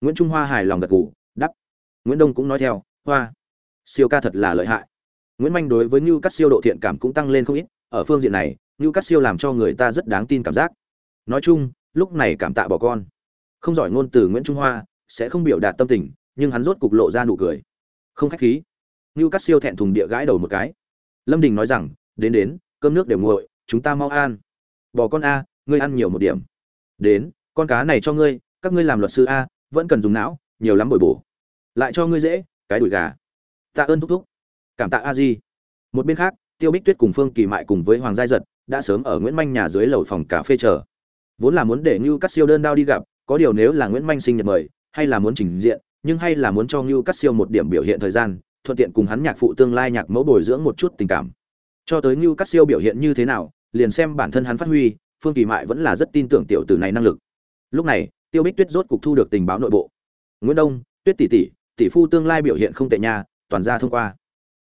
Nguyễn trung hoa hài lòng gật gù đắp nguyễn đông cũng nói theo hoa siêu ca thật là lợi hại nguyễn Minh đối với như Cát siêu độ thiện cảm cũng tăng lên không ít, ở phương diện này như Cát siêu làm cho người ta rất đáng tin cảm giác. Nói chung, lúc này cảm tạ bỏ con. Không giỏi ngôn từ nguyễn trung hoa, sẽ không biểu đạt tâm tình, nhưng hắn rốt cục lộ ra nụ cười. Không khách khí. Như Cát siêu thẹn thùng địa gãi đầu một cái. Lâm đình nói rằng, đến đến, cơm nước đều nguội, chúng ta mau ăn. Bỏ con a, ngươi ăn nhiều một điểm. Đến, con cá này cho ngươi, các ngươi làm luật sư a, vẫn cần dùng não, nhiều lắm bồi bổ. Lại cho ngươi dễ, cái đùi gà. Tạ ơn thúc thúc cảm tạ a di một bên khác tiêu bích tuyết cùng phương kỳ mại cùng với hoàng giai giật đã sớm ở nguyễn manh nhà dưới lầu phòng cà phê chờ vốn là muốn để ngưu cắt siêu đơn đao đi gặp có điều nếu là nguyễn manh sinh nhật mời hay là muốn trình diện nhưng hay là muốn cho Ngưu Cắt Siêu một điểm biểu hiện thời gian, thuận tiện cùng hắn nhạc phụ tương lai nhạc mẫu bồi dưỡng một chút tình cảm. Cho tới Ngưu Cắt Siêu biểu hiện như thế nào, liền xem bản thân hắn phát huy, Phương Kỳ Mại vẫn là rất tin tưởng tiểu tử này năng lực. Lúc này, Tiêu Bích Tuyết rốt cục thu được tình báo nội bộ. Nguyễn Đông, Tuyết tỷ tỷ, tỷ phu tương lai biểu hiện không tệ nha, toàn ra thông qua.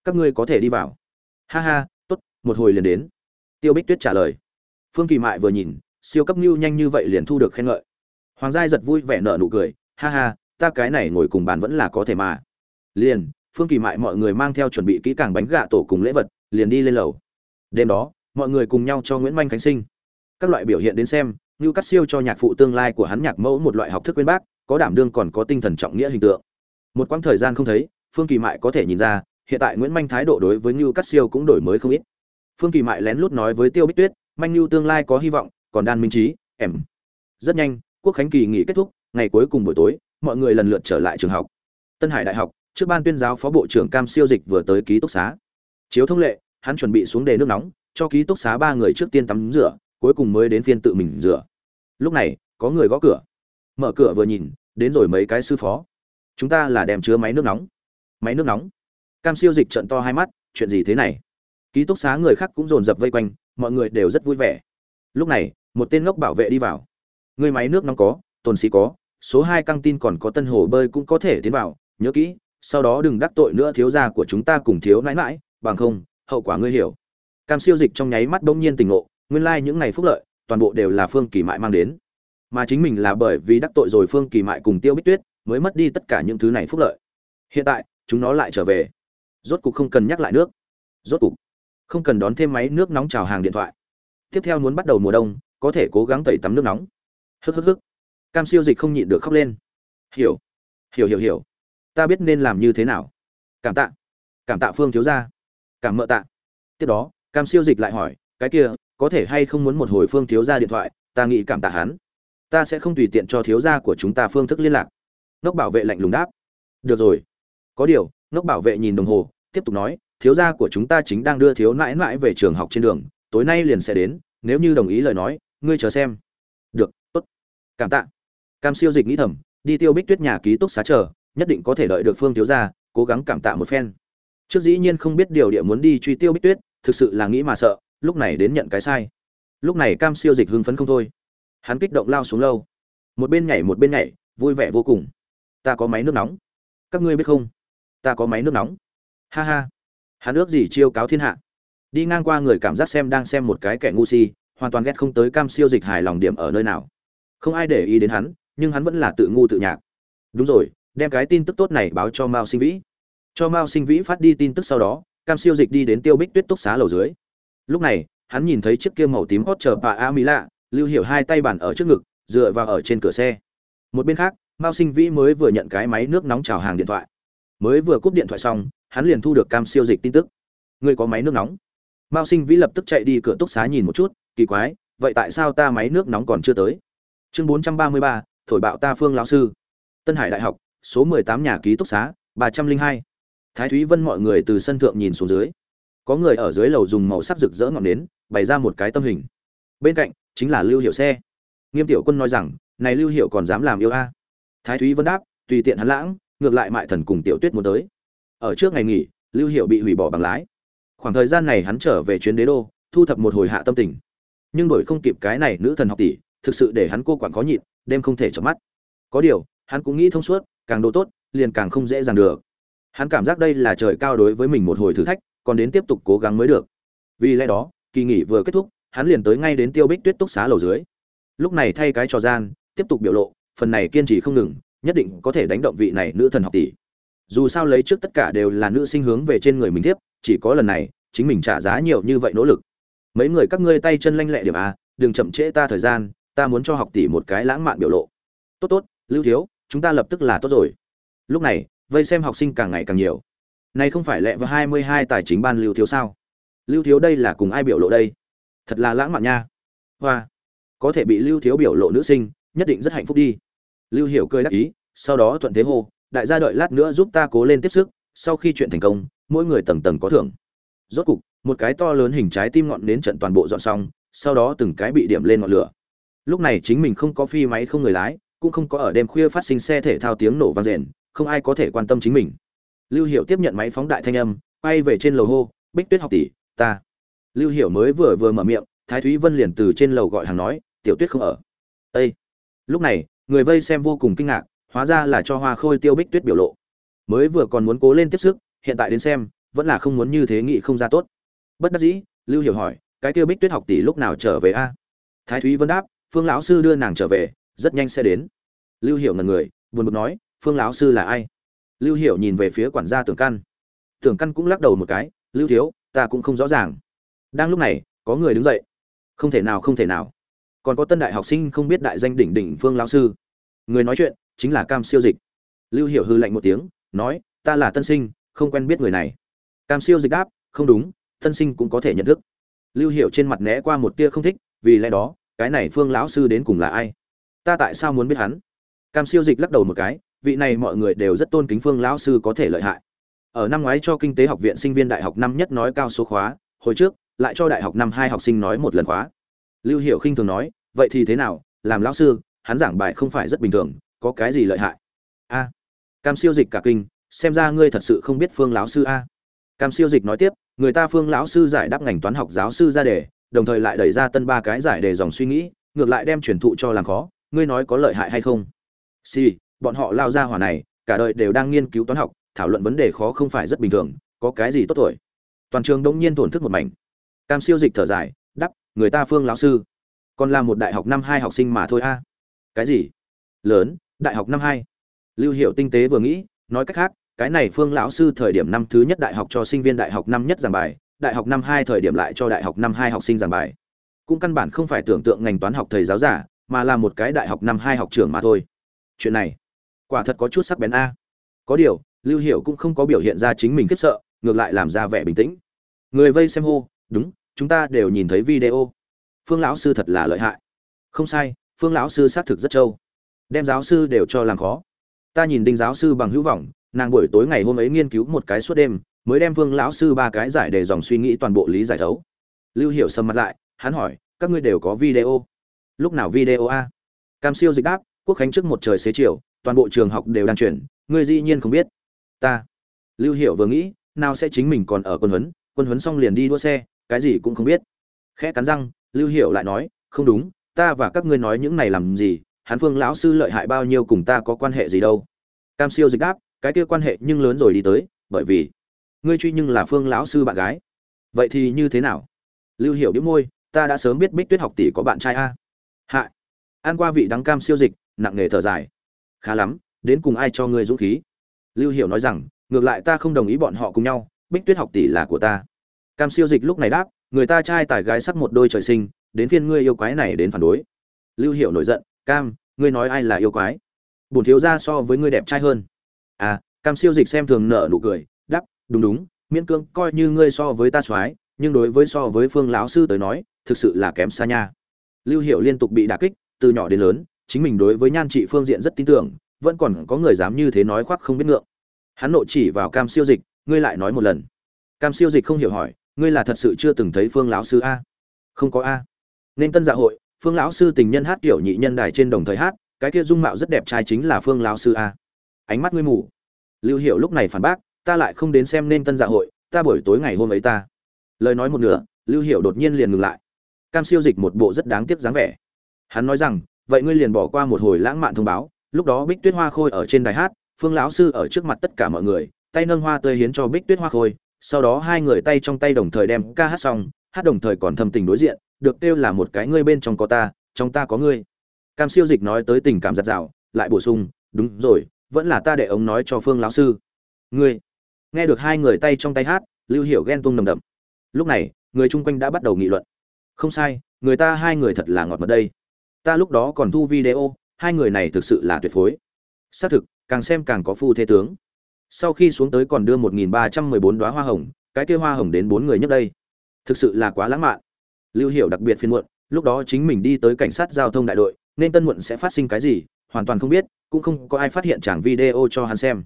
Các ngươi có thể đi vào. Ha ha, tốt, một hồi liền đến. Tiêu Bích Tuyết trả lời. Phương Kỳ Mại vừa nhìn, siêu cấp lưu nhanh như vậy liền thu được khen ngợi. Hoàng Giai giật vui vẻ nở nụ cười, ha ha, ta cái này ngồi cùng bàn vẫn là có thể mà liền phương kỳ mại mọi người mang theo chuẩn bị kỹ càng bánh gạ tổ cùng lễ vật liền đi lên lầu đêm đó mọi người cùng nhau cho nguyễn manh khánh sinh các loại biểu hiện đến xem như cắt siêu cho nhạc phụ tương lai của hắn nhạc mẫu một loại học thức quên bác có đảm đương còn có tinh thần trọng nghĩa hình tượng một quãng thời gian không thấy phương kỳ mại có thể nhìn ra hiện tại nguyễn manh thái độ đối với như cắt siêu cũng đổi mới không ít. Phương kỳ mại lén lút nói với tiêu bích tuyết, manh như tương lai có hy vọng, còn đan minh trí, em. Rất nhanh, quốc khánh kỳ nghỉ kết thúc, ngày cuối cùng buổi tối, mọi người lần lượt trở lại trường học. Tân hải đại học, trước ban tuyên giáo phó bộ trưởng cam siêu dịch vừa tới ký túc xá. Chiếu thông lệ, hắn chuẩn bị xuống đề nước nóng, cho ký túc xá ba người trước tiên tắm rửa, cuối cùng mới đến phiên tự mình rửa. Lúc này, có người gõ cửa. Mở cửa vừa nhìn, đến rồi mấy cái sư phó. Chúng ta là đem chứa máy nước nóng. Máy nước nóng? Cam siêu dịch trận to hai mắt, chuyện gì thế này? Ký túc xá người khác cũng dồn dập vây quanh, mọi người đều rất vui vẻ. Lúc này, một tên ngốc bảo vệ đi vào. Người máy nước nóng có, tồn sĩ có, số hai căng tin còn có tân hồ bơi cũng có thể tiến vào, nhớ kỹ, sau đó đừng đắc tội nữa thiếu gia của chúng ta cùng thiếu nãi mãi bằng không, hậu quả ngươi hiểu. Cam siêu dịch trong nháy mắt bỗng nhiên tỉnh ngộ, nguyên lai những ngày phúc lợi, toàn bộ đều là phương kỳ mại mang đến. Mà chính mình là bởi vì đắc tội rồi phương kỳ mại cùng tiêu bích tuyết, mới mất đi tất cả những thứ này phúc lợi. Hiện tại, chúng nó lại trở về rốt cục không cần nhắc lại nước. Rốt cục, không cần đón thêm máy nước nóng chào hàng điện thoại. Tiếp theo muốn bắt đầu mùa đông, có thể cố gắng tẩy tắm nước nóng. Hức hức hức. Cam siêu dịch không nhịn được khóc lên. Hiểu hiểu hiểu hiểu. Ta biết nên làm như thế nào. Cảm tạ cảm tạ phương thiếu gia. Cảm mợ tạ. Tiếp đó, cam siêu dịch lại hỏi, cái kia, có thể hay không muốn một hồi phương thiếu gia điện thoại, ta nghĩ cảm tạ hắn. Ta sẽ không tùy tiện cho thiếu gia của chúng ta phương thức liên lạc. Nóc bảo vệ lạnh lùng đáp. Được rồi, có điều ngốc bảo vệ nhìn đồng hồ, tiếp tục nói, thiếu gia của chúng ta chính đang đưa thiếu nãi nãi về trường học trên đường, tối nay liền sẽ đến, nếu như đồng ý lời nói, ngươi chờ xem. Được, tốt. Cảm tạ. Cam siêu dịch nghĩ thầm, đi tiêu bích tuyết nhà ký túc xá chờ, nhất định có thể đợi được phương thiếu gia, cố gắng cảm tạ một phen. Trước dĩ nhiên không biết điều địa muốn đi truy tiêu bích tuyết, thực sự là nghĩ mà sợ, lúc này đến nhận cái sai. Lúc này cam siêu dịch hưng phấn không thôi. Hắn kích động lao xuống lâu. Một bên nhảy một bên nhảy, vui vẻ vô cùng. Ta có máy nước nóng. Các ngươi biết không? Ta có máy nước nóng. Ha ha. Hắn ước gì chiêu cáo thiên hạ. Đi ngang qua người cảm giác xem đang xem một cái kẻ ngu si, hoàn toàn ghét không tới cam siêu dịch hài lòng điểm ở nơi nào. Không ai để ý đến hắn, nhưng hắn vẫn là tự ngu tự nhạc. Đúng rồi, đem cái tin tức tốt này báo cho mao sinh vĩ. Cho mao sinh vĩ phát đi tin tức sau đó, cam siêu dịch đi đến tiêu bích tuyết túc xá lầu dưới. Lúc này, hắn nhìn thấy chiếc kia màu tím hót chờ bà a mỹ lạ, lưu hiểu hai tay bàn ở trước ngực, dựa vào ở trên cửa xe. Một bên khác, mao sinh vĩ mới vừa nhận cái máy nước nóng chào hàng điện thoại mới vừa cúp điện thoại xong, hắn liền thu được cam siêu dịch tin tức. Ngươi có máy nước nóng? Mao sinh vĩ lập tức chạy đi cửa túc xá nhìn một chút, kỳ quái, vậy tại sao ta máy nước nóng còn chưa tới? Chương bốn trăm ba mươi ba, thổi bạo ta phương lão sư. Tân hải đại học, số mười tám nhà ký túc xá, ba trăm linh hai. Thái thúy vân mọi người từ sân thượng nhìn xuống dưới. Có người ở dưới lầu dùng màu sắc rực rỡ ngọn nến, bày ra một cái tâm hình. Bên cạnh, chính là lưu hiệu xe. Nghiêm tiểu quân nói rằng, này lưu hiệu còn dám làm yêu a? Thái thúy vân đáp, tùy tiện hắn lãng ngược lại mại thần cùng tiểu tuyết muốn tới. Ở trước ngày nghỉ, lưu hiệu bị hủy bỏ bằng lái. Khoảng thời gian này hắn trở về chuyến đế đô, thu thập một hồi hạ tâm tình. Nhưng đổi không kịp cái này nữ thần học tỷ, thực sự để hắn cô quản khó nhịn, đêm không thể chợp mắt. Có điều, hắn cũng nghĩ thông suốt, càng độ tốt, liền càng không dễ dàng được. Hắn cảm giác đây là trời cao đối với mình một hồi thử thách, còn đến tiếp tục cố gắng mới được. Vì lẽ đó, kỳ nghỉ vừa kết thúc, hắn liền tới ngay đến tiêu bích tuyết túc xá lầu dưới. Lúc này thay cái trò gian, tiếp tục biểu lộ, phần này kiên trì không ngừng nhất định có thể đánh động vị này nữ thần học tỷ. Dù sao lấy trước tất cả đều là nữ sinh hướng về trên người mình tiếp chỉ có lần này, chính mình trả giá nhiều như vậy nỗ lực. Mấy người các ngươi tay chân lanh lẹ điểm a, đừng chậm trễ ta thời gian, ta muốn cho học tỷ một cái lãng mạn biểu lộ. Tốt tốt, lưu thiếu, chúng ta lập tức là tốt rồi. Lúc này, vây xem học sinh càng ngày càng nhiều. Này không phải lẹ vào hai mươi hai tài chính ban lưu thiếu sao? Lưu thiếu đây là cùng ai biểu lộ đây? Thật là lãng mạn nha. Hoa, có thể bị lưu thiếu biểu lộ nữ sinh, nhất định rất hạnh phúc đi lưu hiểu cười đắc ý, sau đó thuận thế hô, đại gia đợi lát nữa giúp ta cố lên tiếp sức, sau khi chuyện thành công, mỗi người tầng tầng có thưởng. Rốt cục, một cái to lớn hình trái tim ngọn đến trận toàn bộ dọn xong, sau đó từng cái bị điểm lên ngọn lửa. Lúc này chính mình không có phi máy không người lái, cũng không có ở đêm khuya phát sinh xe thể thao tiếng nổ vang rền, không ai có thể quan tâm chính mình. Lưu hiệu tiếp nhận máy phóng đại thanh âm, quay về trên lầu hô, bích tuyết học tỷ, ta. Lưu hiệu mới vừa vừa mở miệng, thái thúy vân liền từ trên lầu gọi hàng nói, tiểu tuyết không ở. Ây lúc này người vây xem vô cùng kinh ngạc, hóa ra là cho hoa khôi tiêu bích tuyết biểu lộ. Mới vừa còn muốn cố lên tiếp sức, hiện tại đến xem, vẫn là không muốn như thế nghị không ra tốt. Bất đắc dĩ, lưu hiểu hỏi, cái tiêu bích tuyết học tỷ lúc nào trở về a? Thái thúy vân đáp, phương lão sư đưa nàng trở về, rất nhanh sẽ đến. Lưu hiểu ngần người, buồn bực nói, phương lão sư là ai? Lưu hiểu nhìn về phía quản gia tưởng căn. Tưởng căn cũng lắc đầu một cái, lưu thiếu, ta cũng không rõ ràng. Đang lúc này, có người đứng dậy. Không thể nào, không thể nào còn có tân đại học sinh không biết đại danh đỉnh đỉnh phương lão sư. Người nói chuyện chính là cam siêu dịch. Lưu hiểu hư lạnh một tiếng, nói, ta là tân sinh, không quen biết người này. Cam siêu dịch đáp, không đúng, tân sinh cũng có thể nhận thức. Lưu hiểu trên mặt né qua một tia không thích, vì lẽ đó, cái này phương lão sư đến cùng là ai? Ta tại sao muốn biết hắn? Cam siêu dịch lắc đầu một cái, vị này mọi người đều rất tôn kính phương lão sư có thể lợi hại. Ở năm ngoái cho kinh tế học viện sinh viên đại học năm nhất nói cao số khóa, hồi trước, lại cho đại học năm hai học sinh nói một lần khóa lưu hiệu khinh thường nói, vậy thì thế nào? Làm lão sư, hắn giảng bài không phải rất bình thường, có cái gì lợi hại? A, cam siêu dịch cả kinh, xem ra ngươi thật sự không biết phương lão sư a. Cam siêu dịch nói tiếp, người ta phương lão sư giải đáp ngành toán học giáo sư ra đề, đồng thời lại đẩy ra tân ba cái giải đề dòng suy nghĩ, ngược lại đem truyền thụ cho làm khó, ngươi nói có lợi hại hay không? Si bọn họ lao ra hỏa này, cả đời đều đang nghiên cứu toán học, thảo luận vấn đề khó không phải rất bình thường, có cái gì tốt tuổi? Toàn trường đông nhiên tổn thức một mảnh. Cam siêu dịch thở dài người ta phương lão sư. Còn là một đại học năm hai học sinh mà thôi a. Cái gì? Lớn, đại học năm hai. Lưu hiệu tinh tế vừa nghĩ, nói cách khác, cái này phương lão sư thời điểm năm thứ nhất đại học cho sinh viên đại học năm nhất giảng bài, đại học năm hai thời điểm lại cho đại học năm hai học sinh giảng bài. Cũng căn bản không phải tưởng tượng ngành toán học thầy giáo giả, mà là một cái đại học năm hai học trường mà thôi. Chuyện này, quả thật có chút sắc bén a. Có điều, lưu hiệu cũng không có biểu hiện ra chính mình khiếp sợ, ngược lại làm ra vẻ bình tĩnh. Người vây xem hô, đúng chúng ta đều nhìn thấy video. Phương lão sư thật là lợi hại. Không sai, phương lão sư xác thực rất trâu. Đem giáo sư đều cho làm khó. Ta nhìn đinh giáo sư bằng hữu vọng, nàng buổi tối ngày hôm ấy nghiên cứu một cái suốt đêm, mới đem phương lão sư ba cái giải đề dòng suy nghĩ toàn bộ lý giải thấu. Lưu hiểu sầm mặt lại, hắn hỏi, các ngươi đều có video? Lúc nào video a? Cam siêu dịch đáp, quốc khánh trước một trời xế chiều, toàn bộ trường học đều đang chuyển, ngươi dĩ nhiên không biết. Ta. Lưu hiểu vừa nghĩ, nào sẽ chính mình còn ở quân huấn quân huấn xong liền đi đua xe cái gì cũng không biết. Khẽ cắn răng, lưu hiểu lại nói, không đúng, ta và các ngươi nói những này làm gì? Hắn phương lão sư lợi hại bao nhiêu cùng ta có quan hệ gì đâu? Cam siêu dịch đáp, cái kia quan hệ nhưng lớn rồi đi tới, bởi vì ngươi truy nhưng là phương lão sư bạn gái. Vậy thì như thế nào? Lưu hiểu đĩu môi, ta đã sớm biết bích tuyết học tỷ có bạn trai a. Hạ an qua vị đắng cam siêu dịch, nặng nề thở dài. Khá lắm, đến cùng ai cho ngươi dũng khí? Lưu hiểu nói rằng, ngược lại ta không đồng ý bọn họ cùng nhau, bích tuyết học tỷ là của ta cam siêu dịch lúc này đáp, người ta trai tài gái sắc một đôi trời sinh, đến phiên ngươi yêu quái này đến phản đối. Lưu Hiệu nổi giận, cam, ngươi nói ai là yêu quái? Bổn thiếu gia so với ngươi đẹp trai hơn. À cam siêu dịch xem thường nở nụ cười, đáp, đúng đúng, miễn cương coi như ngươi so với ta soái, nhưng đối với so với phương lão sư tới nói, thực sự là kém xa nha. Lưu hiệu liên tục bị đả kích, từ nhỏ đến lớn, chính mình đối với nhan trị phương diện rất tin tưởng, vẫn còn có người dám như thế nói khoác không biết ngượng. Hắn nộ chỉ vào cam siêu dịch, ngươi lại nói một lần. Cam siêu dịch không hiểu hỏi ngươi là thật sự chưa từng thấy phương lão sư a? Không có a. Nên tân dạ hội, phương lão sư tình nhân hát kiểu nhị nhân đài trên đồng thời hát, cái kia dung mạo rất đẹp trai chính là phương lão sư a. Ánh mắt ngươi mù. Lưu hiệu lúc này phản bác, ta lại không đến xem nên tân dạ hội, ta buổi tối ngày hôm ấy ta. Lời nói một nửa, lưu hiệu đột nhiên liền ngừng lại. Cam siêu dịch một bộ rất đáng tiếc dáng vẻ. Hắn nói rằng, vậy ngươi liền bỏ qua một hồi lãng mạn thông báo, lúc đó bích tuyết hoa khôi ở trên đài hát, phương lão sư ở trước mặt tất cả mọi người, tay nâng hoa tươi hiến cho bích tuyết hoa khôi sau đó hai người tay trong tay đồng thời đem ca hát xong, hát đồng thời còn thầm tình đối diện, được kêu là một cái ngươi bên trong có ta, trong ta có ngươi. Cam siêu dịch nói tới tình cảm giặt rào, lại bổ sung, đúng rồi, vẫn là ta để ông nói cho phương lão sư. Ngươi? Nghe được hai người tay trong tay hát, lưu hiểu ghen tuông nồng đậm. Lúc này, người chung quanh đã bắt đầu nghị luận. Không sai, người ta hai người thật là ngọt mật đây. Ta lúc đó còn thu video, hai người này thực sự là tuyệt phối. Xác thực, càng xem càng có phu thế tướng sau khi xuống tới còn đưa một nghìn ba trăm mười bốn hoa hồng, cái kia hoa hồng đến bốn người nhất đây. Thực sự là quá lãng mạn. Lưu hiểu đặc biệt phiền muộn, lúc đó chính mình đi tới cảnh sát giao thông đại đội, nên tân muộn sẽ phát sinh cái gì, hoàn toàn không biết, cũng không có ai phát hiện chẳng video cho hắn xem.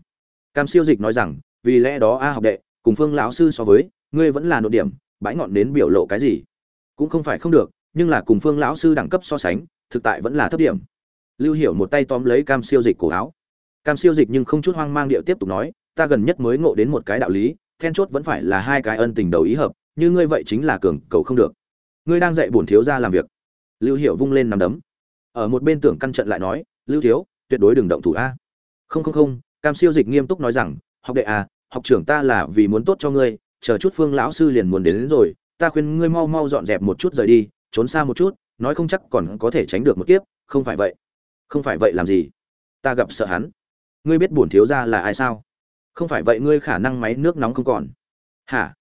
Cam siêu dịch nói rằng, vì lẽ đó a học đệ, cùng phương lão sư so với, ngươi vẫn là nội điểm, bãi ngọn đến biểu lộ cái gì? Cũng không phải không được, nhưng là cùng phương lão sư đẳng cấp so sánh, thực tại vẫn là thấp điểm. Lưu hiểu một tay tóm lấy cam siêu dịch cổ áo cam siêu dịch nhưng không chút hoang mang điệu tiếp tục nói ta gần nhất mới ngộ đến một cái đạo lý then chốt vẫn phải là hai cái ân tình đầu ý hợp như ngươi vậy chính là cường cầu không được. Ngươi đang dạy bổn thiếu ra làm việc. Lưu hiểu vung lên nằm đấm. Ở một bên tưởng căn trận lại nói lưu thiếu tuyệt đối đừng động thủ a. Không không không cam siêu dịch nghiêm túc nói rằng học đệ à học trưởng ta là vì muốn tốt cho ngươi chờ chút phương lão sư liền muốn đến, đến rồi ta khuyên ngươi mau mau dọn dẹp một chút rời đi trốn xa một chút nói không chắc còn có thể tránh được một kiếp không phải vậy. Không phải vậy làm gì? Ta gặp sợ hắn ngươi biết bổn thiếu gia là ai sao? Không phải vậy ngươi khả năng máy nước nóng không còn. Hả?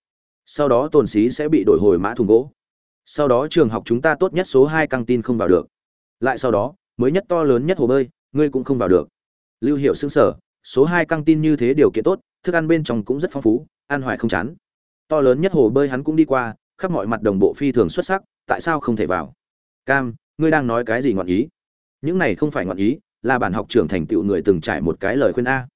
Sau đó tồn xí sẽ bị đổi hồi mã thùng gỗ. Sau đó trường học chúng ta tốt nhất số hai căng tin không vào được. Lại sau đó, mới nhất to lớn nhất hồ bơi, ngươi cũng không vào được. Lưu hiệu xứng sở số hai căng tin như thế điều kiện tốt, thức ăn bên trong cũng rất phong phú, ăn hoài không chán. To lớn nhất hồ bơi hắn cũng đi qua, khắp mọi mặt đồng bộ phi thường xuất sắc, tại sao không thể vào? Cam, ngươi đang nói cái gì ngọn ý? Những này không phải ngọn ý là bản học trưởng thành tựu người từng trải một cái lời khuyên a.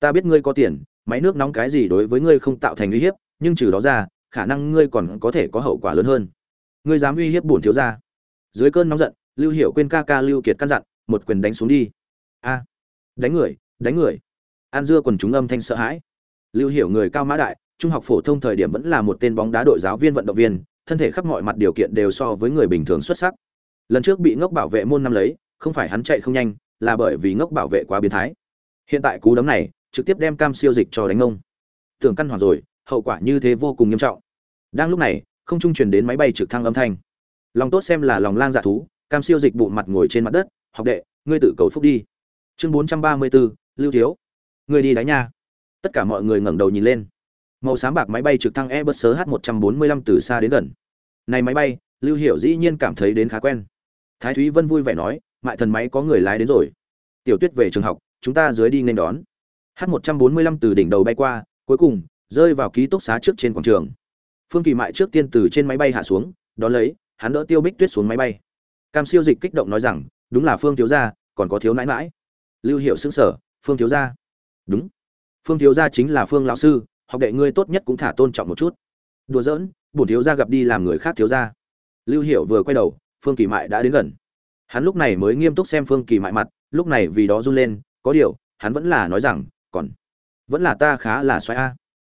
Ta biết ngươi có tiền, máy nước nóng cái gì đối với ngươi không tạo thành uy hiếp, nhưng trừ đó ra, khả năng ngươi còn có thể có hậu quả lớn hơn. Ngươi dám uy hiếp bổn thiếu gia. Dưới cơn nóng giận, lưu hiểu quên ca ca lưu kiệt căn dặn, một quyền đánh xuống đi. A. Đánh người đánh người. An dưa quần chúng âm thanh sợ hãi. Lưu hiểu người cao mã đại, trung học phổ thông thời điểm vẫn là một tên bóng đá đội giáo viên vận động viên, thân thể khắp mọi mặt điều kiện đều so với người bình thường xuất sắc. Lần trước bị ngốc bảo vệ môn năm lấy, không phải hắn chạy không nhanh là bởi vì ngốc bảo vệ quá biến thái. Hiện tại cú đấm này trực tiếp đem cam siêu dịch cho đánh ông. Tưởng căn hoàn rồi, hậu quả như thế vô cùng nghiêm trọng. Đang lúc này, không trung truyền đến máy bay trực thăng âm thanh. Lòng tốt xem là lòng lang dạ thú, cam siêu dịch bụng mặt ngồi trên mặt đất, học đệ, ngươi tự cầu phúc đi. Chương bốn trăm ba mươi bốn lưu thiếu. Ngươi đi đáy nha. Tất cả mọi người ngẩng đầu nhìn lên. Màu xám bạc máy bay trực thăng airbus h 145 từ xa đến gần. Này máy bay, lưu hiểu dĩ nhiên cảm thấy đến khá quen. Thái thúy vân vui vẻ nói mại thần máy có người lái đến rồi. Tiểu tuyết về trường học, chúng ta dưới đi nên đón. H 145 từ đỉnh đầu bay qua, cuối cùng, rơi vào ký túc xá trước trên quảng trường. Phương kỳ mại trước tiên từ trên máy bay hạ xuống, đón lấy, hắn đỡ tiêu bích tuyết xuống máy bay. Cam siêu dịch kích động nói rằng, đúng là phương thiếu gia, còn có thiếu nãi mãi lưu hiệu xứng sở phương thiếu gia? Đúng. Phương thiếu gia chính là phương lão sư, học đệ ngươi tốt nhất cũng thả tôn trọng một chút. Đùa giỡn, bổn thiếu gia gặp đi làm người khác thiếu gia. Lưu hiệu vừa quay đầu, phương kỳ mại đã đến gần hắn lúc này mới nghiêm túc xem phương kỳ mại mặt, lúc này vì đó run lên, có điều, hắn vẫn là nói rằng, còn, vẫn là ta khá là xoáy a.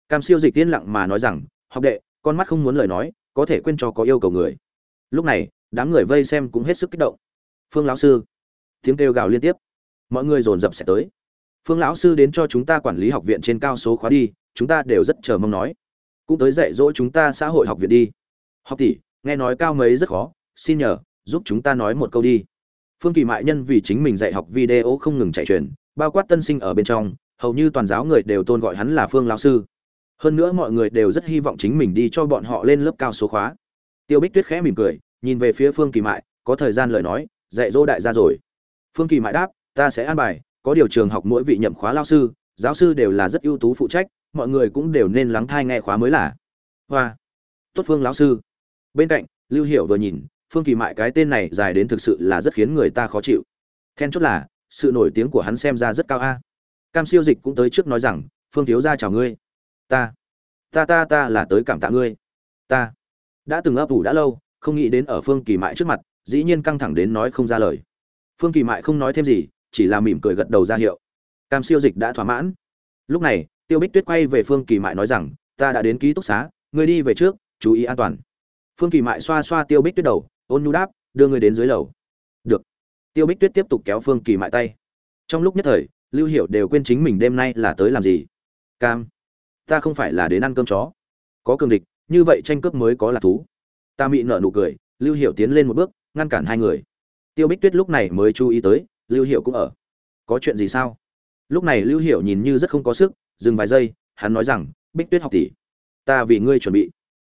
Cam siêu dịch tiên lặng mà nói rằng, học đệ, con mắt không muốn lời nói, có thể quên cho có yêu cầu người. Lúc này, đám người vây xem cũng hết sức kích động. Phương lão sư. Tiếng kêu gào liên tiếp. Mọi người dồn dập sẽ tới. Phương lão sư đến cho chúng ta quản lý học viện trên cao số khóa đi, chúng ta đều rất chờ mong nói. Cũng tới dạy dỗ chúng ta xã hội học viện đi. Học tỷ, nghe nói cao mấy rất khó, xin nhờ giúp chúng ta nói một câu đi. Phương kỳ mại nhân vì chính mình dạy học video không ngừng chạy truyền, bao quát tân sinh ở bên trong, hầu như toàn giáo người đều tôn gọi hắn là phương lão sư. Hơn nữa mọi người đều rất hy vọng chính mình đi cho bọn họ lên lớp cao số khóa. Tiêu bích tuyết khẽ mỉm cười, nhìn về phía phương kỳ mại, có thời gian lời nói, dạy dỗ đại gia rồi. Phương kỳ mại đáp, ta sẽ an bài, có điều trường học mỗi vị nhậm khóa lao sư, giáo sư đều là rất ưu tú phụ trách, mọi người cũng đều nên lắng thai nghe khóa mới là. Hoa. Tốt phương lão sư. Bên cạnh, lưu Hiểu vừa nhìn phương kỳ mại cái tên này dài đến thực sự là rất khiến người ta khó chịu. Then chốt là, sự nổi tiếng của hắn xem ra rất cao a. Cam siêu dịch cũng tới trước nói rằng, phương thiếu gia chào ngươi. Ta ta ta ta là tới cảm tạ ngươi. Ta. Đã từng ấp ủ đã lâu, không nghĩ đến ở phương kỳ mại trước mặt, dĩ nhiên căng thẳng đến nói không ra lời. Phương kỳ mại không nói thêm gì, chỉ là mỉm cười gật đầu ra hiệu. Cam siêu dịch đã thỏa mãn. Lúc này, tiêu bích tuyết quay về phương kỳ mại nói rằng, ta đã đến ký túc xá, ngươi đi về trước, chú ý an toàn. Phương kỳ mại xoa xoa tiêu bích tuyết đầu ôn nhu đáp, đưa ngươi đến dưới lầu. Được. Tiêu bích tuyết tiếp tục kéo phương kỳ mại tay. Trong lúc nhất thời, lưu Hiểu đều quên chính mình đêm nay là tới làm gì. Cam, ta không phải là đến ăn cơm chó. Có cường địch, như vậy tranh cướp mới có là thú. Ta mị nợ nụ cười, lưu Hiểu tiến lên một bước, ngăn cản hai người. Tiêu bích tuyết lúc này mới chú ý tới, lưu Hiểu cũng ở. Có chuyện gì sao? Lúc này lưu Hiểu nhìn như rất không có sức, dừng vài giây, hắn nói rằng, bích tuyết học tỷ, ta vì ngươi chuẩn bị.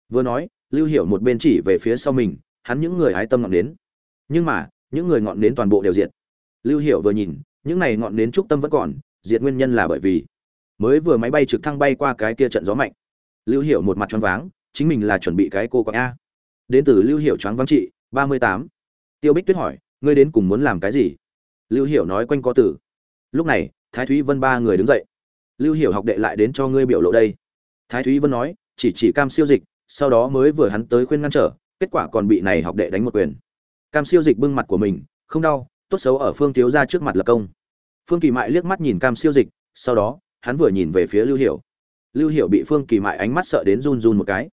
Vừa nói, lưu Hiểu một bên chỉ về phía sau mình hắn những người hái tâm ngọn nến. Nhưng mà, những người ngọn nến toàn bộ đều diệt. Lưu hiểu vừa nhìn, những này ngọn nến trúc tâm vẫn còn, diệt nguyên nhân là bởi vì mới vừa máy bay trực thăng bay qua cái kia trận gió mạnh. Lưu hiểu một mặt choáng váng, chính mình là chuẩn bị cái cô quạng a. Đến từ lưu hiểu choáng váng trị, ba mươi tám. Tiêu bích tuyết hỏi, ngươi đến cùng muốn làm cái gì? Lưu hiểu nói quanh có tử, lúc này, thái thúy vân ba người đứng dậy. Lưu hiểu học đệ lại đến cho ngươi biểu lộ đây. Thái thúy vân nói, chỉ chỉ cam siêu dịch, sau đó mới vừa hắn tới khuyên ngăn trở kết quả còn bị này học đệ đánh một quyền. Cam siêu dịch bưng mặt của mình, không đau, tốt xấu ở phương thiếu ra trước mặt lập công. Phương kỳ mại liếc mắt nhìn cam siêu dịch, sau đó, hắn vừa nhìn về phía lưu hiểu. Lưu hiểu bị phương kỳ mại ánh mắt sợ đến run run một cái.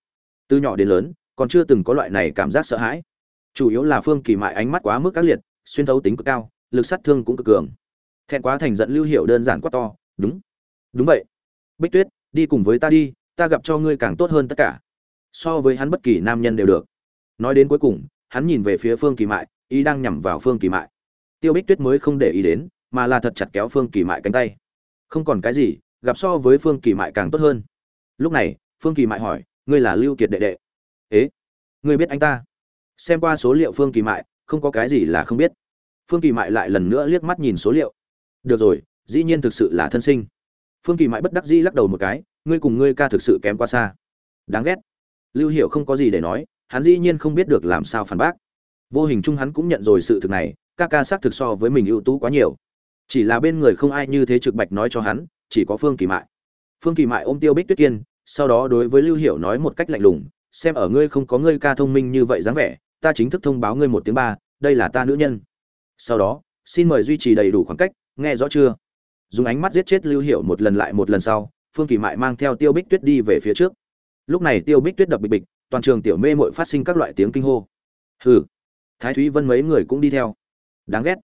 Từ nhỏ đến lớn, còn chưa từng có loại này cảm giác sợ hãi. Chủ yếu là phương kỳ mại ánh mắt quá mức các liệt, xuyên thấu tính cực cao, lực sát thương cũng cực cường. Thẹn quá thành giận lưu hiểu đơn giản quá to, đúng đúng vậy. Bích tuyết, đi cùng với ta đi, ta gặp cho ngươi càng tốt hơn tất cả. So với hắn bất kỳ nam nhân đều được nói đến cuối cùng, hắn nhìn về phía phương kỳ mại ý đang nhằm vào phương kỳ mại. Tiêu bích tuyết mới không để ý đến, mà là thật chặt kéo phương kỳ mại cánh tay. Không còn cái gì, gặp so với phương kỳ mại càng tốt hơn. Lúc này, phương kỳ mại hỏi, ngươi là lưu kiệt đệ đệ? Ế, ngươi biết anh ta? Xem qua số liệu phương kỳ mại, không có cái gì là không biết. Phương kỳ mại lại lần nữa liếc mắt nhìn số liệu. Được rồi, dĩ nhiên thực sự là thân sinh. Phương kỳ mại bất đắc dĩ lắc đầu một cái, ngươi cùng ngươi ca thực sự kém quá xa. Đáng ghét. Lưu hiệu không có gì để nói hắn dĩ nhiên không biết được làm sao phản bác. Vô hình chung hắn cũng nhận rồi sự thực này, ca ca xác thực so với mình ưu tú quá nhiều. Chỉ là bên người không ai như thế trực bạch nói cho hắn, chỉ có phương kỳ mại. Phương kỳ mại ôm tiêu bích tuyết kiên, sau đó đối với lưu Hiểu nói một cách lạnh lùng, xem ở ngươi không có ngươi ca thông minh như vậy dáng vẻ, ta chính thức thông báo ngươi một tiếng ba, đây là ta nữ nhân. Sau đó, xin mời duy trì đầy đủ khoảng cách, nghe rõ chưa? Dùng ánh mắt giết chết lưu Hiểu một lần lại một lần sau, phương kỳ mại mang theo tiêu bích tuyết đi về phía trước. Lúc này tiêu bích tuyết đập bịch bịch toàn trường tiểu mê mội phát sinh các loại tiếng kinh hô. Hừ, thái thúy vân mấy người cũng đi theo. Đáng ghét.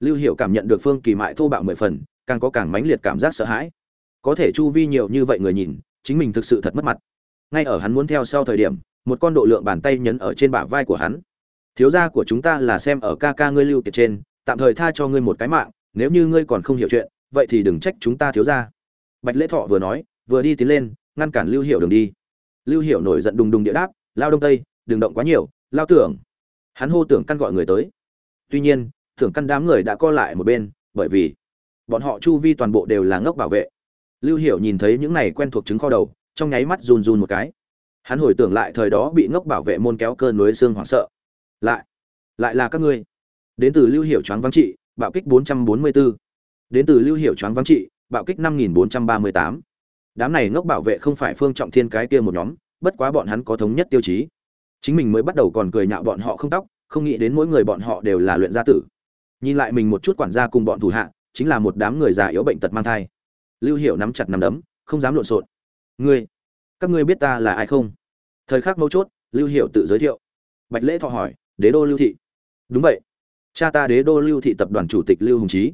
Lưu hiệu cảm nhận được phương kỳ mại thô bạo mười phần, càng có càng mãnh liệt cảm giác sợ hãi. Có thể chu vi nhiều như vậy người nhìn, chính mình thực sự thật mất mặt. Ngay ở hắn muốn theo sau thời điểm, một con độ lượng bàn tay nhấn ở trên bả vai của hắn. Thiếu gia của chúng ta là xem ở ca ca ngươi lưu kiệt trên, tạm thời tha cho ngươi một cái mạng, nếu như ngươi còn không hiểu chuyện, vậy thì đừng trách chúng ta thiếu gia. Bạch lễ thọ vừa nói, vừa đi tiến lên, ngăn cản lưu hiệu đường đi lưu Hiểu nổi giận đùng đùng địa đáp, lao đông tây, đừng động quá nhiều, lao tưởng. Hắn hô tưởng căn gọi người tới. Tuy nhiên, tưởng căn đám người đã co lại một bên, bởi vì bọn họ chu vi toàn bộ đều là ngốc bảo vệ. Lưu hiểu nhìn thấy những này quen thuộc chứng kho đầu, trong nháy mắt run run một cái. Hắn hồi tưởng lại thời đó bị ngốc bảo vệ môn kéo cơn núi xương hoảng sợ. Lại lại là các ngươi. Đến từ lưu hiểu choáng vắng trị, bạo kích 444. đến từ lưu hiểu choáng vắng trị, bạo kích 5438 đám này ngốc bảo vệ không phải phương trọng thiên cái kia một nhóm, bất quá bọn hắn có thống nhất tiêu chí. Chính mình mới bắt đầu còn cười nhạo bọn họ không tóc, không nghĩ đến mỗi người bọn họ đều là luyện gia tử. Nhìn lại mình một chút quản gia cùng bọn thủ hạ, chính là một đám người già yếu bệnh tật mang thai. Lưu hiểu nắm chặt nắm đấm, không dám lộn xộn. Ngươi, các ngươi biết ta là ai không? Thời khắc mấu chốt, lưu hiểu tự giới thiệu. Bạch lễ thọ hỏi, đế đô lưu thị. Đúng vậy. Cha ta đế đô lưu thị tập đoàn chủ tịch lưu hùng trí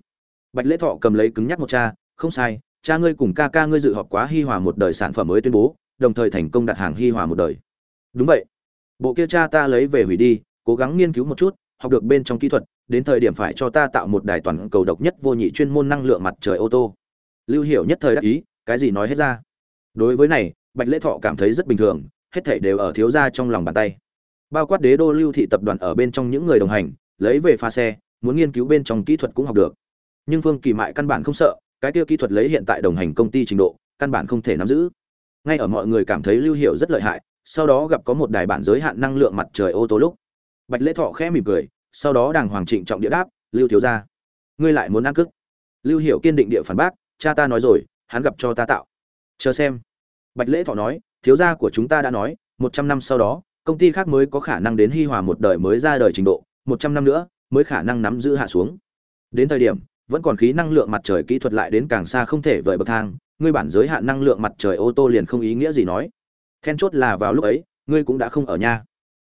bạch lễ thọ cầm lấy cứng nhắc một cha, không sai cha ngươi cùng ca ca ngươi dự họp quá hi hòa một đời sản phẩm mới tuyên bố, đồng thời thành công đặt hàng hi hòa một đời. Đúng vậy. Bộ kia cha ta lấy về hủy đi, cố gắng nghiên cứu một chút, học được bên trong kỹ thuật, đến thời điểm phải cho ta tạo một đài toàn cầu độc nhất vô nhị chuyên môn năng lượng mặt trời ô tô. Lưu hiểu nhất thời đắc ý, cái gì nói hết ra. Đối với này, bạch lễ thọ cảm thấy rất bình thường, hết thảy đều ở thiếu gia trong lòng bàn tay. Bao quát đế đô lưu thị tập đoàn ở bên trong những người đồng hành, lấy về pha xe, muốn nghiên cứu bên trong kỹ thuật cũng học được. Nhưng phương kỳ mại căn bản không sợ cái tiêu kỹ thuật lấy hiện tại đồng hành công ty trình độ, căn bản không thể nắm giữ. Ngay ở mọi người cảm thấy lưu hiệu rất lợi hại, sau đó gặp có một đài bản giới hạn năng lượng mặt trời ô tô lúc. Bạch lễ thọ khẽ mỉm cười, sau đó đàng hoàng trịnh trọng địa đáp, lưu thiếu gia, ngươi lại muốn ăn cức? Lưu hiệu kiên định địa phản bác, cha ta nói rồi, hắn gặp cho ta tạo. Chờ xem. Bạch lễ thọ nói, thiếu gia của chúng ta đã nói, một trăm năm sau đó, công ty khác mới có khả năng đến hi hòa một đời mới ra đời trình độ, một trăm năm nữa, mới khả năng nắm giữ hạ xuống. Đến thời điểm vẫn còn khí năng lượng mặt trời kỹ thuật lại đến càng xa không thể vời bậc thang. Ngươi bản giới hạn năng lượng mặt trời ô tô liền không ý nghĩa gì nói. Then chốt là vào lúc ấy, ngươi cũng đã không ở nhà.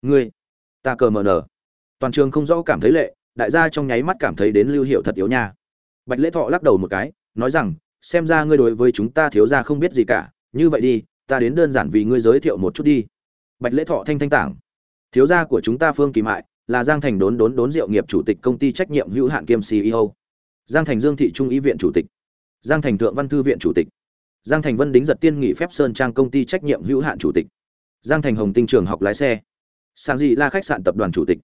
Ngươi, ta cờ mờ nở toàn trường không rõ cảm thấy lệ, đại gia trong nháy mắt cảm thấy đến lưu hiệu thật yếu nha. Bạch lễ thọ lắc đầu một cái, nói rằng, xem ra ngươi đối với chúng ta thiếu ra không biết gì cả. Như vậy đi, ta đến đơn giản vì ngươi giới thiệu một chút đi. Bạch lễ thọ thanh thanh tảng. Thiếu gia của chúng ta phương kỳ mại là giang thành đốn đốn đốn diệu nghiệp chủ tịch công ty trách nhiệm hữu hạn kiêm ceo giang thành dương thị trung ý viện chủ tịch. Giang thành thượng văn thư viện chủ tịch. Giang thành vân đính giật tiên nghị phép sơn trang công ty trách nhiệm hữu hạn chủ tịch. Giang thành hồng tinh trường học lái xe. Sang dị la khách sạn tập đoàn chủ tịch.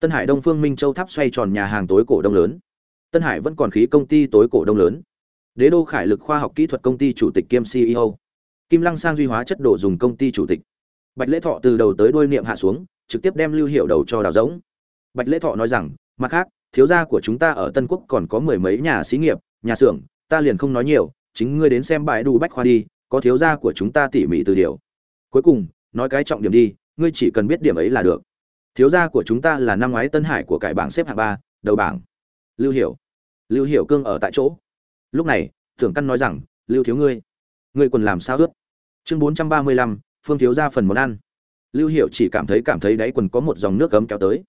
Tân hải đông phương minh châu tháp xoay tròn nhà hàng tối cổ đông lớn. Tân hải vẫn còn khí công ty tối cổ đông lớn. Đế đô khải lực khoa học kỹ thuật công ty chủ tịch kiêm ceo kim lăng sang duy hóa chất Đồ dùng công ty chủ tịch. Bạch lễ thọ từ đầu tới Đôi niệm hạ xuống, trực tiếp đem lưu hiệu đầu cho đào giống. Bạch lễ thọ nói rằng, mặt khác thiếu gia của chúng ta ở tân quốc còn có mười mấy nhà xí nghiệp, nhà xưởng, ta liền không nói nhiều, chính ngươi đến xem bài đủ bách khoa đi, có thiếu gia của chúng ta tỉ mỉ từ điều. Cuối cùng, nói cái trọng điểm đi, ngươi chỉ cần biết điểm ấy là được. Thiếu gia của chúng ta là năm ngoái tân hải của cải bảng xếp hạng ba, đầu bảng. Lưu hiểu. Lưu hiểu cương ở tại chỗ. Lúc này tưởng căn nói rằng, lưu thiếu ngươi ngươi còn làm sao ướt? Chương bốn trăm ba mươi lăm, phương thiếu gia phần món ăn. Lưu Hiểu chỉ cảm thấy cảm thấy đáy quần có một dòng nước cấm kéo tới.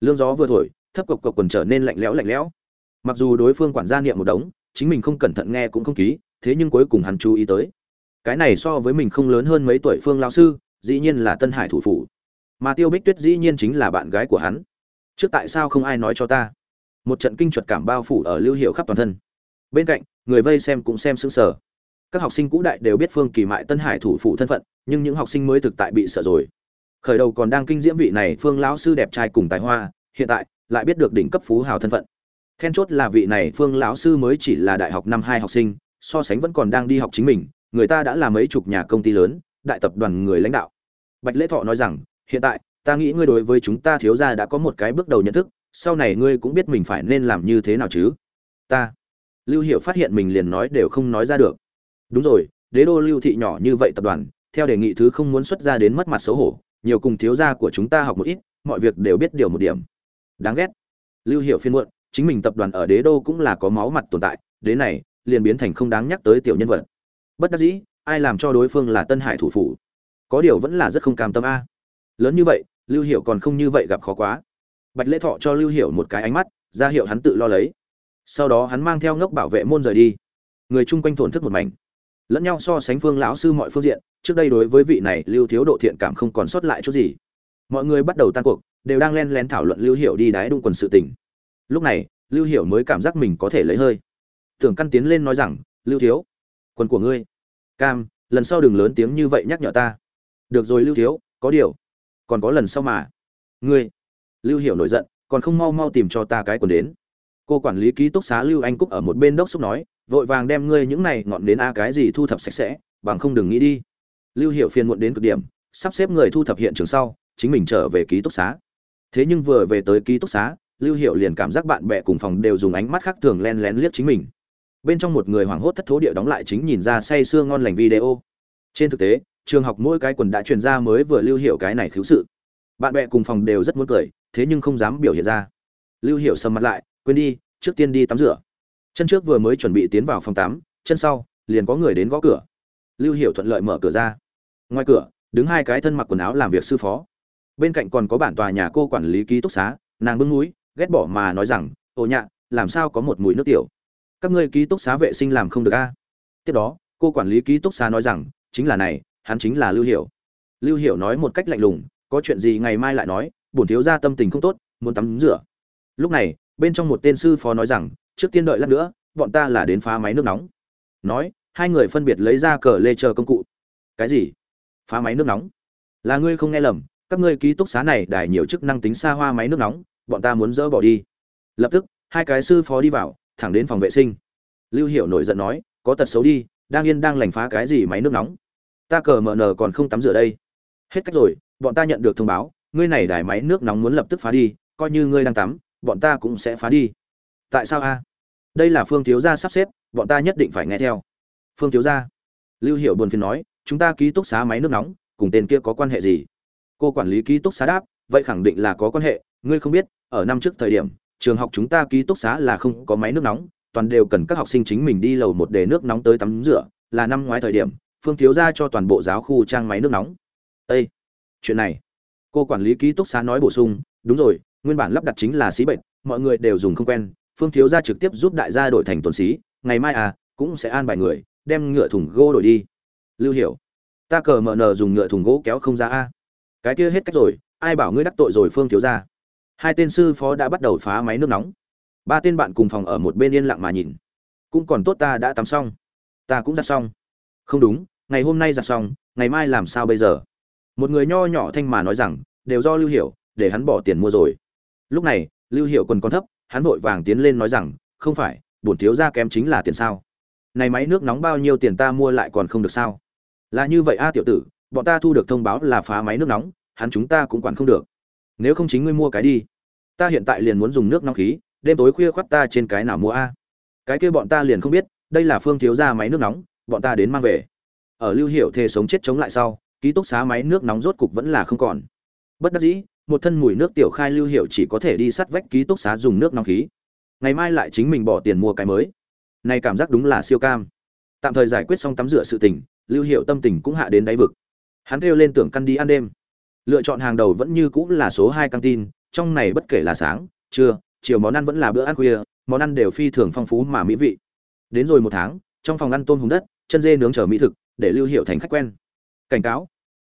Lương gió vừa thổi thấp cộc cộc quần trở nên lạnh lẽo lạnh lẽo. Mặc dù đối phương quản gia niệm một đống, chính mình không cẩn thận nghe cũng không ký, thế nhưng cuối cùng hắn chú ý tới. Cái này so với mình không lớn hơn mấy tuổi phương lao sư, dĩ nhiên là tân hải thủ phủ. Mà tiêu bích tuyết dĩ nhiên chính là bạn gái của hắn. Trước tại sao không ai nói cho ta? Một trận kinh chuột cảm bao phủ ở lưu hiệu khắp toàn thân. Bên cạnh, người vây xem cũng xem sững sờ. Các học sinh cũ đại đều biết phương kỳ mại tân hải thủ phủ thân phận, nhưng những học sinh mới thực tại bị sợ rồi. Khởi đầu còn đang kinh diễm vị này phương lão sư đẹp trai cùng tài hoa, hiện tại lại biết được đỉnh cấp phú hào thân phận. Then chốt là vị này phương lão sư mới chỉ là đại học năm hai học sinh, so sánh vẫn còn đang đi học chính mình, người ta đã là mấy chục nhà công ty lớn, đại tập đoàn người lãnh đạo. Bạch lễ thọ nói rằng, hiện tại, ta nghĩ ngươi đối với chúng ta thiếu gia đã có một cái bước đầu nhận thức, sau này ngươi cũng biết mình phải nên làm như thế nào chứ. Ta, lưu hiệu phát hiện mình liền nói đều không nói ra được. Đúng rồi, đế đô lưu thị nhỏ như vậy tập đoàn, theo đề nghị thứ không muốn xuất ra đến mất mặt xấu hổ, nhiều cùng thiếu gia của chúng ta học một ít, mọi việc đều biết điều một điểm đáng ghét. Lưu hiệu phiên muộn, chính mình tập đoàn ở đế đô cũng là có máu mặt tồn tại, đến này, liền biến thành không đáng nhắc tới tiểu nhân vật. Bất đắc dĩ, ai làm cho đối phương là tân hải thủ phủ? Có điều vẫn là rất không cam tâm a. Lớn như vậy, lưu hiệu còn không như vậy gặp khó quá. Bạch lễ thọ cho lưu hiệu một cái ánh mắt, ra hiệu hắn tự lo lấy. Sau đó hắn mang theo ngốc bảo vệ môn rời đi. Người chung quanh thổn thức một mảnh. Lẫn nhau so sánh phương lão sư mọi phương diện, trước đây đối với vị này lưu thiếu độ thiện cảm không còn sót lại chút gì. Mọi người bắt đầu tan cuộc đều đang len lén thảo luận lưu hiểu đi đái đung quần sự tình. Lúc này, lưu hiểu mới cảm giác mình có thể lấy hơi. Tưởng căn tiến lên nói rằng, lưu thiếu, quần của ngươi. Cam, lần sau đừng lớn tiếng như vậy nhắc nhở ta. Được rồi lưu thiếu, có điều, còn có lần sau mà. Ngươi? Lưu hiểu nổi giận, còn không mau mau tìm cho ta cái quần đến. Cô quản lý ký túc xá lưu anh cúc ở một bên đốc xúc nói, vội vàng đem ngươi những này ngọn đến a cái gì thu thập sạch sẽ, bằng không đừng nghĩ đi. Lưu hiệu phiền muộn đến cực điểm, sắp xếp người thu thập hiện trường sau, chính mình trở về ký túc xá thế nhưng vừa về tới ký túc xá, lưu hiệu liền cảm giác bạn bè cùng phòng đều dùng ánh mắt khác thường len lén liếc chính mình. Bên trong một người hoảng hốt thất thố địa đóng lại chính nhìn ra say sưa ngon lành video. Trên thực tế, trường học mỗi cái quần đã truyền ra mới vừa lưu Hiệu cái này khiếu sự. Bạn bè cùng phòng đều rất muốn cười, thế nhưng không dám biểu hiện ra. Lưu Hiệu sầm mặt lại, quên đi, trước tiên đi tắm rửa. Chân trước vừa mới chuẩn bị tiến vào phòng tắm, chân sau, liền có người đến gõ cửa. Lưu Hiệu thuận lợi mở cửa ra. Ngoài cửa, đứng hai cái thân mặc quần áo làm việc sư phó bên cạnh còn có bản tòa nhà cô quản lý ký túc xá, nàng bưng núi ghét bỏ mà nói rằng, ồ nhạ, làm sao có một mùi nước tiểu? Các ngươi ký túc xá vệ sinh làm không được a? Tiếp đó, cô quản lý ký túc xá nói rằng, chính là này, hắn chính là lưu hiểu. Lưu hiểu nói một cách lạnh lùng, có chuyện gì ngày mai lại nói, bổn thiếu gia tâm tình không tốt, muốn tắm rửa. Lúc này, bên trong một tên sư phó nói rằng, trước tiên đợi lát nữa, bọn ta là đến phá máy nước nóng. Nói, hai người phân biệt lấy ra cờ lê chờ công cụ. Cái gì? Phá máy nước nóng? Là ngươi không nghe lầm các ngươi ký túc xá này đài nhiều chức năng tính xa hoa máy nước nóng, bọn ta muốn dỡ bỏ đi. Lập tức, hai cái sư phó đi vào, thẳng đến phòng vệ sinh. Lưu hiểu nổi giận nói, có tật xấu đi, đang yên đang lành phá cái gì máy nước nóng? Ta cờ mờ nờ còn không tắm rửa đây. Hết cách rồi, bọn ta nhận được thông báo, ngươi này đài máy nước nóng muốn lập tức phá đi, coi như ngươi đang tắm, bọn ta cũng sẽ phá đi. Tại sao a? Đây là phương thiếu gia sắp xếp, bọn ta nhất định phải nghe theo. Phương thiếu gia. Lưu hiệu buồn phiền nói, chúng ta ký túc xá máy nước nóng, cùng tên kia có quan hệ gì? Cô quản lý ký túc xá đáp, vậy khẳng định là có quan hệ, ngươi không biết, ở năm trước thời điểm, trường học chúng ta ký túc xá là không có máy nước nóng, toàn đều cần các học sinh chính mình đi lầu một để nước nóng tới tắm rửa, là năm ngoái thời điểm, phương thiếu gia cho toàn bộ giáo khu trang máy nước nóng. Ê! chuyện này. Cô quản lý ký túc xá nói bổ sung, đúng rồi, nguyên bản lắp đặt chính là xí bệnh, mọi người đều dùng không quen, phương thiếu gia trực tiếp giúp đại gia đổi thành tuần xí, ngày mai à cũng sẽ an bài người, đem ngựa thùng gỗ đổi đi. Lưu hiểu, ta cờ mờ nờ dùng ngựa thùng gỗ kéo không ra a cái kia hết cách rồi, ai bảo ngươi đắc tội rồi phương thiếu gia? Hai tên sư phó đã bắt đầu phá máy nước nóng. Ba tên bạn cùng phòng ở một bên yên lặng mà nhìn. Cũng còn tốt ta đã tắm xong. Ta cũng giặt xong. Không đúng, ngày hôm nay giặt xong, ngày mai làm sao bây giờ? Một người nho nhỏ thanh mà nói rằng, đều do lưu hiểu, để hắn bỏ tiền mua rồi. Lúc này, lưu hiểu quần còn thấp, hắn vội vàng tiến lên nói rằng, không phải, bổn thiếu gia kém chính là tiền sao? Này máy nước nóng bao nhiêu tiền ta mua lại còn không được sao? Là như vậy a, tiểu tử bọn ta thu được thông báo là phá máy nước nóng, hắn chúng ta cũng quản không được. Nếu không chính ngươi mua cái đi. Ta hiện tại liền muốn dùng nước nóng khí, đêm tối khuya khoắt ta trên cái nào mua a? Cái kia bọn ta liền không biết, đây là phương thiếu gia máy nước nóng, bọn ta đến mang về. Ở lưu hiệu thề sống chết chống lại sau, ký túc xá máy nước nóng rốt cục vẫn là không còn. Bất đắc dĩ, một thân mùi nước tiểu khai lưu hiệu chỉ có thể đi sắt vách ký túc xá dùng nước nóng khí. Ngày mai lại chính mình bỏ tiền mua cái mới. Này cảm giác đúng là siêu cam. Tạm thời giải quyết xong tắm rửa sự tình, lưu hiệu tâm tình cũng hạ đến đáy vực hắn kêu lên tưởng căn đi ăn đêm. Lựa chọn hàng đầu vẫn như cũng là số hai căng tin, trong này bất kể là sáng, trưa, chiều món ăn vẫn là bữa ăn khuya, món ăn đều phi thường phong phú mà mỹ vị. Đến rồi một tháng, trong phòng ăn tôm hùm đất, chân dê nướng chở mỹ thực, để lưu hiệu thành khách quen. Cảnh cáo.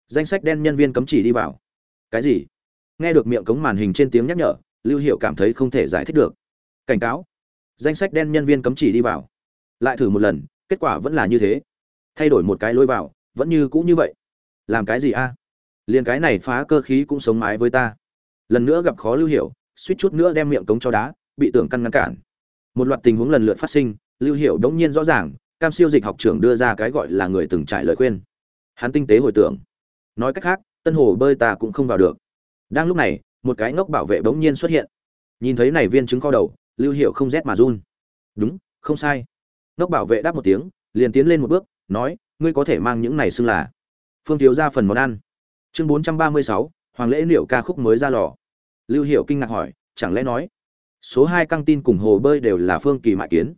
Danh sách đen nhân viên cấm chỉ đi vào. Cái gì? Nghe được miệng cống màn hình trên tiếng nhắc nhở, lưu hiệu cảm thấy không thể giải thích được. Cảnh cáo. Danh sách đen nhân viên cấm chỉ đi vào. Lại thử một lần, kết quả vẫn là như thế. Thay đổi một cái lối vào, vẫn như cũ như vậy làm cái gì a? À? liền cái này phá cơ khí cũng sống mái với ta. Lần nữa gặp khó lưu Hiểu, suýt chút nữa đem miệng cống cho đá bị tưởng căn ngăn cản. Một loạt tình huống lần lượt phát sinh lưu Hiểu đống nhiên rõ ràng cam siêu dịch học trưởng đưa ra cái gọi là người từng trải lời khuyên. Hắn tinh tế hồi tưởng. Nói cách khác tân hồ bơi ta cũng không vào được. Đang lúc này một cái ngốc bảo vệ bỗng nhiên xuất hiện. Nhìn thấy này viên chứng co đầu lưu hiệu không rét mà run. Đúng không sai. Ngốc bảo vệ đáp một tiếng liền tiến lên một bước nói ngươi có thể mang những này xưng là phương thiếu ra phần món ăn. Chương bốn trăm ba mươi sáu, hoàng lễ liệu ca khúc mới ra lò. Lưu hiệu kinh ngạc hỏi, chẳng lẽ nói, số hai căng tin cùng hồ bơi đều là phương kỳ mại kiến?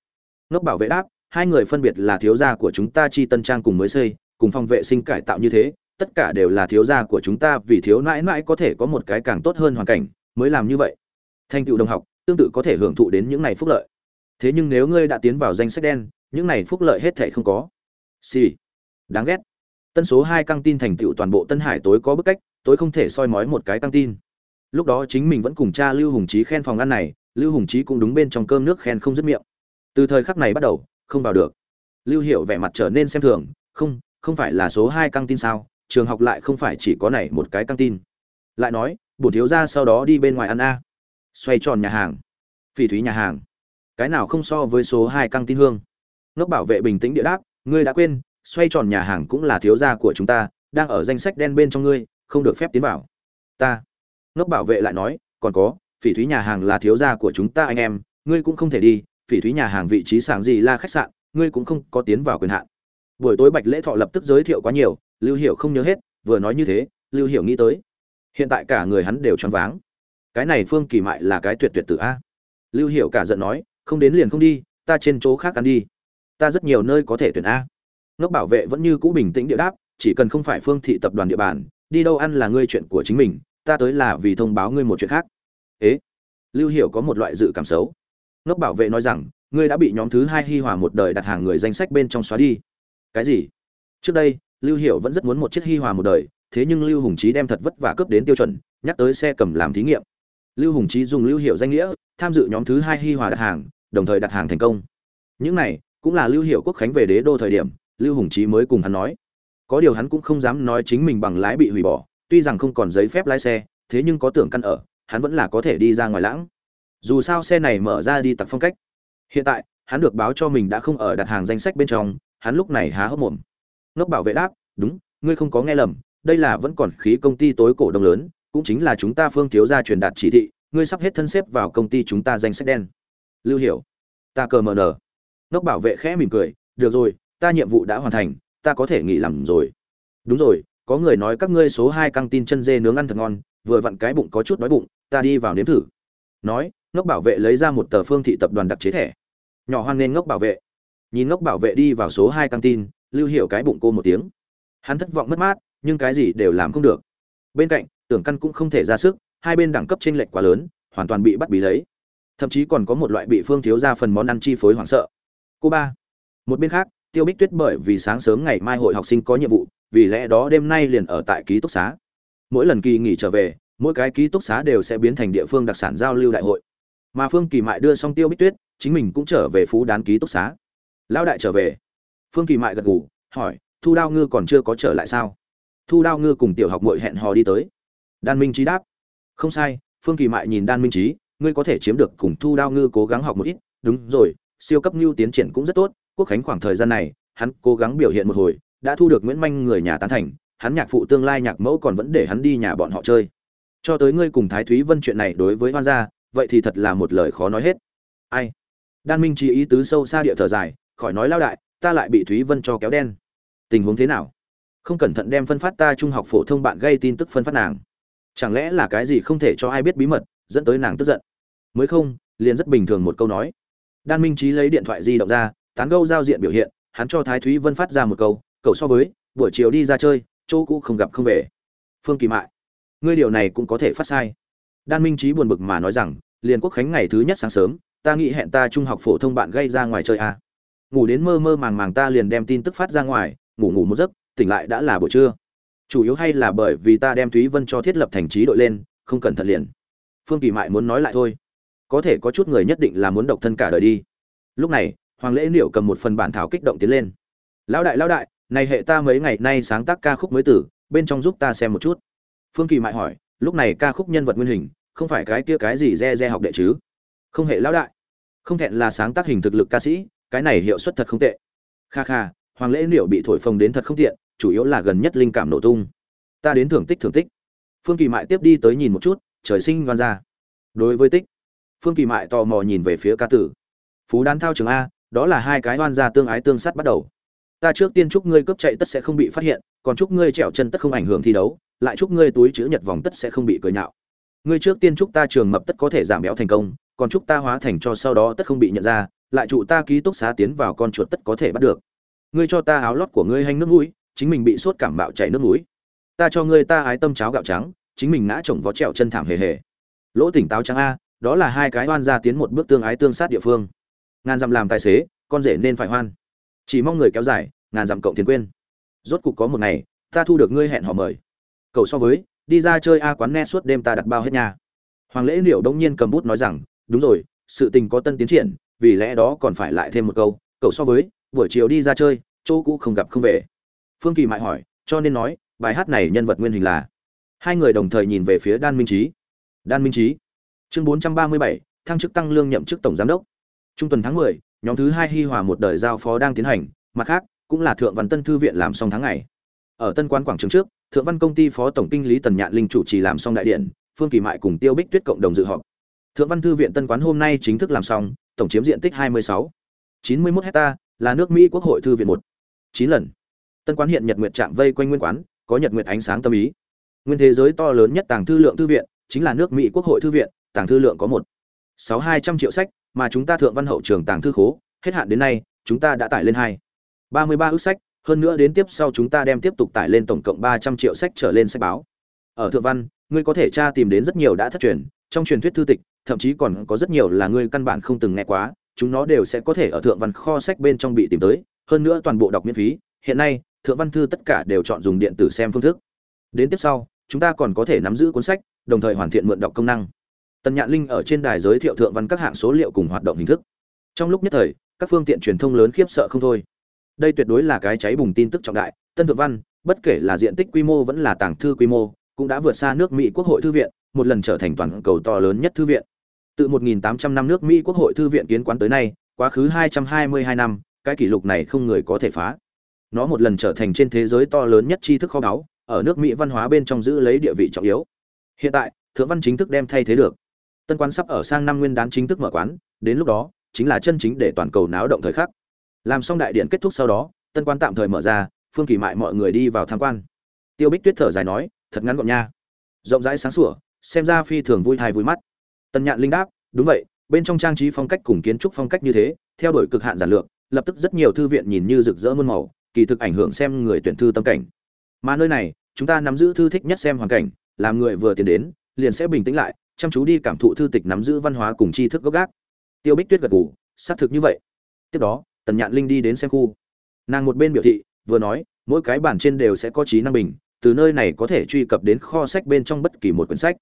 Ngốc bảo vệ đáp, hai người phân biệt là thiếu gia của chúng ta chi tân trang cùng mới xây, cùng phòng vệ sinh cải tạo như thế, tất cả đều là thiếu gia của chúng ta vì thiếu nãi nãi có thể có một cái càng tốt hơn hoàn cảnh, mới làm như vậy. Thành tựu đồng học, tương tự có thể hưởng thụ đến những này phúc lợi. Thế nhưng nếu ngươi đã tiến vào danh sách đen, những này phúc lợi hết thể không có. Xì、sì. đáng ghét tân số hai căng tin thành tựu toàn bộ tân hải tối có bức cách, tối không thể soi mói một cái căng tin. Lúc đó chính mình vẫn cùng cha lưu hùng trí khen phòng ăn này, lưu hùng trí cũng đúng bên trong cơm nước khen không dứt miệng. Từ thời khắc này bắt đầu, không vào được. Lưu hiệu vẻ mặt trở nên xem thường, không không phải là số hai căng tin sao? Trường học lại không phải chỉ có này một cái căng tin. Lại nói bổn thiếu ra sau đó đi bên ngoài ăn a. Xoay tròn nhà hàng. Phỉ thúy nhà hàng. Cái nào không so với số hai căng tin hương? Ngốc bảo vệ bình tĩnh địa đáp, ngươi đã quên xoay tròn nhà hàng cũng là thiếu gia của chúng ta, đang ở danh sách đen bên trong ngươi, không được phép tiến vào. Ta. Ngốc bảo vệ lại nói, còn có, phỉ thúy nhà hàng là thiếu gia của chúng ta anh em, ngươi cũng không thể đi, phỉ thúy nhà hàng vị trí sảng gì là khách sạn, ngươi cũng không có tiến vào quyền hạn. Buổi tối bạch lễ thọ lập tức giới thiệu quá nhiều, lưu hiểu không nhớ hết, vừa nói như thế, lưu hiểu nghĩ tới. Hiện tại cả người hắn đều choáng váng. Cái này phương kỳ mại là cái tuyệt tuyệt tử a. Lưu hiểu cả giận nói, không đến liền không đi, ta trên chỗ khác ăn đi. Ta rất nhiều nơi có thể tuyển a ngốc bảo vệ vẫn như cũ bình tĩnh địa đáp, chỉ cần không phải phương thị tập đoàn địa bàn, đi đâu ăn là ngươi chuyện của chính mình, ta tới là vì thông báo ngươi một chuyện khác. Ế? Lưu hiểu có một loại dự cảm xấu. Ngốc bảo vệ nói rằng, ngươi đã bị nhóm thứ hai hi hòa một đời đặt hàng người danh sách bên trong xóa đi. Cái gì? Trước đây, lưu hiểu vẫn rất muốn một chiếc hi hòa một đời, thế nhưng lưu hùng trí đem thật vất vả cướp đến tiêu chuẩn, nhắc tới xe cầm làm thí nghiệm. Lưu hùng trí dùng lưu hiểu danh nghĩa, tham dự nhóm thứ hai hi hòa đặt hàng, đồng thời đặt hàng thành công. Những này, cũng là lưu hiểu quốc khánh về đế đô thời điểm lưu hùng trí mới cùng hắn nói. Có điều hắn cũng không dám nói chính mình bằng lái bị hủy bỏ, tuy rằng không còn giấy phép lái xe, thế nhưng có tưởng căn ở, hắn vẫn là có thể đi ra ngoài lãng. Dù sao xe này mở ra đi tặc phong cách. Hiện tại, hắn được báo cho mình đã không ở đặt hàng danh sách bên trong, hắn lúc này há hốc mồm. Nốc bảo vệ đáp, đúng, ngươi không có nghe lầm, đây là vẫn còn khí công ty tối cổ đông lớn, cũng chính là chúng ta phương thiếu gia truyền đạt chỉ thị, ngươi sắp hết thân xếp vào công ty chúng ta danh sách đen. Lưu hiểu, ta cờ mờ nở. ngốc bảo vệ khẽ mỉm cười, được rồi ta nhiệm vụ đã hoàn thành, ta có thể nghỉ làm rồi. Đúng rồi, có người nói các ngươi số hai căng tin chân dê nướng ăn thật ngon, vừa vặn cái bụng có chút đói bụng, ta đi vào nếm thử. Nói, ngốc bảo vệ lấy ra một tờ phương thị tập đoàn đặc chế thẻ. Nhỏ hoan nên ngốc bảo vệ. Nhìn ngốc bảo vệ đi vào số hai căng tin, lưu hiểu cái bụng cô một tiếng. Hắn thất vọng mất mát, nhưng cái gì đều làm không được. Bên cạnh, tưởng căn cũng không thể ra sức, hai bên đẳng cấp t r ê n lệch quá lớn, hoàn toàn bị bắt bí lấy. Thậm chí còn có một loại bị phương thiếu ra phần món ăn chi phối hoảng sợ. Cô ba. Một bên khác tiêu bích tuyết bởi vì sáng sớm ngày mai hội học sinh có nhiệm vụ vì lẽ đó đêm nay liền ở tại ký túc xá. Mỗi lần kỳ nghỉ trở về mỗi cái ký túc xá đều sẽ biến thành địa phương đặc sản giao lưu đại hội. Mà phương kỳ mại đưa xong tiêu bích tuyết chính mình cũng trở về phú đán ký túc xá. Lão đại trở về. Phương kỳ mại gật gù hỏi thu đao ngư còn chưa có trở lại sao? Thu đao ngư cùng tiểu học mội hẹn hò đi tới. Đan minh Chí đáp không sai phương kỳ mại nhìn đan minh Chí, ngươi có thể chiếm được cùng thu đao ngư cố gắng học một ít. Đúng rồi siêu cấp lưu tiến triển cũng rất tốt quốc khánh khoảng thời gian này, hắn cố gắng biểu hiện một hồi, đã thu được nguyễn manh người nhà tán thành, hắn nhạc phụ tương lai nhạc mẫu còn vẫn để hắn đi nhà bọn họ chơi. Cho tới ngươi cùng thái thúy vân chuyện này đối với hoan gia, vậy thì thật là một lời khó nói hết. Ai? Đan minh trí ý tứ sâu xa địa thở dài, khỏi nói lao đại, ta lại bị thúy vân cho kéo đen. Tình huống thế nào? Không cẩn thận đem phân phát ta trung học phổ thông bạn gây tin tức phân phát nàng. Chẳng lẽ là cái gì không thể cho ai biết bí mật, dẫn tới nàng tức giận? Mới không, liền rất bình thường một câu nói. Đan minh trí lấy điện thoại di động ra tán gâu giao diện biểu hiện, hắn cho thái thúy vân phát ra một câu, cậu so với, buổi chiều đi ra chơi, chỗ cũ không gặp không về. Phương kỳ mại, ngươi điều này cũng có thể phát sai. Đan minh trí buồn bực mà nói rằng liền quốc khánh ngày thứ nhất sáng sớm, ta nghĩ hẹn ta trung học phổ thông bạn gây ra ngoài chơi à. ngủ đến mơ mơ màng màng ta liền đem tin tức phát ra ngoài, ngủ ngủ một giấc, tỉnh lại đã là buổi trưa. Chủ yếu hay là bởi vì ta đem thúy vân cho thiết lập thành trí đội lên, không cẩn thận liền. Phương kỳ mại muốn nói lại thôi, có thể có chút người nhất định là muốn độc thân cả đời đi. Lúc này hoàng lễ niệu cầm một phần bản thảo kích động tiến lên. Lão đại lão đại, này hệ ta mấy ngày nay sáng tác ca khúc mới tử, bên trong giúp ta xem một chút. Phương kỳ mại hỏi, lúc này ca khúc nhân vật nguyên hình, không phải cái kia cái gì re re học đệ chứ? Không hệ lão đại. Không thẹn là sáng tác hình thực lực ca sĩ, cái này hiệu suất thật không tệ. Kha kha, hoàng lễ niệu bị thổi phồng đến thật không tiện, chủ yếu là gần nhất linh cảm nổ tung. Ta đến thưởng tích thưởng tích. Phương kỳ mại tiếp đi tới nhìn một chút, trời sinh đoan ra đối với tích. Phương kỳ mại tò mò nhìn về phía ca tử. Phú đán thao trường a đó là hai cái đoan gia tương ái tương sát bắt đầu. Ta trước tiên chúc ngươi cướp chạy tất sẽ không bị phát hiện, còn chúc ngươi trèo chân tất không ảnh hưởng thi đấu, lại chúc ngươi túi chữ nhật vòng tất sẽ không bị cười nhạo. Ngươi trước tiên chúc ta trường mập tất có thể giảm béo thành công, còn chúc ta hóa thành cho sau đó tất không bị nhận ra, lại trụ ta ký túc xá tiến vào con chuột tất có thể bắt được. Ngươi cho ta áo lót của ngươi hành nước mũi, chính mình bị sốt cảm bạo chảy nước mũi. Ta cho ngươi ta ái tâm cháo gạo trắng, chính mình ngã chồng vó trèo chân thảm hề hề. Lỗ tỉnh táo trắng a, đó là hai cái oan gia tiến một bước tương ái tương sát địa phương ngàn dặm làm tài xế, con rể nên phải hoan. Chỉ mong người kéo dài, ngàn dặm cộng tiền quên. Rốt cục có một ngày, ta thu được ngươi hẹn họ mời. Cậu so với, đi ra chơi a quán ne suốt đêm ta đặt bao hết nhà hoàng lễ liệu đông nhiên cầm bút nói rằng, đúng rồi, sự tình có tân tiến triển, vì lẽ đó còn phải lại thêm một câu, cậu so với, buổi chiều đi ra chơi, chỗ cũ không gặp không về. Phương kỳ mại hỏi, cho nên nói, bài hát này nhân vật nguyên hình là? Hai người đồng thời nhìn về phía đan minh trí đan minh trí chương bốn trăm ba mươi bảy, thăng chức tăng lương nhậm chức tổng giám đốc trung tuần tháng mười, nhóm thứ hai hi hòa một đời giao phó đang tiến hành, mặt khác, cũng là thượng văn tân thư viện làm xong tháng ngày. Ở tân quan quảng trường trước, thượng văn công ty phó tổng kinh lý tần nhạn linh chủ trì làm xong đại điện, phương kỳ mại cùng tiêu bích tuyết cộng đồng dự họp. Thượng văn thư viện tân quán hôm nay chính thức làm xong, tổng chiếm diện tích 26 91 hecta, là nước mỹ quốc hội thư viện một. chín lần. Tân quán hiện nhật nguyệt trạm vây quanh nguyên quán, có nhật nguyệt ánh sáng tâm ý. Nguyên thế giới to lớn nhất tàng thư lượng thư viện, chính là nước mỹ quốc hội thư viện, tàng thư lượng có một sáu hai trăm triệu sách, mà chúng ta thượng văn hậu trường tàng thư khố, hết hạn đến nay, chúng ta đã tải lên hai. ba mươi ba ước sách, hơn nữa đến tiếp sau chúng ta đem tiếp tục tải lên tổng cộng ba trăm triệu sách trở lên sách báo. Ở thượng văn, ngươi có thể tra tìm đến rất nhiều đã thất truyền, trong truyền thuyết thư tịch, thậm chí còn có rất nhiều là ngươi căn bản không từng nghe quá, chúng nó đều sẽ có thể ở thượng văn kho sách bên trong bị tìm tới, hơn nữa toàn bộ đọc miễn phí. Hiện nay, thượng văn thư tất cả đều chọn dùng điện tử xem phương thức. Đến tiếp sau, chúng ta còn có thể nắm giữ cuốn sách, đồng thời hoàn thiện mượn đọc công năng tần nhạn linh ở trên đài giới thiệu thượng văn các hạng số liệu cùng hoạt động hình thức. Trong lúc nhất thời, các phương tiện truyền thông lớn khiếp sợ không thôi. Đây tuyệt đối là cái cháy bùng tin tức trọng đại, tân thượng văn, bất kể là diện tích quy mô vẫn là tàng thư quy mô, cũng đã vượt xa nước mỹ quốc hội thư viện, một lần trở thành toàn cầu to lớn nhất thư viện. Từ 1.800 năm nước mỹ quốc hội thư viện kiến quán tới nay, quá khứ 222 năm, cái kỷ lục này không người có thể phá. Nó một lần trở thành trên thế giới to lớn nhất tri thức kho báu, ở nước mỹ văn hóa bên trong giữ lấy địa vị trọng yếu. Hiện tại, thượng văn chính thức đem thay thế được tân quán sắp ở sang năm nguyên đán chính thức mở quán, đến lúc đó, chính là chân chính để toàn cầu náo động thời khắc. Làm xong đại điện kết thúc sau đó, tân quán tạm thời mở ra, phương kỳ mại mọi người đi vào tham quan. Tiêu bích tuyết thở dài nói, thật ngắn gọn nha. Rộng rãi sáng sủa, xem ra phi thường vui thai vui mắt. Tân nhạn linh đáp, đúng vậy, bên trong trang trí phong cách cùng kiến trúc phong cách như thế, theo đuổi cực hạn giản lược, lập tức rất nhiều thư viện nhìn như rực rỡ muôn màu, kỳ thực ảnh hưởng xem người tuyển thư tâm cảnh. Mà nơi này, chúng ta nắm giữ thư thích nhất xem hoàn cảnh, làm người vừa tiến đến, liền sẽ bình tĩnh lại chăm chú đi cảm thụ thư tịch nắm giữ văn hóa cùng tri thức gốc gác. Tiêu bích tuyết gật gù, xác thực như vậy. Tiếp đó, tần nhạn linh đi đến xem khu. Nàng một bên biểu thị, vừa nói, mỗi cái bản trên đều sẽ có trí năng bình, từ nơi này có thể truy cập đến kho sách bên trong bất kỳ một quyển sách.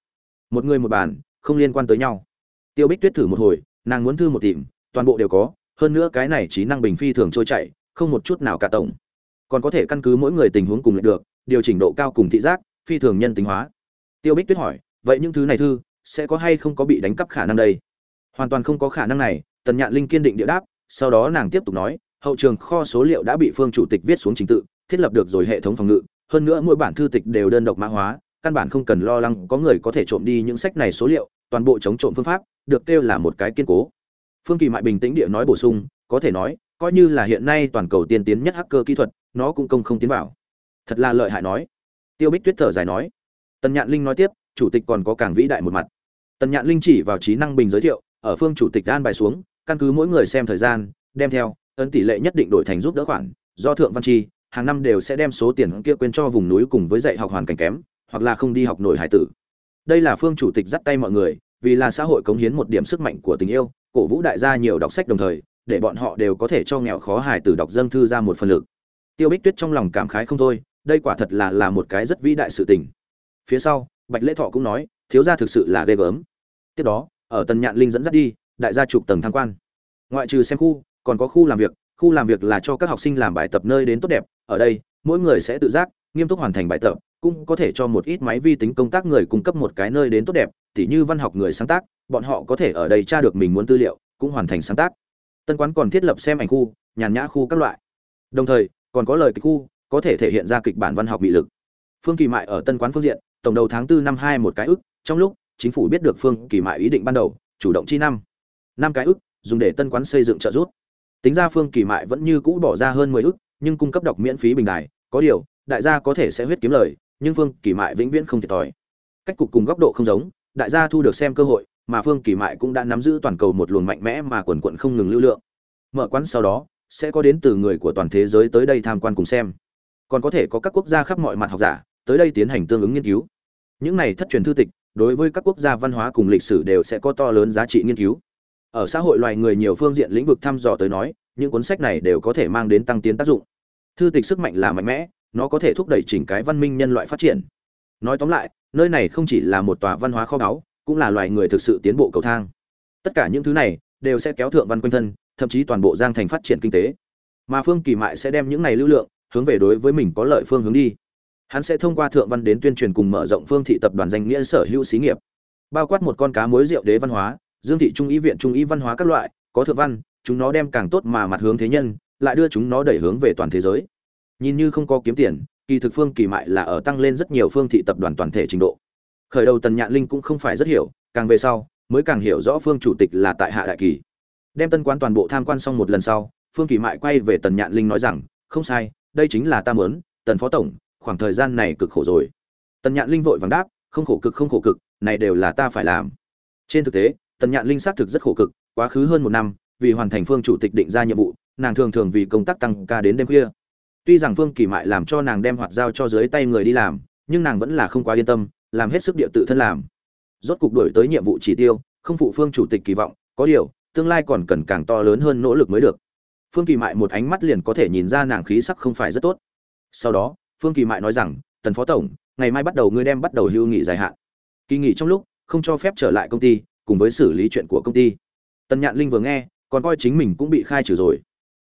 Một người một bản, không liên quan tới nhau. Tiêu bích tuyết thử một hồi, nàng muốn thư một tìm, toàn bộ đều có, hơn nữa cái này trí năng bình phi thường trôi chảy, không một chút nào cả tổng. Còn có thể căn cứ mỗi người tình huống cùng lệch được, điều chỉnh độ cao cùng thị giác, phi thường nhân tính hóa. Tiêu bích tuyết hỏi, vậy những thứ này thư sẽ có hay không có bị đánh cắp khả năng đây? Hoàn toàn không có khả năng này, tần nhạn linh kiên định địa đáp, sau đó nàng tiếp tục nói, hậu trường kho số liệu đã bị phương chủ tịch viết xuống trình tự, thiết lập được rồi hệ thống phòng ngự, hơn nữa mỗi bản thư tịch đều đơn độc mã hóa, căn bản không cần lo lắng có người có thể trộm đi những sách này số liệu, toàn bộ chống trộm phương pháp, được kêu là một cái kiên cố. Phương kỳ mại bình tĩnh địa nói bổ sung, có thể nói, coi như là hiện nay toàn cầu tiên tiến nhất hacker kỹ thuật, nó cũng công không tiến vào. Thật là lợi hại nói. Tiêu bích tuyết thở dài nói. Tần nhạn linh nói tiếp chủ tịch còn có càng vĩ đại một mặt. Tần nhạn linh chỉ vào trí năng bình giới thiệu, ở phương chủ tịch an bài xuống, căn cứ mỗi người xem thời gian, đem theo, ấn tỷ lệ nhất định đổi thành giúp đỡ khoản, do thượng văn chi, hàng năm đều sẽ đem số tiền kia quên cho vùng núi cùng với dạy học hoàn cảnh kém, hoặc là không đi học nổi hải tử. Đây là phương chủ tịch dắt tay mọi người, vì là xã hội cống hiến một điểm sức mạnh của tình yêu, cổ vũ đại gia nhiều đọc sách đồng thời, để bọn họ đều có thể cho nghèo khó hải tử đọc dâng thư ra một phần lực. Tiêu bích tuyết trong lòng cảm khái không thôi, đây quả thật là là một cái rất vĩ đại sự tình. Phía sau bạch lễ thọ cũng nói, thiếu gia thực sự là ghê gớm. Tiếp đó, ở tần nhạn linh dẫn dắt đi, đại gia chụp tầng tham quan. Ngoại trừ xem khu, còn có khu làm việc, khu làm việc là cho các học sinh làm bài tập nơi đến tốt đẹp. Ở đây, mỗi người sẽ tự giác, nghiêm túc hoàn thành bài tập, cũng có thể cho một ít máy vi tính công tác người cung cấp một cái nơi đến tốt đẹp, tỉ như văn học người sáng tác, bọn họ có thể ở đây tra được mình muốn tư liệu, cũng hoàn thành sáng tác. Tân quán còn thiết lập xem ảnh khu, nhàn nhã khu các loại. Đồng thời, còn có lời kịch khu, có thể thể hiện ra kịch bản văn học bị lực. Phương kỳ mại ở tân quán phương diện tổng đầu tháng 4 năm hai một cái ức, trong lúc, chính phủ biết được phương kỳ mại ý định ban đầu, chủ động chi năm. Năm cái ức, dùng để tân quán xây dựng trợ rút. tính ra phương kỳ mại vẫn như cũ bỏ ra hơn mười ức, nhưng cung cấp đọc miễn phí bình đài, có điều, đại gia có thể sẽ huyết kiếm lời, nhưng phương kỳ mại vĩnh viễn không thiệt thòi. Cách cục cùng góc độ không giống, đại gia thu được xem cơ hội, mà phương kỳ mại cũng đã nắm giữ toàn cầu một luồng mạnh mẽ mà quần quận không ngừng lưu lượng. Mở quán sau đó, sẽ có đến từ người của toàn thế giới tới đây tham quan cùng xem. Còn có thể có các quốc gia khắp mọi mặt học giả tới đây tiến hành tương ứng nghiên cứu. Những này thất truyền thư tịch, đối với các quốc gia văn hóa cùng lịch sử đều sẽ có to lớn giá trị nghiên cứu. Ở xã hội loài người nhiều phương diện lĩnh vực thăm dò tới nói, những cuốn sách này đều có thể mang đến tăng tiến tác dụng. Thư tịch sức mạnh là mạnh mẽ, nó có thể thúc đẩy chỉnh cái văn minh nhân loại phát triển. Nói tóm lại, nơi này không chỉ là một tòa văn hóa kho báu, cũng là loài người thực sự tiến bộ cầu thang. Tất cả những thứ này đều sẽ kéo thượng văn quanh thân, thậm chí toàn bộ giang thành phát triển kinh tế. Mà phương kỳ mại sẽ đem những này lưu lượng hướng về đối với mình có lợi phương hướng đi hắn sẽ thông qua thượng văn đến tuyên truyền cùng mở rộng phương thị tập đoàn danh nghĩa sở hữu xí nghiệp. Bao quát một con cá mối rượu đế văn hóa, dương thị trung ý viện trung ý văn hóa các loại, có thượng văn, chúng nó đem càng tốt mà mặt hướng thế nhân, lại đưa chúng nó đẩy hướng về toàn thế giới. Nhìn như không có kiếm tiền, kỳ thực phương kỳ mại là ở tăng lên rất nhiều phương thị tập đoàn toàn thể trình độ. Khởi đầu tần nhạn linh cũng không phải rất hiểu, càng về sau, mới càng hiểu rõ phương chủ tịch là tại hạ đại kỳ. Đem tân quán toàn bộ tham quan xong một lần sau, phương kỳ mại quay về tần nhạn linh nói rằng, không sai, đây chính là ta mớn tần phó tổng khoảng thời gian này cực khổ rồi. Tần nhạn linh vội vàng đáp, không khổ cực, không khổ cực, này đều là ta phải làm. Trên thực tế, tần nhạn linh xác thực rất khổ cực, quá khứ hơn một năm, vì hoàn thành phương chủ tịch định ra nhiệm vụ, nàng thường thường vì công tác tăng ca đến đêm khuya. Tuy rằng phương kỳ mại làm cho nàng đem hoạt giao cho dưới tay người đi làm, nhưng nàng vẫn là không quá yên tâm, làm hết sức địa tự thân làm. Rốt cục đổi tới nhiệm vụ chỉ tiêu, không phụ phương chủ tịch kỳ vọng, có điều, tương lai còn cần càng to lớn hơn nỗ lực mới được. Phương kỳ mại một ánh mắt liền có thể nhìn ra nàng khí sắc không phải rất tốt. Sau đó phương kỳ mại nói rằng, tần phó tổng, ngày mai bắt đầu ngươi đem bắt đầu hưu nghỉ dài hạn. Kỳ nghỉ trong lúc, không cho phép trở lại công ty, cùng với xử lý chuyện của công ty. Tần nhạn linh vừa nghe, còn coi chính mình cũng bị khai trừ rồi.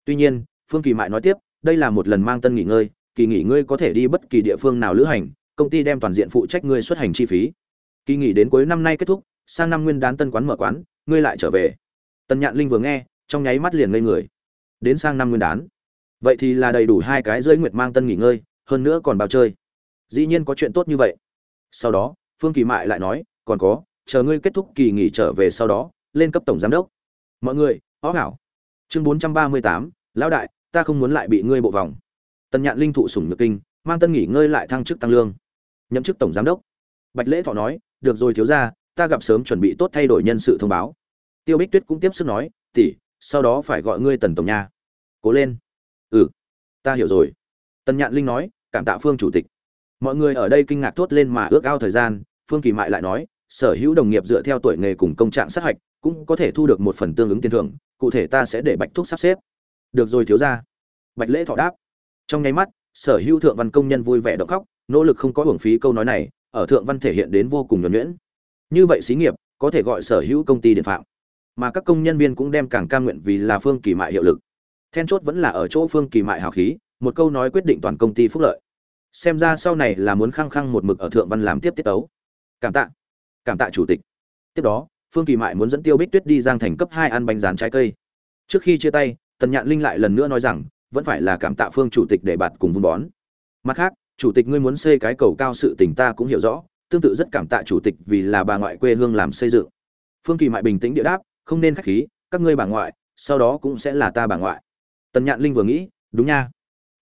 Tuy nhiên, phương kỳ mại nói tiếp, đây là một lần mang tân nghỉ ngơi, kỳ nghỉ ngươi có thể đi bất kỳ địa phương nào lữ hành, công ty đem toàn diện phụ trách ngươi xuất hành chi phí. Kỳ nghỉ đến cuối năm nay kết thúc, sang năm nguyên đán tân quán mở quán, ngươi lại trở về. Tần nhạn linh vừa nghe, trong nháy mắt liền ngây người. Đến sang năm nguyên đán. Vậy thì là đầy đủ hai cái rơi nguyệt mang tân nghỉ ngơi hơn nữa còn bao chơi. Dĩ nhiên có chuyện tốt như vậy. Sau đó, phương kỳ mại lại nói, còn có, chờ ngươi kết thúc kỳ nghỉ trở về sau đó, lên cấp tổng giám đốc. Mọi người, ó hảo. Chương bốn trăm ba mươi tám, lão đại, ta không muốn lại bị ngươi bộ vòng. Tần nhạn linh thụ sủng nhược kinh, mang tân nghỉ ngơi lại thăng chức tăng lương. Nhậm chức tổng giám đốc. Bạch lễ thọ nói, được rồi thiếu ra ta gặp sớm chuẩn bị tốt thay đổi nhân sự thông báo. Tiêu bích tuyết cũng tiếp sức nói, tỷ, sau đó phải gọi ngươi tần tổng nha. Cố lên. Ừ ta hiểu rồi tần nhạn linh nói, cảm tạ phương chủ tịch. Mọi người ở đây kinh ngạc thốt lên mà ước ao thời gian, phương kỳ mại lại nói, sở hữu đồng nghiệp dựa theo tuổi nghề cùng công trạng sát hạch, cũng có thể thu được một phần tương ứng tiền thưởng, cụ thể ta sẽ để bạch thuốc sắp xếp. Được rồi, thiếu ra bạch lễ thọ đáp. Trong nháy mắt, sở hữu thượng văn công nhân vui vẻ đọc khóc, nỗ lực không có hưởng phí câu nói này, ở thượng văn thể hiện đến vô cùng nhuẩn nhuyễn. Như vậy xí nghiệp, có thể gọi sở hữu công ty điện phạm. Mà các công nhân viên cũng đem càng cam nguyện vì là phương kỳ mại hiệu lực. Then chốt vẫn là ở chỗ phương kỳ mại hào khí một câu nói quyết định toàn công ty phúc lợi. Xem ra sau này là muốn khăng khăng một mực ở thượng văn làm tiếp tiết tấu. Cảm tạ. Cảm tạ chủ tịch. Tiếp đó, phương kỳ mại muốn dẫn tiêu bích tuyết đi giang thành cấp hai ăn bánh rán trái cây. Trước khi chia tay, tần nhạn linh lại lần nữa nói rằng, vẫn phải là cảm tạ phương chủ tịch để bạt cùng vun bón. Mặt khác, chủ tịch ngươi muốn xây cái cầu cao sự tình ta cũng hiểu rõ, tương tự rất cảm tạ chủ tịch vì là bà ngoại quê hương làm xây dựng. Phương kỳ mại bình tĩnh địa đáp, không nên khách khí, các ngươi bà ngoại, sau đó cũng sẽ là ta bà ngoại. Tần nhạn linh vừa nghĩ, đúng nha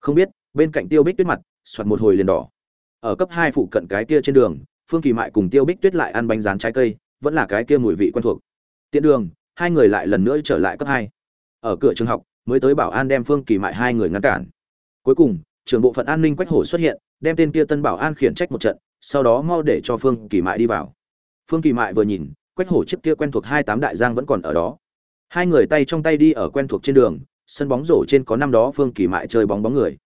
không biết, bên cạnh tiêu bích tuyết mặt, soạt một hồi liền đỏ. Ở cấp hai phụ cận cái kia trên đường, phương kỳ mại cùng tiêu bích tuyết lại ăn bánh rán trái cây, vẫn là cái kia mùi vị quen thuộc. Tiện đường, hai người lại lần nữa trở lại cấp hai. Ở cửa trường học, mới tới bảo an đem phương kỳ mại hai người ngăn cản. Cuối cùng trưởng bộ phận an ninh quách hổ xuất hiện, đem tên kia tân bảo an khiển trách một trận, sau đó mau để cho phương kỳ mại đi vào. Phương kỳ mại vừa nhìn, quách hổ chiếc kia quen thuộc hai tám đại giang vẫn còn ở đó. Hai người tay trong tay đi ở quen thuộc trên đường sân bóng rổ trên có năm đó phương kỳ mại chơi bóng bóng người.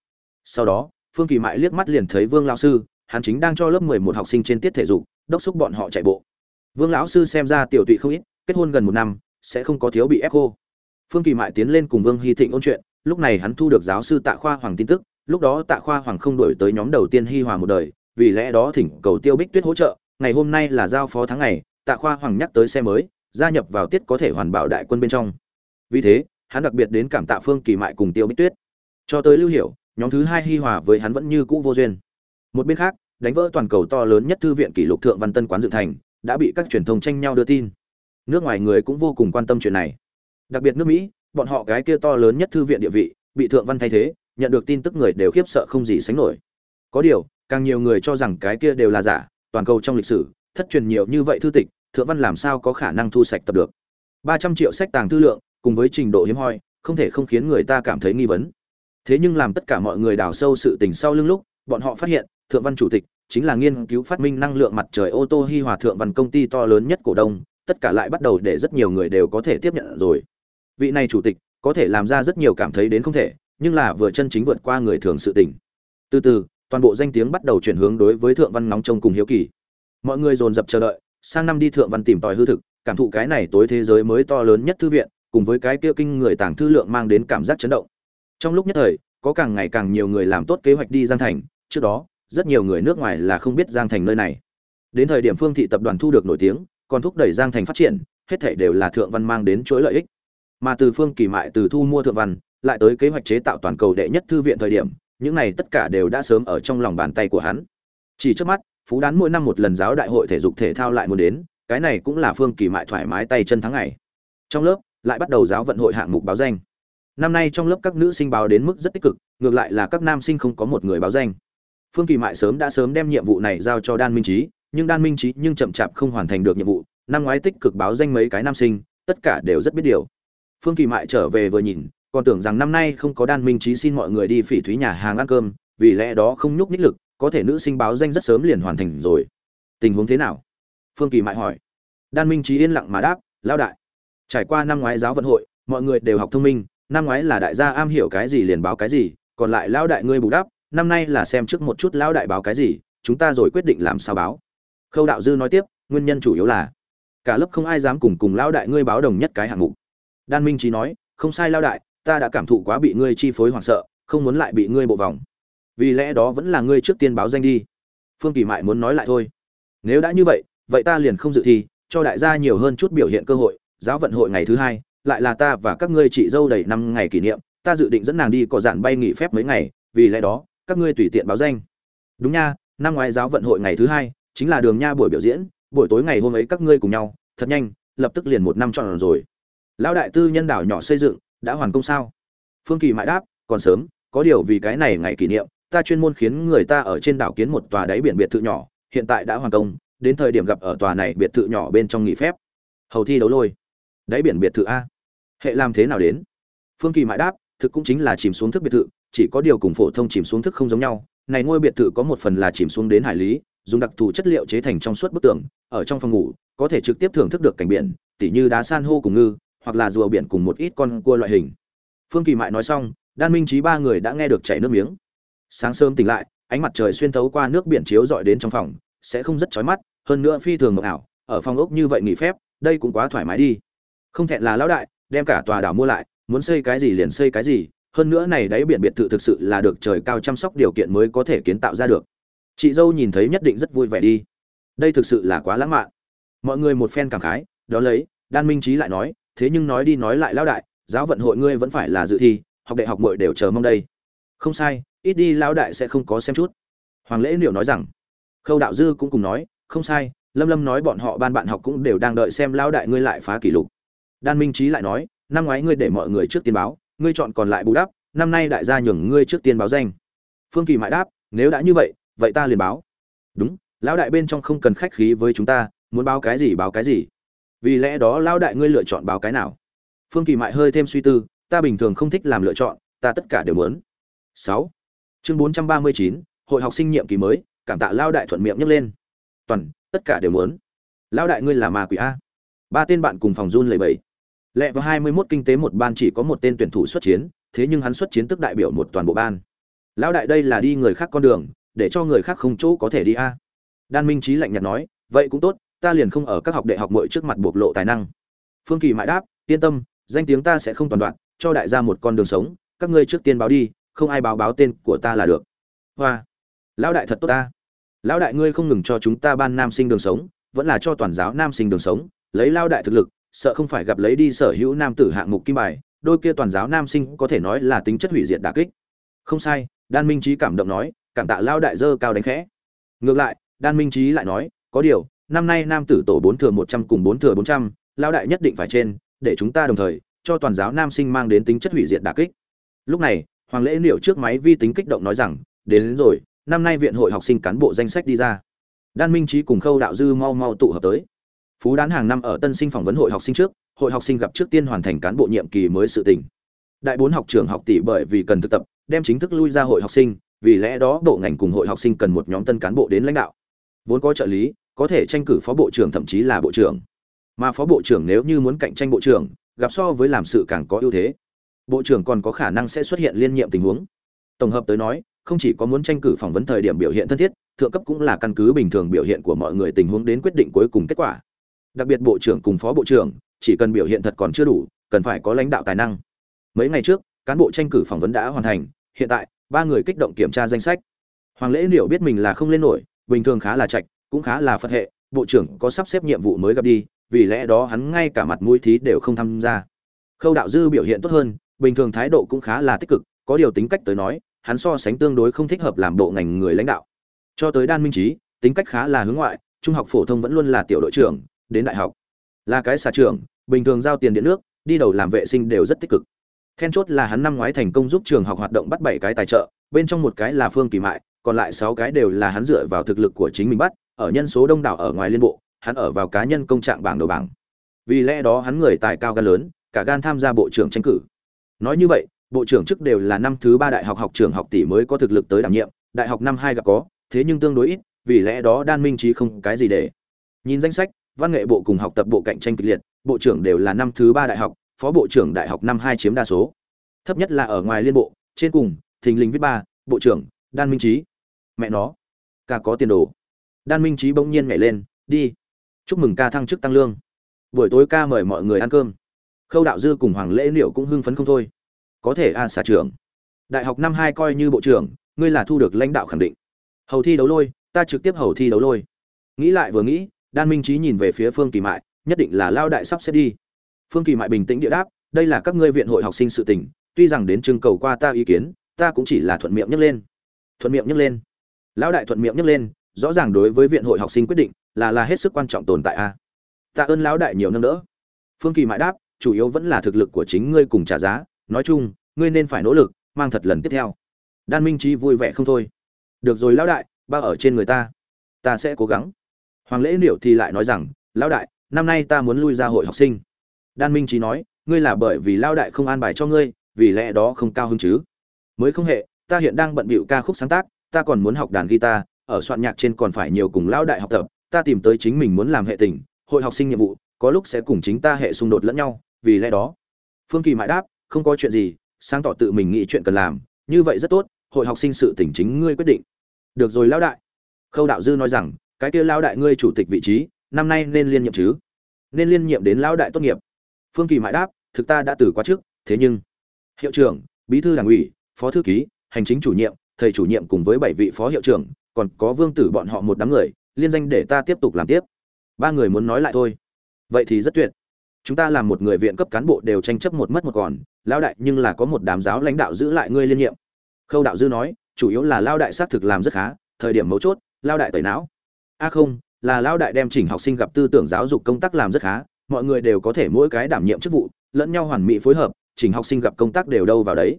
Sau đó, phương kỳ mại liếc mắt liền thấy vương lão sư, hắn chính đang cho lớp mười một học sinh trên tiết thể dục, đốc thúc bọn họ chạy bộ. Vương lão sư xem ra tiểu tụy không ít, kết hôn gần một năm, sẽ không có thiếu bị ép cô phương kỳ mại tiến lên cùng vương hy thịnh ôn chuyện, lúc này hắn thu được giáo sư tạ khoa hoàng tin tức, lúc đó tạ khoa hoàng không đổi tới nhóm đầu tiên hi hòa một đời, vì lẽ đó thỉnh cầu tiêu bích tuyết hỗ trợ, ngày hôm nay là giao phó tháng ngày, tạ khoa hoàng nhắc tới xe mới, gia nhập vào tiết có thể hoàn bảo đại quân bên trong. Vì thế hắn đặc biệt đến cảm tạ phương kỳ mại cùng tiêu bích tuyết. Cho tới lưu hiểu, nhóm thứ hai hi hòa với hắn vẫn như cũ vô duyên. Một bên khác, đánh vỡ toàn cầu to lớn nhất thư viện kỷ lục thượng văn tân quán dự thành, đã bị các truyền thông tranh nhau đưa tin. Nước ngoài người cũng vô cùng quan tâm chuyện này. Đặc biệt nước mỹ, bọn họ cái kia to lớn nhất thư viện địa vị, bị thượng văn thay thế, nhận được tin tức người đều khiếp sợ không gì sánh nổi. Có điều, càng nhiều người cho rằng cái kia đều là giả, toàn cầu trong lịch sử, thất truyền nhiều như vậy thư tịch, thượng văn làm sao có khả năng thu sạch tập được? Ba trăm triệu sách tàng thư lượng cùng với trình độ hiếm hoi, không thể không khiến người ta cảm thấy nghi vấn. Thế nhưng làm tất cả mọi người đào sâu sự tình sau lưng lúc, bọn họ phát hiện, thượng văn chủ tịch chính là nghiên cứu phát minh năng lượng mặt trời ô tô hi hòa thượng văn công ty to lớn nhất cổ đông, tất cả lại bắt đầu để rất nhiều người đều có thể tiếp nhận rồi. Vị này chủ tịch có thể làm ra rất nhiều cảm thấy đến không thể, nhưng là vừa chân chính vượt qua người thường sự tình. Từ từ, toàn bộ danh tiếng bắt đầu chuyển hướng đối với thượng văn nóng trông cùng hiếu kỳ. Mọi người dồn dập chờ đợi, sang năm đi thượng văn tìm tòi hư thực, cảm thụ cái này tối thế giới mới to lớn nhất thư viện cùng với cái kia kinh người tàng thư lượng mang đến cảm giác chấn động. Trong lúc nhất thời, có càng ngày càng nhiều người làm tốt kế hoạch đi giang thành, trước đó, rất nhiều người nước ngoài là không biết giang thành nơi này. Đến thời điểm phương thị tập đoàn thu được nổi tiếng, còn thúc đẩy giang thành phát triển, hết thảy đều là thượng văn mang đến chuỗi lợi ích. Mà từ phương kỳ mại từ thu mua thượng văn, lại tới kế hoạch chế tạo toàn cầu đệ nhất thư viện thời điểm, những này tất cả đều đã sớm ở trong lòng bàn tay của hắn. Chỉ trước mắt, phú đán mỗi năm một lần giáo đại hội thể dục thể thao lại muốn đến, cái này cũng là phương kỳ mại thoải mái tay chân tháng ngày. Trong lớp lại bắt đầu giáo vận hội hạng mục báo danh. Năm nay trong lớp các nữ sinh báo đến mức rất tích cực, ngược lại là các nam sinh không có một người báo danh. Phương kỳ mại sớm đã sớm đem nhiệm vụ này giao cho đan minh trí, nhưng đan minh trí nhưng chậm chạp không hoàn thành được nhiệm vụ, năm ngoái tích cực báo danh mấy cái nam sinh, tất cả đều rất biết điều. Phương kỳ mại trở về vừa nhìn, còn tưởng rằng năm nay không có đan minh trí xin mọi người đi phỉ thúy nhà hàng ăn cơm, vì lẽ đó không nhúc nhích lực, có thể nữ sinh báo danh rất sớm liền hoàn thành rồi. Tình huống thế nào? Phương kỳ mại hỏi. Đan minh trí yên lặng mà đáp, lão đại trải qua năm ngoái giáo vận hội, mọi người đều học thông minh, năm ngoái là đại gia am hiểu cái gì liền báo cái gì, còn lại lão đại ngươi bù đắp, năm nay là xem trước một chút lão đại báo cái gì, chúng ta rồi quyết định làm sao báo. Khâu đạo dư nói tiếp, nguyên nhân chủ yếu là, cả lớp không ai dám cùng cùng lão đại ngươi báo đồng nhất cái hạng mục. Đan minh trí nói, không sai lão đại, ta đã cảm thụ quá bị ngươi chi phối hoảng sợ, không muốn lại bị ngươi bộ vòng. Vì lẽ đó vẫn là ngươi trước tiên báo danh đi. Phương kỳ mại muốn nói lại thôi, nếu đã như vậy vậy ta liền không dự thi, cho đại gia nhiều hơn chút biểu hiện cơ hội giáo vận hội ngày thứ hai, lại là ta và các ngươi chị dâu đầy năm ngày kỷ niệm, ta dự định dẫn nàng đi cỏ dạn bay nghỉ phép mấy ngày, vì lẽ đó, các ngươi tùy tiện báo danh. Đúng nha, năm ngoái giáo vận hội ngày thứ hai, chính là đường nha buổi biểu diễn, buổi tối ngày hôm ấy các ngươi cùng nhau, thật nhanh, lập tức liền một năm tròn rồi. Lão đại tư nhân đảo nhỏ xây dựng, đã hoàn công sao? Phương kỳ mãi đáp, còn sớm, có điều vì cái này ngày kỷ niệm, ta chuyên môn khiến người ta ở trên đảo kiến một tòa đáy biển biệt thự nhỏ, hiện tại đã hoàn công, đến thời điểm gặp ở tòa này biệt thự nhỏ bên trong nghỉ phép. Hầu thi đấu lôi đáy biển biệt thự a. Hệ làm thế nào đến? Phương kỳ mãi đáp, thực cũng chính là chìm xuống thức biệt thự, chỉ có điều cùng phổ thông chìm xuống thức không giống nhau. Này ngôi biệt thự có một phần là chìm xuống đến hải lý, dùng đặc thù chất liệu chế thành trong suốt bức tường, ở trong phòng ngủ, có thể trực tiếp thưởng thức được cảnh biển, tỉ như đá san hô cùng ngư, hoặc là rùa biển cùng một ít con cua loại hình. Phương kỳ mại nói xong, đan minh trí ba người đã nghe được chảy nước miếng. Sáng sớm tỉnh lại, ánh mặt trời xuyên thấu qua nước biển chiếu dọi đến trong phòng, sẽ không rất chói mắt, hơn nữa phi thường mộng ảo, ở phòng ốc như vậy nghỉ phép, đây cũng quá thoải mái đi không thẹn là lão đại, đem cả tòa đảo mua lại, muốn xây cái gì liền xây cái gì, hơn nữa này đáy biển biệt thự thực sự là được trời cao chăm sóc điều kiện mới có thể kiến tạo ra được. Chị dâu nhìn thấy nhất định rất vui vẻ đi. Đây thực sự là quá lãng mạn. Mọi người một phen cảm khái, đó lấy, đan minh trí lại nói, thế nhưng nói đi nói lại lão đại, giáo vận hội ngươi vẫn phải là dự thi, học đại học muội đều chờ mong đây. Không sai, ít đi lão đại sẽ không có xem chút. Hoàng lễ liệu nói rằng. Khâu đạo dư cũng cùng nói, không sai, lâm lâm nói bọn họ ban bạn học cũng đều đang đợi xem lão đại ngươi lại phá kỷ lục đan minh trí lại nói, năm ngoái ngươi để mọi người trước tiên báo, ngươi chọn còn lại bù đắp, năm nay đại gia nhường ngươi trước tiên báo danh. Phương kỳ mãi đáp, nếu đã như vậy vậy ta liền báo. Đúng, lão đại bên trong không cần khách khí với chúng ta, muốn báo cái gì báo cái gì. Vì lẽ đó lão đại ngươi lựa chọn báo cái nào? Phương kỳ mại hơi thêm suy tư, ta bình thường không thích làm lựa chọn, ta tất cả đều muốn. Sáu, chương bốn trăm ba mươi chín, hội học sinh nhiệm kỳ mới, cảm tạ lao đại thuận miệng nhấc lên. Toàn, tất cả đều muốn. Lao đại ngươi là ma quỷ a. Ba tên bạn cùng phòng run lầy bầy Lệ vào hai mươi 21 kinh tế một ban chỉ có một tên tuyển thủ xuất chiến, thế nhưng hắn xuất chiến tức đại biểu một toàn bộ ban. Lão đại đây là đi người khác con đường, để cho người khác không chỗ có thể đi a. Đan minh Chí lạnh nhạt nói, vậy cũng tốt, ta liền không ở các học đệ học muội trước mặt bộc lộ tài năng. Phương kỳ mãi đáp, yên tâm, danh tiếng ta sẽ không toàn đoạn, cho đại gia một con đường sống, các ngươi trước tiên báo đi, không ai báo báo tên của ta là được. Hoa. Lão đại thật tốt ta. Lão đại ngươi không ngừng cho chúng ta ban nam sinh đường sống, vẫn là cho toàn giáo nam sinh đường sống, lấy lao đại thực lực sợ không phải gặp lấy đi sở hữu nam tử hạng mục kim bài đôi kia toàn giáo nam sinh có thể nói là tính chất hủy diệt đả kích. Không sai đan minh trí cảm động nói cảm tạ lao đại dơ cao đánh khẽ. Ngược lại đan minh trí lại nói có điều năm nay nam tử tổ bốn thừa một trăm cùng bốn thừa bốn trăm lao đại nhất định phải trên để chúng ta đồng thời cho toàn giáo nam sinh mang đến tính chất hủy diệt đả kích. Lúc này hoàng lễ liệu trước máy vi tính kích động nói rằng đến, đến rồi năm nay viện hội học sinh cán bộ danh sách đi ra. Đan minh trí cùng khâu đạo dư mau mau tụ hợp tới phú đán hàng năm ở tân sinh phỏng vấn hội học sinh trước, hội học sinh gặp trước tiên hoàn thành cán bộ nhiệm kỳ mới sự tỉnh đại bốn học trường học tỷ bởi vì cần thực tập, đem chính thức lui ra hội học sinh, vì lẽ đó bộ ngành cùng hội học sinh cần một nhóm tân cán bộ đến lãnh đạo. Vốn có trợ lý, có thể tranh cử phó bộ trưởng thậm chí là bộ trưởng. Mà phó bộ trưởng nếu như muốn cạnh tranh bộ trưởng, gặp so với làm sự càng có ưu thế. Bộ trưởng còn có khả năng sẽ xuất hiện liên nhiệm tình huống. Tổng hợp tới nói, không chỉ có muốn tranh cử phỏng vấn thời điểm biểu hiện thân thiết, thượng cấp cũng là căn cứ bình thường biểu hiện của mọi người tình huống đến quyết định cuối cùng kết quả đặc biệt bộ trưởng cùng phó bộ trưởng, chỉ cần biểu hiện thật còn chưa đủ, cần phải có lãnh đạo tài năng. Mấy ngày trước, cán bộ tranh cử phỏng vấn đã hoàn thành, hiện tại, ba người kích động kiểm tra danh sách. Hoàng lễ liệu biết mình là không lên nổi, bình thường khá là chạch cũng khá là phật hệ, bộ trưởng có sắp xếp nhiệm vụ mới gặp đi, vì lẽ đó hắn ngay cả mặt mũi thí đều không tham gia. Khâu đạo dư biểu hiện tốt hơn, bình thường thái độ cũng khá là tích cực, có điều tính cách tới nói, hắn so sánh tương đối không thích hợp làm bộ ngành người lãnh đạo. Cho tới đan minh trí, tính cách khá là hướng ngoại, trung học phổ thông vẫn luôn là tiểu đội trưởng đến đại học. Là cái xà trưởng, bình thường giao tiền điện nước, đi đầu làm vệ sinh đều rất tích cực. Then chốt là hắn năm ngoái thành công giúp trường học hoạt động bắt bảy cái tài trợ, bên trong một cái là phương kỳ mại, còn lại sáu cái đều là hắn dựa vào thực lực của chính mình bắt, ở nhân số đông đảo ở ngoài liên bộ, hắn ở vào cá nhân công trạng bảng đầu bảng. Vì lẽ đó hắn người tài cao gan lớn, cả gan tham gia bộ trưởng tranh cử. Nói như vậy, bộ trưởng chức đều là năm thứ ba đại học học trường học tỷ mới có thực lực tới đảm nhiệm, đại học năm hai gặp có, thế nhưng tương đối ít, vì lẽ đó đan minh trí không cái gì để. Nhìn danh sách văn nghệ bộ cùng học tập bộ cạnh tranh kịch liệt bộ trưởng đều là năm thứ ba đại học phó bộ trưởng đại học năm hai chiếm đa số. Thấp nhất là ở ngoài liên bộ trên cùng thình lình viết ba bộ trưởng đan minh Chí, mẹ nó ca có tiền đồ. Đan minh Chí bỗng nhiên nhảy lên đi. Chúc mừng ca thăng chức tăng lương. Buổi tối ca mời mọi người ăn cơm. Khâu đạo dư cùng hoàng lễ liệu cũng hưng phấn không thôi. Có thể a à, xả trưởng. Đại học năm hai coi như bộ trưởng ngươi là thu được lãnh đạo khẳng định. Hầu thi đấu lôi ta trực tiếp hầu thi đấu lôi. Nghĩ lại vừa nghĩ đan minh trí nhìn về phía phương kỳ mại, nhất định là lao đại sắp xếp đi. Phương kỳ mại bình tĩnh địa đáp, đây là các ngươi viện hội học sinh sự tình, tuy rằng đến trưng cầu qua ta ý kiến, ta cũng chỉ là thuận miệng nhấc lên. Thuận miệng nhấc lên. Lão đại thuận miệng nhấc lên, rõ ràng đối với viện hội học sinh quyết định là là hết sức quan trọng tồn tại a. Tạ ơn lão đại nhiều nâng đỡ. Phương kỳ mại đáp, chủ yếu vẫn là thực lực của chính ngươi cùng trả giá, nói chung, ngươi nên phải nỗ lực, mang thật lần tiếp theo. Đan minh trí vui vẻ không thôi. Được rồi lão đại, bao ở trên người ta. Ta sẽ cố gắng hoàng lễ liệu thì lại nói rằng, lão đại, năm nay ta muốn lui ra hội học sinh. Đan minh trí nói, ngươi là bởi vì lão đại không an bài cho ngươi, vì lẽ đó không cao hứng chứ? Mới không hệ, ta hiện đang bận bịu ca khúc sáng tác, ta còn muốn học đàn guitar, ở soạn nhạc trên còn phải nhiều cùng lão đại học tập, ta tìm tới chính mình muốn làm hệ tình, hội học sinh nhiệm vụ, có lúc sẽ cùng chính ta hệ xung đột lẫn nhau, vì lẽ đó. Phương kỳ mãi đáp, không có chuyện gì, sáng tỏ tự mình nghĩ chuyện cần làm, như vậy rất tốt, hội học sinh sự tỉnh chính ngươi quyết định. Được rồi, lão đại. Khâu đạo dư nói rằng cái kia lão đại ngươi chủ tịch vị trí, năm nay nên liên nhiệm chứ? Nên liên nhiệm đến lão đại tốt nghiệp. Phương kỳ mãi đáp, thực ta đã từ quá trước, thế nhưng, hiệu trưởng, bí thư đảng ủy, phó thư ký, hành chính chủ nhiệm, thầy chủ nhiệm cùng với bảy vị phó hiệu trưởng, còn có vương tử bọn họ một đám người, liên danh để ta tiếp tục làm tiếp. Ba người muốn nói lại thôi. Vậy thì rất tuyệt. Chúng ta làm một người viện cấp cán bộ đều tranh chấp một mất một còn lao đại nhưng là có một đám giáo lãnh đạo giữ lại ngươi liên nhiệm. Khâu đạo dư nói, chủ yếu là lao đại xác thực làm rất khá, thời điểm mấu chốt lao đại tẩy não a không, là lao đại đem chỉnh học sinh gặp tư tưởng giáo dục công tác làm rất khá, mọi người đều có thể mỗi cái đảm nhiệm chức vụ, lẫn nhau hoàn mỹ phối hợp, chỉnh học sinh gặp công tác đều đâu vào đấy.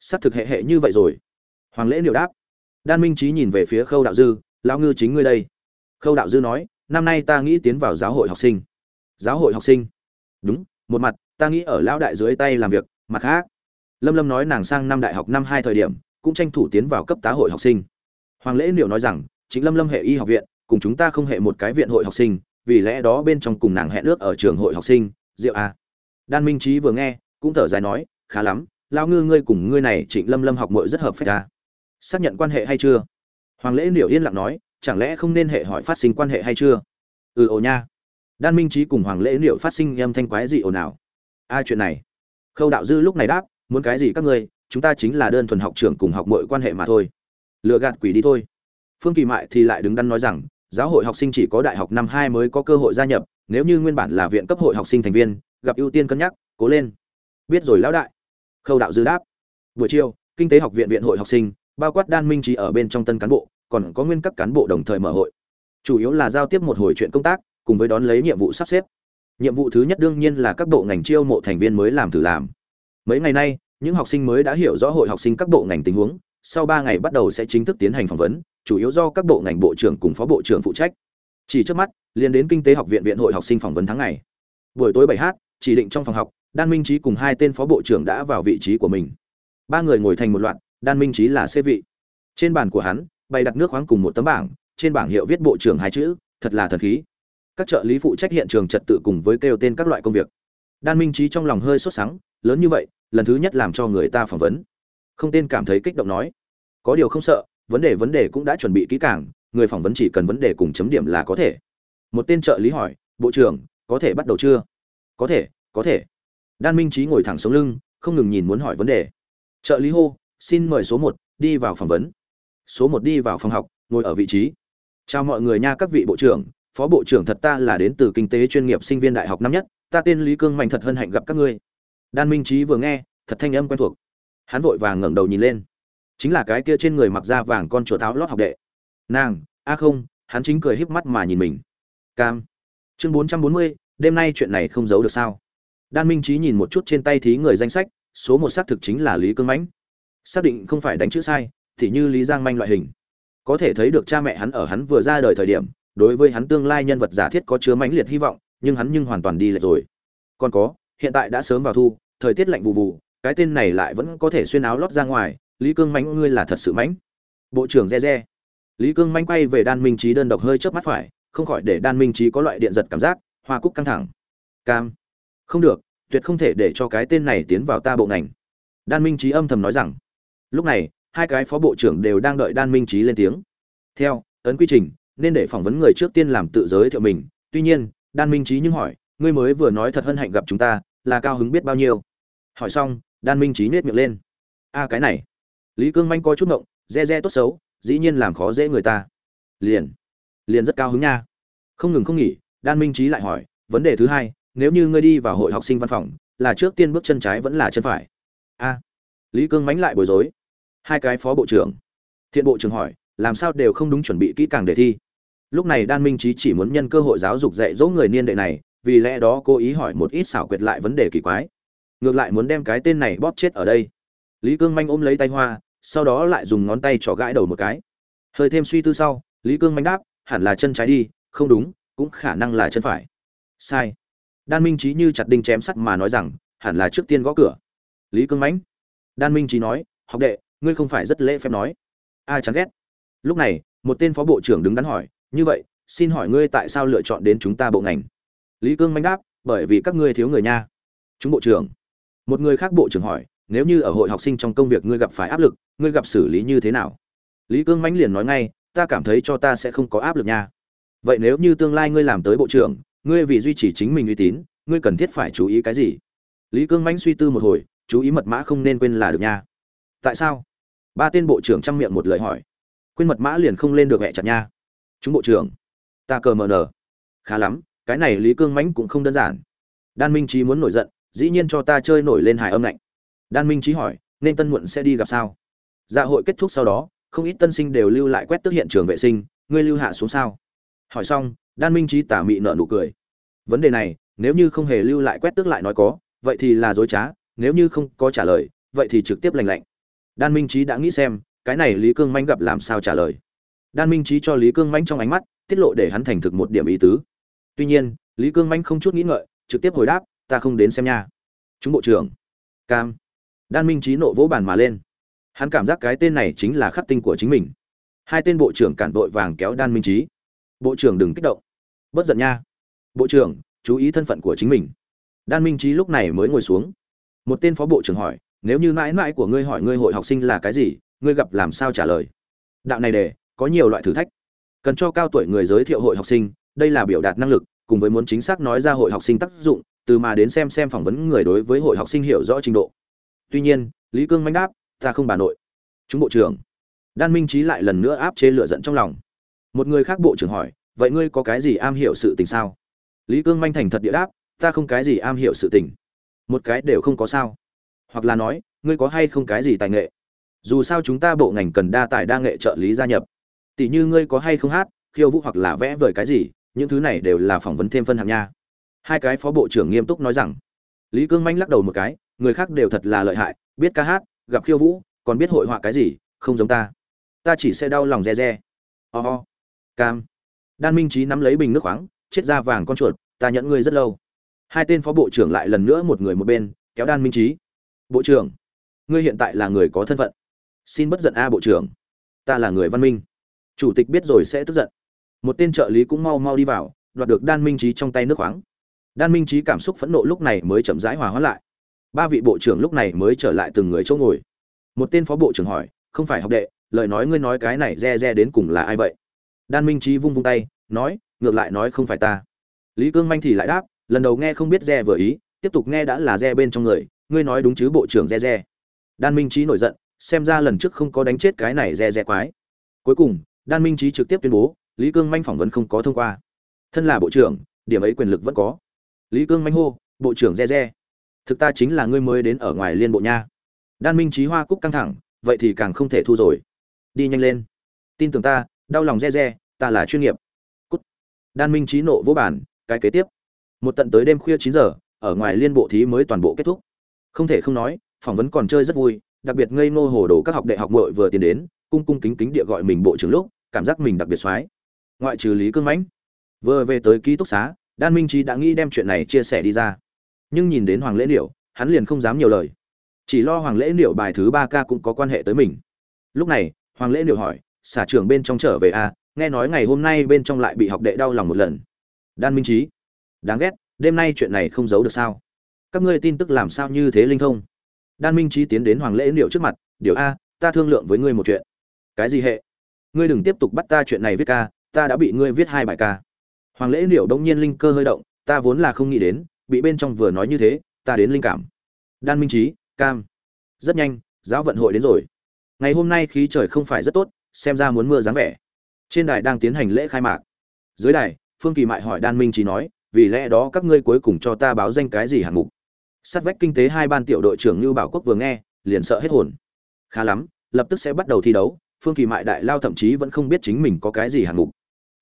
Xác thực hệ hệ như vậy rồi. Hoàng lễ liệu đáp. Đan minh trí nhìn về phía khâu đạo dư, lão ngư chính ngươi đây. Khâu đạo dư nói, năm nay ta nghĩ tiến vào giáo hội học sinh. Giáo hội học sinh? Đúng, một mặt, ta nghĩ ở lão đại dưới tay làm việc, mặt khác. Lâm lâm nói nàng sang năm đại học năm hai thời điểm, cũng tranh thủ tiến vào cấp tá hội học sinh. Hoàng lễ liệu nói rằng, chính lâm lâm hệ y học viện cùng chúng ta không hề một cái viện hội học sinh, vì lẽ đó bên trong cùng nàng hẹn ước ở trường hội học sinh, diệu a. Đan minh trí vừa nghe, cũng thở dài nói, khá lắm lao ngư ngươi cùng ngươi này trịnh lâm lâm học mội rất hợp phép ta. Xác nhận quan hệ hay chưa? Hoàng lễ liệu yên lặng nói, chẳng lẽ không nên hệ hỏi phát sinh quan hệ hay chưa? Ừ ồ nha. Đan minh trí cùng hoàng lễ liệu phát sinh âm thanh quái gì ồn ào. Ai chuyện này. Khâu đạo dư lúc này đáp, muốn cái gì các ngươi, chúng ta chính là đơn thuần học trưởng cùng học mọi quan hệ mà thôi. Lựa gạt quỷ đi thôi. Phương kỳ mại thì lại đứng đắn nói rằng giáo hội học sinh chỉ có đại học năm hai mới có cơ hội gia nhập, nếu như nguyên bản là viện cấp hội học sinh thành viên, gặp ưu tiên cân nhắc, cố lên. Biết rồi lão đại. Khâu đạo dư đáp. Buổi chiều, kinh tế học viện viện hội học sinh, bao quát đan minh trí ở bên trong tân cán bộ, còn có nguyên các cán bộ đồng thời mở hội. Chủ yếu là giao tiếp một hồi chuyện công tác, cùng với đón lấy nhiệm vụ sắp xếp. Nhiệm vụ thứ nhất đương nhiên là các bộ ngành chiêu mộ thành viên mới làm thử làm. Mấy ngày nay, những học sinh mới đã hiểu rõ hội học sinh các bộ ngành tình huống, sau ba ngày bắt đầu sẽ chính thức tiến hành phỏng vấn chủ yếu do các bộ ngành bộ trưởng cùng phó bộ trưởng phụ trách. Chỉ trước mắt, liền đến kinh tế học viện viện hội học sinh phỏng vấn tháng ngày. Buổi tối bảy h, chỉ định trong phòng học, đan minh trí cùng hai tên phó bộ trưởng đã vào vị trí của mình. Ba người ngồi thành một loạt, đan minh trí là xê vị. Trên bàn của hắn, bày đặt nước khoáng cùng một tấm bảng, trên bảng hiệu viết bộ trưởng hai chữ, thật là thần khí. Các trợ lý phụ trách hiện trường trật tự cùng với kêu tên các loại công việc. Đan minh trí trong lòng hơi sốt sắng, lớn như vậy, lần thứ nhất làm cho người ta phỏng vấn. Không tên cảm thấy kích động nói, có điều không sợ vấn đề vấn đề cũng đã chuẩn bị kỹ càng, người phỏng vấn chỉ cần vấn đề cùng chấm điểm là có thể. Một tên trợ lý hỏi, bộ trưởng, có thể bắt đầu chưa? Có thể có thể. Đan minh trí ngồi thẳng xuống lưng, không ngừng nhìn muốn hỏi vấn đề. Trợ lý hô, xin mời số một, đi vào phỏng vấn. Số một đi vào phòng học, ngồi ở vị trí. Chào mọi người nha các vị bộ trưởng, phó bộ trưởng thật ta là đến từ kinh tế chuyên nghiệp sinh viên đại học năm nhất, ta tên lý cương mạnh thật hân hạnh gặp các ngươi. Đan minh trí vừa nghe, thật thanh âm quen thuộc. Hắn vội vàng ngẩng đầu nhìn lên chính là cái kia trên người mặc da vàng con chuột áo lót học đệ. Nàng, a không, hắn chính cười híp mắt mà nhìn mình. Cam. Chương bốn trăm bốn mươi, đêm nay chuyện này không giấu được sao? Đan minh trí nhìn một chút trên tay thí người danh sách, số một xác thực chính là lý cương mãnh. Xác định không phải đánh chữ sai, thì như lý giang manh loại hình. Có thể thấy được cha mẹ hắn ở hắn vừa ra đời thời điểm, đối với hắn tương lai nhân vật giả thiết có chứa mãnh liệt hy vọng, nhưng hắn nhưng hoàn toàn đi lệch rồi. Còn có, hiện tại đã sớm vào thu, thời tiết lạnh vụ vụ cái tên này lại vẫn có thể xuyên áo lót ra ngoài lý cương mãnh, ngươi là thật sự mãnh? Bộ trưởng re re. Lý cương mãnh quay về đan minh trí đơn độc hơi chớp mắt phải, không khỏi để đan minh trí có loại điện giật cảm giác, hoa cúc căng thẳng. Cam. Không được, tuyệt không thể để cho cái tên này tiến vào ta bộ ngành. Đan minh trí âm thầm nói rằng. Lúc này, hai cái phó bộ trưởng đều đang đợi đan minh trí lên tiếng. Theo, ấn quy trình, nên để phỏng vấn người trước tiên làm tự giới thiệu mình. Tuy nhiên, đan minh trí nhưng hỏi, ngươi mới vừa nói thật hân hạnh gặp chúng ta, là cao hứng biết bao nhiêu? Hỏi xong, đan minh trí nhét miệng lên. A, cái này lý cương manh coi chút ngộng, re re tốt xấu, dĩ nhiên làm khó dễ người ta. Liền liền rất cao hứng nha. Không ngừng không nghỉ, đan minh trí lại hỏi, vấn đề thứ hai, nếu như ngươi đi vào hội học sinh văn phòng, là trước tiên bước chân trái vẫn là chân phải? A. Lý cương mánh lại bối rối. Hai cái phó bộ trưởng. Thiện bộ trưởng hỏi, làm sao đều không đúng chuẩn bị kỹ càng đề thi? Lúc này đan minh trí chỉ muốn nhân cơ hội giáo dục dạy dỗ người niên đệ này, vì lẽ đó cố ý hỏi một ít xảo quyệt lại vấn đề kỳ quái. Ngược lại muốn đem cái tên này bóp chết ở đây. Lý cương manh ôm lấy tay hoa sau đó lại dùng ngón tay trỏ gãi đầu một cái. Hơi thêm suy tư sau, lý cương manh đáp, hẳn là chân trái đi, không đúng, cũng khả năng là chân phải. Sai. Đan minh trí như chặt đinh chém sắt mà nói rằng, hẳn là trước tiên gõ cửa. Lý cương mãnh đan minh trí nói, học đệ, ngươi không phải rất lễ phép nói. Ai chán ghét. Lúc này, một tên phó bộ trưởng đứng đắn hỏi, như vậy, xin hỏi ngươi tại sao lựa chọn đến chúng ta bộ ngành? Lý cương manh đáp, bởi vì các ngươi thiếu người nha. Chúng bộ trưởng. Một người khác bộ trưởng hỏi nếu như ở hội học sinh trong công việc ngươi gặp phải áp lực, ngươi gặp xử lý như thế nào? Lý cương mãnh liền nói ngay, ta cảm thấy cho ta sẽ không có áp lực nha. Vậy nếu như tương lai ngươi làm tới bộ trưởng, ngươi vì duy trì chính mình uy tín, ngươi cần thiết phải chú ý cái gì? Lý cương mãnh suy tư một hồi, chú ý mật mã không nên quên là được nha. Tại sao? Ba tên bộ trưởng chăm miệng một lời hỏi. Quên mật mã liền không lên được mẹ chặt nha. Chúng bộ trưởng, ta cờ mờ nở khá lắm, cái này lý cương mãnh cũng không đơn giản. Đan minh trí muốn nổi giận, dĩ nhiên cho ta chơi nổi lên hài âm lạnh đan minh trí hỏi, nên tân muộn sẽ đi gặp sao? Dạ hội kết thúc sau đó, không ít tân sinh đều lưu lại quét tước hiện trường vệ sinh, ngươi lưu hạ xuống sao? Hỏi xong, đan minh trí tả mị nợ nụ cười, vấn đề này, nếu như không hề lưu lại quét tước lại nói có, vậy thì là dối trá, nếu như không có trả lời, vậy thì trực tiếp lành lạnh. Đan minh trí đã nghĩ xem, cái này lý cương manh gặp làm sao trả lời. Đan minh trí cho lý cương manh trong ánh mắt, tiết lộ để hắn thành thực một điểm ý tứ. Tuy nhiên, lý cương manh không chút nghĩ ngợi, trực tiếp hồi đáp, ta không đến xem nha. Chúng bộ trưởng. Cam đan minh trí nộ vỗ bàn mà lên. Hắn cảm giác cái tên này chính là khắc tinh của chính mình. Hai tên bộ trưởng cản vội vàng kéo đan minh trí. Bộ trưởng đừng kích động. Bất giận nha. Bộ trưởng, chú ý thân phận của chính mình. Đan minh trí lúc này mới ngồi xuống. Một tên phó bộ trưởng hỏi, nếu như mãi mãi của ngươi hỏi ngươi hội học sinh là cái gì, ngươi gặp làm sao trả lời? Đạo này để có nhiều loại thử thách. Cần cho cao tuổi người giới thiệu hội học sinh, đây là biểu đạt năng lực, cùng với muốn chính xác nói ra hội học sinh tác dụng, từ mà đến xem xem phỏng vấn người đối với hội học sinh hiểu rõ trình độ tuy nhiên, lý cương manh đáp, ta không bà nội. Chúng bộ trưởng. Đan minh trí lại lần nữa áp chế lựa giận trong lòng. Một người khác bộ trưởng hỏi, vậy ngươi có cái gì am hiểu sự tình sao? Lý cương manh thành thật địa đáp, ta không cái gì am hiểu sự tình. Một cái đều không có sao. Hoặc là nói, ngươi có hay không cái gì tài nghệ? Dù sao chúng ta bộ ngành cần đa tài đa nghệ trợ lý gia nhập. Tỷ như ngươi có hay không hát, khiêu vũ hoặc là vẽ vời cái gì, những thứ này đều là phỏng vấn thêm phân hạng nha. Hai cái phó bộ trưởng nghiêm túc nói rằng. Lý cương manh lắc đầu một cái người khác đều thật là lợi hại biết ca hát gặp khiêu vũ còn biết hội họa cái gì không giống ta. Ta chỉ sẽ đau lòng re re. Oh, cam. Đan minh trí nắm lấy bình nước khoáng chết da vàng con chuột ta nhẫn ngươi rất lâu. Hai tên phó bộ trưởng lại lần nữa một người một bên kéo đan minh trí bộ trưởng ngươi hiện tại là người có thân phận. Xin bất giận a bộ trưởng. Ta là người văn minh. Chủ tịch biết rồi sẽ tức giận. Một tên trợ lý cũng mau mau đi vào đoạt được đan minh trí trong tay nước khoáng. Đan minh trí cảm xúc phẫn nộ lúc này mới chậm rãi hòa hóa lại ba vị bộ trưởng lúc này mới trở lại từng người chỗ ngồi. Một tên phó bộ trưởng hỏi, không phải học đệ, lời nói ngươi nói cái này re re đến cùng là ai vậy? Đan minh trí vung vung tay, nói, ngược lại nói không phải ta. Lý cương manh thì lại đáp, lần đầu nghe không biết re vừa ý, tiếp tục nghe đã là re bên trong người, ngươi nói đúng chứ bộ trưởng re re. Đan minh trí nổi giận, xem ra lần trước không có đánh chết cái này re re quái. Cuối cùng, đan minh trí trực tiếp tuyên bố, lý cương manh phỏng vấn không có thông qua. Thân là bộ trưởng, điểm ấy quyền lực vẫn có. Lý cương manh hô, bộ trưởng re re thực ta chính là ngươi mới đến ở ngoài liên bộ nha. Đan minh trí hoa cúc căng thẳng, vậy thì càng không thể thu rồi. Đi nhanh lên. Tin tưởng ta, đau lòng re re, ta là chuyên nghiệp. Cút. Đan minh trí nộ vỗ bản cái kế tiếp. Một tận tới đêm khuya chín giờ, ở ngoài liên bộ thí mới toàn bộ kết thúc. Không thể không nói, phỏng vấn còn chơi rất vui, đặc biệt ngây ngô hồ đồ các học đệ học muội vừa tiến đến, cung cung kính kính địa gọi mình bộ trưởng lúc, cảm giác mình đặc biệt soái ngoại trừ lý cương mãnh. Vừa về tới ký túc xá, đan minh trí đã nghĩ đem chuyện này chia sẻ đi ra nhưng nhìn đến hoàng lễ điệu hắn liền không dám nhiều lời. Chỉ lo hoàng lễ điệu bài thứ ba ca cũng có quan hệ tới mình. Lúc này hoàng lễ điệu hỏi xả trưởng bên trong trở về a à, nghe nói ngày hôm nay bên trong lại bị học đệ đau lòng một lần. Đan minh trí đáng ghét đêm nay chuyện này không giấu được sao? Các ngươi tin tức làm sao như thế linh thông? Đan minh trí tiến đến hoàng lễ điệu trước mặt điều a ta thương lượng với ngươi một chuyện. Cái gì hệ? Ngươi đừng tiếp tục bắt ta chuyện này viết ca ta đã bị ngươi viết hai bài ca. Hoàng lễ điệu đông nhiên linh cơ hơi động ta vốn là không nghĩ đến bị bên trong vừa nói như thế, ta đến linh cảm. Đan minh trí, cam. Rất nhanh, giáo vận hội đến rồi. Ngày hôm nay khí trời không phải rất tốt, xem ra muốn mưa dáng vẻ. Trên đài đang tiến hành lễ khai mạc. Dưới đài, phương kỳ mại hỏi đan minh trí nói, vì lẽ đó các ngươi cuối cùng cho ta báo danh cái gì hạng mục? Sát vách kinh tế hai ban tiểu đội trưởng như bảo quốc vừa nghe, liền sợ hết hồn. Khá lắm, lập tức sẽ bắt đầu thi đấu, phương kỳ mại đại lao thậm chí vẫn không biết chính mình có cái gì hạng mục.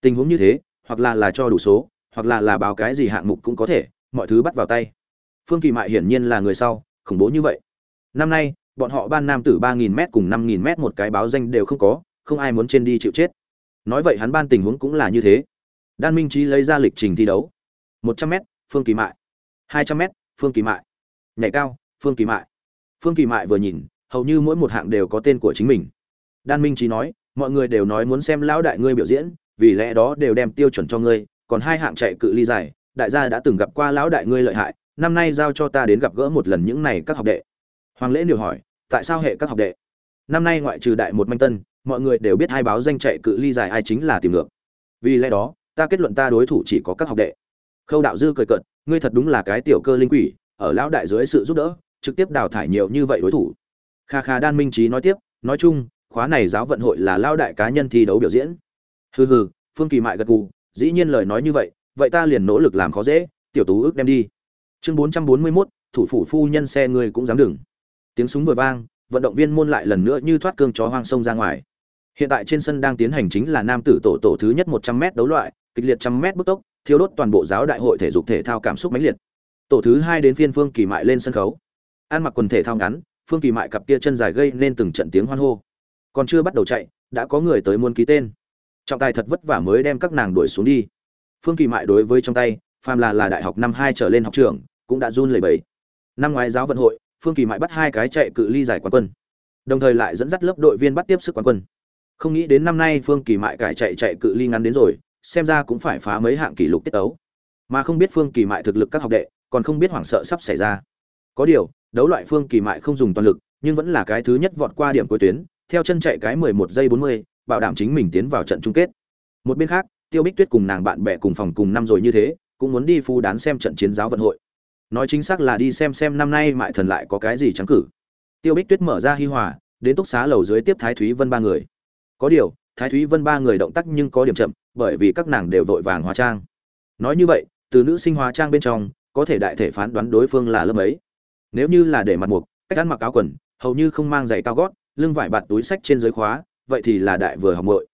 Tình huống như thế, hoặc là là cho đủ số, hoặc là là báo cái gì hạng mục cũng có thể mọi thứ bắt vào tay. Phương kỳ mại hiển nhiên là người sau, khủng bố như vậy. Năm nay, bọn họ ban nam tử ba nghìn m cùng năm nghìn m một cái báo danh đều không có, không ai muốn trên đi chịu chết. Nói vậy hắn ban tình huống cũng là như thế. Đan minh trí lấy ra lịch trình thi đấu. một trăm m phương kỳ mại. hai trăm m phương kỳ mại. Nhảy cao, phương kỳ mại. Phương kỳ mại vừa nhìn, hầu như mỗi một hạng đều có tên của chính mình. Đan minh trí nói, mọi người đều nói muốn xem lão đại ngươi biểu diễn, vì lẽ đó đều đem tiêu chuẩn cho ngươi, còn hai hạng chạy cự ly dài đại gia đã từng gặp qua lão đại ngươi lợi hại, năm nay giao cho ta đến gặp gỡ một lần những này các học đệ. Hoàng lễ điều hỏi, tại sao hệ các học đệ? Năm nay ngoại trừ đại một manh tân, mọi người đều biết hai báo danh chạy cự ly dài ai chính là tìm ngược. Vì lẽ đó, ta kết luận ta đối thủ chỉ có các học đệ. Khâu đạo dư cười cợt, ngươi thật đúng là cái tiểu cơ linh quỷ, ở lão đại dưới sự giúp đỡ, trực tiếp đào thải nhiều như vậy đối thủ. Kha kha đan minh trí nói tiếp, nói chung, khóa này giáo vận hội là lao đại cá nhân thi đấu biểu diễn. Hừ hừ, phương kỳ mại gật gù, dĩ nhiên lời nói như vậy vậy ta liền nỗ lực làm khó dễ, tiểu tú ước đem đi. Chương bốn trăm bốn mươi mốt, thủ phủ phu nhân xe ngươi cũng dám đừng. Tiếng súng vừa vang, vận động viên môn lại lần nữa như thoát cương chó hoang sông ra ngoài. Hiện tại trên sân đang tiến hành chính là nam tử tổ tổ thứ nhất một trăm m đấu loại, kịch liệt trăm m bức tốc thiếu đốt toàn bộ giáo đại hội thể dục thể thao cảm xúc mãnh liệt. Tổ thứ hai đến phiên phương kỳ mại lên sân khấu. Ăn mặc quần thể thao ngắn, phương kỳ mại cặp kia chân dài gây nên từng trận tiếng hoan hô. Còn chưa bắt đầu chạy, đã có người tới muôn ký tên. Trọng tài thật vất vả mới đem các nàng đuổi xuống đi phương kỳ mại đối với trong tay phàm là là đại học năm hai trở lên học trường cũng đã run lẩy bẩy. Năm ngoái giáo vận hội phương kỳ mại bắt hai cái chạy cự ly giải quán quân đồng thời lại dẫn dắt lớp đội viên bắt tiếp sức quán quân. Không nghĩ đến năm nay phương kỳ mại cải chạy chạy cự ly ngắn đến rồi xem ra cũng phải phá mấy hạng kỷ lục tiết ấu mà không biết phương kỳ mại thực lực các học đệ còn không biết hoảng sợ sắp xảy ra. Có điều đấu loại phương kỳ mại không dùng toàn lực nhưng vẫn là cái thứ nhất vọt qua điểm cuối tuyến theo chân chạy cái 11 giây 40, bảo đảm chính mình tiến vào trận chung kết. Một bên khác, Tiêu Bích Tuyết cùng nàng bạn bè cùng phòng cùng năm rồi như thế, cũng muốn đi phu đán xem trận chiến giáo vận hội. Nói chính xác là đi xem xem năm nay mại thần lại có cái gì trắng cử. Tiêu Bích Tuyết mở ra hi hòa, đến túc xá lầu dưới tiếp Thái Thúy Vân ba người. Có điều, Thái Thúy Vân ba người động tác nhưng có điểm chậm, bởi vì các nàng đều vội vàng hóa trang. Nói như vậy, từ nữ sinh hóa trang bên trong, có thể đại thể phán đoán đối phương là lớp ấy. Nếu như là để mặt mục, cách ăn mặc áo quần, hầu như không mang giày cao gót, lưng vải bạt túi sách trên dưới khóa, vậy thì là đại vừa học muội.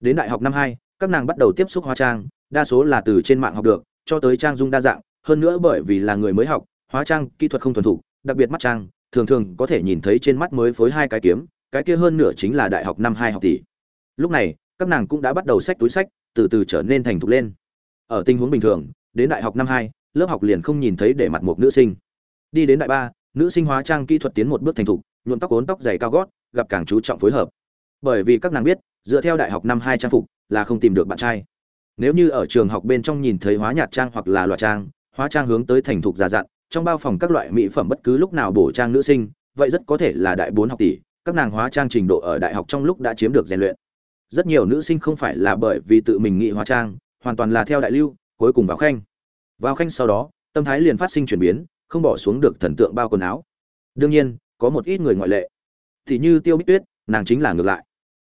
Đến đại học năm hai, các nàng bắt đầu tiếp xúc hóa trang, đa số là từ trên mạng học được, cho tới trang dung đa dạng, hơn nữa bởi vì là người mới học, hóa trang kỹ thuật không thuần thục, đặc biệt mắt trang, thường thường có thể nhìn thấy trên mắt mới phối hai cái kiếm, cái kia hơn nửa chính là đại học năm hai học tỷ. Lúc này, các nàng cũng đã bắt đầu sách túi sách, từ từ trở nên thành thục lên. Ở tình huống bình thường, đến đại học năm hai, lớp học liền không nhìn thấy để mặt một nữ sinh. Đi đến đại ba, nữ sinh hóa trang kỹ thuật tiến một bước thành thục, nhuộm tóc uốn tóc dày cao gót, gặp càng chú trọng phối hợp bởi vì các nàng biết dựa theo đại học năm hai trang phục là không tìm được bạn trai. Nếu như ở trường học bên trong nhìn thấy hóa nhạt trang hoặc là loại trang, hóa trang hướng tới thành thục già dặn, trong bao phòng các loại mỹ phẩm bất cứ lúc nào bổ trang nữ sinh, vậy rất có thể là đại bốn học tỷ, các nàng hóa trang trình độ ở đại học trong lúc đã chiếm được rèn luyện. Rất nhiều nữ sinh không phải là bởi vì tự mình nghĩ hóa trang, hoàn toàn là theo đại lưu, cuối cùng vào khanh. Vào khanh sau đó, tâm thái liền phát sinh chuyển biến, không bỏ xuống được thần tượng bao quần áo. Đương nhiên, có một ít người ngoại lệ. Thì như tiêu bích tuyết, nàng chính là ngược lại.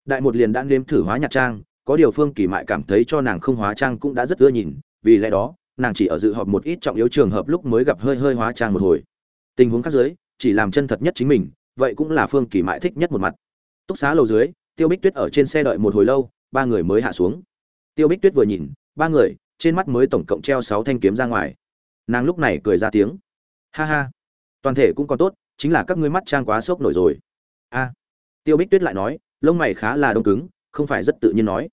Đại một liền đã nếm thử hóa nhạc trang có điều phương kỳ mại cảm thấy cho nàng không hóa trang cũng đã rất ưa nhìn, vì lẽ đó, nàng chỉ ở dự họp một ít trọng yếu trường hợp lúc mới gặp hơi hơi hóa trang một hồi. Tình huống khác dưới, chỉ làm chân thật nhất chính mình, vậy cũng là phương kỳ mại thích nhất một mặt. Túc xá lầu dưới, tiêu bích tuyết ở trên xe đợi một hồi lâu, ba người mới hạ xuống. Tiêu bích tuyết vừa nhìn, ba người, trên mắt mới tổng cộng treo sáu thanh kiếm ra ngoài. Nàng lúc này cười ra tiếng. Ha ha, toàn thể cũng còn tốt, chính là các ngươi mắt trang quá sốc nổi rồi. A. Tiêu bích tuyết lại nói, lông mày khá là đông cứng, không phải rất tự nhiên nói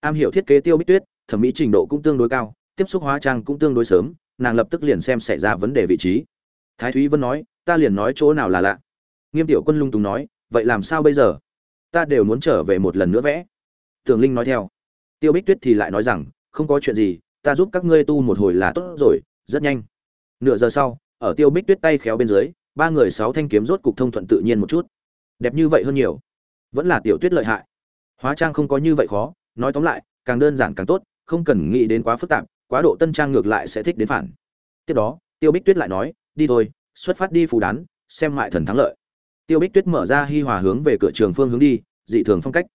am hiểu thiết kế tiêu bích tuyết, thẩm mỹ trình độ cũng tương đối cao, tiếp xúc hóa trang cũng tương đối sớm, nàng lập tức liền xem xảy ra vấn đề vị trí. Thái thúy vân nói, ta liền nói chỗ nào là lạ. Nghiêm tiểu quân lung tùng nói, vậy làm sao bây giờ? Ta đều muốn trở về một lần nữa vẽ. Tường linh nói theo. Tiêu bích tuyết thì lại nói rằng, không có chuyện gì, ta giúp các ngươi tu một hồi là tốt rồi, rất nhanh. Nửa giờ sau, ở tiêu bích tuyết tay khéo bên dưới, ba người sáu thanh kiếm rốt cục thông thuận tự nhiên một chút. Đẹp như vậy hơn nhiều. Vẫn là tiểu tuyết lợi hại. Hóa trang không có như vậy khó nói tóm lại, càng đơn giản càng tốt, không cần nghĩ đến quá phức tạp, quá độ tân trang ngược lại sẽ thích đến phản. Tiếp đó, tiêu bích tuyết lại nói, đi thôi, xuất phát đi phù đán, xem mại thần thắng lợi. Tiêu bích tuyết mở ra hi hòa hướng về cửa trường phương hướng đi, dị thường phong cách.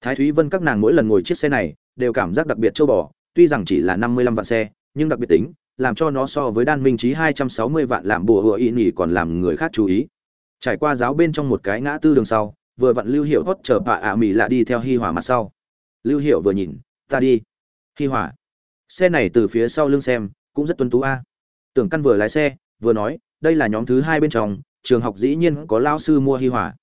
Thái thúy vân các nàng mỗi lần ngồi chiếc xe này, đều cảm giác đặc biệt châu bò, tuy rằng chỉ là năm mươi lăm vạn xe, nhưng đặc biệt tính, làm cho nó so với đan minh trí hai trăm sáu mươi vạn làm bùa hựa y nhỉ còn làm người khác chú ý. Trải qua giáo bên trong một cái ngã tư đường sau, vừa vặn lưu hiệu hót chờ bà ạ mỹ lạ đi theo hi hòa mặt sau lưu hiệu vừa nhìn ta đi. Hi hỏa, xe này từ phía sau lưng xem cũng rất tuân tú a. Tưởng căn vừa lái xe vừa nói đây là nhóm thứ hai bên trong trường học dĩ nhiên có lao sư mua hi hỏa.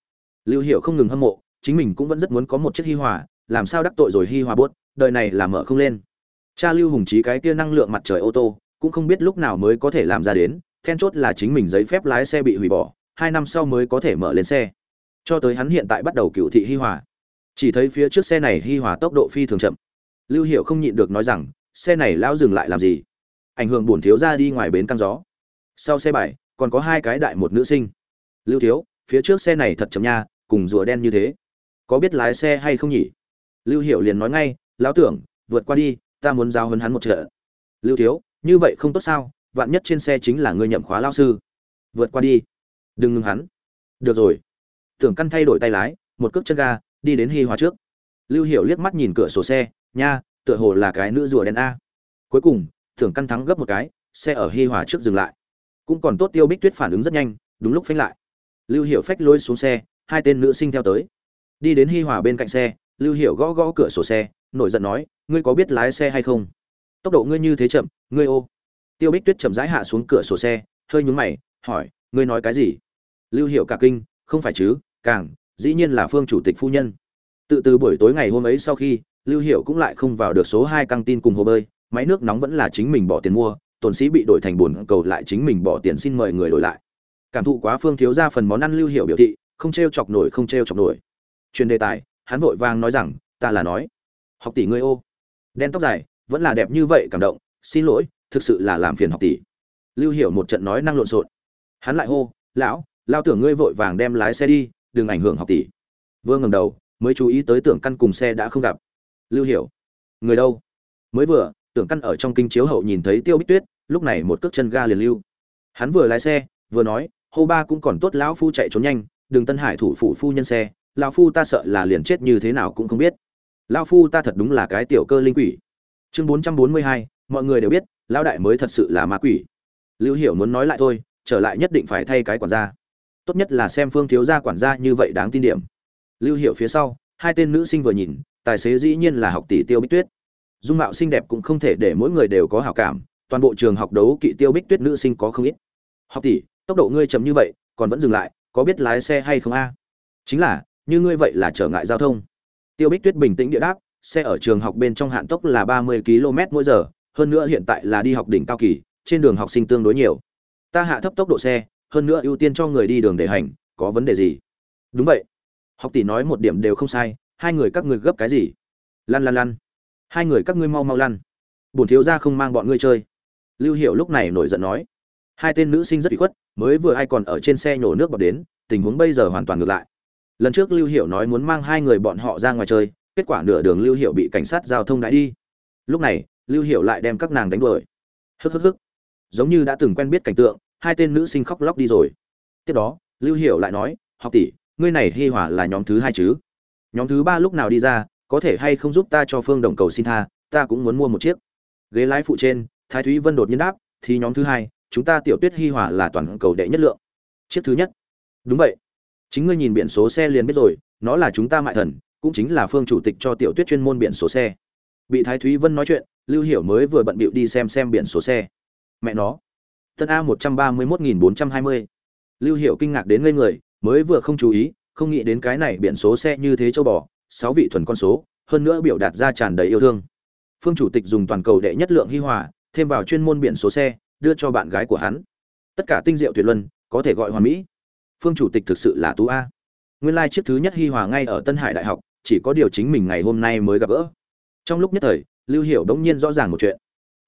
lưu hiệu không ngừng hâm mộ chính mình cũng vẫn rất muốn có một chiếc hi hỏa, làm sao đắc tội rồi hi hỏa buốt, đời này là mở không lên. Cha lưu hùng trí cái kia năng lượng mặt trời ô tô cũng không biết lúc nào mới có thể làm ra đến then chốt là chính mình giấy phép lái xe bị hủy bỏ hai năm sau mới có thể mở lên xe. Cho tới hắn hiện tại bắt đầu cựu thị hi hòa chỉ thấy phía trước xe này hi hòa tốc độ phi thường chậm. Lưu hiệu không nhịn được nói rằng, xe này lão dừng lại làm gì? Ảnh hưởng buồn thiếu ra đi ngoài bến căng gió. Sau xe bảy còn có hai cái đại một nữ sinh. Lưu thiếu, phía trước xe này thật chậm nha, cùng rùa đen như thế. Có biết lái xe hay không nhỉ? Lưu hiệu liền nói ngay, lão tưởng, vượt qua đi, ta muốn giao hấn hắn một trận. Lưu thiếu, như vậy không tốt sao? Vạn nhất trên xe chính là người nhậm khóa lao sư. Vượt qua đi. Đừng ngừng hắn. Được rồi. Tưởng căn thay đổi tay lái, một cước chân ga đi đến hi hòa trước. Lưu hiểu liếc mắt nhìn cửa sổ xe, nha, tựa hồ là cái nữ rùa đen a. Cuối cùng, thưởng căn thắng gấp một cái, xe ở hi hòa trước dừng lại. Cũng còn tốt tiêu bích tuyết phản ứng rất nhanh, đúng lúc phanh lại. Lưu hiểu phách lôi xuống xe, hai tên nữ sinh theo tới. Đi đến hi hòa bên cạnh xe, lưu hiểu gõ gõ cửa sổ xe, nổi giận nói, ngươi có biết lái xe hay không? Tốc độ ngươi như thế chậm, ngươi ô. Tiêu bích tuyết chậm rãi hạ xuống cửa sổ xe, hơi nhúng mày, hỏi, ngươi nói cái gì? Lưu Hiểu cả kinh, không phải chứ, càng dĩ nhiên là phương chủ tịch phu nhân. Tự từ buổi tối ngày hôm ấy sau khi, lưu hiệu cũng lại không vào được số hai căng tin cùng hồ bơi, máy nước nóng vẫn là chính mình bỏ tiền mua tồn sĩ bị đổi thành buồn cầu lại chính mình bỏ tiền xin mời người đổi lại. Cảm thụ quá phương thiếu ra phần món ăn lưu hiệu biểu thị, không t r e o chọc nổi, không t r e o chọc nổi. Truyền đề tài, hắn vội vang nói rằng, ta là nói, học tỷ ngươi ô. Đen tóc dài, vẫn là đẹp như vậy, cảm động, xin lỗi, thực sự là làm phiền học tỷ. Lưu hiểu một trận nói năng lộn xộn. Hắn lại hô, lão lao tưởng ngươi vội vàng đem lái xe đi đừng ảnh hưởng học tỷ. Vương ngầm đầu, mới chú ý tới tưởng căn cùng xe đã không gặp. Lưu hiểu, người đâu? Mới vừa, tưởng căn ở trong kinh chiếu hậu nhìn thấy tiêu bích tuyết, lúc này một cước chân ga liền lưu. Hắn vừa lái xe, vừa nói, hô ba cũng còn tốt, lão phu chạy trốn nhanh Đường tân hải thủ phủ phu nhân xe, lão phu ta sợ là liền chết như thế nào cũng không biết. Lão phu ta thật đúng là cái tiểu cơ linh quỷ. Chương bốn trăm bốn mươi hai, mọi người đều biết, lão đại mới thật sự là ma quỷ. Lưu hiểu muốn nói lại thôi, trở lại nhất định phải thay cái quản gia tốt nhất là xem phương thiếu gia quản gia như vậy đáng tin điểm. Lưu hiệu phía sau, hai tên nữ sinh vừa nhìn, tài xế dĩ nhiên là học tỷ tiêu bích tuyết. Dung mạo xinh đẹp cũng không thể để mỗi người đều có hảo cảm, toàn bộ trường học đấu kỵ tiêu bích tuyết nữ sinh có không ít. Học tỷ, tốc độ ngươi chậm như vậy, còn vẫn dừng lại, có biết lái xe hay không a? Chính là, như ngươi vậy là trở ngại giao thông. Tiêu bích tuyết bình tĩnh địa đáp, xe ở trường học bên trong hạn tốc là ba mươi km mỗi giờ, hơn nữa hiện tại là đi học đỉnh cao kỳ, trên đường học sinh tương đối nhiều. Ta hạ thấp tốc độ xe hơn nữa ưu tiên cho người đi đường để hành, có vấn đề gì? Đúng vậy. Học tỷ nói một điểm đều không sai, hai người các ngươi gấp cái gì? Lăn lăn lăn. Hai người các ngươi mau mau lăn. Bổn thiếu gia không mang bọn ngươi chơi. Lưu hiệu lúc này nổi giận nói. Hai tên nữ sinh rất bị khuất, mới vừa ai còn ở trên xe nhổ nước bọt đến, tình huống bây giờ hoàn toàn ngược lại. Lần trước lưu hiệu nói muốn mang hai người bọn họ ra ngoài chơi, kết quả nửa đường lưu hiệu bị cảnh sát giao thông đãi đi. Lúc này, lưu hiệu lại đem các nàng đánh đuổi. Hức hức hức. Giống như đã từng quen biết cảnh tượng hai tên nữ sinh khóc lóc đi rồi. Tiếp đó, lưu Hiểu lại nói, học tỷ, ngươi này hi hòa là nhóm thứ hai chứ? Nhóm thứ ba lúc nào đi ra, có thể hay không giúp ta cho phương đồng cầu xin tha, ta cũng muốn mua một chiếc. Ghế lái phụ trên, thái thúy vân đột nhiên đáp, thì nhóm thứ hai, chúng ta tiểu tuyết hi hòa là toàn cầu đệ nhất lượng. Chiếc thứ nhất? Đúng vậy. Chính ngươi nhìn biển số xe liền biết rồi, nó là chúng ta mại thần, cũng chính là phương chủ tịch cho tiểu tuyết chuyên môn biển số xe. Bị thái thúy vân nói chuyện, lưu hiểu mới vừa bận bịu đi xem xem biển số xe. Mẹ nó tân a một trăm ba mươi mốt nghìn bốn trăm hai mươi. Lưu hiệu kinh ngạc đến ngây người, mới vừa không chú ý, không nghĩ đến cái này biển số xe như thế châu bò, sáu vị thuần con số, hơn nữa biểu đạt ra tràn đầy yêu thương. Phương chủ tịch dùng toàn cầu đệ nhất lượng hi hòa, thêm vào chuyên môn biển số xe, đưa cho bạn gái của hắn. Tất cả tinh diệu tuyệt luân, có thể gọi hoàn mỹ. Phương chủ tịch thực sự là tú a. Nguyên lai chiếc thứ nhất hi hòa ngay ở tân hải đại học, chỉ có điều chính mình ngày hôm nay mới gặp gỡ. Trong lúc nhất thời, lưu hiểu đống nhiên rõ ràng một chuyện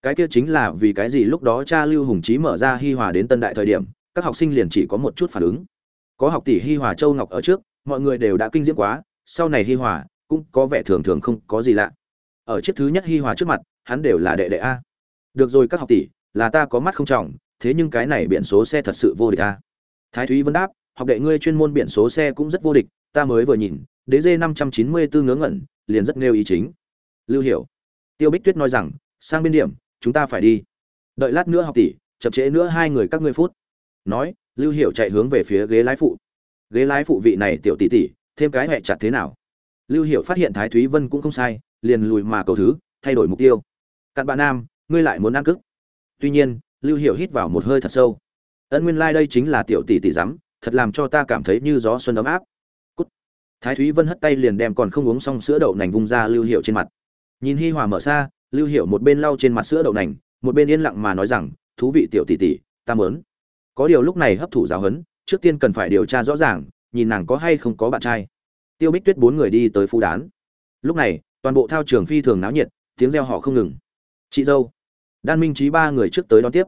cái kia chính là vì cái gì lúc đó cha lưu hùng trí mở ra hi hòa đến tân đại thời điểm, các học sinh liền chỉ có một chút phản ứng. Có học tỷ hi hòa châu ngọc ở trước, mọi người đều đã kinh diễm quá, sau này hi hòa cũng có vẻ thường thường không có gì lạ. Ở chiếc thứ nhất hi hòa trước mặt, hắn đều là đệ đệ a. Được rồi các học tỷ, là ta có mắt không trọng, thế nhưng cái này biển số xe thật sự vô địch a. Thái thúy vẫn đáp, học đệ ngươi chuyên môn biển số xe cũng rất vô địch, ta mới vừa nhìn, đế dê năm trăm chín mươi bốn ngớ ngẩn, liền rất nêu ý chính. Lưu hiểu. Tiêu bích tuyết nói rằng, sang bên điểm chúng ta phải đi. Đợi lát nữa học tỷ, chậm trễ nữa hai người các ngươi phút. Nói, lưu hiểu chạy hướng về phía ghế lái phụ. Ghế lái phụ vị này tiểu tỷ tỷ, thêm cái hẹ chặt thế nào? Lưu hiểu phát hiện thái thúy vân cũng không sai, liền lùi mà cầu thứ, thay đổi mục tiêu. Cặn bạn nam, ngươi lại muốn ăn cức. Tuy nhiên, lưu hiểu hít vào một hơi thật sâu. Ân nguyên lai、like、đây chính là tiểu tỷ tỷ rắm, thật làm cho ta cảm thấy như gió xuân ấm áp. Cút. thái thúy vân hất tay liền đem còn không uống xong sữa đậu nành vung ra lưu hiệu trên mặt. Nhìn hi hòa mở xa lưu Hiểu một bên lau trên mặt sữa đậu nành, một bên yên lặng mà nói rằng, thú vị tiểu tỷ tỷ, ta mớn có điều lúc này hấp thụ giáo huấn, trước tiên cần phải điều tra rõ ràng, nhìn nàng có hay không có bạn trai. Tiêu bích tuyết bốn người đi tới phu đán. Lúc này, toàn bộ thao trường phi thường náo nhiệt, tiếng reo họ không ngừng. Chị dâu. Đan minh trí ba người trước tới đón tiếp.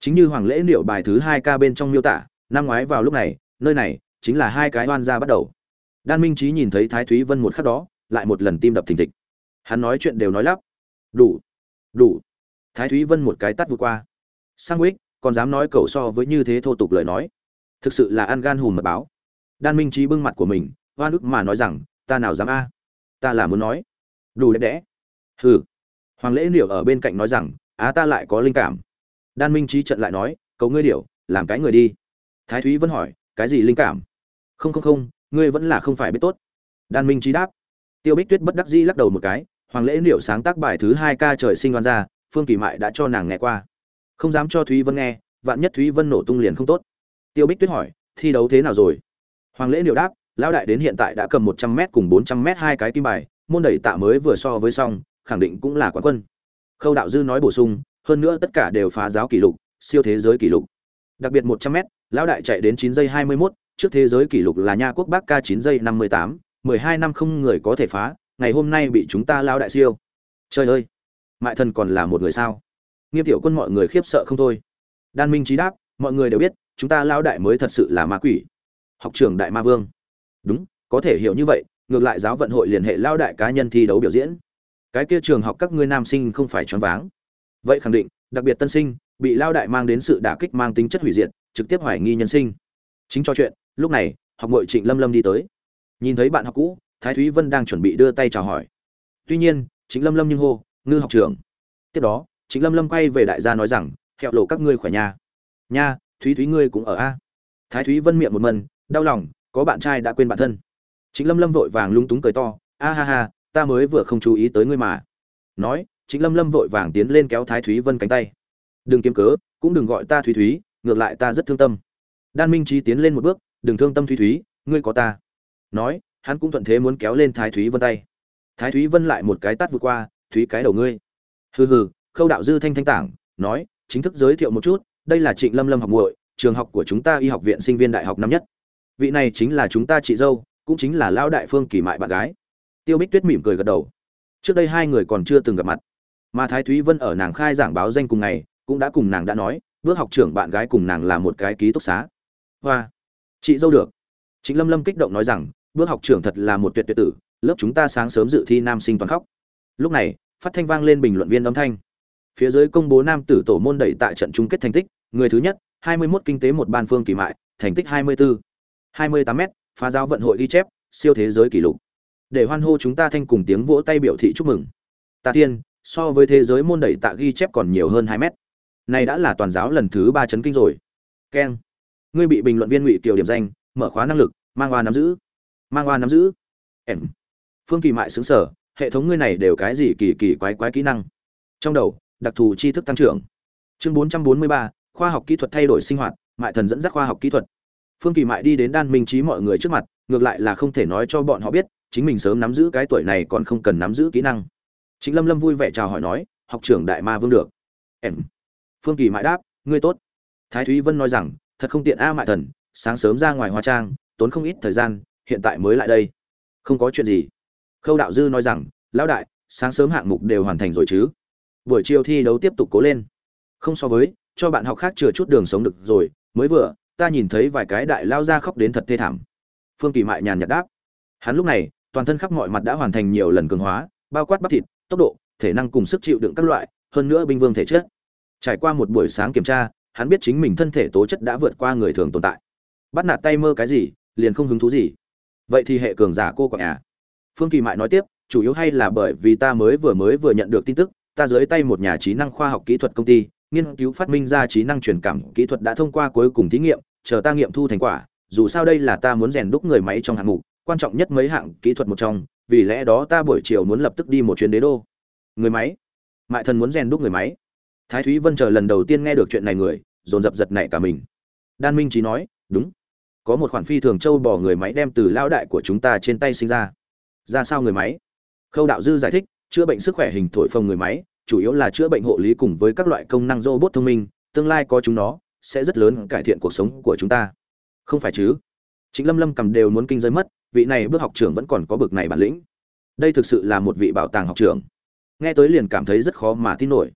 Chính như hoàng lễ liệu bài thứ hai ca bên trong miêu tả, năm ngoái vào lúc này, nơi này chính là hai cái oan gia bắt đầu. Đan minh trí nhìn thấy thái thúy vân một khắc đó, lại một lần tim đập thình thịch. Hắn nói chuyện đều nói lắp đủ. Đủ. Thái thúy vân một cái tắt vượt qua. Sang ích còn dám nói cầu so với như thế thô tục lời nói. Thực sự là ăn gan hùm mật báo. Đan minh trí bưng mặt của mình hoa ức mà nói rằng, ta nào dám a? Ta là muốn nói. Đủ đẹp đẽ. Hừ. Hoàng lễ liệu ở bên cạnh nói rằng, á, ta lại có linh cảm. Đan minh trí trận lại nói cầu ngươi điệu làm cái người đi. Thái thúy vẫn hỏi, cái gì linh cảm? Không không không, ngươi vẫn là không phải biết tốt. Đan minh trí đáp. Tiêu bích tuyết bất đắc dĩ lắc đầu một cái hoàng lễ liệu sáng tác bài thứ hai ca trời sinh đoan ra phương kỳ mại đã cho nàng nghe qua. Không dám cho thúy vân nghe, vạn nhất thúy vân nổ tung liền không tốt. Tiêu bích tuyết hỏi, thi đấu thế nào rồi? Hoàng lễ liệu đáp, lão đại đến hiện tại đã cầm một trăm m cùng bốn trăm m hai cái kim bài, môn đẩy tạ mới vừa so với xong, khẳng định cũng là quán quân. Khâu đạo dư nói bổ sung, hơn nữa tất cả đều phá giáo kỷ lục, siêu thế giới kỷ lục. Đặc biệt một trăm m lão đại chạy đến chín giây hai mươi mốt, trước thế giới kỷ lục là nha quốc bắc ca chín giây năm mươi tám, mười hai năm không người có thể phá ngày hôm nay bị chúng ta lao đại siêu. Trời ơi, mại thần còn là một người sao? Nghiêm tiểu quân mọi người khiếp sợ không thôi. Đan minh trí đáp, mọi người đều biết, chúng ta lao đại mới thật sự là ma quỷ. Học trưởng đại ma vương. Đúng, có thể hiểu như vậy, ngược lại giáo vận hội liên hệ lao đại cá nhân thi đấu biểu diễn. Cái kia trường học các ngươi nam sinh không phải choáng váng. Vậy khẳng định, đặc biệt tân sinh, bị lao đại mang đến sự đả kích mang tính chất hủy diệt, trực tiếp hoài nghi nhân sinh. Chính cho chuyện, lúc này, học mội trịnh lâm lâm đi tới. Nhìn thấy bạn học cũ thái thúy vân đang chuẩn bị đưa tay chào hỏi. Tuy nhiên, chính lâm lâm nhưng hô, ngư học trưởng. Tiếp đó, chính lâm lâm quay về đại gia nói rằng, hẹo lộ các ngươi khỏe nhà. nha, thúy thúy ngươi cũng ở a? Thái thúy vân miệng một mần, đau lòng, có bạn trai đã quên bản thân. Chính lâm lâm vội vàng lung túng cười to, a ha ha, ta mới vừa không chú ý tới ngươi mà. Nói, chính lâm lâm vội vàng tiến lên kéo thái thúy vân cánh tay. Đừng kiếm cớ, cũng đừng gọi ta thúy thúy, ngược lại ta rất thương tâm. Đan minh trí tiến lên một bước, đừng thương tâm thúy thúy, ngươi có ta. Nói hắn cũng thuận thế muốn kéo lên thái thúy vân tay. Thái thúy vân lại một cái tát vượt qua, thúy cái đầu ngươi. Hừ hừ, khâu đạo dư thanh thanh tảng, nói, chính thức giới thiệu một chút, đây là trịnh lâm lâm học muội, trường học của chúng ta y học viện sinh viên đại học năm nhất. Vị này chính là chúng ta chị dâu, cũng chính là lão đại phương kỳ mại bạn gái. Tiêu bích tuyết mỉm cười gật đầu. Trước đây hai người còn chưa từng gặp mặt. Mà thái thúy vân ở nàng khai giảng báo danh cùng ngày, cũng đã cùng nàng đã nói, bước học trưởng bạn gái cùng nàng là một cái ký túc xá. Hoa. Chị dâu được. Chính lâm lâm kích động nói rằng bước học trưởng thật là một tuyệt tuyệt tử, lớp chúng ta sáng sớm dự thi nam sinh toàn khóc. Lúc này, phát thanh vang lên bình luận viên âm thanh. Phía dưới công bố nam tử tổ môn đẩy tại trận chung kết thành tích, người thứ nhất 21 kinh tế một ban phương kỳ mại, thành tích 24. 28 m phá giáo vận hội ghi chép, siêu thế giới kỷ lục. Để hoan hô chúng ta thanh cùng tiếng vỗ tay biểu thị chúc mừng. Ta thiên, so với thế giới môn đẩy tạ ghi chép còn nhiều hơn 2 mét. Này đã là toàn giáo lần thứ ba chấn kinh rồi. Keng, ngươi bị bình luận viên ngụy tiểu điểm danh, mở khóa năng lực, mang hoa nắm giữ mang hoa nắm giữ. Em. Phương kỳ mại xứng sở hệ thống ngươi này đều cái gì kỳ kỳ quái quái kỹ năng? Trong đầu đặc thù tri thức tăng trưởng. Chương 443, khoa học kỹ thuật thay đổi sinh hoạt mại thần dẫn dắt khoa học kỹ thuật. Phương kỳ mại đi đến đan minh trí mọi người trước mặt ngược lại là không thể nói cho bọn họ biết chính mình sớm nắm giữ cái tuổi này còn không cần nắm giữ kỹ năng. Chính lâm lâm vui vẻ chào hỏi nói học trưởng đại ma vương được. Em. Phương kỳ mại đáp ngươi tốt. Thái thúy vân nói rằng thật không tiện a mại thần sáng sớm ra ngoài hoa trang tốn không ít thời gian hiện tại mới lại đây. Không có chuyện gì. Khâu đạo dư nói rằng, lão đại, sáng sớm hạng mục đều hoàn thành rồi chứ? Buổi chiều thi đấu tiếp tục cố lên. Không so với, cho bạn học khác chừa chút đường sống được rồi. Mới vừa, ta nhìn thấy vài cái đại lao ra khóc đến thật thê thảm. Phương kỳ mại nhàn nhạt đáp. Hắn lúc này, toàn thân khắp mọi mặt đã hoàn thành nhiều lần cường hóa, bao quát bắp thịt, tốc độ, thể năng cùng sức chịu đựng các loại, hơn nữa binh vương thể chất. Trải qua một buổi sáng kiểm tra, hắn biết chính mình thân thể tố chất đã vượt qua người thường tồn tại. Bắt nạt tay mơ cái gì, liền không hứng thú gì vậy thì hệ cường giả cô quạng à? Phương kỳ mại nói tiếp, chủ yếu hay là bởi vì ta mới vừa mới vừa nhận được tin tức, ta dưới tay một nhà trí năng khoa học kỹ thuật công ty, nghiên cứu phát minh ra trí năng truyền cảm kỹ thuật đã thông qua cuối cùng thí nghiệm, chờ ta nghiệm thu thành quả, dù sao đây là ta muốn rèn đúc người máy trong hạng mục, quan trọng nhất mấy hạng kỹ thuật một trong, vì lẽ đó ta buổi chiều muốn lập tức đi một chuyến đế đô. Người máy? Mại thần muốn rèn đúc người máy. Thái thúy vân chờ lần đầu tiên nghe được chuyện này người, dồn dập giật nảy cả mình. Đan minh trí nói, đúng có một khoản phi thường châu bò người máy đem từ lao đại của chúng ta trên tay sinh ra. Ra sao người máy? Khâu đạo dư giải thích, chữa bệnh sức khỏe hình thổi phồng người máy, chủ yếu là chữa bệnh hộ lý cùng với các loại công năng robot thông minh, tương lai có chúng nó, sẽ rất lớn cải thiện cuộc sống của chúng ta. Không phải chứ? Chính lâm lâm cầm đều muốn kinh giới mất, vị này bước học trưởng vẫn còn có bực này bản lĩnh. Đây thực sự là một vị bảo tàng học trưởng. Nghe tới liền cảm thấy rất khó mà tin nổi.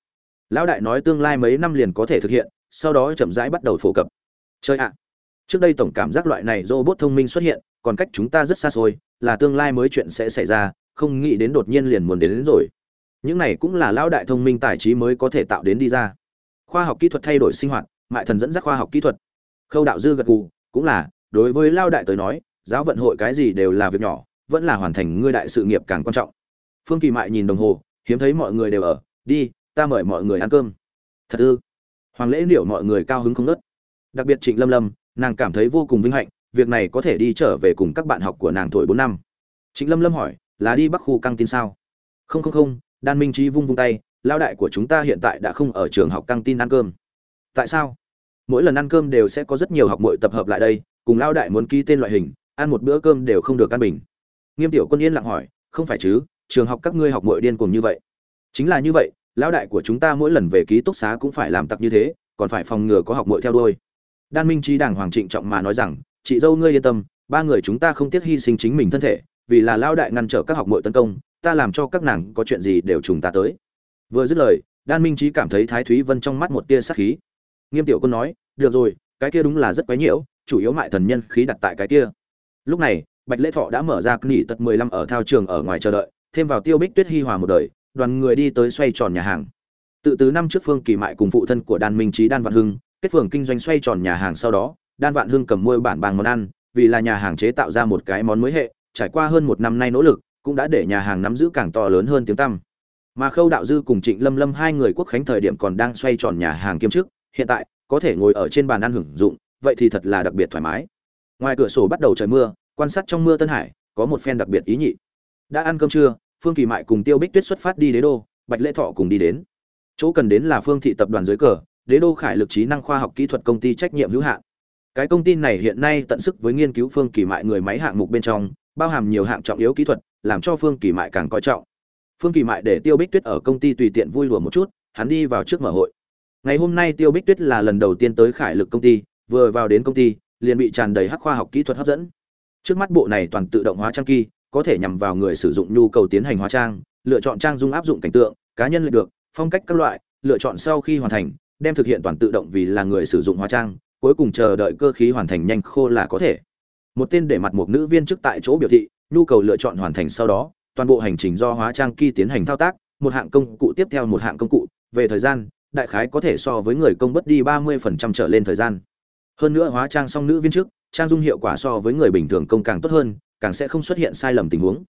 Lão đại nói tương lai mấy năm liền có thể thực hiện, sau đó chậm rãi bắt đầu phổ cập. Chơi ạ! Trước đây tổng cảm giác loại này robot thông minh xuất hiện còn cách chúng ta rất xa xôi là tương lai mới chuyện sẽ xảy ra không nghĩ đến đột nhiên liền muốn đến, đến rồi. Những này cũng là lão đại thông minh tài trí mới có thể tạo đến đi ra. Khoa học kỹ thuật thay đổi sinh hoạt mại thần dẫn dắt khoa học kỹ thuật. Khâu đạo dư gật gù cũng là đối với lao đại tới nói giáo vận hội cái gì đều là việc nhỏ vẫn là hoàn thành ngươi đại sự nghiệp càng quan trọng. Phương kỳ mại nhìn đồng hồ hiếm thấy mọi người đều ở đi ta mời mọi người ăn cơm. Thật ư? Hoàng lễ liệu mọi người cao hứng không ngớt. đặc biệt trịnh lâm lâm nàng cảm thấy vô cùng vinh hạnh, việc này có thể đi trở về cùng các bạn học của nàng tuổi bốn năm. Trịnh lâm lâm hỏi, là đi bắc khu căng tin sao? Không không không, đan minh trí vung vung tay lao đại của chúng ta hiện tại đã không ở trường học căng tin ăn cơm. Tại sao? Mỗi lần ăn cơm đều sẽ có rất nhiều học mội tập hợp lại đây, cùng lao đại muốn ký tên loại hình, ăn một bữa cơm đều không được căn bình. Nghiêm tiểu quân yên lặng hỏi, không phải chứ, trường học các ngươi học mội điên cùng như vậy. Chính là như vậy, lão đại của chúng ta mỗi lần về ký túc xá cũng phải làm tặc như thế, còn phải phòng ngừa có học mội theo đôi đan minh trí đảng hoàng trịnh trọng mà nói rằng, chị dâu ngươi yên tâm, ba người chúng ta không tiếc hy sinh chính mình thân thể, vì là lao đại ngăn trở các học mội tấn công, ta làm cho các nàng có chuyện gì đều trùng ta tới. Vừa dứt lời, đan minh trí cảm thấy thái thúy vân trong mắt một tia sắc khí. Nghiêm tiểu quân nói, được rồi, cái kia đúng là rất quái nhiễu, chủ yếu mại thần nhân khí đặt tại cái kia. Lúc này, bạch lễ thọ đã mở ra nghỉ tật mười lăm ở thao trường ở ngoài chờ đợi, thêm vào tiêu bích tuyết hi hòa một đời, đoàn người đi tới xoay tròn nhà hàng. Tự từ năm trước phương kỳ mại cùng phụ thân của đan minh trí đan vạn hưng kết phường kinh doanh xoay tròn nhà hàng sau đó, đan vạn hưng cầm môi bản bằng món ăn, vì là nhà hàng chế tạo ra một cái món mới hệ, trải qua hơn một năm nay nỗ lực, cũng đã để nhà hàng nắm giữ càng to lớn hơn tiếng tăm. Mà khâu đạo dư cùng trịnh lâm lâm hai người quốc khánh thời điểm còn đang xoay tròn nhà hàng kiêm chức, hiện tại, có thể ngồi ở trên bàn ăn hưởng dụng, vậy thì thật là đặc biệt thoải mái. Ngoài cửa sổ bắt đầu trời mưa, quan sát trong mưa tân hải, có một phen đặc biệt ý nhị. Đã ăn cơm trưa, phương kỳ mại cùng tiêu bích tuyết xuất phát đi đế đô, bạch lễ thọ cùng đi đến. Chỗ cần đến là phương thị tập đoàn dưới cờ đế đô khải lực trí năng khoa học kỹ thuật công ty trách nhiệm hữu hạn. Cái công ty này hiện nay tận sức với nghiên cứu phương kỳ mại người máy hạng mục bên trong, bao hàm nhiều hạng trọng yếu kỹ thuật, làm cho phương kỳ mại càng coi trọng. Phương kỳ mại để tiêu bích tuyết ở công ty tùy tiện vui lùa một chút, hắn đi vào trước mở hội. Ngày hôm nay tiêu bích tuyết là lần đầu tiên tới khải lực công ty, vừa vào đến công ty, liền bị tràn đầy hắc khoa học kỹ thuật hấp dẫn. Trước mắt bộ này toàn tự động hóa trang kỳ có thể nhằm vào người sử dụng nhu cầu tiến hành hóa trang, lựa chọn trang dung áp dụng cảnh tượng, cá nhân lại được, phong cách các loại, lựa chọn sau khi hoàn thành đem thực hiện toàn tự động vì là người sử dụng hóa trang, cuối cùng chờ đợi cơ khí hoàn thành nhanh khô là có thể. Một tên để mặt một nữ viên chức tại chỗ biểu thị, nhu cầu lựa chọn hoàn thành sau đó, toàn bộ hành trình do hóa trang kỳ tiến hành thao tác, một hạng công cụ tiếp theo một hạng công cụ, về thời gian, đại khái có thể so với người công bất đi ba 30% trở lên thời gian. Hơn nữa hóa trang xong nữ viên chức, trang dung hiệu quả so với người bình thường công càng tốt hơn, càng sẽ không xuất hiện sai lầm tình huống.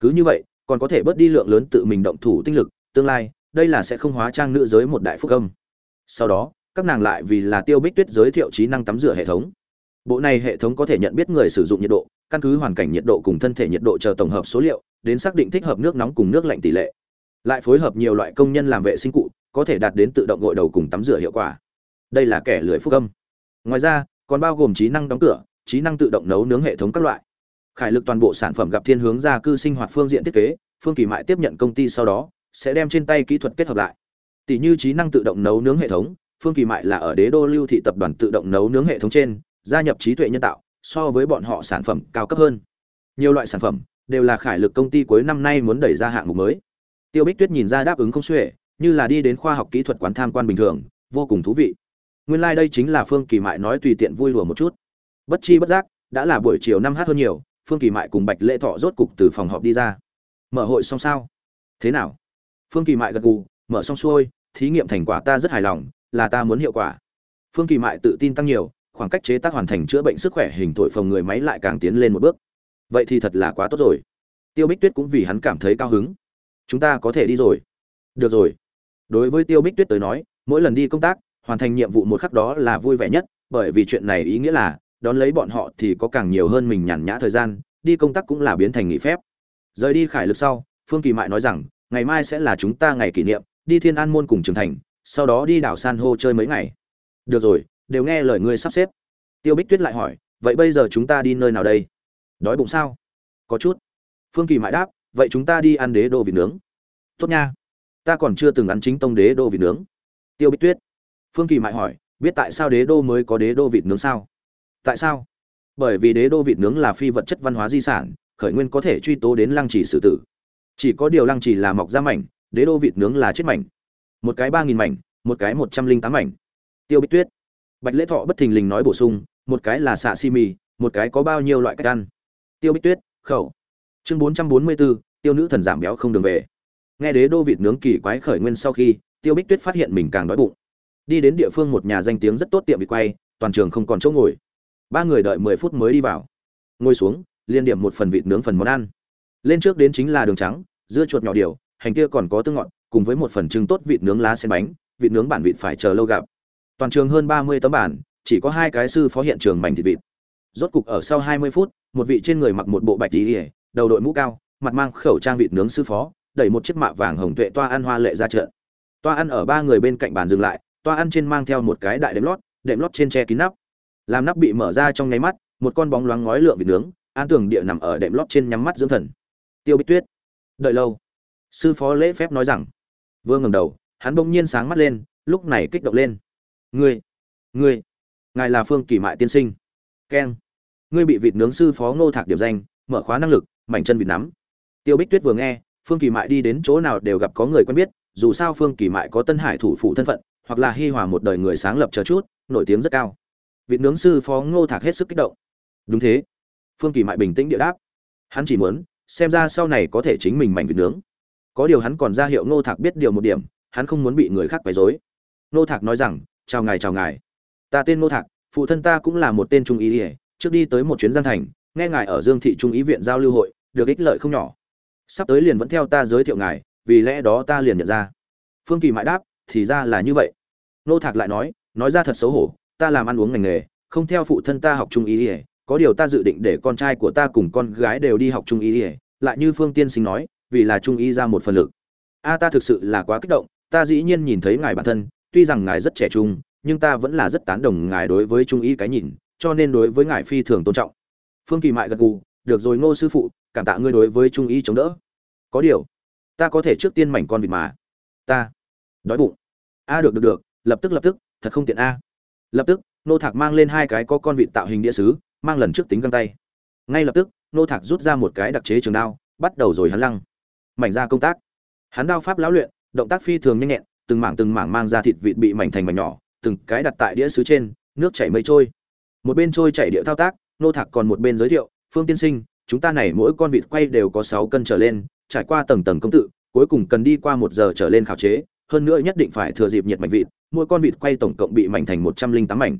Cứ như vậy, còn có thể bớt đi lượng lớn tự mình động thủ tinh lực, tương lai, đây là sẽ không hóa trang nữ giới một đại phúc âm sau đó, các nàng lại vì là tiêu bích tuyết giới thiệu trí năng tắm rửa hệ thống. Bộ này hệ thống có thể nhận biết người sử dụng nhiệt độ, căn cứ hoàn cảnh nhiệt độ cùng thân thể nhiệt độ chờ tổng hợp số liệu, đến xác định thích hợp nước nóng cùng nước lạnh tỷ lệ. Lại phối hợp nhiều loại công nhân làm vệ sinh cụ, có thể đạt đến tự động gội đầu cùng tắm rửa hiệu quả. Đây là kẻ lười phúc âm. Ngoài ra, còn bao gồm trí năng đóng cửa, trí năng tự động nấu nướng hệ thống các loại. Khải lực toàn bộ sản phẩm gặp thiên hướng gia cư sinh hoạt phương diện thiết kế, phương kỳ mại tiếp nhận công ty sau đó, sẽ đem trên tay kỹ thuật kết hợp lại tỷ như trí năng tự động nấu nướng hệ thống, phương kỳ mại là ở đế đô lưu thị tập đoàn tự động nấu nướng hệ thống trên, gia nhập trí tuệ nhân tạo, so với bọn họ sản phẩm cao cấp hơn. Nhiều loại sản phẩm đều là khải lực công ty cuối năm nay muốn đẩy ra hạng mục mới. Tiêu bích tuyết nhìn ra đáp ứng không xuể, như là đi đến khoa học kỹ thuật quán tham quan bình thường, vô cùng thú vị. Nguyên lai、like、đây chính là phương kỳ mại nói tùy tiện vui lùa một chút. Bất chi bất giác, đã là buổi chiều năm h hơn nhiều, phương kỳ mại cùng bạch lễ thọ rốt cục từ phòng họp đi ra. Mở hội xong sao? Thế nào? Phương kỳ mại gật gù mở xong xuôi, thí nghiệm thành quả ta rất hài lòng, là ta muốn hiệu quả. Phương kỳ mại tự tin tăng nhiều, khoảng cách chế tác hoàn thành chữa bệnh sức khỏe hình thổi phồng người máy lại càng tiến lên một bước. Vậy thì thật là quá tốt rồi. Tiêu bích tuyết cũng vì hắn cảm thấy cao hứng. Chúng ta có thể đi rồi. Được rồi. Đối với tiêu bích tuyết tới nói, mỗi lần đi công tác, hoàn thành nhiệm vụ một khắc đó là vui vẻ nhất, bởi vì chuyện này ý nghĩa là, đón lấy bọn họ thì có càng nhiều hơn mình nhàn nhã thời gian, đi công tác cũng là biến thành nghỉ phép. Rời đi khải lực sau, phương kỳ mại nói rằng, ngày mai sẽ là chúng ta ngày kỷ niệm đi thiên an môn cùng trưởng thành, sau đó đi đảo san hô chơi mấy ngày. Được rồi, đều nghe lời ngươi sắp xếp. Tiêu bích tuyết lại hỏi, vậy bây giờ chúng ta đi nơi nào đây? Đói bụng sao? Có chút. Phương kỳ mại đáp, vậy chúng ta đi ăn đế đô vịt nướng. Tốt nha. Ta còn chưa từng ăn chính tông đế đô vịt nướng. Tiêu bích tuyết. Phương kỳ mại hỏi, biết tại sao đế đô mới có đế đô vịt nướng sao? Tại sao? Bởi vì đế đô vịt nướng là phi vật chất văn hóa di sản, khởi nguyên có thể truy tố đến lăng trì sử tử. Chỉ có điều lăng trì là mọc ra mảnh đế đô vịt nướng là chết mảnh. Một cái ba nghìn mảnh, một cái một trăm linh tám mảnh. Tiêu bích tuyết. Bạch lễ thọ bất thình lình nói bổ sung, một cái là xạ xi mì, một cái có bao nhiêu loại cách ăn? Tiêu bích tuyết, khẩu. Chương bốn trăm bốn mươi bốn, tiêu nữ thần giảm béo không đường về. Nghe đế đô vịt nướng kỳ quái khởi nguyên sau khi, tiêu bích tuyết phát hiện mình càng đói bụng. Đi đến địa phương một nhà danh tiếng rất tốt tiệm vịt quay, toàn trường không còn chỗ ngồi. Ba người đợi mười phút mới đi vào. Ngồi xuống, liên điểm một phần vịt nướng phần món ăn. Lên trước đến chính là đường trắng, dưa chuột nhỏ điều hành kia còn có tương ngọn, cùng với một phần trứng tốt vịt nướng lá sen bánh vịt nướng bản vịt phải chờ lâu gặp. Toàn trường hơn ba mươi tấm bản chỉ có hai cái sư phó hiện trường mảnh thịt vịt. Rốt cục ở sau hai mươi phút một vị trên người mặc một bộ bạch y đầu đội mũ cao mặt mang khẩu trang vịt nướng sư phó đẩy một chiếc mạ vàng hồng tuệ toa ăn hoa lệ ra trận toa ăn ở ba người bên cạnh bàn dừng lại toa ăn trên mang theo một cái đại đệm lót đệm lót trên che kín nắp. Làm nắp bị mở ra trong nháy mắt một con bóng loáng ngói lượn vịt nướng an tường địa nằm ở đệm lót trên nhắm mắt dưỡng thần. Tiêu bích tuyết đợi lâu sư phó lễ phép nói rằng. Vương ngẩng đầu, hắn bỗng nhiên sáng mắt lên, lúc này kích động lên. Ngươi ngươi, ngài là phương kỳ mại tiên sinh. Keng. Ngươi bị vịt nướng sư phó ngô thạc điểm danh, mở khóa năng lực, mảnh chân vịt nắm. Tiêu bích tuyết vừa nghe, phương kỳ mại đi đến chỗ nào đều gặp có người quen biết, dù sao phương kỳ mại có tân hải thủ phụ thân phận, hoặc là hi hòa một đời người sáng lập chờ chút, nổi tiếng rất cao. Vịt nướng sư phó ngô thạc hết sức kích động. Đúng thế. Phương kỳ mại bình tĩnh địa đáp. Hắn chỉ muốn, xem ra sau này có thể chính mình mảnh vịt nướng có điều hắn còn ra hiệu ngô thạc biết điều một điểm, hắn không muốn bị người khác quấy rối. Ngô thạc nói rằng, chào ngài chào ngài. Ta tên ngô thạc, phụ thân ta cũng là một tên trung ý ỉa trước đi tới một chuyến giang thành, nghe ngài ở dương thị trung ý viện giao lưu hội, được ích lợi không nhỏ. Sắp tới liền vẫn theo ta giới thiệu ngài, vì lẽ đó ta liền nhận ra. Phương kỳ mãi đáp, thì ra là như vậy. Ngô thạc lại nói nói ra thật xấu hổ, ta làm ăn uống ngành nghề, không theo phụ thân ta học trung ý ỉa có điều ta dự định để con trai của ta cùng con gái đều đi học trung ý ỉa lại như phương tiên sinh nói vì là trung y ra một phần lực. A, ta thực sự là quá kích động, ta dĩ nhiên nhìn thấy ngài bản thân, tuy rằng ngài rất trẻ trung, nhưng ta vẫn là rất tán đồng ngài đối với trung y cái nhìn, cho nên đối với ngài phi thường tôn trọng. Phương kỳ mại gật gù, được rồi ngô sư phụ, cảm tạ ngươi đối với trung y chống đỡ. Có điều, ta có thể trước tiên mảnh con vịt mà. Ta. Đói bụng. A, được được được, lập tức lập tức, thật không tiện a. Lập tức, nô thạc mang lên hai cái có con vịt tạo hình đĩa sứ, mang lần trước tính găng tay. Ngay lập tức, nô thạc rút ra một cái đặc chế trường đao, bắt đầu rồi hắn lăng mảnh ra công tác. Hắn đao pháp lão luyện, động tác phi thường nhanh nhẹn, từng mảng từng mảng mang ra thịt vịt bị mảnh thành mảnh nhỏ, từng cái đặt tại đĩa sứ trên, nước chảy mây trôi. Một bên trôi chảy địa thao tác, nô thạc còn một bên giới thiệu, phương tiên sinh, chúng ta này mỗi con vịt quay đều có sáu cân trở lên, trải qua tầng tầng công tự, cuối cùng cần đi qua một giờ trở lên khảo chế, hơn nữa nhất định phải thừa dịp nhiệt mảnh vịt, mỗi con vịt quay tổng cộng bị mảnh thành một trăm linh tám mảnh.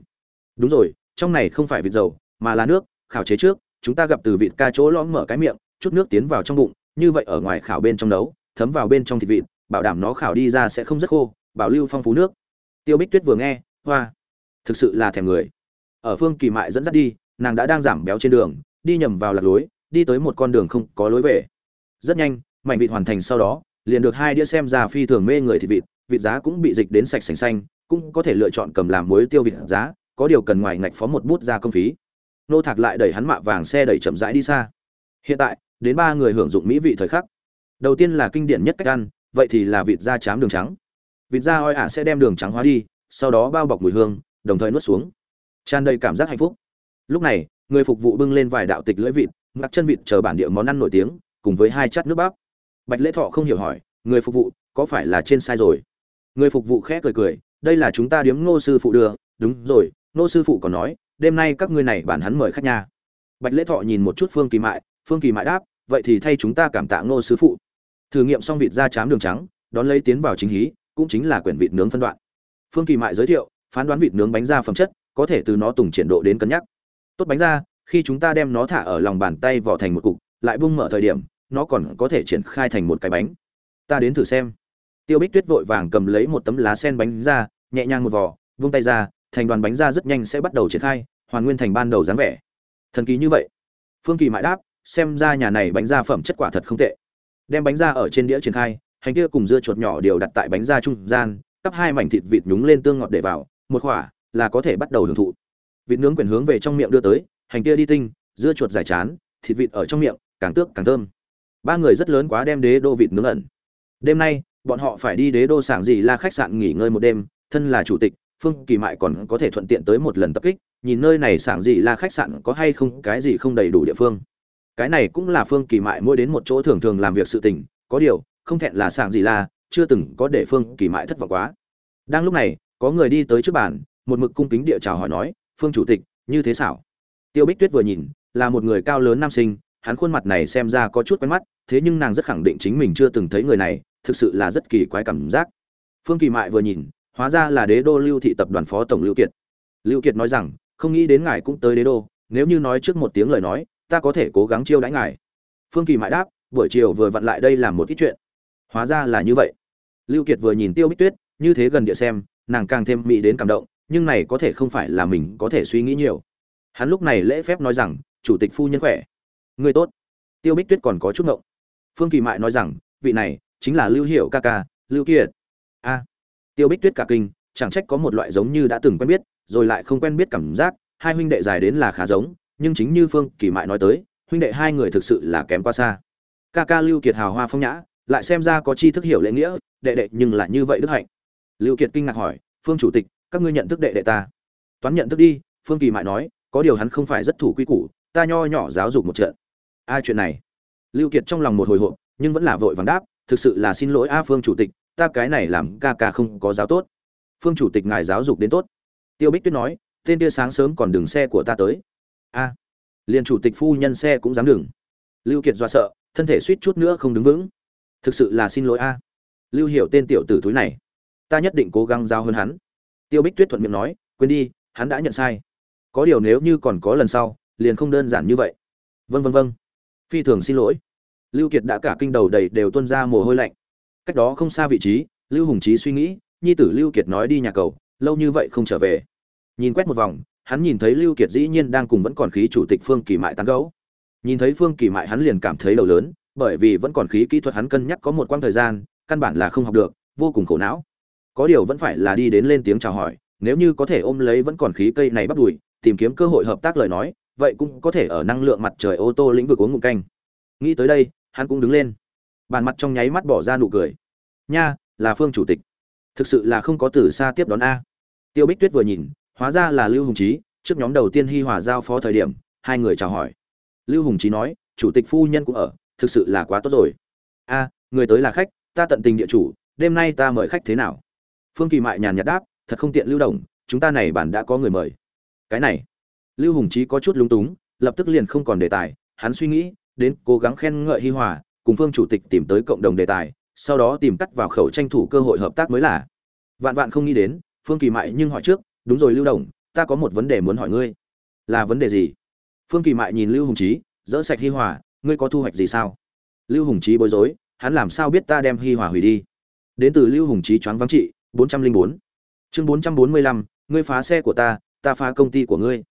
Đúng rồi, trong này không phải vịt dầu, mà là nước, khảo chế trước, chúng ta gặp từ vịt ca chỗ lõm mở cái miệng, chút nước tiến vào trong bụng như vậy ở ngoài khảo bên trong nấu, thấm vào bên trong thịt vịt, bảo đảm nó khảo đi ra sẽ không rất khô, bảo lưu phong phú nước. Tiêu bích tuyết vừa nghe, hoa, thực sự là thèm người. Ở phương kỳ mại dẫn dắt đi, nàng đã đang giảm béo trên đường, đi nhầm vào lạc lối, đi tới một con đường không có lối về. Rất nhanh, mảnh vịt hoàn thành sau đó, liền được hai đĩa xem ra phi thường mê người thịt vịt vịt giá cũng bị dịch đến sạch sành xanh, cũng có thể lựa chọn cầm làm muối tiêu vịt giá, có điều cần ngoài ngạch phó một bút ra công phí. Nô thạc lại đẩy hắn mạ vàng xe đẩy chậm rãi đi xa. Hiện tại đến ba người hưởng dụng mỹ vị thời khắc. Đầu tiên là kinh điển nhất cách ăn, vậy thì là vịt da chám đường trắng. Vịt da oi ả sẽ đem đường trắng hóa đi, sau đó bao bọc mùi hương, đồng thời nuốt xuống. Tràn đầy cảm giác hạnh phúc. Lúc này, người phục vụ bưng lên vài đạo tịch lưỡi vịt ngặt chân vịt chờ bản địa món ăn nổi tiếng, cùng với hai chát nước bắp. Bạch lễ thọ không hiểu hỏi, người phục vụ, có phải là trên sai rồi? Người phục vụ khẽ cười cười, đây là chúng ta điếm ngô sư phụ đưa. Đúng rồi, ngô sư phụ còn nói, đêm nay các ngươi này bản hắn mời khách nhà. bạch lễ thọ nhìn một chút phương kỳ mại, phương kỳ mại đáp vậy thì thay chúng ta cảm tạ ngô sư phụ. Thử nghiệm xong vịt da chám đường trắng, đón lấy tiến vào chính hí, cũng chính là quyển vịt nướng phân đoạn. Phương kỳ mại giới thiệu, phán đoán vịt nướng bánh da phẩm chất, có thể từ nó tùng triển độ đến cân nhắc. Tốt bánh da, khi chúng ta đem nó thả ở lòng bàn tay vỏ thành một cục, lại bung mở thời điểm, nó còn có thể triển khai thành một cái bánh. Ta đến thử xem. Tiêu bích tuyết vội vàng cầm lấy một tấm lá sen bánh da, nhẹ nhàng một vỏ vung tay ra, thành đoàn bánh da rất nhanh sẽ bắt đầu triển khai, hoàn nguyên thành ban đầu dáng vẻ. Thần kỳ như vậy. Phương kỳ mại đáp xem ra nhà này bánh da phẩm chất quả thật không tệ. Đem bánh da ở trên đĩa triển khai, hành kia cùng dưa chuột nhỏ đều đặt tại bánh da trung gian, cắp hai mảnh thịt vịt nhúng lên tương ngọt để vào, một khỏa là có thể bắt đầu hưởng thụ. Vịt nướng quyển hướng về trong miệng đưa tới, hành kia đi tinh, dưa chuột giải chán, thịt vịt ở trong miệng, càng tước càng thơm. Ba người rất lớn quá đem đế đô vịt nướng ẩn. Đêm nay, bọn họ phải đi đế đô sảng gì là khách sạn nghỉ ngơi một đêm, thân là chủ tịch, phương kỳ mại còn có thể thuận tiện tới một lần tập kích, nhìn nơi này sảng gì là khách sạn có hay không, cái gì không đầy đủ địa phương cái này cũng là phương kỳ mại mỗi đến một chỗ thường thường làm việc sự tình, có điều, không thẹn là sảng gì là, chưa từng có để phương kỳ mại thất vọng quá. Đang lúc này, có người đi tới trước bàn, một mực cung kính địa chào hỏi nói, phương chủ tịch, như thế xảo. Tiêu bích tuyết vừa nhìn, là một người cao lớn nam sinh, hắn khuôn mặt này xem ra có chút quen mắt, thế nhưng nàng rất khẳng định chính mình chưa từng thấy người này, thực sự là rất kỳ quái cảm giác. Phương kỳ mại vừa nhìn, hóa ra là đế đô lưu thị tập đoàn phó tổng lưu kiệt. Lưu kiệt nói rằng, không nghĩ đến ngài cũng tới đế đô, nếu như nói trước một tiếng lời nói ta có thể cố gắng chiêu đãi ngài. Phương kỳ mại đáp, buổi chiều vừa vặn lại đây làm một ít chuyện. Hóa ra là như vậy. Lưu kiệt vừa nhìn tiêu bích tuyết, như thế gần địa xem, nàng càng thêm mỹ đến cảm động, nhưng này có thể không phải là mình có thể suy nghĩ nhiều. Hắn lúc này lễ phép nói rằng, chủ tịch phu nhân khỏe. Người tốt. Tiêu bích tuyết còn có chút ngộng. Phương kỳ mại nói rằng, vị này chính là lưu hiệu ca ca, lưu kiệt. A. Tiêu bích tuyết cả kinh, chẳng trách có một loại giống như đã từng quen biết, rồi lại không quen biết cảm giác, hai huynh đệ dài đến là khá giống nhưng chính như phương kỳ mại nói tới, huynh đệ hai người thực sự là kém quá xa. Ca ca lưu kiệt hào hoa phong nhã, lại xem ra có chi thức hiểu lễ nghĩa, đệ đệ nhưng lại như vậy đức hạnh. Lưu kiệt kinh ngạc hỏi, phương chủ tịch, các ngươi nhận thức đệ đệ ta? Toán nhận thức đi, phương kỳ mại nói, có điều hắn không phải rất thủ quy củ, ta nho nhỏ giáo dục một trận. Ai chuyện này. Lưu kiệt trong lòng một hồi hộp, nhưng vẫn là vội vàng đáp, thực sự là xin lỗi a, phương chủ tịch, ta cái này làm ca ca không có giáo tốt. Phương chủ tịch, ngài giáo dục đến tốt. Tiêu bích tuyết nói, tên kia sáng sớm còn đường xe của ta tới a. Liền chủ tịch phu nhân xe cũng dám đừng. Lưu kiệt do sợ, thân thể suýt chút nữa không đứng vững. Thực sự là xin lỗi a. Lưu hiểu tên tiểu tử túi này. Ta nhất định cố gắng giao hơn hắn. Tiêu bích tuyết thuận miệng nói, quên đi, hắn đã nhận sai. Có điều nếu như còn có lần sau, liền không đơn giản như vậy. Vân vân vân phi thường xin lỗi. Lưu kiệt đã cả kinh đầu đầy đều tuôn ra mồ hôi lạnh. Cách đó không xa vị trí, lưu hùng trí suy nghĩ, nhi tử lưu kiệt nói đi nhà cầu, lâu như vậy không trở về. Nhìn quét một vòng hắn nhìn thấy lưu kiệt dĩ nhiên đang cùng vẫn còn khí chủ tịch phương kỳ mại tán gẫu. nhìn thấy phương kỳ mại hắn liền cảm thấy đầu lớn bởi vì vẫn còn khí kỹ thuật hắn cân nhắc có một quãng thời gian căn bản là không học được vô cùng khổ não. Có điều vẫn phải là đi đến lên tiếng chào hỏi nếu như có thể ôm lấy vẫn còn khí cây này bắt đuổi, tìm kiếm cơ hội hợp tác lời nói vậy cũng có thể ở năng lượng mặt trời ô tô lĩnh vực uống ngụm canh. Nghĩ tới đây hắn cũng đứng lên. Bàn mặt trong nháy mắt bỏ ra nụ cười. Nha là phương chủ tịch. Thực sự là không có từ xa tiếp đón a. Tiêu bích tuyết vừa nhìn hóa ra là lưu hùng trí trước nhóm đầu tiên hi hòa giao phó thời điểm, hai người chào hỏi. Lưu hùng trí nói, chủ tịch phu nhân cũng ở, thực sự là quá tốt rồi. A, người tới là khách, ta tận tình địa chủ, đêm nay ta mời khách thế nào? Phương kỳ mại nhàn nhạt đáp, thật không tiện lưu đồng chúng ta này bản đã có người mời. Cái này. Lưu hùng trí có chút lúng túng, lập tức liền không còn đề tài, hắn suy nghĩ, đến cố gắng khen ngợi hi hòa, cùng phương chủ tịch tìm tới cộng đồng đề tài, sau đó tìm cắt vào khẩu tranh thủ cơ hội hợp tác mới là. Vạn vạn không nghĩ đến, phương kỳ mại nhưng hỏi trước đúng rồi, lưu đồng, ta có một vấn đề muốn hỏi ngươi. Là vấn đề gì? Phương kỳ mại nhìn lưu hùng trí dỡ sạch hi hòa, ngươi có thu hoạch gì sao? Lưu hùng trí bối rối, hắn làm sao biết ta đem hi hòa hủy đi? Đến từ lưu hùng trí choáng vắng trị, bốn trăm linh bốn. Chương bốn trăm bốn mươi lăm, ngươi phá xe của ta ta phá công ty của ngươi.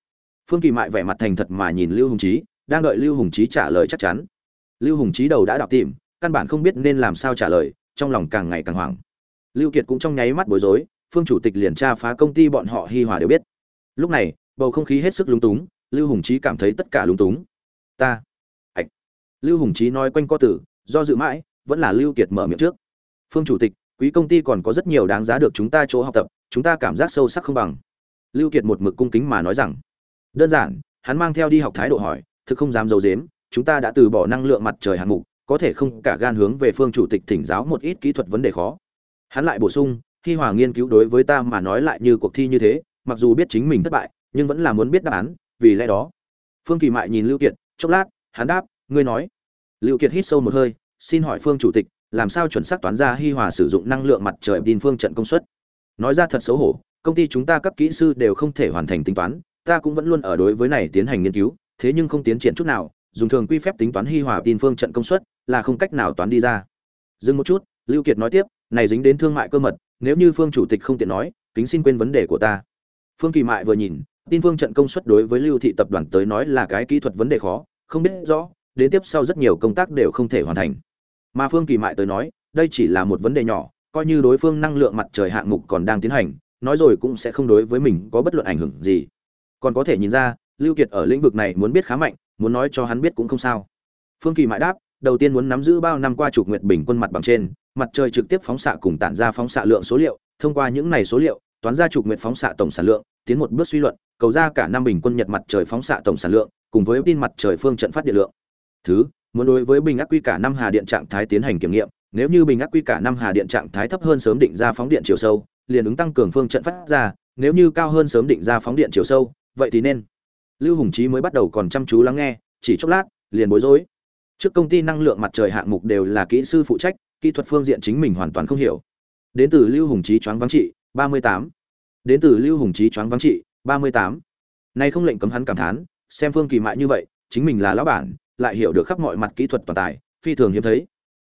Phương kỳ mại vẻ mặt thành thật mà nhìn lưu hùng trí đang đợi lưu hùng trí trả lời chắc chắn. Lưu hùng trí đầu đã đọc tìm, căn bản không biết nên làm sao trả lời, trong lòng càng ngày càng hoảng. Lưu kiệt cũng trong nháy mắt bối rối phương chủ tịch liền tra phá công ty bọn họ hi hòa đều biết. Lúc này, bầu không khí hết sức lúng túng, lưu hùng trí cảm thấy tất cả lúng túng. Ta, ạch. Lưu hùng trí nói quanh co tử, do dự mãi, vẫn là lưu kiệt mở miệng trước. Phương chủ tịch, quý công ty còn có rất nhiều đáng giá được chúng ta chỗ học tập, chúng ta cảm giác sâu sắc không bằng. Lưu kiệt một mực cung kính mà nói rằng. Đơn giản, hắn mang theo đi học thái độ hỏi, thực không dám giấu dếm chúng ta đã từ bỏ năng lượng mặt trời hạng mục, có thể không cả gan hướng về phương chủ tịch thỉnh giáo một ít kỹ thuật vấn đề khó? Hắn lại bổ sung Hi hòa nghiên cứu đối với ta mà nói lại như cuộc thi như thế, mặc dù biết chính mình thất bại, nhưng vẫn là muốn biết đáp án, vì lẽ đó. Phương kỳ mại nhìn lưu kiệt, chốc lát, hắn đáp, ngươi nói. Lưu kiệt hít sâu một hơi, xin hỏi phương chủ tịch, làm sao chuẩn xác toán ra hi hòa sử dụng năng lượng mặt trời tin phương trận công suất? Nói ra thật xấu hổ, công ty chúng ta các kỹ sư đều không thể hoàn thành tính toán, ta cũng vẫn luôn ở đối với này tiến hành nghiên cứu, thế nhưng không tiến triển chút nào, dùng thường quy phép tính toán hi hòa tin phương trận công suất là không cách nào toán đi ra. Dừng một chút, lưu kiệt nói tiếp, này dính đến thương mại cơ mật nếu như phương chủ tịch không tiện nói, kính xin quên vấn đề của ta. Phương kỳ mại vừa nhìn, tin phương trận công suất đối với lưu thị tập đoàn tới nói là cái kỹ thuật vấn đề khó, không biết rõ, đến tiếp sau rất nhiều công tác đều không thể hoàn thành. Mà phương kỳ mại tới nói, đây chỉ là một vấn đề nhỏ, coi như đối phương năng lượng mặt trời hạng mục còn đang tiến hành, nói rồi cũng sẽ không đối với mình có bất luận ảnh hưởng gì. Còn có thể nhìn ra, lưu kiệt ở lĩnh vực này muốn biết khá mạnh, muốn nói cho hắn biết cũng không sao. Phương kỳ mại đáp, đầu tiên muốn nắm giữ bao năm qua chủ nguyệt bình quân mặt bằng trên mặt trời trực tiếp phóng xạ cùng tản ra phóng xạ lượng số liệu, thông qua những này số liệu, toán ra trục nguyệt phóng xạ tổng sản lượng, tiến một bước suy luận, cầu ra cả năm bình quân nhật mặt trời phóng xạ tổng sản lượng, cùng với tin mặt trời phương trận phát điện lượng. Thứ, muốn đối với bình ắc quy cả năm hà điện trạng thái tiến hành kiểm nghiệm, nếu như bình ắc quy cả năm hà điện trạng thái thấp hơn sớm định ra phóng điện chiều sâu, liền ứng tăng cường phương trận phát ra, nếu như cao hơn sớm định ra phóng điện chiều sâu, vậy thì nên. Lưu hùng Chí mới bắt đầu còn chăm chú lắng nghe, chỉ chốc lát, liền bối rối. Trước công ty năng lượng mặt trời hạng mục đều là kỹ sư phụ trách kỹ thuật phương diện chính mình hoàn toàn không hiểu. Đến từ lưu hùng trí choáng vắng trị, ba mươi tám. Đến từ lưu hùng trí choáng vắng trị, ba mươi tám. Nay không lệnh cấm hắn cảm thán, xem phương kỳ mại như vậy, chính mình là lão bản, lại hiểu được khắp mọi mặt kỹ thuật toàn tài, phi thường hiếm thấy.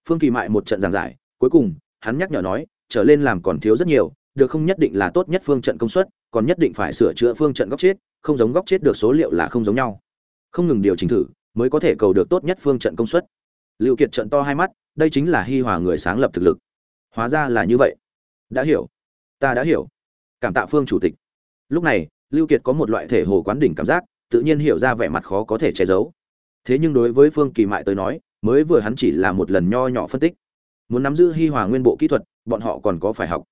Phương kỳ mại một trận giảng giải, cuối cùng, hắn nhắc nhở nói, trở lên làm còn thiếu rất nhiều, được không nhất định là tốt nhất phương trận công suất, còn nhất định phải sửa chữa phương trận góc chết, không giống góc chết được số liệu là không giống nhau. Không ngừng điều chỉnh thử, mới có thể cầu được tốt nhất phương trận công suất. Lưu kiệt trận to hai mắt đây chính là hi hòa người sáng lập thực lực. Hóa ra là như vậy. Đã hiểu. Ta đã hiểu. Cảm tạ phương chủ tịch. Lúc này, lưu kiệt có một loại thể hồ quán đỉnh cảm giác, tự nhiên hiểu ra vẻ mặt khó có thể che giấu. Thế nhưng đối với phương kỳ mại tới nói, mới vừa hắn chỉ là một lần nho nhỏ phân tích. Muốn nắm giữ hi hòa nguyên bộ kỹ thuật, bọn họ còn có phải học.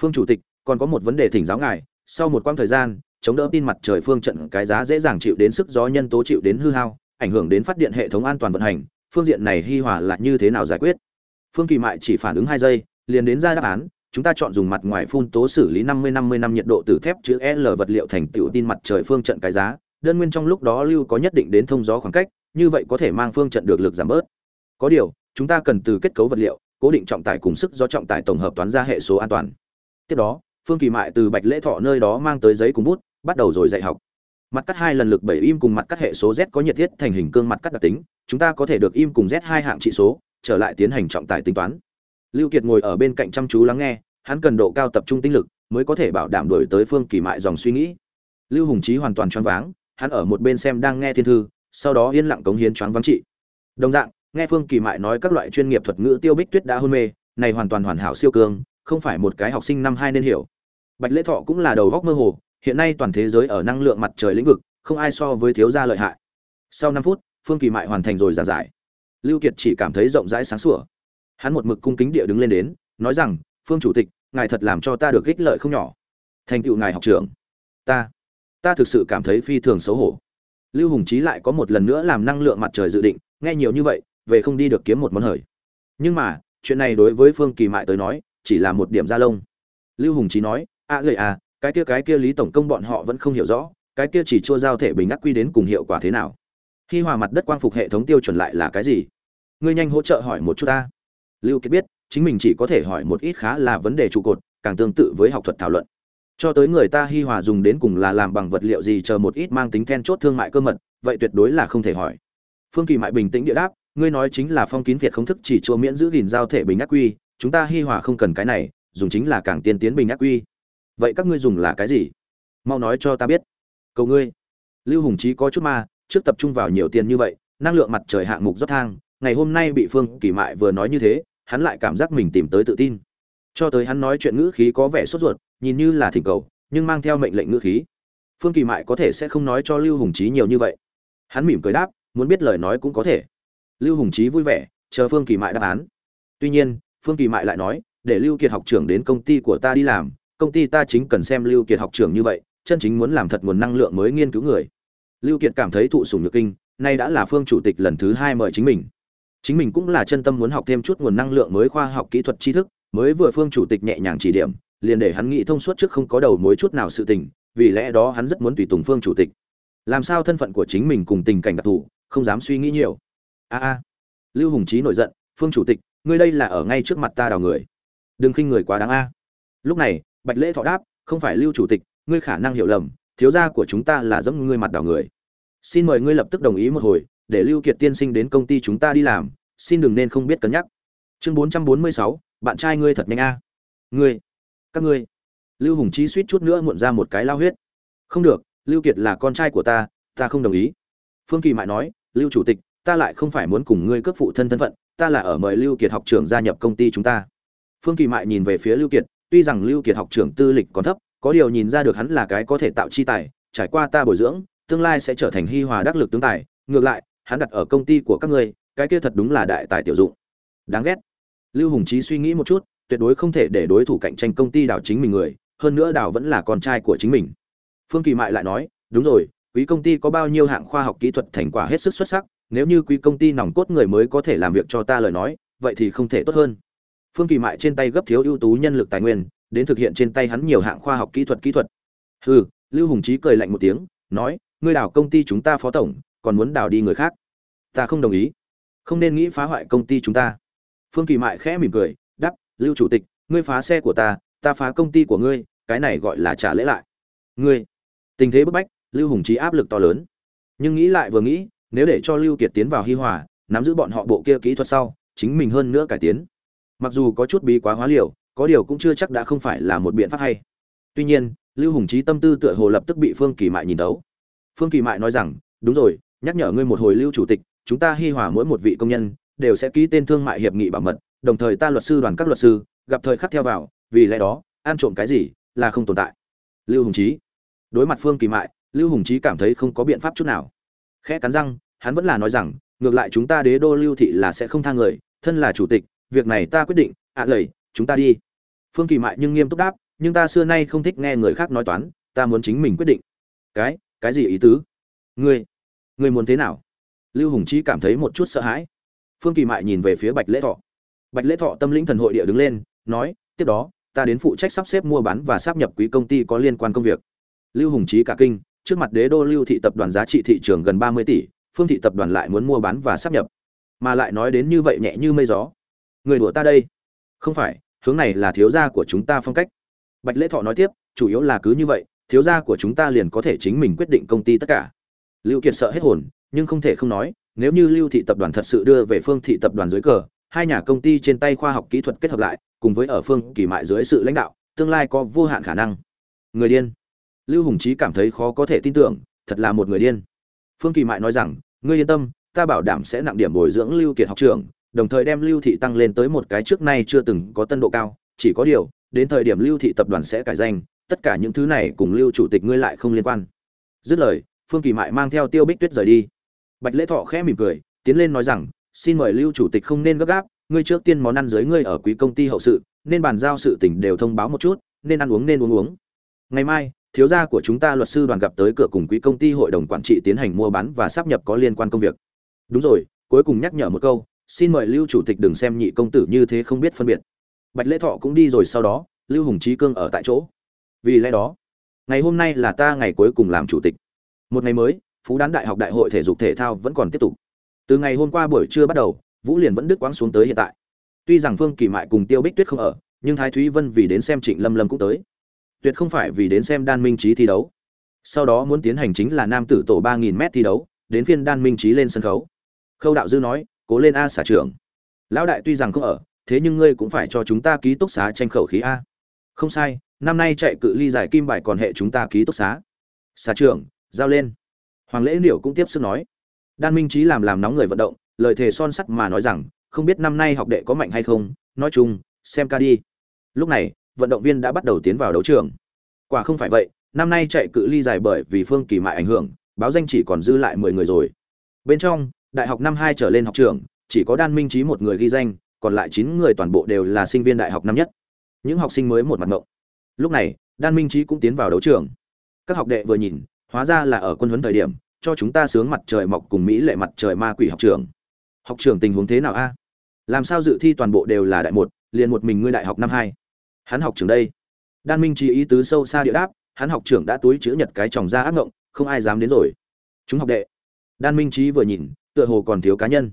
Phương chủ tịch, còn có một vấn đề thỉnh giáo ngài, sau một quãng thời gian, chống đỡ tin mặt trời phương trận, cái giá dễ dàng chịu đến sức gió nhân tố chịu đến hư hao, ảnh hưởng đến phát điện hệ thống an toàn vận hành phương diện này hi hòa là như thế nào giải quyết phương kỳ mại chỉ phản ứng hai giây liền đến ra đáp án chúng ta chọn dùng mặt ngoài phun tố xử lý 50-50 năm nhiệt độ từ thép chữ L vật liệu thành tiểu tin mặt trời phương trận cái giá, đơn nguyên trong lúc đó lưu có nhất định đến thông gió khoảng cách, như vậy có thể mang phương trận được lực giảm bớt. Có điều, chúng ta cần từ kết cấu vật liệu, cố định trọng tải cùng sức do trọng tải tổng hợp toán ra hệ số an toàn. Tiếp đó, Phương Kỳ Mại từ Bạch Lễ Thọ nơi đó mang tới giấy cùng bút, bắt đầu rồi dạy học. Mặt cắt hai lần lực bảy im cùng mặt cắt hệ số Z có nhiệt thiết thành hình cương mặt cắt đặc tính, chúng ta có thể được im cùng Z hai hạng trị số, trở lại tiến hành trọng tải tính toán. Lưu Kiệt ngồi ở bên cạnh chăm chú lắng nghe, hắn cần độ cao tập trung tinh lực mới có thể bảo đảm đổi tới Phương Kỳ Mại dòng suy nghĩ. Lưu Hùng Chí hoàn toàn choáng váng, hắn ở một bên xem đang nghe thiên thư, sau đó yên lặng cống hiến choáng váng trị. Đồng dạng, nghe Phương Kỳ Mại nói các loại chuyên nghiệp thuật ngữ Tiêu Bích Tuyết đã hôn mê, này hoàn toàn hoàn hảo siêu cường, không phải một cái học sinh năm hai nên hiểu. Bạch Lễ Thọ cũng là đầu góc mơ hồ, hiện nay toàn thế giới ở năng lượng mặt trời lĩnh vực, không ai so với thiếu gia lợi hại. Sau năm phút, Phương Kỳ Mại hoàn thành rồi giảng giải. Lưu Kiệt chỉ cảm thấy rộng rãi sáng sủa. Hắn một mực cung kính địa đứng lên đến, nói rằng: "Phương chủ tịch, ngài thật làm cho ta được ích lợi không nhỏ. Thành tựu ngài học trưởng, ta, ta thực sự cảm thấy phi thường xấu hổ." Lưu Hùng Chí lại có một lần nữa làm năng lượng mặt trời dự định, nghe nhiều như vậy, về không đi được kiếm một món hời. Nhưng mà, chuyện này đối với Phương Kỳ Mại tới nói, chỉ là một điểm da lông. Lưu Hùng Chí nói: "A gầy à, cái kia cái kia Lý tổng công bọn họ vẫn không hiểu rõ, cái kia chỉ chua giao thể bình ác quy đến cùng hiệu quả thế nào. Khi hòa mặt đất quang phục hệ thống tiêu chuẩn lại là cái gì? Ngươi nhanh hỗ trợ hỏi một chút ta." Lưu Kiệt biết, chính mình chỉ có thể hỏi một ít khá là vấn đề trụ cột, càng tương tự với học thuật thảo luận. Cho tới người ta hi hòa dùng đến cùng là làm bằng vật liệu gì chờ một ít mang tính then chốt thương mại cơ mật, vậy tuyệt đối là không thể hỏi. Phương Kỳ Mại bình tĩnh địa đáp, ngươi nói chính là phong kín việt không thức chỉ chua miễn giữ gìn giao thể bình ác quy, chúng ta hi hòa không cần cái này, dùng chính là càng tiên tiến bình ác quy. Vậy các ngươi dùng là cái gì? Mau nói cho ta biết. Cầu ngươi. Lưu Hùng Chí có chút ma, trước tập trung vào nhiều tiền như vậy, năng lượng mặt trời hạng mục rót thang, ngày hôm nay bị Phương Kỳ Mại vừa nói như thế, hắn lại cảm giác mình tìm tới tự tin. Cho tới hắn nói chuyện ngữ khí có vẻ sốt ruột nhìn như là thỉnh cầu nhưng mang theo mệnh lệnh ngữ khí. Phương kỳ mại có thể sẽ không nói cho lưu hùng Chí nhiều như vậy. Hắn mỉm cười đáp muốn biết lời nói cũng có thể. Lưu hùng Chí vui vẻ chờ phương kỳ mại đáp án. Tuy nhiên phương kỳ mại lại nói để lưu kiệt học trưởng đến công ty của ta đi làm công ty ta chính cần xem lưu kiệt học trưởng như vậy chân chính muốn làm thật nguồn năng lượng mới nghiên cứu người lưu kiệt cảm thấy thụ sủng nhược kinh, nay đã là phương chủ tịch lần thứ hai mời chính mình. Chính mình cũng là chân tâm muốn học thêm chút nguồn năng lượng mới khoa học kỹ thuật tri thức, mới vừa phương chủ tịch nhẹ nhàng chỉ điểm, liền để hắn nghĩ thông suốt trước không có đầu mối chút nào sự tình, vì lẽ đó hắn rất muốn tùy tùng phương chủ tịch. Làm sao thân phận của chính mình cùng tình cảnh đặc thù, không dám suy nghĩ nhiều. A a. Lưu hùng trí nổi giận, phương chủ tịch, ngươi đây là ở ngay trước mặt ta đào người. Đừng khinh người quá đáng a. Lúc này, bạch lễ thọ đáp, không phải lưu chủ tịch, ngươi khả năng hiểu lầm thiếu gia của chúng ta là giống ngươi mặt đảo người. Xin mời ngươi lập tức đồng ý một hồi, để lưu kiệt tiên sinh đến công ty chúng ta đi làm, xin đừng nên không biết cân nhắc. Chương bốn trăm bốn mươi sáu, bạn trai ngươi thật nhanh a. Ngươi, các ngươi. Lưu hùng trí suýt chút nữa muộn ra một cái lao huyết. Không được, lưu kiệt là con trai của ta ta không đồng ý. Phương kỳ mại nói, lưu chủ tịch, ta lại không phải muốn cùng ngươi cướp phụ thân thân phận, ta là ở mời lưu kiệt học trưởng gia nhập công ty chúng ta. Phương kỳ mại nhìn về phía lưu kiệt, tuy rằng lưu kiệt học trưởng tư lịch còn thấp có điều nhìn ra được hắn là cái có thể tạo chi tài, trải qua ta bồi dưỡng, tương lai sẽ trở thành hi hòa đắc lực tướng tài. Ngược lại, hắn đặt ở công ty của các ngươi, cái kia thật đúng là đại tài tiểu dụng. Đáng ghét. Lưu hùng trí suy nghĩ một chút, tuyệt đối không thể để đối thủ cạnh tranh công ty đào chính mình người, hơn nữa đào vẫn là con trai của chính mình. Phương kỳ mại lại nói, đúng rồi, quý công ty có bao nhiêu hạng khoa học kỹ thuật thành quả hết sức xuất sắc, nếu như quý công ty nòng cốt người mới có thể làm việc cho ta lời nói, vậy thì không thể tốt hơn. Phương kỳ mại trên tay gấp thiếu ưu tú nhân lực tài nguyên đến thực hiện trên tay hắn nhiều hạng khoa học kỹ thuật kỹ thuật. Hừ, lưu hùng trí cười lạnh một tiếng, nói, ngươi đào công ty chúng ta phó tổng, còn muốn đào đi người khác. Ta không đồng ý. Không nên nghĩ phá hoại công ty chúng ta. Phương kỳ mại khẽ mỉm cười đắp lưu chủ tịch, ngươi phá xe của ta ta phá công ty của ngươi, cái này gọi là trả lễ lại. Ngươi. Tình thế bức bách, lưu hùng trí áp lực to lớn. Nhưng nghĩ lại vừa nghĩ, nếu để cho lưu kiệt tiến vào hi hòa, nắm giữ bọn họ bộ kia kỹ thuật sau, chính mình hơn nữa cải tiến. Mặc dù có chút bí quá hóa liều có điều cũng chưa chắc đã không phải là một biện pháp hay. Tuy nhiên, lưu hùng trí tâm tư tựa hồ lập tức bị phương kỳ mại nhìn đấu phương kỳ mại nói rằng, đúng rồi, nhắc nhở ngươi một hồi lưu chủ tịch, chúng ta hi hòa mỗi một vị công nhân, đều sẽ ký tên thương mại hiệp nghị bảo mật, đồng thời ta luật sư đoàn các luật sư, gặp thời khắc theo vào, vì lẽ đó, ăn trộm cái gì là không tồn tại. Lưu hùng trí đối mặt phương kỳ mại, lưu hùng trí cảm thấy không có biện pháp chút nào. Khẽ cắn răng, hắn vẫn là nói rằng, ngược lại chúng ta đế đô lưu thị là sẽ không tha người, thân là chủ tịch, việc này ta quyết định, ạ à lầy, chúng ta đi phương kỳ mại nhưng nghiêm túc đáp, nhưng ta xưa nay không thích nghe người khác nói toán, ta muốn chính mình quyết định. Cái cái gì ý tứ? Ngươi ngươi muốn thế nào? Lưu hùng trí cảm thấy một chút sợ hãi. Phương kỳ mại nhìn về phía bạch lễ thọ. Bạch lễ thọ tâm lĩnh thần hội địa đứng lên, nói, tiếp đó, ta đến phụ trách sắp xếp mua bán và sắp nhập quý công ty có liên quan công việc. Lưu hùng trí cả kinh, trước mặt đế đô lưu thị tập đoàn giá trị thị trường gần ba mươi tỷ, phương thị tập đoàn lại muốn mua bán và sắp nhập. Mà lại nói đến như vậy nhẹ như mây gió. Người đùa ta đây. Không phải hướng này là thiếu gia của chúng ta phong cách. Bạch lễ thọ nói tiếp, chủ yếu là cứ như vậy, thiếu gia của chúng ta liền có thể chính mình quyết định công ty tất cả. Lưu kiệt sợ hết hồn, nhưng không thể không nói, nếu như lưu thị tập đoàn thật sự đưa về phương thị tập đoàn dưới cờ, hai nhà công ty trên tay khoa học kỹ thuật kết hợp lại, cùng với ở phương kỳ mại dưới sự lãnh đạo, tương lai có vô hạn khả năng. Người điên. Lưu hùng trí cảm thấy khó có thể tin tưởng, thật là một người điên. Phương kỳ mại nói rằng, ngươi yên tâm, ta bảo đảm sẽ nặng điểm bồi dưỡng lưu kiệt học trưởng đồng thời đem lưu thị tăng lên tới một cái trước nay chưa từng có tân độ cao, chỉ có điều, đến thời điểm lưu thị tập đoàn sẽ cải danh, tất cả những thứ này cùng lưu chủ tịch ngươi lại không liên quan. Dứt lời, phương kỳ mại mang theo tiêu bích tuyết rời đi. Bạch lễ thọ khẽ mỉm cười, tiến lên nói rằng, xin mời lưu chủ tịch không nên gấp gáp, ngươi trước tiên món ăn dưới ngươi ở quý công ty hậu sự, nên bàn giao sự tình đều thông báo một chút, nên ăn uống nên uống uống. Ngày mai, thiếu gia của chúng ta luật sư đoàn gặp tới cửa cùng quý công ty hội đồng quản trị tiến hành mua bán và sắp nhập có liên quan công việc. Đúng rồi, cuối cùng nhắc nhở một câu xin mời lưu chủ tịch đừng xem nhị công tử như thế không biết phân biệt. Bạch lễ thọ cũng đi rồi sau đó, lưu hùng trí cương ở tại chỗ. Vì lẽ đó, ngày hôm nay là ta ngày cuối cùng làm chủ tịch. Một ngày mới, phú đán đại học đại hội thể dục thể thao vẫn còn tiếp tục. Từ ngày hôm qua buổi trưa bắt đầu, vũ liền vẫn đứt quãng xuống tới hiện tại. Tuy rằng phương kỳ mại cùng tiêu bích tuyết không ở, nhưng thái thúy vân vì đến xem trịnh lâm lâm cũng tới. Tuyệt không phải vì đến xem đan minh trí thi đấu. Sau đó muốn tiến hành chính là nam tử tổ ba nghìn m thi đấu, đến phiên đan minh trí lên sân khấu. Khâu đạo dư nói cố lên a xả trưởng. Lão đại tuy rằng không ở, thế nhưng ngươi cũng phải cho chúng ta ký túc xá tranh khẩu khí a. Không sai, năm nay chạy cự ly giải kim bài còn hệ chúng ta ký túc xá. Xả trưởng, giao lên. Hoàng lễ liệu cũng tiếp sức nói. Đan minh trí làm làm nóng người vận động, lời thề son sắt mà nói rằng, không biết năm nay học đệ có mạnh hay không, nói chung, xem ca đi. Lúc này, vận động viên đã bắt đầu tiến vào đấu trường. Quả không phải vậy, năm nay chạy cự ly dài bởi vì phương kỳ mại ảnh hưởng, báo danh chỉ còn dư lại mười người rồi. Bên trong đại học năm hai trở lên học trường, chỉ có đan minh trí một người ghi danh, còn lại chín người toàn bộ đều là sinh viên đại học năm nhất. Những học sinh mới một mặt ngộng lúc này, đan minh trí cũng tiến vào đấu trường. Các học đệ vừa nhìn, hóa ra là ở quân huấn thời điểm, cho chúng ta sướng mặt trời mọc cùng mỹ lệ mặt trời ma quỷ học trường. Học trường tình huống thế nào a? Làm sao dự thi toàn bộ đều là đại một, liền một mình ngươi đại học năm hai? Hắn học trường đây. Đan minh trí ý tứ sâu xa địa đáp, hắn học trưởng đã túi chữ nhật cái tròng ra ác ngộng, không ai dám đến rồi. Chúng học đệ. Đan minh trí vừa nhìn tựa hồ còn thiếu cá nhân.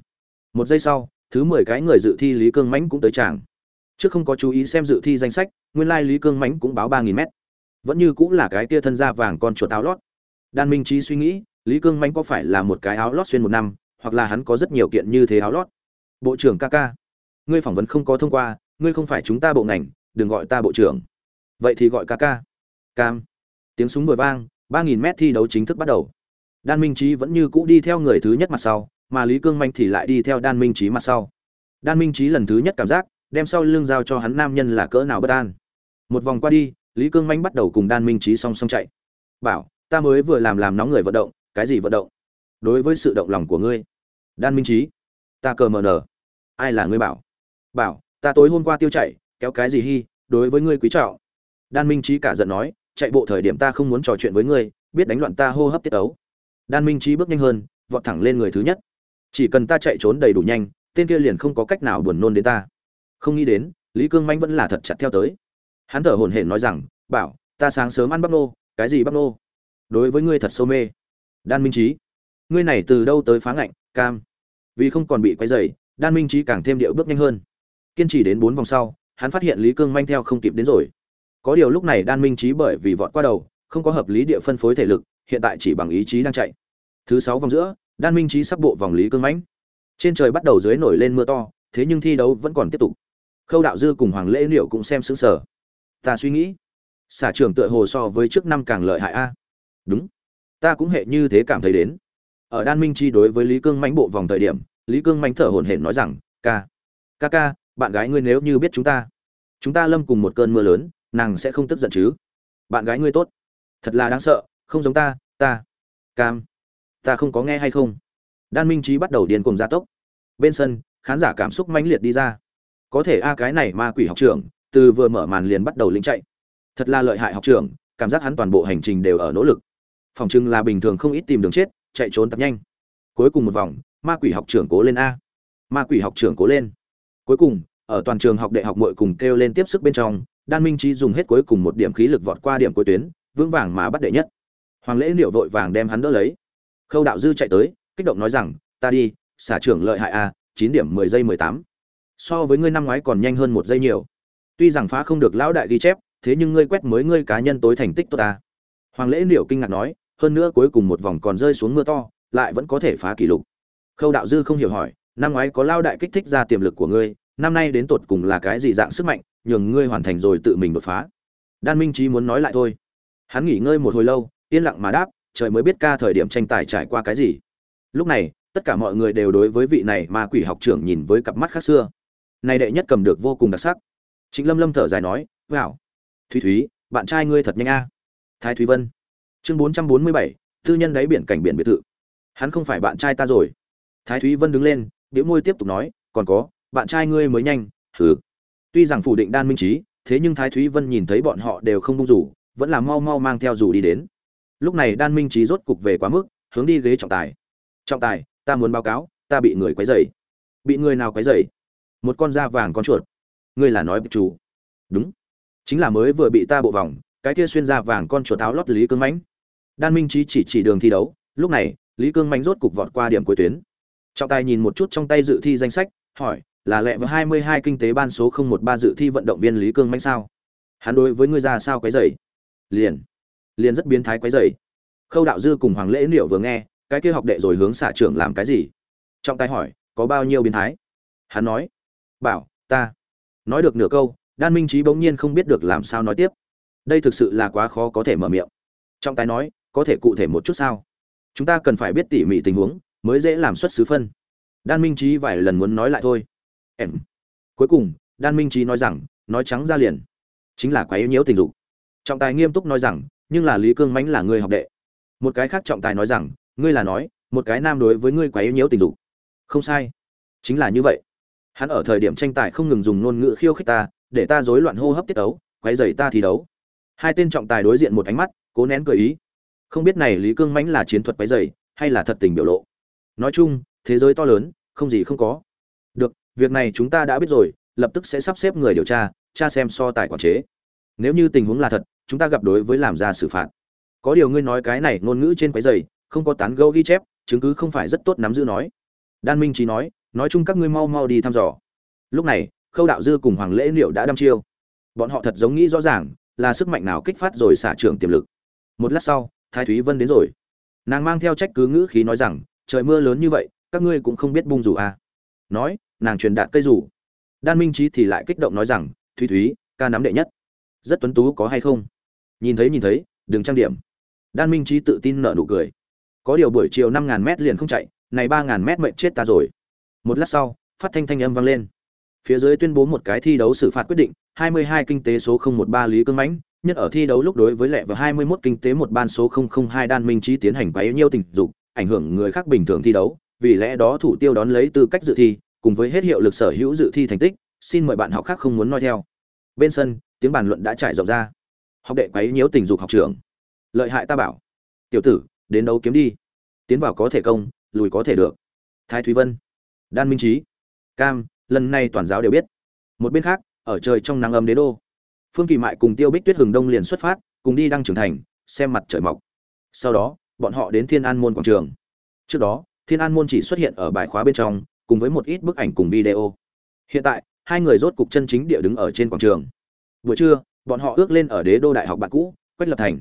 Một giây sau, thứ mười cái người dự thi lý cương mãnh cũng tới tràng. Trước không có chú ý xem dự thi danh sách, nguyên lai lý cương mãnh cũng báo ba nghìn mét. Vẫn như cũng là cái tia thân da vàng con chuột áo lót. Đan minh trí suy nghĩ, lý cương mãnh có phải là một cái áo lót xuyên một năm, hoặc là hắn có rất nhiều kiện như thế áo lót? Bộ trưởng ca ca, ngươi phỏng vấn không có thông qua, ngươi không phải chúng ta bộ ngành, đừng gọi ta bộ trưởng. Vậy thì gọi ca ca. Cam. Tiếng súng vừa vang, ba nghìn mét thi đấu chính thức bắt đầu đan minh trí vẫn như cũ đi theo người thứ nhất mặt sau, mà lý cương manh thì lại đi theo đan minh trí mặt sau. Đan minh trí lần thứ nhất cảm giác, đem sau lưng giao cho hắn nam nhân là cỡ nào bất an. Một vòng qua đi, lý cương manh bắt đầu cùng đan minh trí song song chạy. Bảo, ta mới vừa làm làm nóng người vận động, cái gì vận động? Đối với sự động lòng của ngươi. Đan minh trí ta cờ mờ nở ai là ngươi bảo? Bảo, ta tối hôm qua tiêu chạy, kéo cái gì hy đối với ngươi quý trọng. Đan minh trí cả giận nói, chạy bộ thời điểm ta không muốn trò chuyện với ngươi, biết đánh loạn ta hô hấp tiết ấu đan minh trí bước nhanh hơn, vọt thẳng lên người thứ nhất. Chỉ cần ta chạy trốn đầy đủ nhanh, tên kia liền không có cách nào buồn nôn đến ta. Không nghĩ đến, lý cương manh vẫn là thật chặt theo tới. Hắn thở hổn hển nói rằng, bảo, ta sáng sớm ăn bắp nô, cái gì bắp nô? Đối với ngươi thật sâu mê. Đan minh trí ngươi này từ đâu tới phá ngạnh, cam? Vì không còn bị quấy dày đan minh trí càng thêm điệu bước nhanh hơn. Kiên trì đến bốn vòng sau, hắn phát hiện lý cương manh theo không kịp đến rồi. Có điều lúc này đan minh trí bởi vì vọt qua đầu, không có hợp lý địa phân phối thể lực hiện tại chỉ bằng ý chí đang chạy. Thứ sáu vòng giữa, đan minh Chí sắp bộ vòng lý cương mãnh. Trên trời bắt đầu dưới nổi lên mưa to, thế nhưng thi đấu vẫn còn tiếp tục. Khâu đạo dư cùng hoàng lễ liệu cũng xem sững sở ta suy nghĩ, xả trường tựa hồ so với trước năm càng lợi hại a. Đúng, ta cũng hệ như thế cảm thấy đến. Ở đan minh chi đối với lý cương mãnh bộ vòng thời điểm, lý cương mãnh thở hổn hển nói rằng, ca ca ca, bạn gái ngươi nếu như biết chúng ta chúng ta lâm cùng một cơn mưa lớn, nàng sẽ không tức giận chứ? Bạn gái ngươi tốt, thật là đáng sợ không giống ta ta, cam, ta không có nghe hay không? Đan minh trí bắt đầu điên cùng gia tốc. Bên sân, khán giả cảm xúc mãnh liệt đi ra. Có thể a cái này ma quỷ học trưởng, từ vừa mở màn liền bắt đầu lính chạy. Thật là lợi hại học trưởng, cảm giác hắn toàn bộ hành trình đều ở nỗ lực. Phòng trưng là bình thường không ít tìm đường chết, chạy trốn tập nhanh. Cuối cùng một vòng, ma quỷ học trưởng cố lên a. Ma quỷ học trưởng cố lên. Cuối cùng, ở toàn trường học đại học muội cùng kêu lên tiếp sức bên trong, đan minh trí dùng hết cuối cùng một điểm khí lực vọt qua điểm cuối tuyến, vững vàng mà bắt đệ nhất hoàng lễ liệu vội vàng đem hắn đỡ lấy. Khâu đạo dư chạy tới, kích động nói rằng, ta đi, xả trưởng lợi hại a, chín điểm mười giây mười tám. So với ngươi năm ngoái còn nhanh hơn một giây nhiều. Tuy rằng phá không được lão đại ghi chép, thế nhưng ngươi quét mới ngươi cá nhân tối thành tích tốt ta. Hoàng lễ liệu kinh ngạc nói, hơn nữa cuối cùng một vòng còn rơi xuống mưa to, lại vẫn có thể phá kỷ lục. Khâu đạo dư không hiểu hỏi, năm ngoái có lao đại kích thích ra tiềm lực của ngươi, năm nay đến tột cùng là cái gì dạng sức mạnh, nhường ngươi hoàn thành rồi tự mình đột phá? Đan minh trí muốn nói lại thôi. Hắn nghỉ ngơi một hồi lâu yên lặng mà đáp, trời mới biết ca thời điểm tranh tài trải qua cái gì. Lúc này, tất cả mọi người đều đối với vị này ma quỷ học trưởng nhìn với cặp mắt khác xưa. Này đệ nhất cầm được vô cùng đặc sắc. Trịnh lâm lâm thở dài nói, wow. Thúy thúy, bạn trai ngươi thật nhanh a. Thái thúy vân. Chương bốn trăm bốn mươi bảy, tư nhân đáy biển cảnh biển biệt thự. Hắn không phải bạn trai ta rồi. Thái thúy vân đứng lên biểu môi tiếp tục nói, còn có, bạn trai ngươi mới nhanh. Thử tuy rằng phủ định đan minh trí, thế nhưng thái thúy vân nhìn thấy bọn họ đều không bung rủ, vẫn là mau mau mang theo rủ đi đến lúc này đan minh trí rốt cục về quá mức, hướng đi ghế trọng tài. Trọng tài, ta muốn báo cáo, ta bị người quấy rầy. Bị người nào quấy rầy? Một con da vàng con chuột. Ngươi là nói chủ. Đúng, chính là mới vừa bị ta bộ vòng, cái kia xuyên da vàng con chuột áo lót lý cương mãnh. Đan minh trí chỉ chỉ đường thi đấu, lúc này, lý cương mãnh rốt cục vọt qua điểm cuối tuyến. Trọng tài nhìn một chút trong tay dự thi danh sách, hỏi, là lẹ với hai mươi hai kinh tế ban số không một ba dự thi vận động viên lý cương mãnh sao? Hắn đối với ngươi ra sao quấy rầy? Liền liền rất biến thái quấy rầy. Khâu đạo dư cùng hoàng lễ liễu vừa nghe, cái kia học đệ rồi hướng xả trưởng làm cái gì? Trọng tài hỏi, có bao nhiêu biến thái? Hắn nói, bảo, ta. Nói được nửa câu, đan minh trí bỗng nhiên không biết được làm sao nói tiếp. Đây thực sự là quá khó có thể mở miệng. Trọng tài nói, có thể cụ thể một chút sao? Chúng ta cần phải biết tỉ mỉ tình huống, mới dễ làm xuất xứ phân. Đan minh trí vài lần muốn nói lại thôi. Em. Cuối cùng, đan minh trí nói rằng, nói trắng ra liền. Chính là quá yếu nhiễu tình dục. Trọng tài nghiêm túc nói rằng nhưng là lý cương mãnh là người học đệ. Một cái khác trọng tài nói rằng, ngươi là nói, một cái nam đối với ngươi quá yếu nhiễu tình dục. Không sai. Chính là như vậy. Hắn ở thời điểm tranh tài không ngừng dùng ngôn ngữ khiêu khích ta, để ta rối loạn hô hấp tiết ấu, quấy dày ta thi đấu. Hai tên trọng tài đối diện một ánh mắt, cố nén cười ý. Không biết này lý cương mãnh là chiến thuật quấy dày hay là thật tình biểu lộ. Nói chung, thế giới to lớn, không gì không có. Được, việc này chúng ta đã biết rồi, lập tức sẽ sắp xếp người điều tra tra xem so tài quản chế. Nếu như tình huống là thật chúng ta gặp đối với làm ra xử phạt. Có điều ngươi nói cái này ngôn ngữ trên quấy giày không có tán gẫu ghi chép, chứng cứ không phải rất tốt nắm giữ nói. Đan minh trí nói nói chung các ngươi mau mau đi thăm dò. Lúc này, khâu đạo dư cùng hoàng lễ liệu đã đăm chiêu. Bọn họ thật giống nghĩ rõ ràng, là sức mạnh nào kích phát rồi xả trưởng tiềm lực. Một lát sau, thái thúy vân đến rồi. Nàng mang theo trách cứ ngữ khí nói rằng, trời mưa lớn như vậy, các ngươi cũng không biết bung rủ à. nói, nàng truyền đạt cây rủ. Đan minh trí thì lại kích động nói rằng, thúy thúy, ca nắm đệ nhất. Rất tuấn tú có hay không? Nhìn thấy nhìn thấy, đừng trang điểm. Đan minh trí tự tin nở nụ cười. Có điều buổi chiều năm ngàn mét liền không chạy, này ba ngàn mét mệnh chết ta rồi. Một lát sau, phát thanh thanh âm vang lên. Phía dưới tuyên bố một cái thi đấu xử phạt quyết định 22 kinh tế số 013 lý cương mãnh, nhất ở thi đấu lúc đối với lệ và 21 kinh tế một ban số 002 đan minh trí tiến hành quá yếu nhiêu tình dục, ảnh hưởng người khác bình thường thi đấu, vì lẽ đó thủ tiêu đón lấy tư cách dự thi, cùng với hết hiệu lực sở hữu dự thi thành tích, xin mời bạn học khác không muốn nói theo. Bên sân, tiếng bàn luận đã trải rộng ra học đệ quấy nhiễu tình dục học trưởng, lợi hại ta bảo. Tiểu tử đến đấu kiếm đi. Tiến vào có thể công lùi có thể được. Thái thúy vân. Đan minh trí cam lần này toàn giáo đều biết. Một bên khác ở trời trong nắng ấm đế đô. Phương kỳ mại cùng tiêu bích tuyết hừng đông liền xuất phát cùng đi đăng trưởng thành xem mặt trời mọc. Sau đó bọn họ đến thiên an môn quảng trường. Trước đó thiên an môn chỉ xuất hiện ở bài khóa bên trong cùng với một ít bức ảnh cùng video. Hiện tại hai người rốt cục chân chính địa đứng ở trên quảng trường. Buổi trưa bọn họ ước lên ở đế đô đại học bạn cũ, quách lập thành.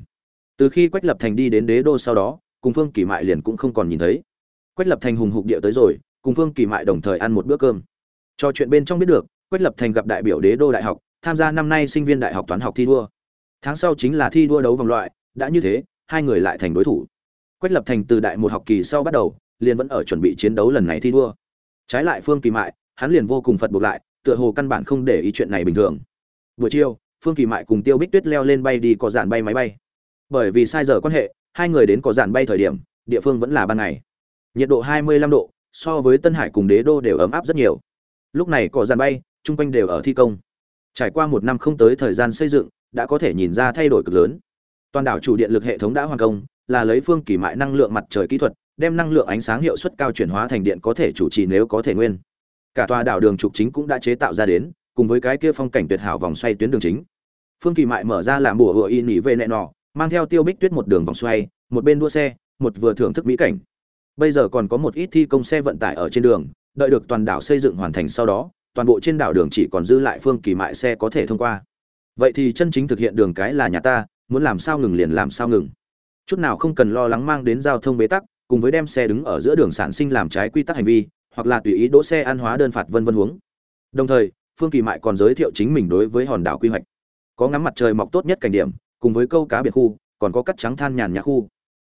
Từ khi quách lập thành đi đến đế đô sau đó, cùng phương kỳ mại liền cũng không còn nhìn thấy. Quách lập thành hùng hục địa tới rồi, cùng phương kỳ mại đồng thời ăn một bữa cơm. Cho chuyện bên trong biết được, quách lập thành gặp đại biểu đế đô đại học, tham gia năm nay sinh viên đại học toán học thi đua. Tháng sau chính là thi đua đấu vòng loại, đã như thế, hai người lại thành đối thủ. Quách lập thành từ đại một học kỳ sau bắt đầu, liền vẫn ở chuẩn bị chiến đấu lần này thi đua. Trái lại phương kỳ mại, hắn liền vô cùng phật buộc lại, tựa hồ căn bản không để ý chuyện này bình thường. Buổi chiều phương kỳ mại cùng tiêu bích tuyết leo lên bay đi có dàn bay máy bay. Bởi vì sai giờ quan hệ, hai người đến có dàn bay thời điểm, địa phương vẫn là ban ngày. Nhiệt độ 25 độ, so với tân hải cùng đế đô đều ấm áp rất nhiều. Lúc này có dàn bay, chung quanh đều ở thi công. Trải qua một năm không tới thời gian xây dựng, đã có thể nhìn ra thay đổi cực lớn. Toàn đảo chủ điện lực hệ thống đã hoàn công, là lấy phương kỳ mại năng lượng mặt trời kỹ thuật, đem năng lượng ánh sáng hiệu suất cao chuyển hóa thành điện có thể chủ trì nếu có thể nguyên. Cả tòa đảo đường trục chính cũng đã chế tạo ra đến, cùng với cái kia phong cảnh tuyệt hảo vòng xoay tuyến đường chính phương kỳ mại mở ra làm bùa hựa y nỉ về nẹ nọ, mang theo tiêu bích tuyết một đường vòng xoay, một bên đua xe, một vừa thưởng thức mỹ cảnh. Bây giờ còn có một ít thi công xe vận tải ở trên đường, đợi được toàn đảo xây dựng hoàn thành sau đó, toàn bộ trên đảo đường chỉ còn dư lại phương kỳ mại xe có thể thông qua. Vậy thì chân chính thực hiện đường cái là nhà ta, muốn làm sao ngừng liền làm sao ngừng. Chút nào không cần lo lắng mang đến giao thông bế tắc, cùng với đem xe đứng ở giữa đường sản sinh làm trái quy tắc hành vi, hoặc là tùy ý đỗ xe ăn hóa đơn phạt vân vân huống. Đồng thời, phương kỳ mại còn giới thiệu chính mình đối với hòn đảo quy hoạch có ngắm mặt trời mọc tốt nhất cảnh điểm, cùng với câu cá biển khu, còn có cắt trắng than nhàn nhã khu.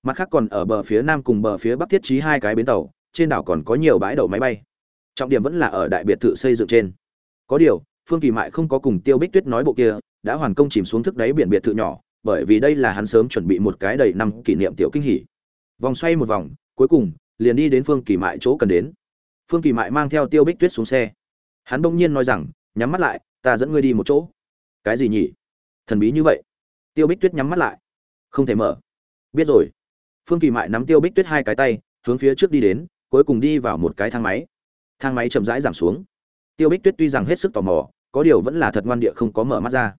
Mặt khác còn ở bờ phía nam cùng bờ phía bắc thiết trí hai cái bến tàu, trên đảo còn có nhiều bãi đậu máy bay. Trọng điểm vẫn là ở đại biệt thự xây dựng trên. Có điều, phương kỳ mại không có cùng tiêu bích tuyết nói bộ kia, đã hoàn công chìm xuống thức đáy biển biệt thự nhỏ, bởi vì đây là hắn sớm chuẩn bị một cái đầy năm kỷ niệm tiểu kinh hỉ. Vòng xoay một vòng, cuối cùng, liền đi đến phương kỳ mại chỗ cần đến. Phương kỳ mại mang theo tiêu bích tuyết xuống xe. Hắn bỗng nhiên nói rằng, nhắm mắt lại, ta dẫn ngươi đi một chỗ cái gì nhỉ? Thần bí như vậy. Tiêu bích tuyết nhắm mắt lại. Không thể mở. Biết rồi. Phương kỳ mại nắm tiêu bích tuyết hai cái tay, hướng phía trước đi đến, cuối cùng đi vào một cái thang máy. Thang máy chậm rãi giảm xuống. Tiêu bích tuyết tuy rằng hết sức tò mò, có điều vẫn là thật ngoan địa không có mở mắt ra.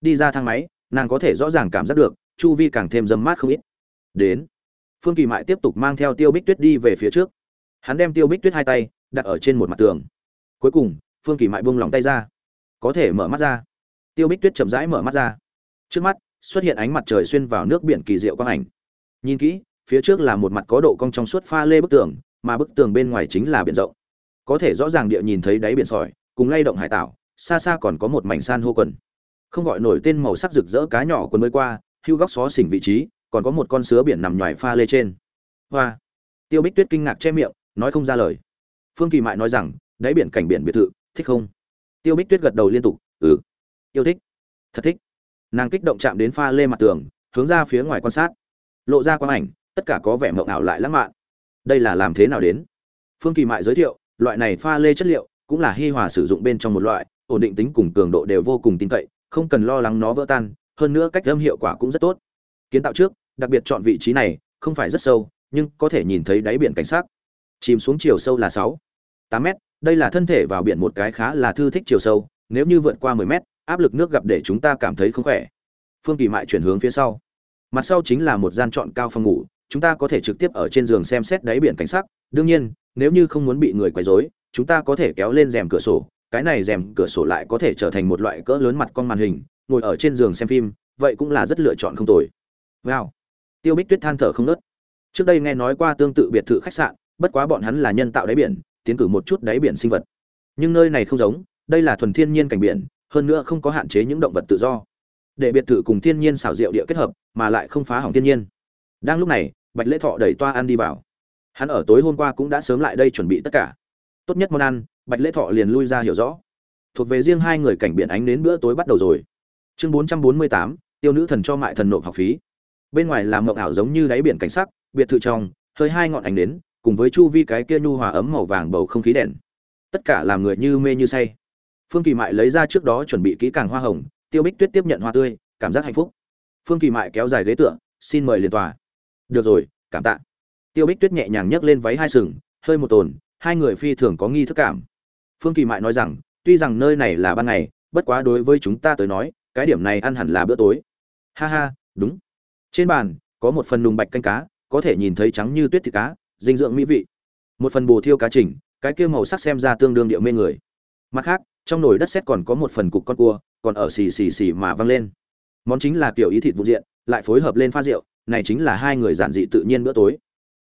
Đi ra thang máy, nàng có thể rõ ràng cảm giác được, chu vi càng thêm dâm mát không ít. Đến. Phương kỳ mại tiếp tục mang theo tiêu bích tuyết đi về phía trước. Hắn đem tiêu bích tuyết hai tay đặt ở trên một mặt tường. Cuối cùng, phương kỳ mại buông lòng tay ra. Có thể mở mắt ra tiêu bích tuyết chậm rãi mở mắt ra. Trước mắt, xuất hiện ánh mặt trời xuyên vào nước biển kỳ diệu quang ảnh. Nhìn kỹ, phía trước là một mặt có độ cong trong suốt pha lê bức tường, mà bức tường bên ngoài chính là biển rộng. Có thể rõ ràng địa nhìn thấy đáy biển sỏi, cùng lay động hải tảo, xa xa còn có một mảnh san hô quần. Không gọi nổi tên màu sắc rực rỡ cá nhỏ quần mới qua, hưu góc xó xỉnh vị trí, còn có một con sứa biển nằm ngoài pha lê trên. Hoa! Tiêu bích tuyết kinh ngạc che miệng, nói không ra lời. Phương kỳ mại nói rằng, đáy biển cảnh biển biệt thự, thích không? Tiêu bích tuyết gật đầu liên tục ừ yêu thích. Thật thích. Nàng kích động chạm đến pha lê mặt tường, hướng ra phía ngoài quan sát. Lộ ra quang ảnh, tất cả có vẻ mộng ảo lại lãng mạn. Đây là làm thế nào đến? Phương kỳ mại giới thiệu, loại này pha lê chất liệu cũng là hi hòa sử dụng bên trong một loại, ổn định tính cùng cường độ đều vô cùng tin cậy, không cần lo lắng nó vỡ tan, hơn nữa cách âm hiệu quả cũng rất tốt. Kiến tạo trước, đặc biệt chọn vị trí này, không phải rất sâu, nhưng có thể nhìn thấy đáy biển cảnh sát chìm xuống chiều sâu là sáu, tám mét, đây là thân thể vào biển một cái khá là thư thích chiều sâu, nếu như vượt qua mười mét áp lực nước gặp để chúng ta cảm thấy không khỏe. Phương kỳ mại chuyển hướng phía sau. Mặt sau chính là một gian trọn cao phòng ngủ, chúng ta có thể trực tiếp ở trên giường xem xét đáy biển cảnh sắc. Đương nhiên, nếu như không muốn bị người quấy rối, chúng ta có thể kéo lên rèm cửa sổ. Cái này rèm cửa sổ lại có thể trở thành một loại cỡ lớn mặt con màn hình, ngồi ở trên giường xem phim, vậy cũng là rất lựa chọn không tồi. Wow. Tiêu bích tuyết than thở không nớt. Trước đây nghe nói qua tương tự biệt thự khách sạn, bất quá bọn hắn là nhân tạo đáy biển, tiến cử một chút đáy biển sinh vật. Nhưng nơi này không giống, đây là thuần thiên nhiên cảnh biển hơn nữa không có hạn chế những động vật tự do. Để biệt thự cùng thiên nhiên xảo diệu địa kết hợp, mà lại không phá hỏng thiên nhiên. Đang lúc này, bạch lễ thọ đẩy toa ăn đi vào. Hắn ở tối hôm qua cũng đã sớm lại đây chuẩn bị tất cả. Tốt nhất món ăn, bạch lễ thọ liền lui ra hiểu rõ. Thuộc về riêng hai người cảnh biển ánh đến bữa tối bắt đầu rồi. Chương bốn trăm bốn mươi tám, tiêu nữ thần cho mại thần nộp học phí. Bên ngoài làm mộng ảo giống như đáy biển cảnh sắc, biệt thự trong, hơi hai ngọn ánh đến, cùng với chu vi cái kia nhu hòa ấm màu vàng bầu không khí đèn. Tất cả làm người như mê như say phương kỳ mại lấy ra trước đó chuẩn bị kỹ càng hoa hồng, tiêu bích tuyết tiếp nhận hoa tươi, cảm giác hạnh phúc. Phương kỳ mại kéo dài ghế tựa, xin mời liền tòa. Được rồi, cảm tạ. Tiêu bích tuyết nhẹ nhàng nhấc lên váy hai sừng, hơi một tồn, hai người phi thường có nghi thức cảm. Phương kỳ mại nói rằng, tuy rằng nơi này là ban ngày, bất quá đối với chúng ta tới nói, cái điểm này ăn hẳn là bữa tối. Ha ha, đúng. Trên bàn, có một phần nùng bạch canh cá, có thể nhìn thấy trắng như tuyết thịt cá, dinh dưỡng mỹ vị. Một phần bồ thiêu cá chỉnh, cái kia màu sắc xem ra tương đương điệu mê người. Mặt khác trong nồi đất sét còn có một phần cục con cua, còn ở xì xì xì mà văng lên. Món chính là kiểu ý thịt vụ diện, lại phối hợp lên pha rượu, này chính là hai người giản dị tự nhiên bữa tối.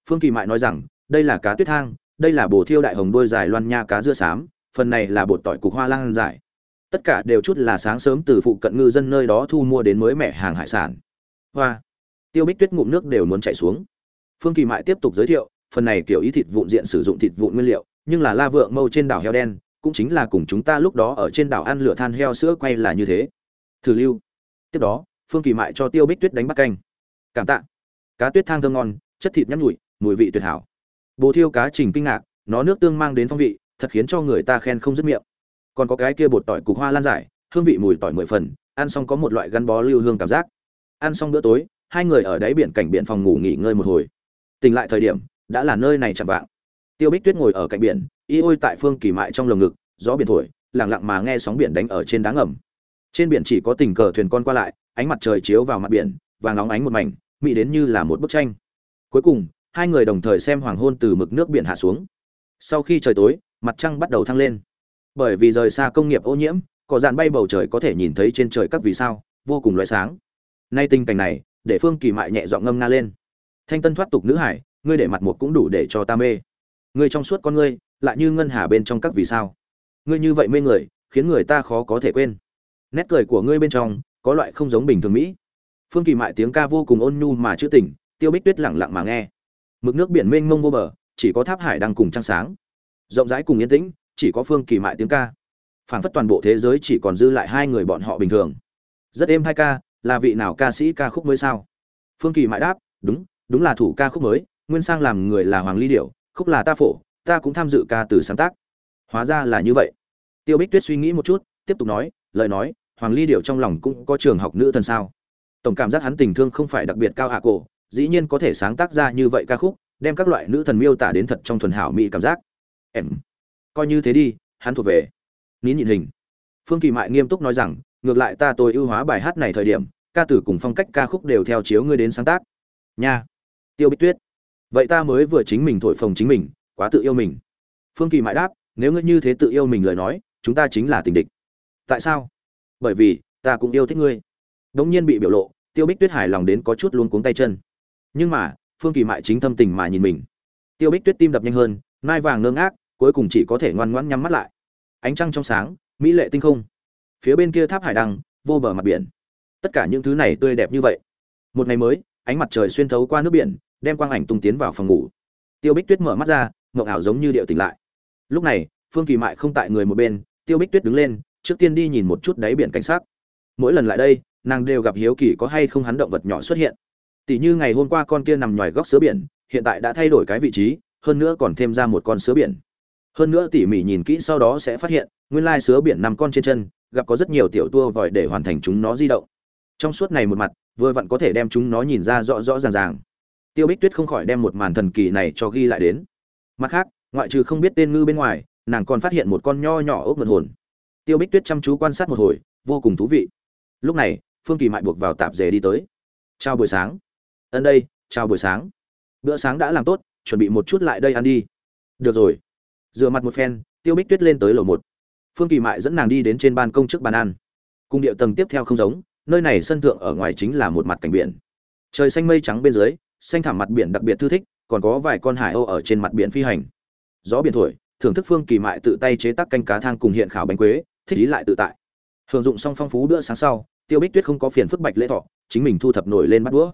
Phương kỳ mại nói rằng, đây là cá tuyết thang, đây là bồ thiêu đại hồng đôi dài loan nha cá dưa xám, phần này là bột tỏi cục hoa lan dài tất cả đều chút là sáng sớm từ phụ cận ngư dân nơi đó thu mua đến mới mẻ hàng hải sản. Hoa. Tiêu bích tuyết ngụm nước đều muốn chảy xuống. Phương kỳ mại tiếp tục giới thiệu, phần này kiểu ý thịt vụn diện sử dụng thịt vụn nguyên liệu, nhưng là la vượng mâu trên đảo heo đen cũng chính là cùng chúng ta lúc đó ở trên đảo ăn lửa than heo sữa quay là như thế. Thử lưu. Tiếp đó, phương kỳ mại cho tiêu bích tuyết đánh bắt canh. Cảm tạ. Cá tuyết thang thơm ngon, chất thịt nhắn nhụi mùi vị tuyệt hảo. Bồ thiêu cá trình kinh ngạc, nó nước tương mang đến phong vị, thật khiến cho người ta khen không dứt miệng. Còn có cái kia bột tỏi cục hoa lan giải, hương vị mùi tỏi mười phần, ăn xong có một loại gắn bó lưu hương cảm giác. Ăn xong bữa tối, hai người ở đáy biển cảnh biển phòng ngủ nghỉ ngơi một hồi. Tỉnh lại thời điểm, đã là nơi này chạm vạng. Tiêu bích tuyết ngồi ở cạnh biển y ôi tại phương kỳ mại trong lồng ngực, gió biển thổi lẳng lặng mà nghe sóng biển đánh ở trên đá ngầm. Trên biển chỉ có tình cờ thuyền con qua lại, ánh mặt trời chiếu vào mặt biển và nóng ánh một mảnh, mỹ đến như là một bức tranh. Cuối cùng, hai người đồng thời xem hoàng hôn từ mực nước biển hạ xuống. Sau khi trời tối, mặt trăng bắt đầu thăng lên. Bởi vì rời xa công nghiệp ô nhiễm, cỏ dàn bay bầu trời có thể nhìn thấy trên trời các vì sao, vô cùng loại sáng. Nay tình cảnh này, để phương kỳ mại nhẹ dọn ngâm nga lên. Thanh tân thoát tục nữ hải, ngươi để mặt một cũng đủ để cho ta mê ngươi trong suốt con ngươi, lại như ngân hà bên trong các vì sao? Ngươi như vậy mê người, khiến người ta khó có thể quên. Nét cười của ngươi bên trong, có loại không giống bình thường mỹ. Phương kỳ mại tiếng ca vô cùng ôn nhu mà chữ tình, tiêu bích tuyết lẳng lặng mà nghe. Mực nước biển mênh mông vô bờ, chỉ có tháp hải đang cùng trăng sáng. Rộng rãi cùng yên tĩnh, chỉ có phương kỳ mại tiếng ca. Phảng phất toàn bộ thế giới chỉ còn dư lại hai người bọn họ bình thường. Rất êm hai ca, là vị nào ca sĩ ca khúc mới sao? Phương kỳ mại đáp, đúng đúng là thủ ca khúc mới, nguyên sang làm người là hoàng ly Điểu khúc là ta phổ, ta cũng tham dự ca từ sáng tác. Hóa ra là như vậy. Tiêu bích tuyết suy nghĩ một chút, tiếp tục nói, lời nói, hoàng ly điệu trong lòng cũng có trường học nữ thần sao. Tổng cảm giác hắn tình thương không phải đặc biệt cao hạ cổ, dĩ nhiên có thể sáng tác ra như vậy ca khúc, đem các loại nữ thần miêu tả đến thật trong thuần hảo mỹ cảm giác. Em, coi như thế đi, hắn thuộc về. Nín nhịn hình. Phương kỳ mại nghiêm túc nói rằng, ngược lại ta tôi ưu hóa bài hát này thời điểm, ca tử cùng phong cách ca khúc đều theo chiếu ngươi đến sáng tác. Nha. Tiêu bích tuyết vậy ta mới vừa chính mình thổi phồng chính mình, quá tự yêu mình. Phương kỳ mãi đáp, nếu ngươi như thế tự yêu mình lời nói, chúng ta chính là tình địch. Tại sao? Bởi vì, ta cũng yêu thích ngươi. Đống nhiên bị biểu lộ, tiêu bích tuyết hài lòng đến có chút luôn cuống tay chân. Nhưng mà, phương kỳ mại chính thâm tình mà nhìn mình. Tiêu bích tuyết tim đập nhanh hơn, nai vàng ngơ ngác, cuối cùng chỉ có thể ngoan ngoãn nhắm mắt lại. Ánh trăng trong sáng, mỹ lệ tinh không. Phía bên kia tháp hải đăng, vô bờ mặt biển. Tất cả những thứ này tươi đẹp như vậy. Một ngày mới, ánh mặt trời xuyên thấu qua nước biển đem quang ảnh tung tiến vào phòng ngủ. Tiêu bích tuyết mở mắt ra, mộng ảo giống như điệu tỉnh lại. Lúc này, phương kỳ mại không tại người một bên, tiêu bích tuyết đứng lên, trước tiên đi nhìn một chút đáy biển cảnh sát mỗi lần lại đây, nàng đều gặp hiếu kỳ có hay không hắn động vật nhỏ xuất hiện. Tỷ như ngày hôm qua con kia nằm ngoài góc sứa biển, hiện tại đã thay đổi cái vị trí, hơn nữa còn thêm ra một con sứa biển. Hơn nữa tỉ mỉ nhìn kỹ sau đó sẽ phát hiện, nguyên lai sứa biển nằm con trên chân, gặp có rất nhiều tiểu tua vòi để hoàn thành chúng nó di động. Trong suốt này một mặt, vừa vặn có thể đem chúng nó nhìn ra rõ rõ ràng ràng tiêu bích tuyết không khỏi đem một màn thần kỳ này cho ghi lại đến. Mặt khác, ngoại trừ không biết tên ngư bên ngoài, nàng còn phát hiện một con nho nhỏ ốc mật hồn. Tiêu bích tuyết chăm chú quan sát một hồi, vô cùng thú vị. Lúc này, phương kỳ mại buộc vào tạp dề đi tới. Chào buổi sáng. Ân đây, chào buổi sáng. Bữa sáng đã làm tốt, chuẩn bị một chút lại đây ăn đi. Được rồi. Rửa mặt một phen, tiêu bích tuyết lên tới lầu một. Phương kỳ mại dẫn nàng đi đến trên ban công trước bàn ăn. Cung điệu tầng tiếp theo không giống, nơi này sân thượng ở ngoài chính là một mặt cảnh biển. Trời xanh mây trắng bên dưới xanh thảm mặt biển đặc biệt thư thích, còn có vài con hải âu ở trên mặt biển phi hành. Gió biển thổi, thưởng thức phương kỳ mại tự tay chế tác canh cá thang cùng hiện khảo bánh quế, thích ý lại tự tại. Hưởng dụng xong phong phú bữa sáng sau, tiêu bích tuyết không có phiền phức bạch lễ thọ, chính mình thu thập nổi lên bắt đũa.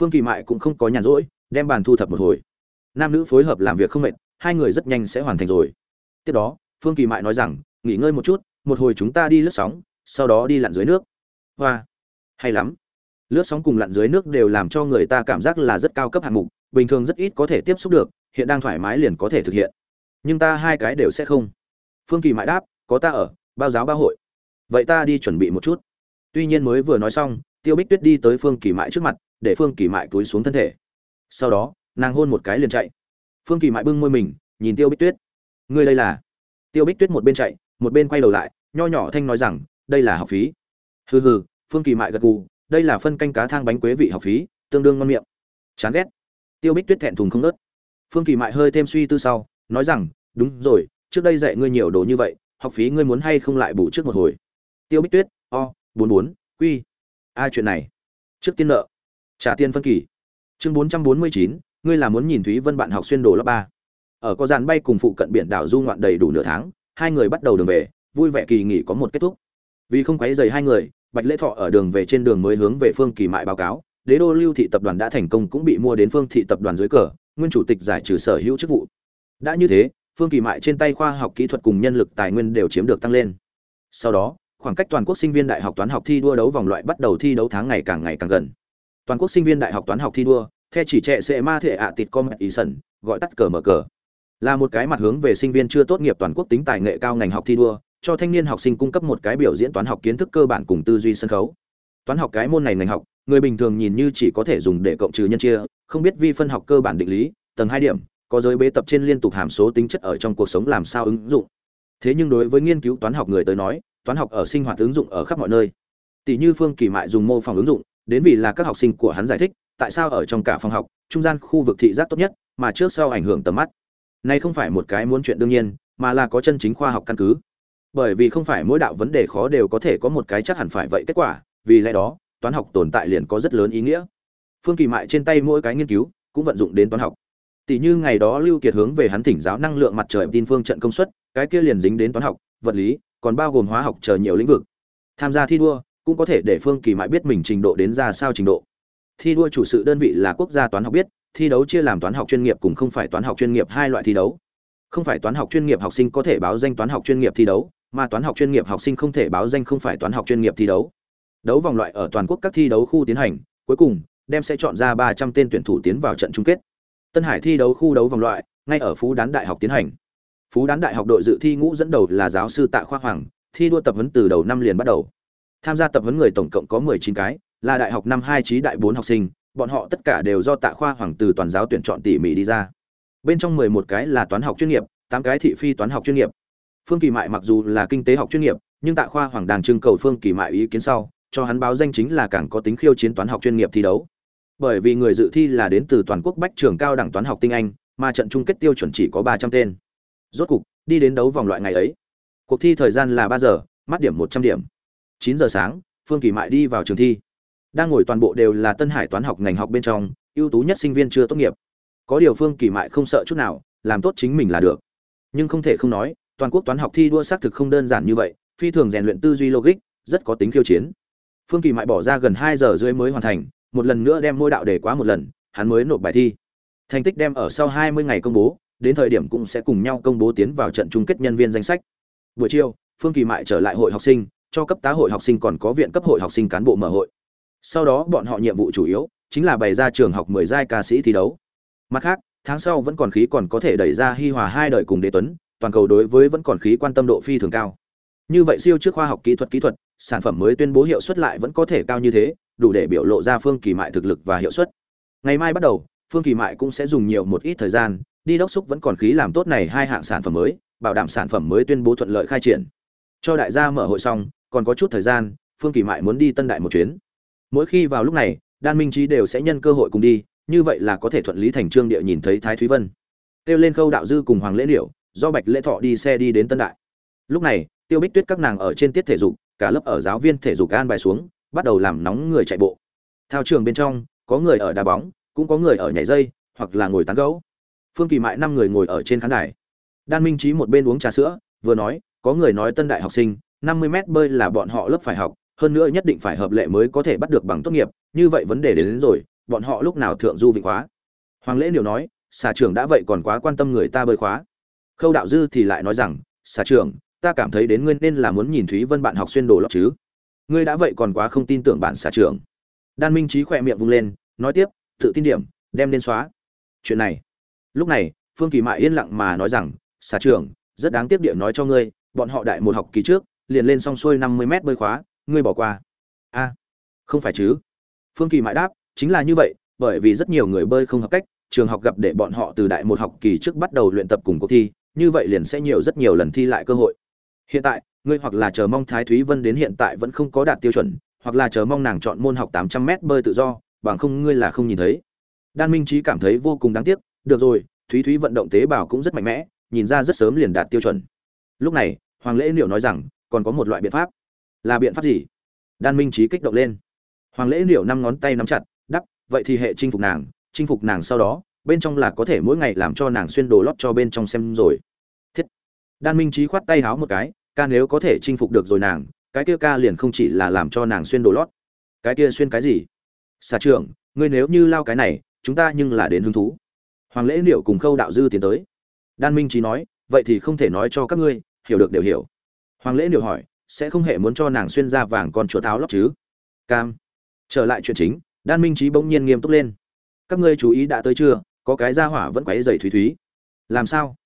Phương kỳ mại cũng không có nhàn rỗi, đem bàn thu thập một hồi. Nam nữ phối hợp làm việc không mệt, hai người rất nhanh sẽ hoàn thành rồi. Tiếp đó, phương kỳ mại nói rằng, nghỉ ngơi một chút, một hồi chúng ta đi lướt sóng, sau đó đi lặn dưới nước. Hoa. Hay lắm lướt sóng cùng lặn dưới nước đều làm cho người ta cảm giác là rất cao cấp hạng mục, bình thường rất ít có thể tiếp xúc được, hiện đang thoải mái liền có thể thực hiện. Nhưng ta hai cái đều sẽ không. Phương kỳ mại đáp, có ta ở, bao giáo bao hội. Vậy ta đi chuẩn bị một chút. Tuy nhiên mới vừa nói xong, tiêu bích tuyết đi tới phương kỳ mại trước mặt, để phương kỳ mại túi xuống thân thể. Sau đó, nàng hôn một cái liền chạy. Phương kỳ mại bưng môi mình, nhìn tiêu bích tuyết. Ngươi đây là? Tiêu bích tuyết một bên chạy, một bên quay đầu lại, nho nhỏ thanh nói rằng, đây là học phí. Hừ hừ, phương kỳ mại gật gù đây là phân canh cá thang bánh quế vị học phí, tương đương ngon miệng. Chán ghét. Tiêu bích tuyết thẹn thùng không nớt. Phương kỳ mại hơi thêm suy tư sau, nói rằng, đúng rồi, trước đây dạy ngươi nhiều đồ như vậy, học phí ngươi muốn hay không lại bù trước một hồi? Tiêu bích tuyết, o, bốn bốn, quy. Ai chuyện này. Trước tiên nợ. Trả tiền phân kỳ. Chương bốn trăm bốn mươi chín, ngươi là muốn nhìn thúy vân bạn học xuyên đồ lớp ba. Ở có dàn bay cùng phụ cận biển đảo du ngoạn đầy đủ nửa tháng, hai người bắt đầu đường về, vui vẻ kỳ nghỉ có một kết thúc. Vì không quấy dày hai người bạch lễ thọ ở đường về trên đường mới hướng về phương kỳ mại báo cáo, đế đô lưu thị tập đoàn đã thành công cũng bị mua đến phương thị tập đoàn dưới cờ, nguyên chủ tịch giải trừ sở hữu chức vụ. Đã như thế, phương kỳ mại trên tay khoa học kỹ thuật cùng nhân lực tài nguyên đều chiếm được tăng lên. Sau đó, khoảng cách toàn quốc sinh viên đại học toán học thi đua đấu vòng loại bắt đầu thi đấu tháng ngày càng ngày càng gần. Toàn quốc sinh viên đại học toán học thi đua, theo chỉ trẻ sẽ ma thể ạ tịt com ý sẩn gọi tắt cờ mở cờ. Là một cái mặt hướng về sinh viên chưa tốt nghiệp toàn quốc tính tài nghệ cao ngành học thi đua cho thanh niên học sinh cung cấp một cái biểu diễn toán học kiến thức cơ bản cùng tư duy sân khấu. Toán học cái môn này ngành học, người bình thường nhìn như chỉ có thể dùng để cộng trừ nhân chia, không biết vi phân học cơ bản định lý, tầng hai điểm, có giới bế tập trên liên tục hàm số tính chất ở trong cuộc sống làm sao ứng dụng. Thế nhưng đối với nghiên cứu toán học người tới nói, toán học ở sinh hoạt ứng dụng ở khắp mọi nơi. Tỷ như phương kỳ mại dùng mô phỏng ứng dụng, đến vì là các học sinh của hắn giải thích, tại sao ở trong cả phòng học, trung gian khu vực thị giác tốt nhất, mà trước sau ảnh hưởng tầm mắt. Này không phải một cái muốn chuyện đương nhiên, mà là có chân chính khoa học căn cứ bởi vì không phải mỗi đạo vấn đề khó đều có thể có một cái chắc hẳn phải vậy kết quả, vì lẽ đó, toán học tồn tại liền có rất lớn ý nghĩa. Phương kỳ mại trên tay mỗi cái nghiên cứu cũng vận dụng đến toán học. Tỷ như ngày đó lưu kiệt hướng về hắn thỉnh giáo năng lượng mặt trời tin phương trận công suất, cái kia liền dính đến toán học, vật lý, còn bao gồm hóa học chờ nhiều lĩnh vực. Tham gia thi đua cũng có thể để phương kỳ mại biết mình trình độ đến ra sao trình độ. Thi đua chủ sự đơn vị là quốc gia toán học biết, thi đấu chia làm toán học chuyên nghiệp cùng không phải toán học chuyên nghiệp hai loại thi đấu. Không phải toán học chuyên nghiệp học sinh có thể báo danh toán học chuyên nghiệp thi đấu mà toán học chuyên nghiệp học sinh không thể báo danh không phải toán học chuyên nghiệp thi đấu. Đấu vòng loại ở toàn quốc các thi đấu khu tiến hành, cuối cùng, đem sẽ chọn ra ba trăm tên tuyển thủ tiến vào trận chung kết. Tân hải thi đấu khu đấu vòng loại, ngay ở phú đán đại học tiến hành. Phú đán đại học đội dự thi ngũ dẫn đầu là giáo sư tạ khoa hoàng, thi đua tập huấn từ đầu năm liền bắt đầu. Tham gia tập huấn người tổng cộng có mười chín cái, là đại học năm hai trí đại bốn học sinh, bọn họ tất cả đều do tạ khoa hoàng từ toàn giáo tuyển chọn tỉ mỉ đi ra. Bên trong mười một cái là toán học chuyên nghiệp, tám cái thị phi toán học chuyên nghiệp phương kỳ mại mặc dù là kinh tế học chuyên nghiệp, nhưng tạ khoa hoàng đang trưng cầu phương kỳ mại ý kiến sau, cho hắn báo danh chính là càng có tính khiêu chiến toán học chuyên nghiệp thi đấu. Bởi vì người dự thi là đến từ toàn quốc bách trường cao đẳng toán học tinh anh, mà trận chung kết tiêu chuẩn chỉ có ba trăm tên. Rốt cục, đi đến đấu vòng loại ngày ấy. Cuộc thi thời gian là ba giờ, mắt điểm một trăm điểm. Chín giờ sáng, phương kỳ mại đi vào trường thi. Đang ngồi toàn bộ đều là tân hải toán học ngành học bên trong, ưu tú nhất sinh viên chưa tốt nghiệp. Có điều phương kỳ mại không sợ chút nào, làm tốt chính mình là được. Nhưng không thể không nói toàn quốc toán học thi đua xác thực không đơn giản như vậy, phi thường rèn luyện tư duy logic, rất có tính khiêu chiến. Phương kỳ mại bỏ ra gần hai giờ rưỡi mới hoàn thành, một lần nữa đem ngôi đạo đề quá một lần, hắn mới nộp bài thi. Thành tích đem ở sau hai mươi ngày công bố, đến thời điểm cũng sẽ cùng nhau công bố tiến vào trận chung kết nhân viên danh sách. Buổi chiều, phương kỳ mại trở lại hội học sinh, cho cấp tá hội học sinh còn có viện cấp hội học sinh cán bộ mở hội. Sau đó bọn họ nhiệm vụ chủ yếu chính là bày ra trường học mười giai ca sĩ thi đấu. Mặt khác, tháng sau vẫn còn khí còn có thể đẩy ra hi hòa hai đời cùng đế tuấn toàn cầu đối với vẫn còn khí quan tâm độ phi thường cao. Như vậy siêu trước khoa học kỹ thuật kỹ thuật, sản phẩm mới tuyên bố hiệu suất lại vẫn có thể cao như thế, đủ để biểu lộ ra phương kỳ mại thực lực và hiệu suất. Ngày mai bắt đầu, phương kỳ mại cũng sẽ dùng nhiều một ít thời gian, đi đốc xúc vẫn còn khí làm tốt này hai hạng sản phẩm mới, bảo đảm sản phẩm mới tuyên bố thuận lợi khai triển. Cho đại gia mở hội xong, còn có chút thời gian, phương kỳ mại muốn đi tân đại một chuyến. Mỗi khi vào lúc này, đan minh trí đều sẽ nhân cơ hội cùng đi, như vậy là có thể thuận lý thành trương địa nhìn thấy thái thúy vân. Kêu lên khâu đạo dư cùng hoàng lễ điệu do bạch lễ thọ đi xe đi đến tân đại. Lúc này tiêu bích tuyết các nàng ở trên tiết thể dục cả lớp ở giáo viên thể dục an bài xuống bắt đầu làm nóng người chạy bộ. Theo trường bên trong có người ở đá bóng cũng có người ở nhảy dây hoặc là ngồi tán gấu phương kỳ mại năm người ngồi ở trên khán đài. Đan minh trí một bên uống trà sữa vừa nói có người nói tân đại học sinh năm mươi mét bơi là bọn họ lớp phải học hơn nữa nhất định phải hợp lệ mới có thể bắt được bằng tốt nghiệp như vậy vấn đề đến, đến rồi bọn họ lúc nào thượng du vịnh khóa? Hoàng lễ điều nói xà trưởng đã vậy còn quá quan tâm người ta bơi khóa khâu đạo dư thì lại nói rằng, xà trưởng, ta cảm thấy đến ngươi nên là muốn nhìn thúy vân bạn học xuyên đồ lót chứ. Ngươi đã vậy còn quá không tin tưởng bạn xà trưởng. Đan minh trí khỏe miệng vung lên, nói tiếp, tự tin điểm, đem lên xóa. Chuyện này. Lúc này, phương kỳ mại yên lặng mà nói rằng, xà trưởng, rất đáng tiếc địa nói cho ngươi, bọn họ đại một học kỳ trước, liền lên xong xuôi năm mươi mét bơi khóa, ngươi bỏ qua. A, không phải chứ? Phương kỳ mại đáp, chính là như vậy, bởi vì rất nhiều người bơi không hợp cách, trường học gặp để bọn họ từ đại một học kỳ trước bắt đầu luyện tập cùng cuộc thi như vậy liền sẽ nhiều rất nhiều lần thi lại cơ hội. Hiện tại, ngươi hoặc là chờ mong thái thúy vân đến hiện tại vẫn không có đạt tiêu chuẩn, hoặc là chờ mong nàng chọn môn học tám trăm mét bơi tự do, bằng không ngươi là không nhìn thấy. Đan minh trí cảm thấy vô cùng đáng tiếc, được rồi, thúy thúy vận động tế bào cũng rất mạnh mẽ, nhìn ra rất sớm liền đạt tiêu chuẩn. Lúc này, hoàng lễ liệu nói rằng, còn có một loại biện pháp. Là biện pháp gì? Đan minh trí kích động lên. Hoàng lễ liệu năm ngón tay nắm chặt, đắp, vậy thì hệ chinh phục nàng, chinh phục nàng sau đó, bên trong là có thể mỗi ngày làm cho nàng xuyên đồ lót cho bên trong xem rồi đan minh trí khoát tay háo một cái, ca nếu có thể chinh phục được rồi nàng, cái kia ca liền không chỉ là làm cho nàng xuyên đồ lót. Cái kia xuyên cái gì? Xà trưởng, ngươi nếu như lao cái này, chúng ta nhưng là đến hứng thú. Hoàng lễ liệu cùng khâu đạo dư tiến tới. Đan minh trí nói, vậy thì không thể nói cho các ngươi, hiểu được đều hiểu. Hoàng lễ liệu hỏi, sẽ không hề muốn cho nàng xuyên ra vàng con chuột áo lót chứ? Cam. Trở lại chuyện chính, đan minh trí bỗng nhiên nghiêm túc lên. Các ngươi chú ý đã tới chưa? Có cái ra hỏa vẫn quấy dày thúy thúy. Làm sao?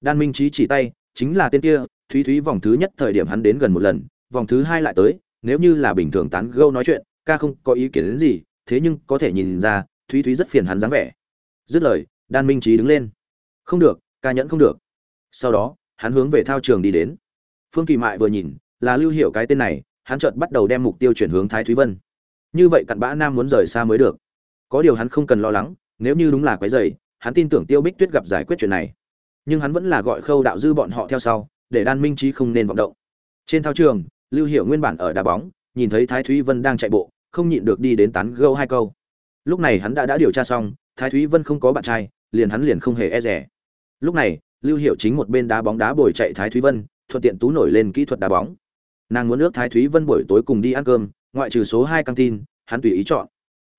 Đan minh trí chỉ tay chính là tên kia, thúy thúy vòng thứ nhất thời điểm hắn đến gần một lần, vòng thứ hai lại tới, nếu như là bình thường tán gâu nói chuyện, ca không có ý kiến đến gì, thế nhưng có thể nhìn ra, thúy thúy rất phiền hắn dáng vẻ. Dứt lời, đan minh trí đứng lên. Không được, ca nhẫn không được. Sau đó, hắn hướng về thao trường đi đến. Phương kỳ mại vừa nhìn, là lưu hiểu cái tên này, hắn chợt bắt đầu đem mục tiêu chuyển hướng thái thúy vân. Như vậy cặn bã nam muốn rời xa mới được. Có điều hắn không cần lo lắng, nếu như đúng là quái dày, hắn tin tưởng tiêu bích tuyết gặp giải quyết chuyện này nhưng hắn vẫn là gọi khâu đạo dư bọn họ theo sau, để đan minh trí không nên vọng động. Trên thao trường, lưu hiểu nguyên bản ở đá bóng, nhìn thấy thái thúy vân đang chạy bộ, không nhịn được đi đến tán gâu hai câu. Lúc này hắn đã đã điều tra xong, thái thúy vân không có bạn trai, liền hắn liền không hề e rẻ lúc này, lưu hiệu chính một bên đá bóng đá bồi chạy thái thúy vân, thuận tiện tú nổi lên kỹ thuật đá bóng. Nàng muốn ước thái thúy vân buổi tối cùng đi ăn cơm, ngoại trừ số hai căng tin, hắn tùy ý chọn.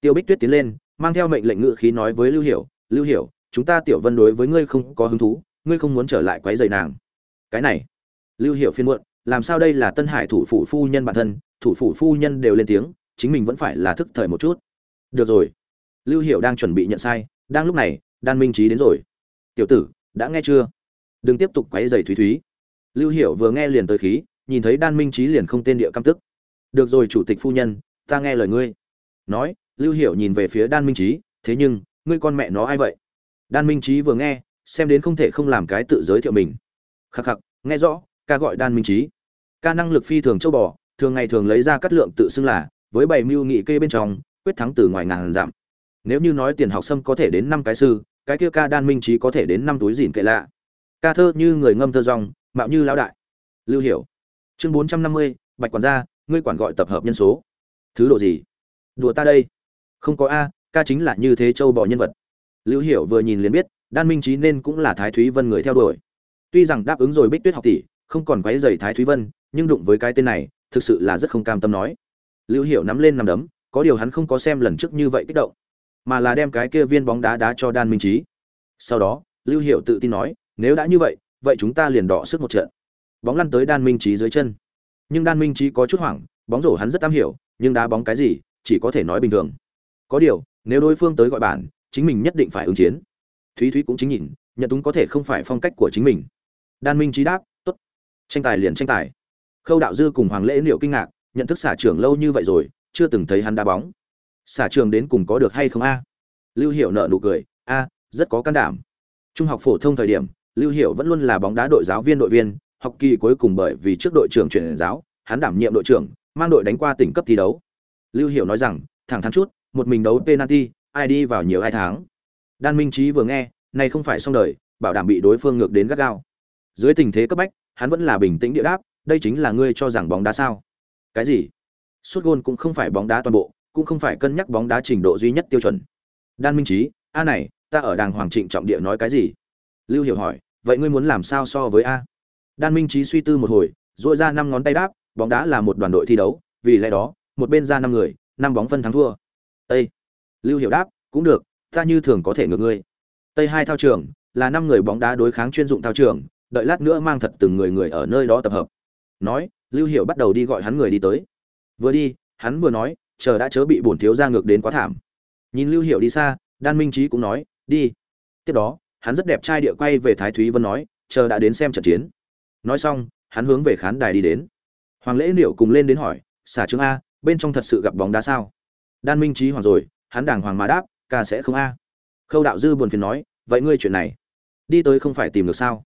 Tiêu bích tuyết tiến lên, mang theo mệnh lệnh ngự khí nói với lưu hiểu lưu hiểu, chúng ta tiểu vân đối với ngươi không có hứng thú ngươi không muốn trở lại quấy rầy nàng. Cái này, lưu hiểu phiên muộn, làm sao đây là tân hải thủ phủ phu nhân bản thân, thủ phủ phu nhân đều lên tiếng, chính mình vẫn phải là thức thời một chút. Được rồi. Lưu hiểu đang chuẩn bị nhận sai, đang lúc này, đan minh trí đến rồi. Tiểu tử, đã nghe chưa? Đừng tiếp tục quấy rầy thúy thúy. Lưu hiểu vừa nghe liền tới khí, nhìn thấy đan minh trí liền không tên địa căm tức. Được rồi chủ tịch phu nhân, ta nghe lời ngươi. Nói, lưu hiểu nhìn về phía đan minh trí thế nhưng, ngươi con mẹ nó ai vậy? Đan minh trí vừa nghe xem đến không thể không làm cái tự giới thiệu mình. Khắc khắc, nghe rõ, ca gọi đan minh trí ca năng lực phi thường châu bò, thường ngày thường lấy ra cắt lượng tự xưng là, với bảy mưu nghị kê bên trong, quyết thắng từ ngoài ngàn giảm nếu như nói tiền học sâm có thể đến năm cái sư, cái kia ca đan minh trí có thể đến năm túi dìn kệ lạ. Ca thơ như người ngâm thơ rong, mạo như lão đại. Lưu hiểu. Chương bốn trăm năm mươi, bạch quản gia, ngươi quản gọi tập hợp nhân số. Thứ độ gì? Đùa ta đây. Không có a, ca chính là như thế châu bò nhân vật. Lưu hiểu vừa nhìn liền biết đan minh trí nên cũng là thái thúy vân người theo đuổi. Tuy rằng đáp ứng rồi bích tuyết học tỷ, không còn quấy dày thái thúy vân, nhưng đụng với cái tên này, thực sự là rất không cam tâm nói. Lưu hiểu nắm lên nằm đấm, có điều hắn không có xem lần trước như vậy kích động, mà là đem cái kia viên bóng đá đá cho đan minh trí sau đó, lưu hiểu tự tin nói, nếu đã như vậy vậy chúng ta liền đọ sức một trận. Bóng lăn tới đan minh trí dưới chân. Nhưng đan minh trí có chút hoảng, bóng rổ hắn rất am hiểu, nhưng đá bóng cái gì, chỉ có thể nói bình thường. Có điều, nếu đối phương tới gọi bản chính mình nhất định phải ứng chiến thúy thúy cũng chính nhìn, nhận túng có thể không phải phong cách của chính mình. Đan minh trí đáp, tốt. Tranh tài liền tranh tài. Khâu đạo dư cùng hoàng lễ liệu kinh ngạc, nhận thức xả trưởng lâu như vậy rồi, chưa từng thấy hắn đá bóng. Xả trường đến cùng có được hay không a? Lưu hiệu nợ nụ cười, a, rất có can đảm. Trung học phổ thông thời điểm, lưu hiệu vẫn luôn là bóng đá đội giáo viên đội viên, học kỳ cuối cùng bởi vì trước đội trưởng chuyển giáo, hắn đảm nhiệm đội trưởng, mang đội đánh qua tỉnh cấp thi đấu. Lưu hiệu nói rằng, thẳng thắn chút, một mình đấu penalty, ai đi vào nhiều hai tháng đan minh trí vừa nghe, này không phải xong đời, bảo đảm bị đối phương ngược đến gắt gao. Dưới tình thế cấp bách, hắn vẫn là bình tĩnh địa đáp, đây chính là ngươi cho rằng bóng đá sao? Cái gì? Suốt gôn cũng không phải bóng đá toàn bộ, cũng không phải cân nhắc bóng đá trình độ duy nhất tiêu chuẩn. Đan minh trí a này, ta ở đàng hoàng trịnh trọng địa nói cái gì? Lưu hiểu hỏi, vậy ngươi muốn làm sao so với a? Đan minh trí suy tư một hồi dội ra năm ngón tay đáp, bóng đá là một đoàn đội thi đấu, vì lẽ đó, một bên ra năm người, năm bóng phân thắng thua. Ê! lưu hiểu đáp, cũng được ta như thường có thể ngược ngươi. Tây hai thao trường, là năm người bóng đá đối kháng chuyên dụng thao trường, đợi lát nữa mang thật từng người người ở nơi đó tập hợp. Nói, lưu hiểu bắt đầu đi gọi hắn người đi tới. Vừa đi, hắn vừa nói, chờ đã chớ bị bổn thiếu ra ngược đến quá thảm. Nhìn lưu hiệu đi xa, đan minh trí cũng nói, đi. Tiếp đó, hắn rất đẹp trai địa quay về thái thúy vân nói, chờ đã đến xem trận chiến. Nói xong, hắn hướng về khán đài đi đến. Hoàng lễ liệu cùng lên đến hỏi, xả trương a, bên trong thật sự gặp bóng đá sao? Đan minh trí hoàng rồi, hắn đàng hoàng mà đáp ca sẽ không a. Khâu đạo dư buồn phiền nói, vậy ngươi chuyện này, đi tới không phải tìm được sao?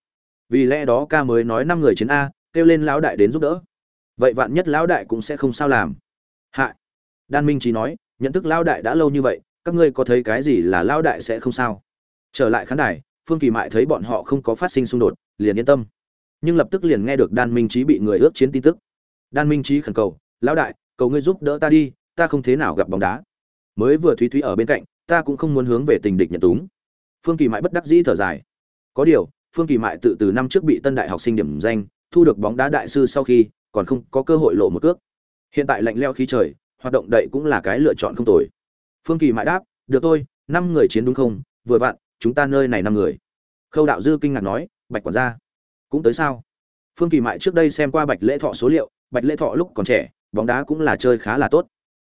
Vì lẽ đó ca mới nói năm người chiến a, kêu lên lão đại đến giúp đỡ. Vậy vạn nhất lão đại cũng sẽ không sao làm. Hạ. Đan minh trí nói, nhận thức lão đại đã lâu như vậy, các ngươi có thấy cái gì là lão đại sẽ không sao? Trở lại khán đài, phương kỳ mại thấy bọn họ không có phát sinh xung đột, liền yên tâm. Nhưng lập tức liền nghe được đan minh trí bị người ước chiến tin tức. Đan minh trí khẩn cầu, lão đại, cầu ngươi giúp đỡ ta đi, ta không thế nào gặp bóng đá. Mới vừa thúy thúy ở bên cạnh ta cũng không muốn hướng về tình địch nhận túng. Phương kỳ mại bất đắc dĩ thở dài. Có điều, phương kỳ mại tự từ năm trước bị tân đại học sinh điểm danh, thu được bóng đá đại sư sau khi, còn không có cơ hội lộ một cước. Hiện tại lạnh leo khí trời, hoạt động đậy cũng là cái lựa chọn không tồi. Phương kỳ Mại đáp, được thôi, năm người chiến đúng không? Vừa vặn, chúng ta nơi này năm người. Khâu đạo dư kinh ngạc nói, bạch quản gia, cũng tới sao? Phương kỳ mại trước đây xem qua bạch lễ thọ số liệu, bạch lễ thọ lúc còn trẻ, bóng đá cũng là chơi khá là tốt.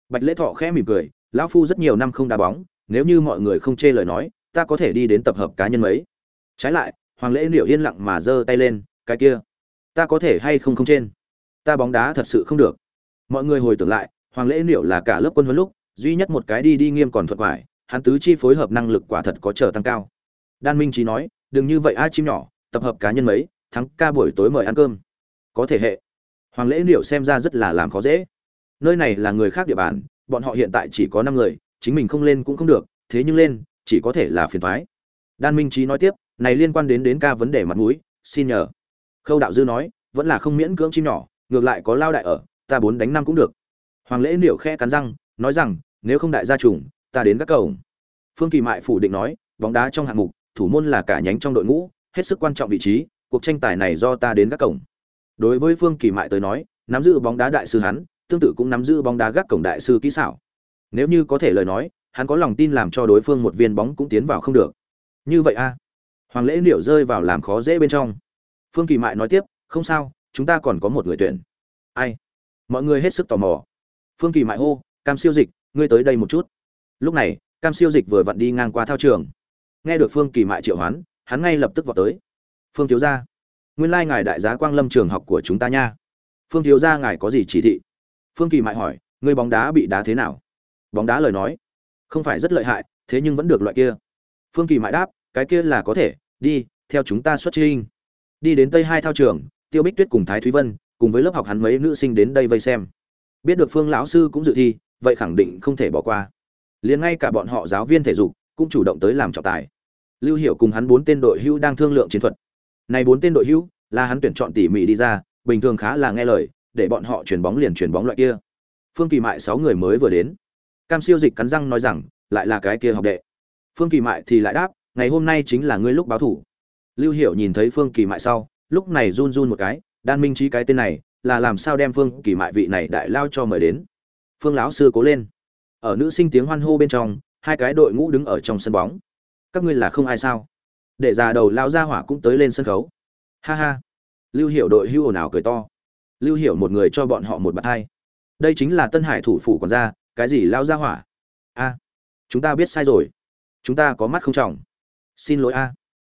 Bạch lễ thọ khẽ mỉm cười, lão phu rất nhiều năm không đá bóng nếu như mọi người không chê lời nói, ta có thể đi đến tập hợp cá nhân mấy. Trái lại, hoàng lễ liệu yên lặng mà giơ tay lên, cái kia, ta có thể hay không không trên? Ta bóng đá thật sự không được. Mọi người hồi tưởng lại, hoàng lễ liệu là cả lớp quân huấn lúc, duy nhất một cái đi đi nghiêm còn thuận vải hắn tứ chi phối hợp năng lực quả thật có trở tăng cao. Đan minh trí nói, đừng như vậy ai chim nhỏ, tập hợp cá nhân mấy, thắng ca buổi tối mời ăn cơm. Có thể hệ. Hoàng lễ liệu xem ra rất là làm khó dễ. Nơi này là người khác địa bàn, bọn họ hiện tại chỉ có năm người chính mình không lên cũng không được, thế nhưng lên, chỉ có thể là phiền thoái đan minh trí nói tiếp, này liên quan đến đến ca vấn đề mặt mũi, xin nhờ. Khâu đạo dư nói, vẫn là không miễn cưỡng chim nhỏ, ngược lại có lao đại ở, ta bốn đánh năm cũng được. Hoàng lễ liệu khe cắn răng, nói rằng, nếu không đại gia trùng, ta đến các cầu. Phương kỳ mại phủ định nói, bóng đá trong hạng mục, thủ môn là cả nhánh trong đội ngũ, hết sức quan trọng vị trí, cuộc tranh tài này do ta đến các cổng đối với phương kỳ mại tới nói, nắm giữ bóng đá đại sư hắn, tương tự cũng nắm giữ bóng đá gác cổng đại sư kỹ xảo nếu như có thể lời nói, hắn có lòng tin làm cho đối phương một viên bóng cũng tiến vào không được. Như vậy a. Hoàng lễ liệu rơi vào làm khó dễ bên trong. Phương kỳ mại nói tiếp, không sao, chúng ta còn có một người tuyển. Ai? Mọi người hết sức tò mò. Phương kỳ mại hô, cam siêu dịch, ngươi tới đây một chút. Lúc này, cam siêu dịch vừa vặn đi ngang qua thao trường. Nghe được phương kỳ mại triệu hoán, hắn ngay lập tức vào tới. Phương thiếu gia, nguyên lai ngài đại giá quang lâm trường học của chúng ta nha. Phương thiếu gia, ngài có gì chỉ thị? Phương kỳ mại hỏi, ngươi bóng đá bị đá thế nào? Bóng đá lời nói. Không phải rất lợi hại, thế nhưng vẫn được loại kia. Phương kỳ mại đáp, cái kia là có thể, đi, theo chúng ta xuất trinh đi đến tây hai thao trường, tiêu bích tuyết cùng thái thúy vân, cùng với lớp học hắn mấy nữ sinh đến đây vây xem. Biết được phương lão sư cũng dự thi, vậy khẳng định không thể bỏ qua. Liền ngay cả bọn họ giáo viên thể dục cũng chủ động tới làm trọng tài. Lưu hiểu cùng hắn bốn tên đội hữu đang thương lượng chiến thuật. Này bốn tên đội hữu là hắn tuyển chọn tỉ mỉ đi ra, bình thường khá là nghe lời, để bọn họ chuyển bóng liền chuyển bóng loại kia. Phương kỳ mại sáu người mới vừa đến cam siêu dịch cắn răng nói rằng, lại là cái kia học đệ. Phương kỳ mại thì lại đáp, ngày hôm nay chính là ngươi lúc báo thủ. Lưu hiểu nhìn thấy phương kỳ mại sau, lúc này run run một cái, đan minh trí cái tên này, là làm sao đem phương kỳ mại vị này đại lao cho mời đến? Phương lão sư cố lên. Ở nữ sinh tiếng hoan hô bên trong, hai cái đội ngũ đứng ở trong sân bóng. Các ngươi là không ai sao? Để già đầu lao ra hỏa cũng tới lên sân khấu. Ha ha. Lưu Hiểu đội hưu ồn ào cười to. Lưu hiểu một người cho bọn họ một bạt hai. Đây chính là tân hải thủ phủ quản gia cái gì lao ra hỏa? A, chúng ta biết sai rồi. Chúng ta có mắt không trọng. Xin lỗi a.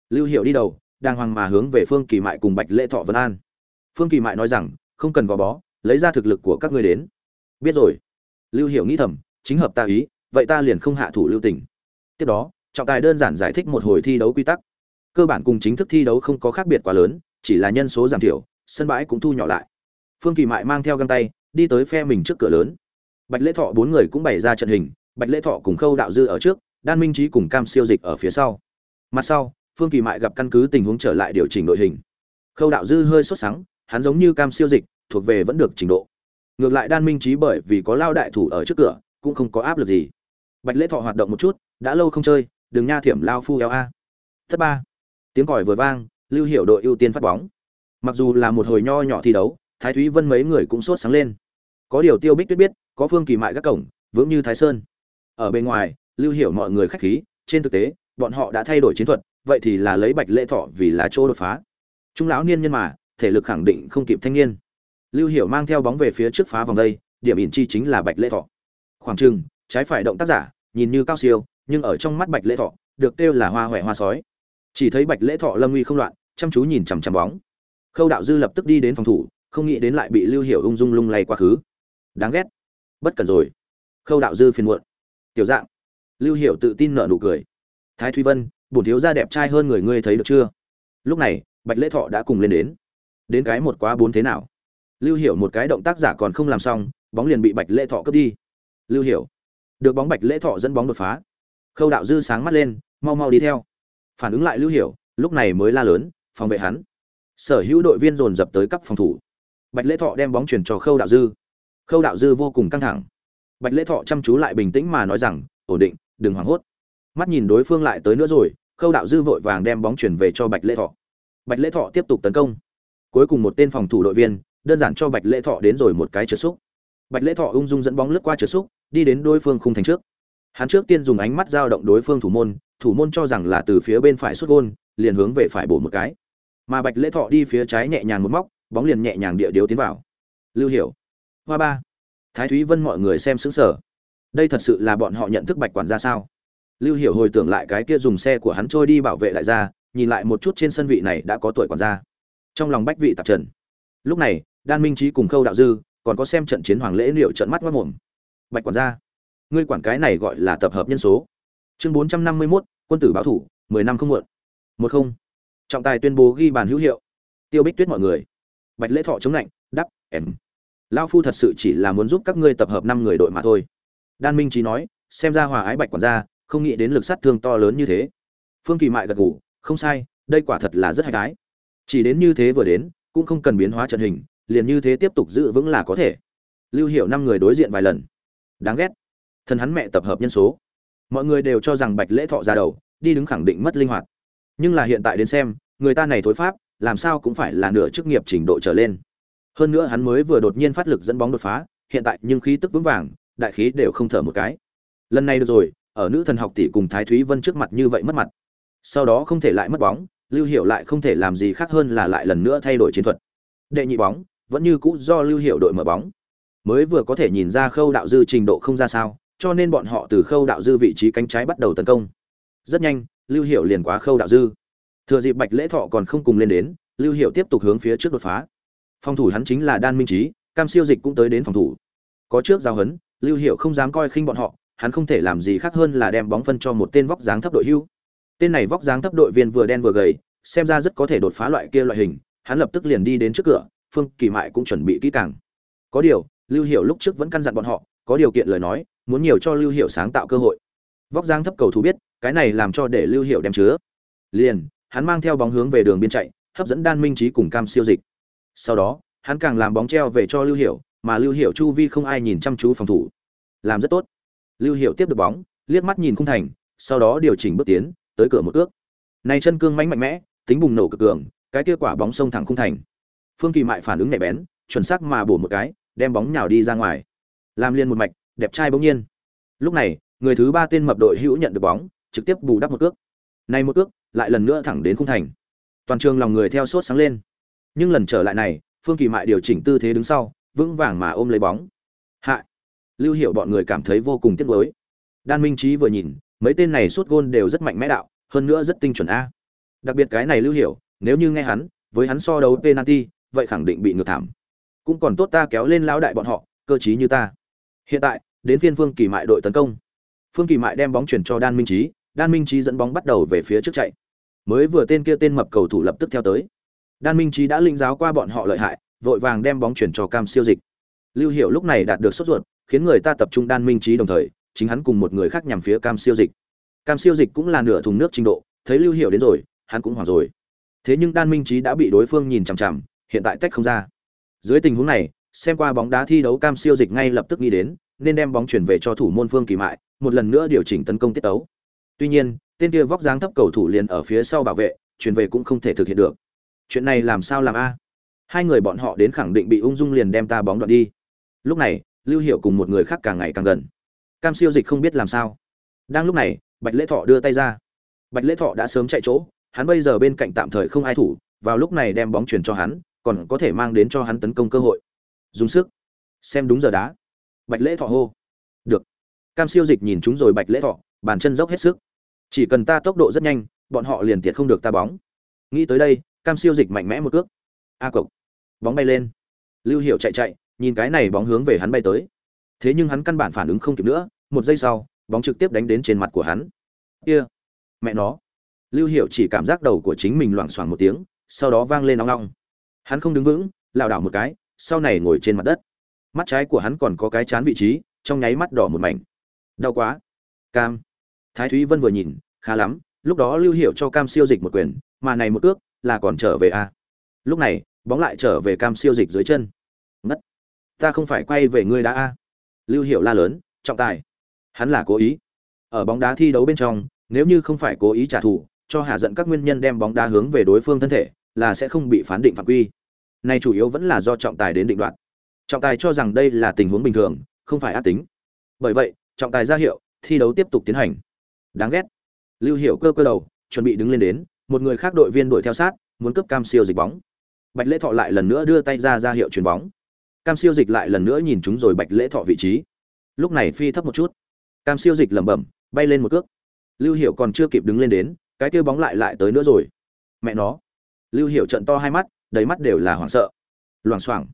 Lưu hiệu đi đầu đang hoàng mà hướng về phương kỳ mại cùng bạch lễ thọ vân an. Phương kỳ mại nói rằng, không cần gò bó, lấy ra thực lực của các ngươi đến. Biết rồi. Lưu hiệu nghĩ thầm, chính hợp ta ý, vậy ta liền không hạ thủ lưu tình tiếp đó, trọng tài đơn giản giải thích một hồi thi đấu quy tắc. Cơ bản cùng chính thức thi đấu không có khác biệt quá lớn, chỉ là nhân số giảm thiểu, sân bãi cũng thu nhỏ lại. Phương kỳ mại mang theo găng tay, đi tới phe mình trước cửa lớn bạch lễ thọ bốn người cũng bày ra trận hình, bạch lễ thọ cùng khâu đạo dư ở trước, đan minh trí cùng cam siêu dịch ở phía sau. Mặt sau, phương kỳ mại gặp căn cứ tình huống trở lại điều chỉnh đội hình. Khâu đạo dư hơi sốt sắng, hắn giống như cam siêu dịch, thuộc về vẫn được trình độ. Ngược lại đan minh trí bởi vì có lao đại thủ ở trước cửa, cũng không có áp lực gì. Bạch lễ thọ hoạt động một chút, đã lâu không chơi, đừng nha thiểm lao phu eo a. Thất ba. Tiếng còi vừa vang, lưu hiệu đội ưu tiên phát bóng. Mặc dù là một hồi nho nhỏ thi đấu, thái thúy vân mấy người cũng sốt sáng lên. Có điều tiêu bích tuyết biết có phương kỳ mại các cổng, vững như thái sơn. Ở bên ngoài, lưu hiểu mọi người khách khí, trên thực tế, bọn họ đã thay đổi chiến thuật, vậy thì là lấy bạch lễ thọ vì là chỗ đột phá. Trung lão niên nhân mà, thể lực khẳng định không kịp thanh niên. Lưu hiểu mang theo bóng về phía trước phá vòng đây, điểm ỉn chi chính là bạch lễ thọ. Khoảng trừng trái phải động tác giả, nhìn như cao siêu, nhưng ở trong mắt bạch lễ thọ, được kêu là hoa huệ hoa sói. Chỉ thấy bạch lễ thọ lâm nguy không loạn, chăm chú nhìn chằm chằm bóng. Khâu đạo dư lập tức đi đến phòng thủ, không nghĩ đến lại bị lưu hiểu ung dung lung lay quá khứ. Đáng ghét bất cần rồi. Khâu đạo dư phiền muộn. Tiểu dạng. Lưu hiểu tự tin nở nụ cười. Thái thúy vân, bổn thiếu gia đẹp trai hơn người ngươi thấy được chưa? Lúc này, bạch lễ thọ đã cùng lên đến. Đến cái một quá bốn thế nào? Lưu hiểu một cái động tác giả còn không làm xong, bóng liền bị bạch lễ thọ cướp đi. Lưu hiểu. Được bóng bạch lễ thọ dẫn bóng đột phá. Khâu đạo dư sáng mắt lên, mau mau đi theo. Phản ứng lại lưu hiểu, lúc này mới la lớn, phòng vệ hắn. Sở hữu đội viên dồn dập tới cấp phòng thủ. Bạch lễ thọ đem bóng chuyển cho khâu đạo dư khâu đạo dư vô cùng căng thẳng. Bạch lễ thọ chăm chú lại bình tĩnh mà nói rằng, ổn định, đừng hoảng hốt. Mắt nhìn đối phương lại tới nữa rồi, khâu đạo dư vội vàng đem bóng chuyển về cho bạch lễ thọ. Bạch lễ thọ tiếp tục tấn công. Cuối cùng một tên phòng thủ đội viên, đơn giản cho bạch lễ thọ đến rồi một cái trượt xúc. Bạch lễ thọ ung dung dẫn bóng lướt qua trượt xúc, đi đến đối phương khung thành trước. Hắn trước tiên dùng ánh mắt giao động đối phương thủ môn thủ môn cho rằng là từ phía bên phải xuất gôn, liền hướng về phải bổ một cái. Mà bạch lễ thọ đi phía trái nhẹ nhàng một móc, bóng liền nhẹ nhàng địa điếu tiến vào. Lưu hiểu hoa ba. Thái thúy vân mọi người xem xứng sở đây thật sự là bọn họ nhận thức bạch quản ra sao? Lưu hiểu hồi tưởng lại cái kia dùng xe của hắn trôi đi bảo vệ lại ra nhìn lại một chút trên sân vị này đã có tuổi quản gia. Trong lòng bách vị tạp trần. Lúc này đan minh trí cùng khâu đạo dư còn có xem trận chiến hoàng lễ liệu trận mắt mất mồm. Bạch quản gia ngươi quản cái này gọi là tập hợp nhân số. Chương bốn trăm năm mươi 451, quân tử báo thủ mười năm không muộn. Một không. Trọng tài tuyên bố ghi bàn hữu hiệu. Tiêu bích tuyết mọi người. Bạch lễ thọ chống lạnh đắp em lao phu thật sự chỉ là muốn giúp các ngươi tập hợp năm người đội mà thôi. Đan minh trí nói, xem ra hòa ái bạch quản gia không nghĩ đến lực sát thương to lớn như thế. Phương kỳ mại gật gù, không sai, đây quả thật là rất hay cái chỉ đến như thế vừa đến, cũng không cần biến hóa trận hình, liền như thế tiếp tục giữ vững là có thể. Lưu hiệu năm người đối diện vài lần. Đáng ghét. Thần hắn mẹ tập hợp nhân số. Mọi người đều cho rằng bạch lễ thọ ra đầu, đi đứng khẳng định mất linh hoạt. Nhưng là hiện tại đến xem, người ta này thối pháp, làm sao cũng phải là nửa chức nghiệp trình độ trở lên hơn nữa hắn mới vừa đột nhiên phát lực dẫn bóng đột phá, hiện tại nhưng khí tức vững vàng, đại khí đều không thở một cái. Lần này được rồi, ở nữ thần học tỷ cùng thái thúy vân trước mặt như vậy mất mặt. Sau đó không thể lại mất bóng, lưu hiệu lại không thể làm gì khác hơn là lại lần nữa thay đổi chiến thuật. Đệ nhị bóng, vẫn như cũ do lưu hiệu đội mở bóng. Mới vừa có thể nhìn ra khâu đạo dư trình độ không ra sao, cho nên bọn họ từ khâu đạo dư vị trí cánh trái bắt đầu tấn công. Rất nhanh, lưu hiệu liền quá khâu đạo dư. Thừa dịp bạch lễ thọ còn không cùng lên đến, lưu hiệu tiếp tục hướng phía trước đột phá phòng thủ hắn chính là đan minh trí cam siêu dịch cũng tới đến phòng thủ. Có trước giao hấn lưu hiệu không dám coi khinh bọn họ, hắn không thể làm gì khác hơn là đem bóng phân cho một tên vóc dáng thấp đội hưu. Tên này vóc dáng thấp đội viên vừa đen vừa gầy, xem ra rất có thể đột phá loại kia loại hình, hắn lập tức liền đi đến trước cửa, phương kỳ mại cũng chuẩn bị kỹ càng. Có điều, lưu hiệu lúc trước vẫn căn dặn bọn họ, có điều kiện lời nói, muốn nhiều cho lưu hiệu sáng tạo cơ hội. Vóc dáng thấp cầu thủ biết, cái này làm cho để lưu hiệu đem chứa. Liền, hắn mang theo bóng hướng về đường biên chạy, hấp dẫn đan minh trí cùng cam siêu dịch sau đó hắn càng làm bóng treo về cho lưu Hiểu, mà lưu Hiểu chu vi không ai nhìn chăm chú phòng thủ. Làm rất tốt. Lưu Hiểu tiếp được bóng liếc mắt nhìn khung thành sau đó điều chỉnh bước tiến tới cửa một ước. Này chân cương mãnh mạnh mẽ tính bùng nổ cực cường cái kia quả bóng sông thẳng khung thành. Phương kỳ mại phản ứng nhạy bén chuẩn xác mà bổ một cái đem bóng nhào đi ra ngoài. Làm liền một mạch đẹp trai bỗng nhiên. Lúc này người thứ ba tên mập đội hữu nhận được bóng trực tiếp bù đắp một ước này một ước lại lần nữa thẳng đến khung thành. Toàn trường lòng người theo sốt sáng lên nhưng lần trở lại này, phương kỳ mại điều chỉnh tư thế đứng sau, vững vàng mà ôm lấy bóng. Hạ. Lưu hiệu bọn người cảm thấy vô cùng tiếc nuối. Đan minh trí vừa nhìn, mấy tên này suốt gôn đều rất mạnh mẽ đạo, hơn nữa rất tinh chuẩn a. Đặc biệt cái này lưu hiệu nếu như nghe hắn, với hắn so đấu penalty, vậy khẳng định bị ngược thảm. Cũng còn tốt ta kéo lên lão đại bọn họ, cơ chí như ta. Hiện tại, đến phiên phương kỳ mại đội tấn công. Phương kỳ mại đem bóng chuyển cho đan minh trí đan minh trí dẫn bóng bắt đầu về phía trước chạy. Mới vừa tên kia tên mập cầu thủ lập tức theo tới đan minh Chí đã linh giáo qua bọn họ lợi hại, vội vàng đem bóng chuyển cho cam siêu dịch. Lưu hiệu lúc này đạt được sốt ruột, khiến người ta tập trung đan minh Chí đồng thời, chính hắn cùng một người khác nhằm phía cam siêu dịch. Cam siêu dịch cũng là nửa thùng nước trình độ, thấy lưu hiệu đến rồi, hắn cũng hoảng rồi. Thế nhưng đan minh Chí đã bị đối phương nhìn chằm chằm, hiện tại tách không ra. Dưới tình huống này, xem qua bóng đá thi đấu cam siêu dịch ngay lập tức nghĩ đến, nên đem bóng chuyển về cho thủ môn phương kỳ mại, một lần nữa điều chỉnh tấn công tiết tấu. Tuy nhiên, tên kia vóc dáng thấp cầu thủ liền ở phía sau bảo vệ, chuyển về cũng không thể thực hiện được chuyện này làm sao làm a? Hai người bọn họ đến khẳng định bị ung dung liền đem ta bóng đoạn đi. Lúc này, lưu hiệu cùng một người khác càng ngày càng gần. Cam siêu dịch không biết làm sao. Đang lúc này, bạch lễ thọ đưa tay ra. Bạch lễ thọ đã sớm chạy chỗ, hắn bây giờ bên cạnh tạm thời không ai thủ, vào lúc này đem bóng chuyển cho hắn, còn có thể mang đến cho hắn tấn công cơ hội. Dùng sức. Xem đúng giờ đá. Bạch lễ thọ hô. Được. Cam siêu dịch nhìn chúng rồi bạch lễ thọ, bàn chân dốc hết sức. Chỉ cần ta tốc độ rất nhanh, bọn họ liền tiệt không được ta bóng. Nghĩ tới đây cam siêu dịch mạnh mẽ một cước. A cộc. Bóng bay lên. Lưu hiệu chạy chạy, nhìn cái này bóng hướng về hắn bay tới. Thế nhưng hắn căn bản phản ứng không kịp nữa, một giây sau, bóng trực tiếp đánh đến trên mặt của hắn. Kia、yeah. mẹ nó. Lưu hiệu chỉ cảm giác đầu của chính mình loảng xoảng một tiếng, sau đó vang lên nóng nóng hắn không đứng vững, lảo đảo một cái, sau này ngồi trên mặt đất. Mắt trái của hắn còn có cái chán vị trí, trong nháy mắt đỏ một mảnh. Đau quá. Cam. Thái thúy vân vừa nhìn, khá lắm, lúc đó lưu hiệu cho cam siêu dịch một quyền, mà này một ước là còn trở về à. lúc này, bóng lại trở về cam siêu dịch dưới chân. Ngất. Ta không phải quay về ngươi đã a lưu hiệu la lớn, trọng tài. Hắn là cố ý. Ở bóng đá thi đấu bên trong, nếu như không phải cố ý trả thù, cho hạ giận các nguyên nhân đem bóng đá hướng về đối phương thân thể, là sẽ không bị phán định phạm quy. Này chủ yếu vẫn là do trọng tài đến định đoạt. Trọng tài cho rằng đây là tình huống bình thường, không phải ác tính. Bởi vậy, trọng tài ra hiệu, thi đấu tiếp tục tiến hành. Đáng ghét. Lưu hiệu cơ cơ đầu, chuẩn bị đứng lên đến một người khác đội viên đuổi theo sát, muốn cướp cam siêu dịch bóng. Bạch lễ thọ lại lần nữa đưa tay ra ra hiệu chuyền bóng. Cam siêu dịch lại lần nữa nhìn chúng rồi bạch lễ thọ vị trí. Lúc này phi thấp một chút. Cam siêu dịch lẩm bẩm, bay lên một cước. Lưu hiệu còn chưa kịp đứng lên đến, cái kêu bóng lại lại tới nữa rồi. Mẹ nó. Lưu hiệu trận to hai mắt, đầy mắt đều là hoảng sợ. Loảng xoảng.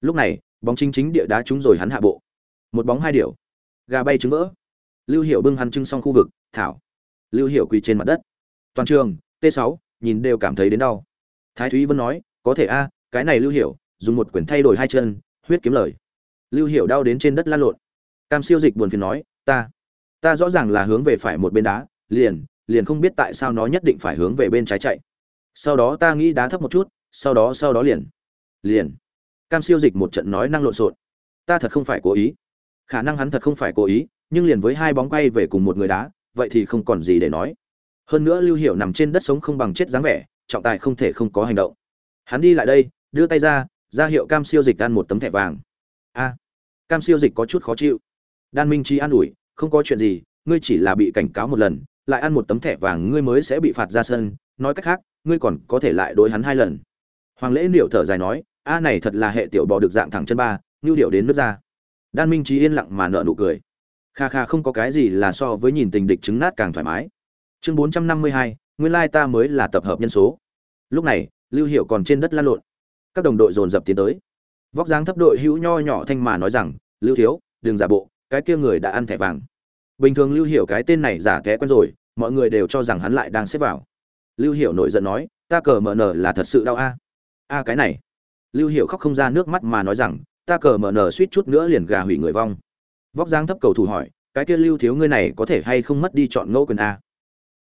Lúc này, bóng chính chính địa đá trúng rồi hắn hạ bộ. Một bóng hai điều gà bay trứng vỡ. Lưu hiệu bưng hắn trưng xong khu vực, thảo. Lưu hiệu quỳ trên mặt đất. Toàn trường t 6 nhìn đều cảm thấy đến đau. Thái thúy vân nói có thể a cái này lưu Hiểu, dùng một quyển thay đổi hai chân huyết kiếm lời. Lưu Hiểu đau đến trên đất lăn lộn. Cam siêu dịch buồn phiền nói ta ta rõ ràng là hướng về phải một bên đá liền liền không biết tại sao nó nhất định phải hướng về bên trái chạy. Sau đó ta nghĩ đá thấp một chút sau đó sau đó liền liền. Cam siêu dịch một trận nói năng lộn xộn. Ta thật không phải cố ý. Khả năng hắn thật không phải cố ý nhưng liền với hai bóng quay về cùng một người đá vậy thì không còn gì để nói hơn nữa lưu hiệu nằm trên đất sống không bằng chết dáng vẻ, trọng tài không thể không có hành động. Hắn đi lại đây, đưa tay ra ra hiệu cam siêu dịch ăn một tấm thẻ vàng. A, cam siêu dịch có chút khó chịu. Đan minh chi an ủi, không có chuyện gì, ngươi chỉ là bị cảnh cáo một lần, lại ăn một tấm thẻ vàng ngươi mới sẽ bị phạt ra sân. Nói cách khác, ngươi còn có thể lại đối hắn hai lần. Hoàng lễ liệu thở dài nói, a này thật là hệ tiểu bò được dạng thẳng chân ba ngưu điệu đến nước ra đan minh trí yên lặng mà nợ nụ cười. Kha kha không có cái gì là so với nhìn tình địch trứng nát càng thoải mái chương bốn trăm năm mươi hai, nguyên lai ta mới là tập hợp nhân số. Lúc này, lưu hiệu còn trên đất lăn lộn. Các đồng đội dồn dập tiến tới. Vóc dáng thấp đội hữu nho nhỏ thanh mà nói rằng, lưu thiếu, đừng giả bộ, cái kia người đã ăn thẻ vàng. Bình thường lưu Hiểu cái tên này giả té quen rồi, mọi người đều cho rằng hắn lại đang xếp vào. Lưu Hiểu nổi giận nói, ta cờ mở nở là thật sự đau a. A, cái này. Lưu Hiểu khóc không ra nước mắt mà nói rằng, ta cờ mở nở suýt chút nữa liền gà hủy người vong. Vóc dáng thấp cầu thủ hỏi, cái kia lưu thiếu ngươi này có thể hay không mất đi chọn ngẫu quyền a?